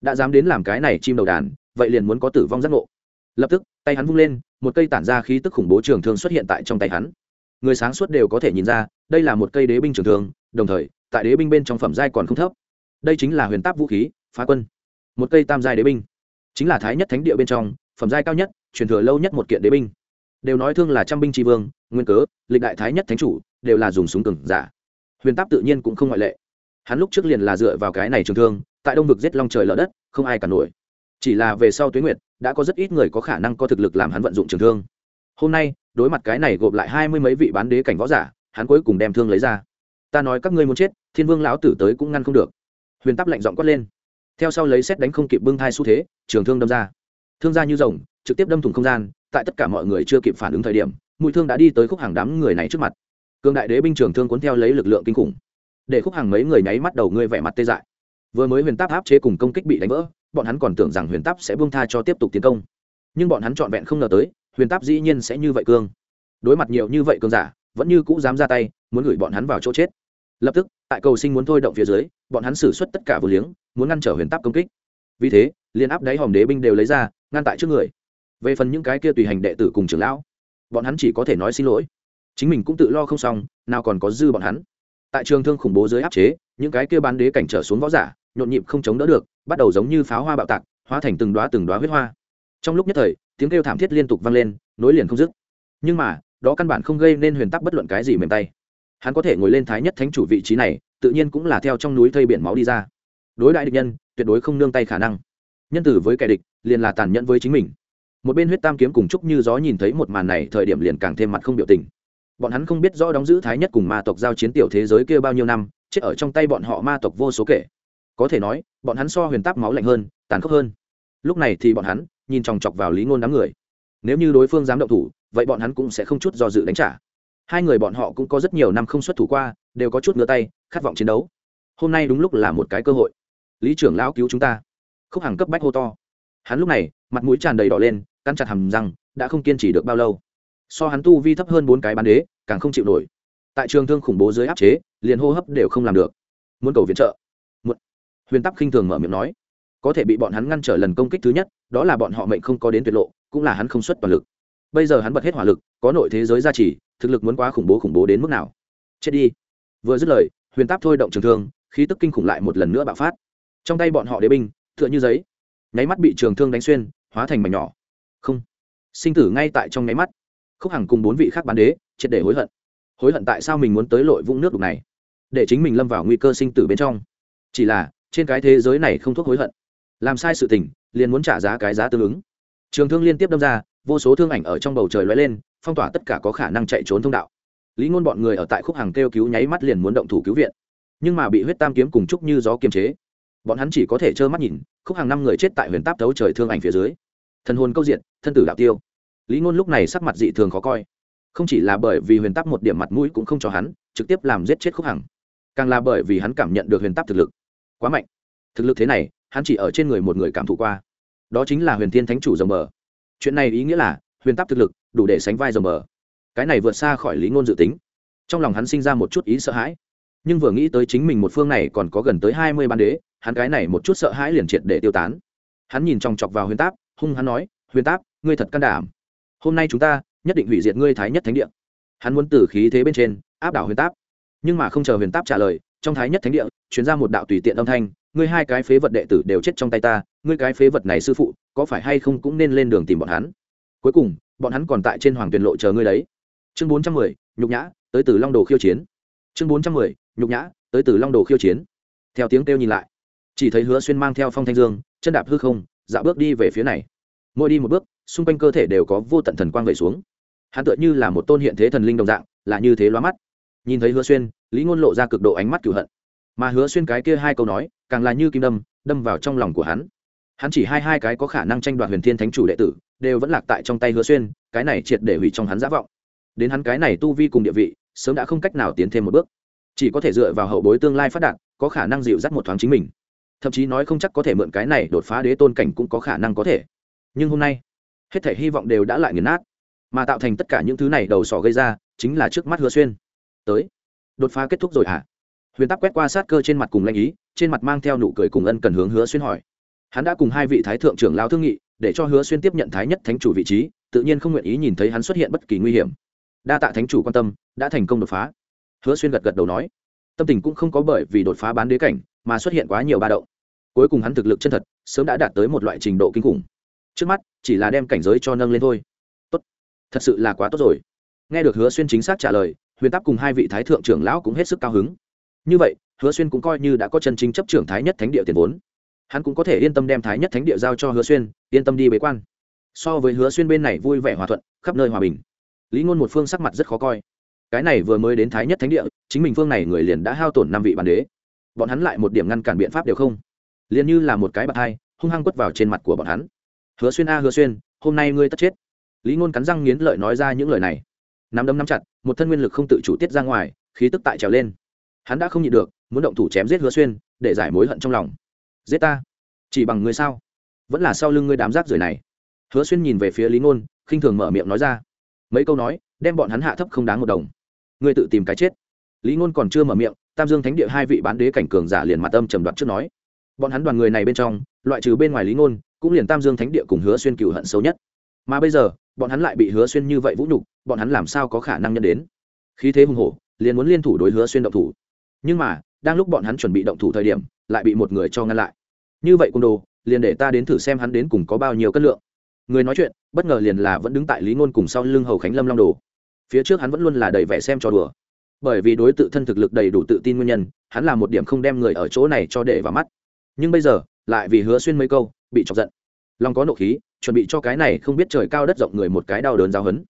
Đã dám đến làm cái này chim đầu đàn, vậy liền muốn có tử vong giác ngộ. Lập tức, tay hắn vung lên, một cây tản ra khí tức khủng bố trường thương xuất hiện tại trong tay hắn. Người sáng suốt đều có thể nhìn ra, đây là một cây đế binh trường thương, đồng thời, tại đế binh bên trong phẩm giai còn không thấp đây chính là huyền táp vũ khí, phá quân. Một cây tam giai đế binh. Chính là thái nhất thánh địa bên trong, phẩm giai cao nhất, truyền thừa lâu nhất một kiện đế binh. Đều nói thương là trăm binh tri vương, nguyên cớ, lịch đại thái nhất thánh chủ, đều là dùng súng cừng giả. Huyền táp tự nhiên cũng không ngoại lệ. Hắn lúc trước liền là dựa vào cái này trường thương, tại đông vực giết long trời lở đất, không ai cả nổi. Chỉ là về sau tuyến nguyệt, đã có rất ít người có khả năng có thực lực làm hắn vận dụng trường thương. Hôm nay, đối mặt cái này gộp lại hai mươi mấy vị bán đế cảnh võ giả, hắn cuối cùng đem thương lấy ra. Ta nói các ngươi muốn chết, thiên vương lão tử tới cũng ngăn không được huyền tắp lạnh giọng quát lên. Theo sau lấy xét đánh không kịp bưng thai xu thế, trường thương đâm ra. Thương ra như rồng, trực tiếp đâm thủng không gian, tại tất cả mọi người chưa kịp phản ứng thời điểm, mũi thương đã đi tới khúc hàng đám người này trước mặt. Cương đại đế binh trường thương cuốn theo lấy lực lượng kinh khủng, để khúc hàng mấy người nháy mắt đầu ngươi vẻ mặt tê dại. Vừa mới huyền táp áp chế cùng công kích bị đánh vỡ, bọn hắn còn tưởng rằng huyền táp sẽ buông tha cho tiếp tục tiến công. Nhưng bọn hắn trọn vẹn không ngờ tới, huyền táp dĩ nhiên sẽ như vậy cương. Đối mặt nhiều như vậy cương giả, vẫn như cũ dám ra tay, muốn gửi bọn hắn vào chỗ chết. Lập tức tại cầu sinh muốn thôi động phía dưới, bọn hắn xử suất tất cả vừa liếng, muốn ngăn trở huyền táp công kích. Vì thế liên áp đáy hòm đế binh đều lấy ra, ngăn tại trước người. Về phần những cái kia tùy hành đệ tử cùng trưởng lão, bọn hắn chỉ có thể nói xin lỗi. Chính mình cũng tự lo không xong, nào còn có dư bọn hắn. Tại trường thương khủng bố dưới áp chế, những cái kia bán đế cảnh trở xuống võ giả, nhộn nhịp không chống đỡ được, bắt đầu giống như pháo hoa bạo tạc, hóa thành từng đoá từng đoá huyết hoa. Trong lúc nhất thời, tiếng kêu thảm thiết liên tục vang lên, nối liền không dứt. Nhưng mà, đó căn bản không gây nên huyền tắc bất luận cái gì mềm tay hắn có thể ngồi lên thái nhất thánh chủ vị trí này, tự nhiên cũng là theo trong núi thây biển máu đi ra. Đối đại địch nhân, tuyệt đối không nương tay khả năng. Nhân tử với kẻ địch, liền là tàn nhẫn với chính mình. Một bên huyết tam kiếm cùng chúc như gió nhìn thấy một màn này, thời điểm liền càng thêm mặt không biểu tình. Bọn hắn không biết rõ đóng giữ thái nhất cùng ma tộc giao chiến tiểu thế giới kia bao nhiêu năm, chết ở trong tay bọn họ ma tộc vô số kể. Có thể nói, bọn hắn so huyền táp máu lạnh hơn, tàn khốc hơn. Lúc này thì bọn hắn, nhìn chòng chọc vào lý ngôn đám người. Nếu như đối phương dám động thủ, vậy bọn hắn cũng sẽ không chút do dự đánh trả hai người bọn họ cũng có rất nhiều năm không xuất thủ qua, đều có chút ngửa tay, khát vọng chiến đấu. Hôm nay đúng lúc là một cái cơ hội. Lý trưởng lão cứu chúng ta. Khúc hàng cấp bách hô to. Hắn lúc này, mặt mũi tràn đầy đỏ lên căn chặt hầm răng, đã không kiên trì được bao lâu. So hắn tu vi thấp hơn bốn cái bán đế, càng không chịu nổi. Tại trường thương khủng bố dưới áp chế, liền hô hấp đều không làm được. Muốn cầu viện trợ. Một huyền tắc khinh thường mở miệng nói. Có thể bị bọn hắn ngăn trở lần công kích thứ nhất, đó là bọn họ mệnh không có đến tuyệt lộ, cũng là hắn không xuất toàn lực bây giờ hắn bật hết hỏa lực, có nội thế giới gia trì, thực lực muốn quá khủng bố khủng bố đến mức nào? Chết đi. Vừa dứt lời, huyền táp thôi động trường thương, khí tức kinh khủng lại một lần nữa bạo phát. Trong tay bọn họ đế binh, tựa như giấy, nháy mắt bị trường thương đánh xuyên, hóa thành mảnh nhỏ. Không. Sinh tử ngay tại trong nháy mắt. Khúc hằng cùng bốn vị khác bán đế, triệt để hối hận. Hối hận tại sao mình muốn tới lội vũng nước đục này? Để chính mình lâm vào nguy cơ sinh tử bên trong. Chỉ là, trên cái thế giới này không thuốc hối hận. Làm sai sự tình, liền muốn trả giá cái giá tương ứng trường thương liên tiếp đâm ra, vô số thương ảnh ở trong bầu trời lóe lên, phong tỏa tất cả có khả năng chạy trốn thông đạo. Lý ngôn bọn người ở tại khúc hàng kêu cứu nháy mắt liền muốn động thủ cứu viện. Nhưng mà bị huyết tam kiếm cùng chúc như gió kiềm chế, bọn hắn chỉ có thể trơ mắt nhìn, khúc hàng năm người chết tại huyền táp thấu trời thương ảnh phía dưới. Thần hồn câu diện thân tử đạo tiêu. Lý ngôn lúc này sắc mặt dị thường khó coi. Không chỉ là bởi vì huyền táp một điểm mặt mũi cũng không cho hắn, trực tiếp làm giết chết khúc hằng càng là bởi vì hắn cảm nhận được huyền táp thực lực quá mạnh. Thực lực thế này, hắn chỉ ở trên người một người cảm thụ qua đó chính là huyền thiên thánh chủ rồng mờ chuyện này ý nghĩa là, huyền táp thực lực, đủ để sánh vai rồng mờ cái này vượt xa khỏi lý ngôn dự tính. Trong lòng hắn sinh ra một chút ý sợ hãi. Nhưng vừa nghĩ tới chính mình một phương này còn có gần tới hai mươi ban đế, hắn cái này một chút sợ hãi liền triệt để tiêu tán. Hắn nhìn chòng chọc vào huyền táp, hung hắn nói, huyền táp, ngươi thật can đảm. Hôm nay chúng ta nhất định hủy diệt ngươi thái nhất thánh địa. Hắn muốn từ khí thế bên trên áp đảo huyền táp. Nhưng mà không chờ huyền táp trả lời, trong thái nhất thánh địa chuyến ra một đạo tùy tiện âm thanh ngươi hai cái phế vật đệ tử đều chết trong tay ta, ngươi cái phế vật này sư phụ, có phải hay không cũng nên lên đường tìm bọn hắn? Cuối cùng, bọn hắn còn tại trên hoàng tuyền lộ chờ ngươi đấy. Chương bốn trăm mười, nhục nhã, tới từ long đồ khiêu chiến. Chương bốn trăm mười, nhục nhã, tới từ long đồ khiêu chiến. Theo tiếng kêu nhìn lại, chỉ thấy hứa xuyên mang theo phong thanh dương, chân đạp hư không dạo bước đi về phía này. Mỗi đi một bước, xung quanh cơ thể đều có vô tận thần quang vẩy xuống. Hắn tựa như là một tôn hiện thế thần linh đồng dạng, là như thế loa mắt. Nhìn thấy hứa xuyên, lý ngôn lộ ra cực độ ánh mắt cửu hận. Mà hứa xuyên cái kia hai câu nói càng là như kim đâm đâm vào trong lòng của hắn. Hắn chỉ hai hai cái có khả năng tranh đoạt huyền thiên thánh chủ đệ tử, đều vẫn lạc tại trong tay hứa xuyên, cái này triệt để hủy trong hắn giả vọng. Đến hắn cái này tu vi cùng địa vị, sớm đã không cách nào tiến thêm một bước. Chỉ có thể dựa vào hậu bối tương lai phát đạt, có khả năng dịu dắt một thoáng chính mình. Thậm chí nói không chắc có thể mượn cái này đột phá đế tôn cảnh cũng có khả năng có thể. Nhưng hôm nay, hết thể hy vọng đều đã lại nghiền nát, mà tạo thành tất cả những thứ này đầu sỏ gây ra, chính là trước mắt hứa xuyên. Tới, đột phá kết thúc rồi hả? à? Huyền tắc quét qua sát cơ trên mặt cùng lanh ý, trên mặt mang theo nụ cười cùng ân cần hướng hứa xuyên hỏi. Hắn đã cùng hai vị thái thượng trưởng lao thương nghị, để cho hứa xuyên tiếp nhận thái nhất thánh chủ vị trí, tự nhiên không nguyện ý nhìn thấy hắn xuất hiện bất kỳ nguy hiểm. Đa tạ thánh chủ quan tâm, đã thành công đột phá. Hứa xuyên gật gật đầu nói. Tâm tình cũng không có bởi vì đột phá bán đế cảnh, mà xuất hiện quá nhiều ba động. Cuối cùng hắn thực lực chân thật, sớm đã đạt tới một loại trình độ kinh khủng. Trước mắt, chỉ là đem cảnh giới cho nâng lên thôi. Tốt. Thật sự là quá tốt rồi. Nghe được hứa xuyên chính xác trả lời, huyền Tắc cùng hai vị thái thượng trưởng lão cũng hết sức cao hứng như vậy, hứa xuyên cũng coi như đã có chân chính chấp trưởng thái nhất thánh địa tiền vốn. Hắn cũng có thể yên tâm đem thái nhất thánh địa giao cho hứa xuyên, yên tâm đi bế quan. So với hứa xuyên bên này vui vẻ hòa thuận, khắp nơi hòa bình. Lý ngôn một phương sắc mặt rất khó coi. Cái này vừa mới đến thái nhất thánh địa, chính mình phương này người liền đã hao tổn năm vị bản đế. Bọn hắn lại một điểm ngăn cản biện pháp đều không. Liền như là một cái bạc hai, hung hăng quất vào trên mặt của bọn hắn. Hứa xuyên a, hứa xuyên, hôm nay ngươi tất chết. Lý ngôn cắn răng nghiến lợi nói ra những lời này. Nắm đấm nắm chặt, một thân nguyên lực không tự chủ tiết ra ngoài, khí tức tại trèo lên hắn đã không nhịn được, muốn động thủ chém giết hứa xuyên, để giải mối hận trong lòng. Giết ta? Chỉ bằng ngươi sao? Vẫn là sau lưng ngươi đám rác rưởi này. Hứa xuyên nhìn về phía lý ngôn, khinh thường mở miệng nói ra. Mấy câu nói, đem bọn hắn hạ thấp không đáng một đồng. Ngươi tự tìm cái chết. Lý ngôn còn chưa mở miệng, tam dương thánh địa hai vị bán đế cảnh cường giả liền mặt âm trầm đoạt trước nói. Bọn hắn đoàn người này bên trong, loại trừ bên ngoài lý ngôn, cũng liền tam dương thánh địa cùng hứa xuyên cựu hận sâu nhất. Mà bây giờ, bọn hắn lại bị hứa xuyên như vậy vũ nhục, bọn hắn làm sao có khả năng nhận đến? Khí thế hùng hổ, liền muốn liên thủ đối hứa xuyên động thủ nhưng mà, đang lúc bọn hắn chuẩn bị động thủ thời điểm, lại bị một người cho ngăn lại. Như vậy côn đồ, liền để ta đến thử xem hắn đến cùng có bao nhiêu cân lượng. Người nói chuyện, bất ngờ liền là vẫn đứng tại lý ngôn cùng sau lưng hầu khánh lâm long đồ. Phía trước hắn vẫn luôn là đầy vẻ xem cho đùa. Bởi vì đối tự thân thực lực đầy đủ tự tin nguyên nhân, hắn là một điểm không đem người ở chỗ này cho để vào mắt. Nhưng bây giờ, lại vì hứa xuyên mấy câu, bị chọc giận. Long có nộ khí, chuẩn bị cho cái này không biết trời cao đất rộng người một cái đau đớn giáo hấn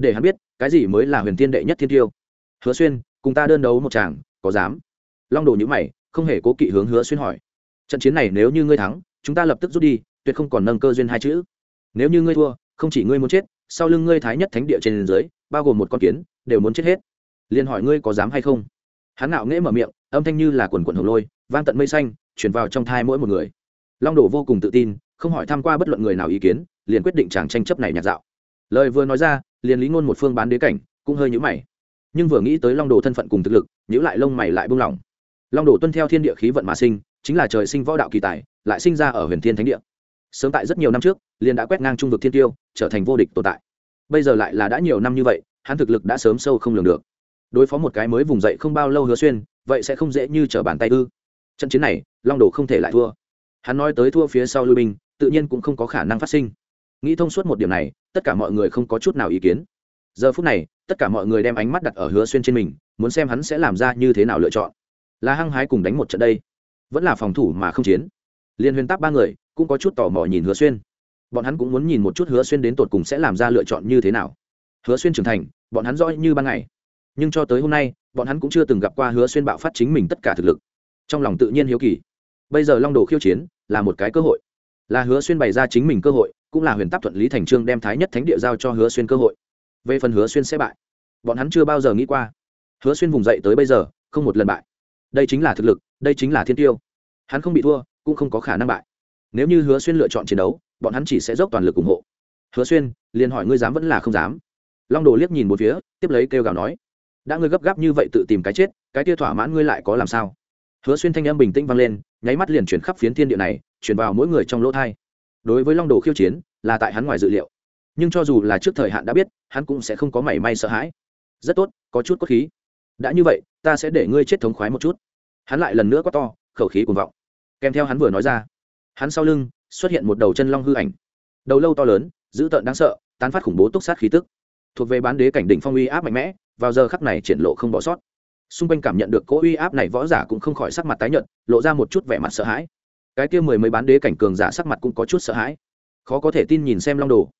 để hắn biết, cái gì mới là huyền thiên đệ nhất thiên tiêu. Hứa xuyên, cùng ta đơn đấu một chàng có dám? Long đồ nhữ mày, không hề cố kỵ hướng hứa xuyên hỏi. Trận chiến này nếu như ngươi thắng, chúng ta lập tức rút đi, tuyệt không còn nâng cơ duyên hai chữ. Nếu như ngươi thua, không chỉ ngươi muốn chết, sau lưng ngươi thái nhất thánh địa trên dưới, bao gồm một con kiến, đều muốn chết hết. Liền hỏi ngươi có dám hay không? Hắn ngạo nghễ mở miệng, âm thanh như là quần quần hồng lôi, vang tận mây xanh chuyển vào trong thai mỗi một người. Long đồ vô cùng tự tin, không hỏi tham q u a bất luận người nào ý kiến, liền quyết định chàng tranh chấp này nhạt dạo. Lời vừa nói ra, liền lý ngôn một phương bán đế cảnh, cũng hơi nhữ mày nhưng vừa nghĩ tới long đồ thân phận cùng thực lực nhữ lại lông mày lại buông lỏng. Long đồ tuân theo thiên địa khí vận mà sinh, chính là trời sinh võ đạo kỳ tài, lại sinh ra ở huyền thiên thánh địa. Sớm tại rất nhiều năm trước, liền đã quét ngang trung vực thiên tiêu, trở thành vô địch tồn tại. Bây giờ lại là đã nhiều năm như vậy, hắn thực lực đã sớm sâu không lường được. Đối phó một cái mới vùng dậy không bao lâu hứa xuyên, vậy sẽ không dễ như trở bàn tay ư. Trận chiến này, long đồ không thể lại thua. Hắn nói tới thua phía sau lưu binh, tự nhiên cũng không có khả năng phát sinh. Nghĩ thông suốt một điểm này, tất cả mọi người không có chút nào ý kiến giờ phút này, tất cả mọi người đem ánh mắt đặt ở hứa xuyên trên mình, muốn xem hắn sẽ làm ra như thế nào lựa chọn. Là hăng hái cùng đánh một trận đây, vẫn là phòng thủ mà không chiến. Liên huyền táp ba người cũng có chút tò mò nhìn hứa xuyên. Bọn hắn cũng muốn nhìn một chút hứa xuyên đến tột cùng sẽ làm ra lựa chọn như thế nào. Hứa xuyên trưởng thành, bọn hắn rõ như ban ngày. Nhưng cho tới hôm nay, bọn hắn cũng chưa từng gặp qua hứa xuyên bạo phát chính mình tất cả thực lực. Trong lòng tự nhiên hiếu kỳ. Bây giờ long đồ khiêu chiến là một cái cơ hội. Là hứa xuyên bày ra chính mình cơ hội, cũng là huyền táp thuận lý thành trương đem thái nhất thánh địa giao cho hứa xuyên cơ hội về phần hứa xuyên sẽ bại. Bọn hắn chưa bao giờ nghĩ qua. Hứa xuyên vùng dậy tới bây giờ, không một lần bại. Đây chính là thực lực, đây chính là thiên tiêu. Hắn không bị thua, cũng không có khả năng bại. Nếu như hứa xuyên lựa chọn chiến đấu, bọn hắn chỉ sẽ dốc toàn lực ủng hộ. Hứa xuyên, liền hỏi ngươi dám vẫn là không dám. Long đồ liếc nhìn một phía, tiếp lấy kêu gào nói, đã ngươi gấp gáp như vậy tự tìm cái chết, cái kia thỏa mãn ngươi lại có làm sao? Hứa xuyên thanh âm bình tĩnh vang lên, nháy mắt liền chuyển khắp phiến thiên địa này, chuyển vào mỗi người trong lỗ thai. Đối với long đồ khiêu chiến, là tại hắn ngoài dự liệu nhưng cho dù là trước thời hạn đã biết, hắn cũng sẽ không có mảy may sợ hãi. Rất tốt, có chút cốt khí. Đã như vậy, ta sẽ để ngươi chết thống khoái một chút. Hắn lại lần nữa quát to, khẩu khí cuồng vọng. Kèm theo hắn vừa nói ra, hắn sau lưng xuất hiện một đầu chân long hư ảnh. Đầu lâu to lớn, dữ tợn đáng sợ, tán phát khủng bố túc sát khí tức. Thuộc về bán đế cảnh đỉnh phong uy áp mạnh mẽ, vào giờ khắc này triển lộ không bỏ sót. Xung quanh cảm nhận được cỗ uy áp này võ giả cũng không khỏi sắc mặt tái nhợt, lộ ra một chút vẻ mặt sợ hãi. Cái kia mười mấy bán đế cảnh cường giả sắc mặt cũng có chút sợ hãi. Khó có thể tin nhìn xem long đồ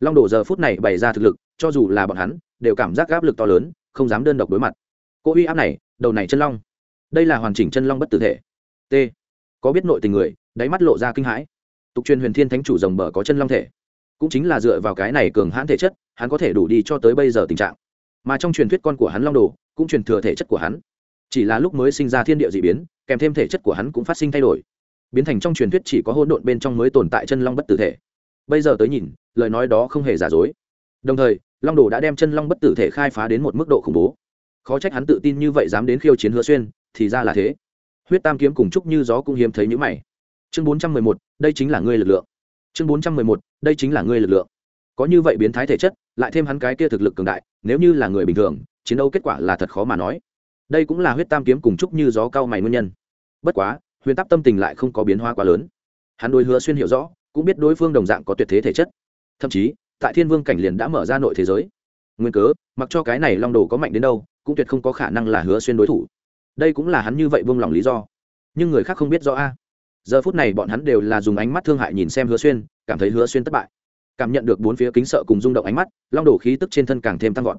long đồ giờ phút này bày ra thực lực, cho dù là bọn hắn, đều cảm giác áp lực to lớn, không dám đơn độc đối mặt. Cô uy áp này, đầu này chân long. Đây là hoàn chỉnh chân long bất tử thể. T. Có biết nội tình người, đáy mắt lộ ra kinh hãi. Tục truyền huyền thiên thánh chủ rồng bờ có chân long thể. Cũng chính là dựa vào cái này cường hãn thể chất, hắn có thể đủ đi cho tới bây giờ tình trạng. Mà trong truyền thuyết con của hắn long đồ, cũng truyền thừa thể chất của hắn. Chỉ là lúc mới sinh ra thiên địa d ị biến, kèm thêm thể chất của hắn cũng phát sinh thay đổi. Biến thành trong truyền thuyết chỉ có hỗn độn bên trong mới tồn tại chân long bất tử thể. Bây giờ tới nhìn lời nói đó không hề giả dối. Đồng thời, long đồ đã đem chân long bất tử thể khai phá đến một mức độ khủng bố. Khó trách hắn tự tin như vậy dám đến khiêu chiến hứa xuyên, thì ra là thế. Huyết tam kiếm cùng chúc như gió cũng hiếm thấy những mày. Chương bốn trăm mười một, đây chính là ngươi lực lượng. Chương bốn trăm mười một, đây chính là ngươi lực lượng. Có như vậy biến thái thể chất, lại thêm hắn cái kia thực lực cường đại, nếu như là người bình thường, chiến đấu kết quả là thật khó mà nói. Đây cũng là huyết tam kiếm cùng chúc như gió cao mày nguyên nhân. Bất quá, huyền tắc tâm tình lại không có biến hóa quá lớn. Hắn đôi hứa xuyên hiểu rõ, cũng biết đối phương đồng dạng có tuyệt thế thể chất thậm chí, tại thiên vương cảnh liền đã mở ra nội thế giới. Nguyên cớ, mặc cho cái này long đồ có mạnh đến đâu, cũng tuyệt không có khả năng là hứa xuyên đối thủ. Đây cũng là hắn như vậy vương lòng lý do. Nhưng người khác không biết rõ a. Giờ phút này bọn hắn đều là dùng ánh mắt thương hại nhìn xem hứa xuyên, cảm thấy hứa xuyên thất bại. Cảm nhận được bốn phía kính sợ cùng rung động ánh mắt, long đổ khí tức trên thân càng thêm tăng vọt.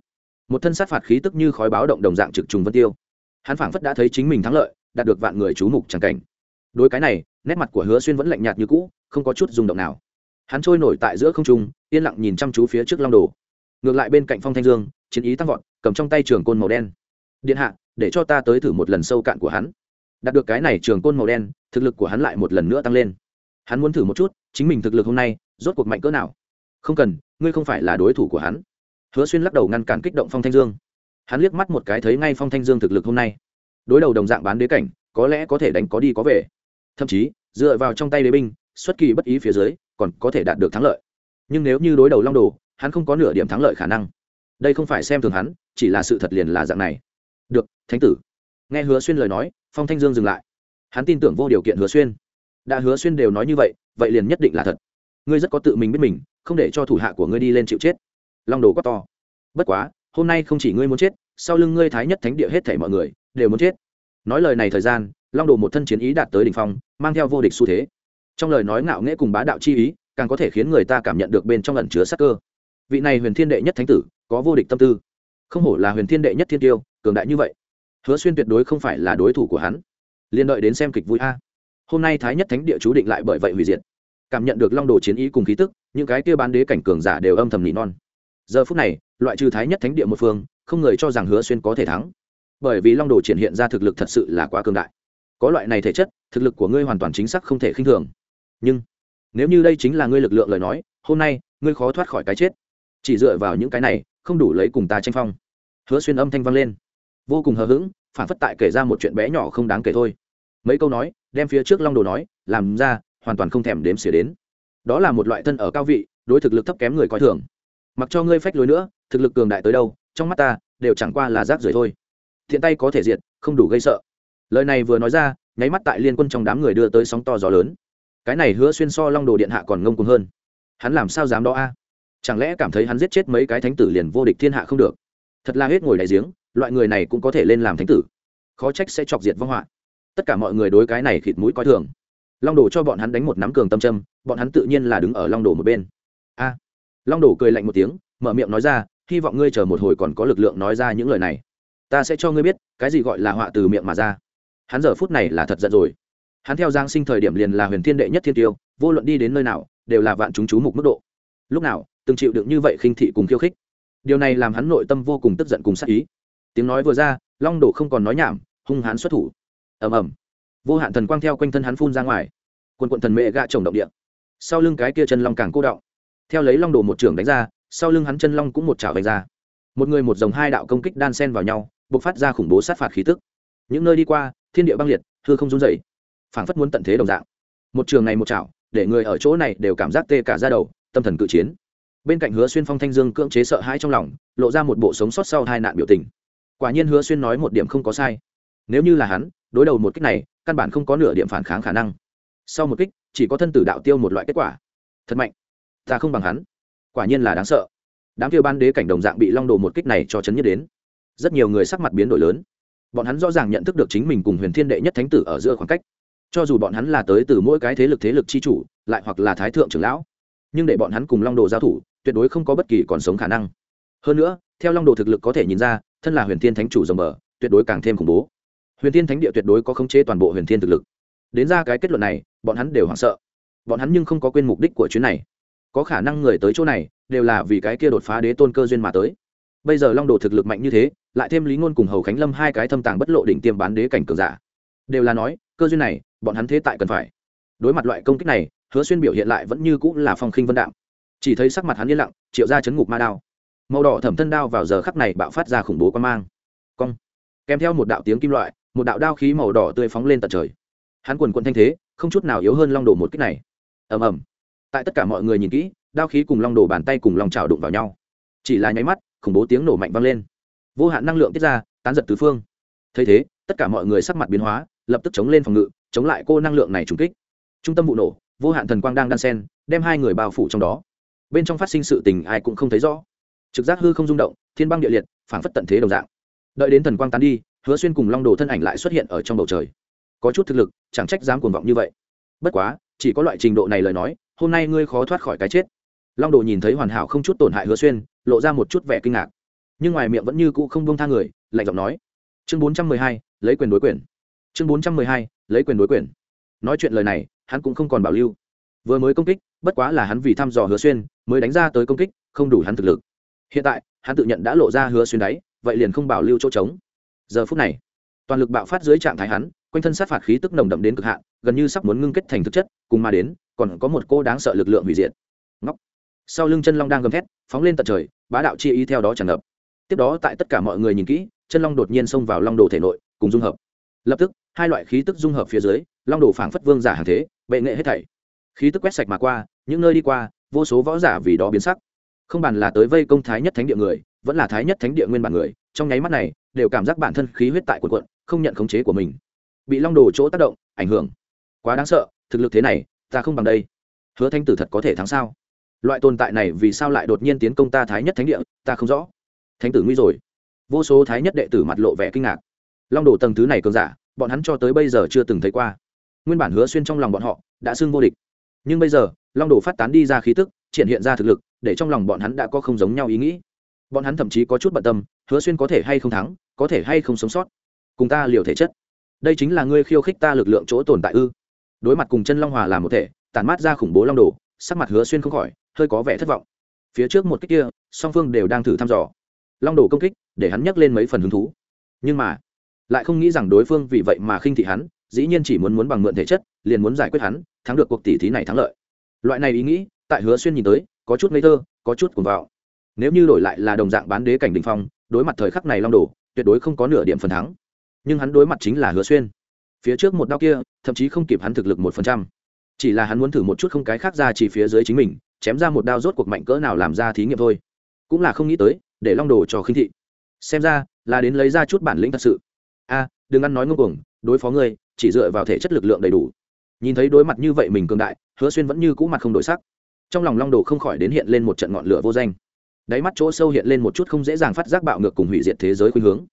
Một thân sát phạt khí tức như khói báo động đồng dạng trực trùng vân tiêu. Hắn phảng phất đã thấy chính mình thắng lợi, đạt được vạn người chú mục chẳng cảnh. Đối cái này, nét mặt của hứa xuyên vẫn lạnh nhạt như cũ, không có chút rung động nào hắn trôi nổi tại giữa không trung, yên lặng nhìn chăm chú phía trước long đồ. Ngược lại bên cạnh phong thanh dương, chiến ý tăng vọt, cầm trong tay trường côn màu đen. Điện hạ, để cho ta tới thử một lần sâu cạn của hắn. Đạt được cái này trường côn màu đen, thực lực của hắn lại một lần nữa tăng lên. Hắn muốn thử một chút, chính mình thực lực hôm nay, rốt cuộc mạnh cỡ nào? Không cần, ngươi không phải là đối thủ của hắn. Hứa xuyên lắc đầu ngăn cản kích động phong thanh dương. Hắn liếc mắt một cái thấy ngay phong thanh dương thực lực hôm nay. Đối đầu đồng dạng bán đế cảnh, có lẽ có thể đánh có đi có về. Thậm chí, dựa vào trong tay đế binh, xuất kỳ bất ý phía dưới còn có thể đạt được thắng lợi. Nhưng nếu như đối đầu long đồ, hắn không có nửa điểm thắng lợi khả năng. Đây không phải xem thường hắn, chỉ là sự thật liền là dạng này. Được, thánh tử. Nghe hứa xuyên lời nói, phong thanh dương dừng lại. Hắn tin tưởng vô điều kiện hứa xuyên. Đã hứa xuyên đều nói như vậy vậy liền nhất định là thật. Ngươi rất có tự mình biết mình, không để cho thủ hạ của ngươi đi lên chịu chết. Long đồ quá to. Bất quá, hôm nay không chỉ ngươi muốn chết, sau lưng ngươi thái nhất thánh địa hết thảy mọi người đều muốn chết. Nói lời này thời gian, long đồ một thân chiến ý đạt tới đỉnh phong, mang theo vô địch xu thế trong lời nói ngạo nghễ cùng bá đạo chi ý, càng có thể khiến người ta cảm nhận được bên trong ẩn chứa sắc cơ. Vị này huyền thiên đệ nhất thánh tử, có vô địch tâm tư. Không hổ là huyền thiên đệ nhất thiên tiêu, cường đại như vậy. Hứa xuyên tuyệt đối không phải là đối thủ của hắn. Liên đợi đến xem kịch vui a. Hôm nay thái nhất thánh địa chú định lại bởi vậy hủy diệt. Cảm nhận được long đồ chiến ý cùng khí tức, những cái kia bán đế cảnh cường giả đều âm thầm nỉ non. Giờ phút này, loại trừ thái nhất thánh địa một phương, không người cho rằng hứa xuyên có thể thắng. Bởi vì long đồ triển hiện ra thực lực thật sự là quá cường đại. Có loại này thể chất, thực lực của ngươi hoàn toàn chính xác không thể khinh thường nhưng nếu như đây chính là ngươi lực lượng lời nói, hôm nay ngươi khó thoát khỏi cái chết. Chỉ dựa vào những cái này, không đủ lấy cùng ta tranh phong. Hứa xuyên âm thanh vang lên. Vô cùng hờ hững, phản phất tại kể ra một chuyện bé nhỏ không đáng kể thôi. Mấy câu nói, đem phía trước long đồ nói, làm ra, hoàn toàn không thèm đếm xỉa đến. Đó là một loại thân ở cao vị, đối thực lực thấp kém người coi thường. Mặc cho ngươi phách lối nữa, thực lực cường đại tới đâu, trong mắt ta đều chẳng qua là rác rưởi thôi. Thiện tay có thể diệt, không đủ gây sợ. Lời này vừa nói ra, nháy mắt tại liên quân trong đám người đưa tới sóng to gió lớn cái này hứa xuyên so long đồ điện hạ còn ngông cuồng hơn. Hắn làm sao dám đó a? Chẳng lẽ cảm thấy hắn giết chết mấy cái thánh tử liền vô địch thiên hạ không được? Thật là hết ngồi đại giếng, loại người này cũng có thể lên làm thánh tử. Khó trách sẽ chọc diệt vong họa. Tất cả mọi người đối cái này khịt mũi coi thường. Long đồ cho bọn hắn đánh một nắm cường tâm châm, bọn hắn tự nhiên là đứng ở long đồ một bên. A! Long đồ cười lạnh một tiếng, mở miệng nói ra, hy vọng ngươi chờ một hồi còn có lực lượng nói ra những lời này. Ta sẽ cho ngươi biết, cái gì gọi là họa từ miệng mà ra. Hắn giờ phút này là thật giận rồi hắn theo giang sinh thời điểm liền là huyền thiên đệ nhất thiên tiêu, vô luận đi đến nơi nào, đều là vạn chúng chú mục mức độ. Lúc nào, từng chịu được như vậy khinh thị cùng khiêu khích. Điều này làm hắn nội tâm vô cùng tức giận cùng sắc ý. Tiếng nói vừa ra, long đồ không còn nói nhảm, hung hãn xuất thủ. Ầm ầm. Vô hạn thần quang theo quanh thân hắn phun ra ngoài. Quần quận thần mẹ gạ trồng động địa. Sau lưng cái kia chân long càng cô động. Theo lấy long đồ một trưởng đánh ra, sau lưng hắn chân long cũng một chảo đánh ra. Một người một dòng hai đạo công kích đan sen vào nhau buộc phát ra khủng bố sát phạt khí tức. Những nơi đi qua, thiên địa băng liệt thưa không run dày phảng phất muốn tận thế đồng dạng. Một trường này một chảo, để người ở chỗ này đều cảm giác tê cả ra đầu, tâm thần cự chiến. Bên cạnh hứa xuyên phong thanh dương cưỡng chế sợ hãi trong lòng, lộ ra một bộ sống sót sau hai nạn biểu tình. Quả nhiên hứa xuyên nói một điểm không có sai. Nếu như là hắn, đối đầu một kích này, căn bản không có nửa điểm phản kháng khả năng. Sau một kích, chỉ có thân tử đạo tiêu một loại kết quả. Thật mạnh. Ta không bằng hắn. Quả nhiên là đáng sợ. Đám kia ban đế cảnh đồng dạng bị long đồ một kích này cho chấn nhất đến. Rất nhiều người sắc mặt biến đổi lớn. Bọn hắn rõ ràng nhận thức được chính mình cùng huyền thiên đệ nhất thánh tử ở giữa khoảng cách cho dù bọn hắn là tới từ mỗi cái thế lực thế lực chi chủ, lại hoặc là thái thượng trưởng lão, nhưng để bọn hắn cùng long đồ giao thủ, tuyệt đối không có bất kỳ còn sống khả năng. Hơn nữa, theo long đồ thực lực có thể nhìn ra, thân là huyền thiên thánh chủ rồng mở tuyệt đối càng thêm khủng bố. Huyền thiên thánh địa tuyệt đối có khống chế toàn bộ huyền thiên thực lực. Đến ra cái kết luận này, bọn hắn đều hoảng sợ. Bọn hắn nhưng không có quên mục đích của chuyến này. Có khả năng người tới chỗ này, đều là vì cái kia đột phá đế tôn cơ duyên mà tới. Bây giờ long đồ thực lực mạnh như thế, lại thêm lý ngôn cùng hầu khánh lâm hai cái thâm tàng bất lộ đỉnh tiêm bán đế cảnh cường giả. Đều là nói, cơ duyên này bọn hắn thế tại cần phải. Đối mặt loại công kích này, hứa xuyên biểu hiện lại vẫn như cũng là phong khinh vân đạm. Chỉ thấy sắc mặt hắn yên lặng, triệu ra chấn ngục ma đao. Màu đỏ thẩm thân đao vào giờ khắc này bạo phát ra khủng bố quan mang. Cong. Kèm theo một đạo tiếng kim loại, một đạo đao khí màu đỏ tươi phóng lên tận trời. Hắn quần quận thanh thế, không chút nào yếu hơn long đồ một kích này. Ầm ầm. Tại tất cả mọi người nhìn kỹ, đao khí cùng long đồ bàn tay cùng lòng trào đụng vào nhau. Chỉ là nháy mắt, khủng bố tiếng nổ mạnh vang lên. Vô hạn năng lượng tiết ra, tán giật tứ phương. Thấy thế, tất cả mọi người sắc mặt biến hóa, lập tức chống lên phòng ngự chống lại cô năng lượng này trùng kích. Trung tâm vụ nổ, vô hạn thần quang đang đan sen, đem hai người bao phủ trong đó. Bên trong phát sinh sự tình ai cũng không thấy rõ. Trực giác hư không rung động, thiên băng địa liệt, phảng phất tận thế đồng dạng. Đợi đến thần quang tán đi, hứa xuyên cùng long đồ thân ảnh lại xuất hiện ở trong bầu trời. Có chút thực lực, chẳng trách dám cuồng vọng như vậy. Bất quá, chỉ có loại trình độ này lời nói, hôm nay ngươi khó thoát khỏi cái chết. Long đồ nhìn thấy hoàn hảo không chút tổn hại hứa xuyên, lộ ra một chút vẻ kinh ngạc. Nhưng ngoài miệng vẫn như cũ không bông tha người, lạnh giọng nói. Chương bốn trăm mười hai, lấy quyền đối quyền. Chương bốn trăm mười hai lấy quyền đối quyền. Nói chuyện lời này, hắn cũng không còn bảo lưu. Vừa mới công kích, bất quá là hắn vì thăm dò hứa xuyên, mới đánh ra tới công kích, không đủ hắn thực lực. Hiện tại, hắn tự nhận đã lộ ra hứa xuyên đáy, vậy liền không bảo lưu chỗ trống. Giờ phút này, toàn lực bạo phát dưới trạng thái hắn, quanh thân sát phạt khí tức nồng đậm đến cực hạn, gần như sắp muốn ngưng kết thành thực chất, cùng mà đến, còn có một cô đáng sợ lực lượng hủy diệt. Ngóc. Sau lưng chân long đang gầm thét, phóng lên tận trời, bá đạo chi ý theo đó tràn ngập. Tiếp đó tại tất cả mọi người nhìn kỹ, chân long đột nhiên xông vào long đồ thể nội, cùng dung hợp. Lập tức hai loại khí tức dung hợp phía dưới, long đồ phảng phất vương giả hàng thế, bệ nghệ hết thảy. Khí tức quét sạch mà qua, những nơi đi qua, vô số võ giả vì đó biến sắc. Không bàn là tới vây công thái nhất thánh địa người, vẫn là thái nhất thánh địa nguyên bản người, trong nháy mắt này, đều cảm giác bản thân khí huyết tại quần quận không nhận khống chế của mình. Bị long đồ chỗ tác động, ảnh hưởng. Quá đáng sợ, thực lực thế này, ta không bằng đây. Hứa thanh tử thật có thể thắng sao? Loại tồn tại này vì sao lại đột nhiên tiến công ta thái nhất thánh địa, ta không rõ. Thánh tử nguy rồi. Vô số thái nhất đệ tử mặt lộ vẻ kinh ngạc. Long đồ tầng thứ này cường giả bọn hắn cho tới bây giờ chưa từng thấy qua. Nguyên bản hứa xuyên trong lòng bọn họ đã xưng vô địch. Nhưng bây giờ, long đồ phát tán đi ra khí tức, triển hiện ra thực lực, để trong lòng bọn hắn đã có không giống nhau ý nghĩ. Bọn hắn thậm chí có chút bận tâm, hứa xuyên có thể hay không thắng, có thể hay không sống sót. Cùng ta liều thể chất. Đây chính là ngươi khiêu khích ta lực lượng chỗ tồn tại ư? Đối mặt cùng chân long hòa làm một thể, tản mát ra khủng bố long đồ, sắc mặt hứa xuyên không khỏi, hơi có vẻ thất vọng. Phía trước một cách kia, song phương đều đang thử thăm dò. Long đồ công kích, để hắn nhắc lên mấy phần hứng thú. Nhưng mà lại không nghĩ rằng đối phương vì vậy mà khinh thị hắn, dĩ nhiên chỉ muốn muốn bằng mượn thể chất, liền muốn giải quyết hắn, thắng được cuộc tỷ thí này thắng lợi. Loại này ý nghĩ, tại hứa xuyên nhìn tới, có chút ngây thơ, có chút cuồng vào nếu như đổi lại là đồng dạng bán đế cảnh đình phong, đối mặt thời khắc này long đồ, tuyệt đối không có nửa điểm phần thắng. Nhưng hắn đối mặt chính là hứa xuyên. Phía trước một đao kia, thậm chí không kịp hắn thực lực một phần trăm. Chỉ là hắn muốn thử một chút không cái khác ra chỉ phía dưới chính mình, chém ra một đao rốt cuộc mạnh cỡ nào làm ra thí nghiệm thôi. Cũng là không nghĩ tới, để long đồ cho khinh thị. Xem ra, là đến lấy ra chút bản lĩnh thật sự a, đừng ăn nói ngông cuồng, đối phó ngươi, chỉ dựa vào thể chất lực lượng đầy đủ. Nhìn thấy đối mặt như vậy mình cường đại, hứa xuyên vẫn như cũ mặt không đổi sắc. Trong lòng long đồ không khỏi đến hiện lên một trận ngọn lửa vô danh. Đáy mắt chỗ sâu hiện lên một chút không dễ dàng phát giác bạo ngược cùng hủy diệt thế giới khuynh hướng.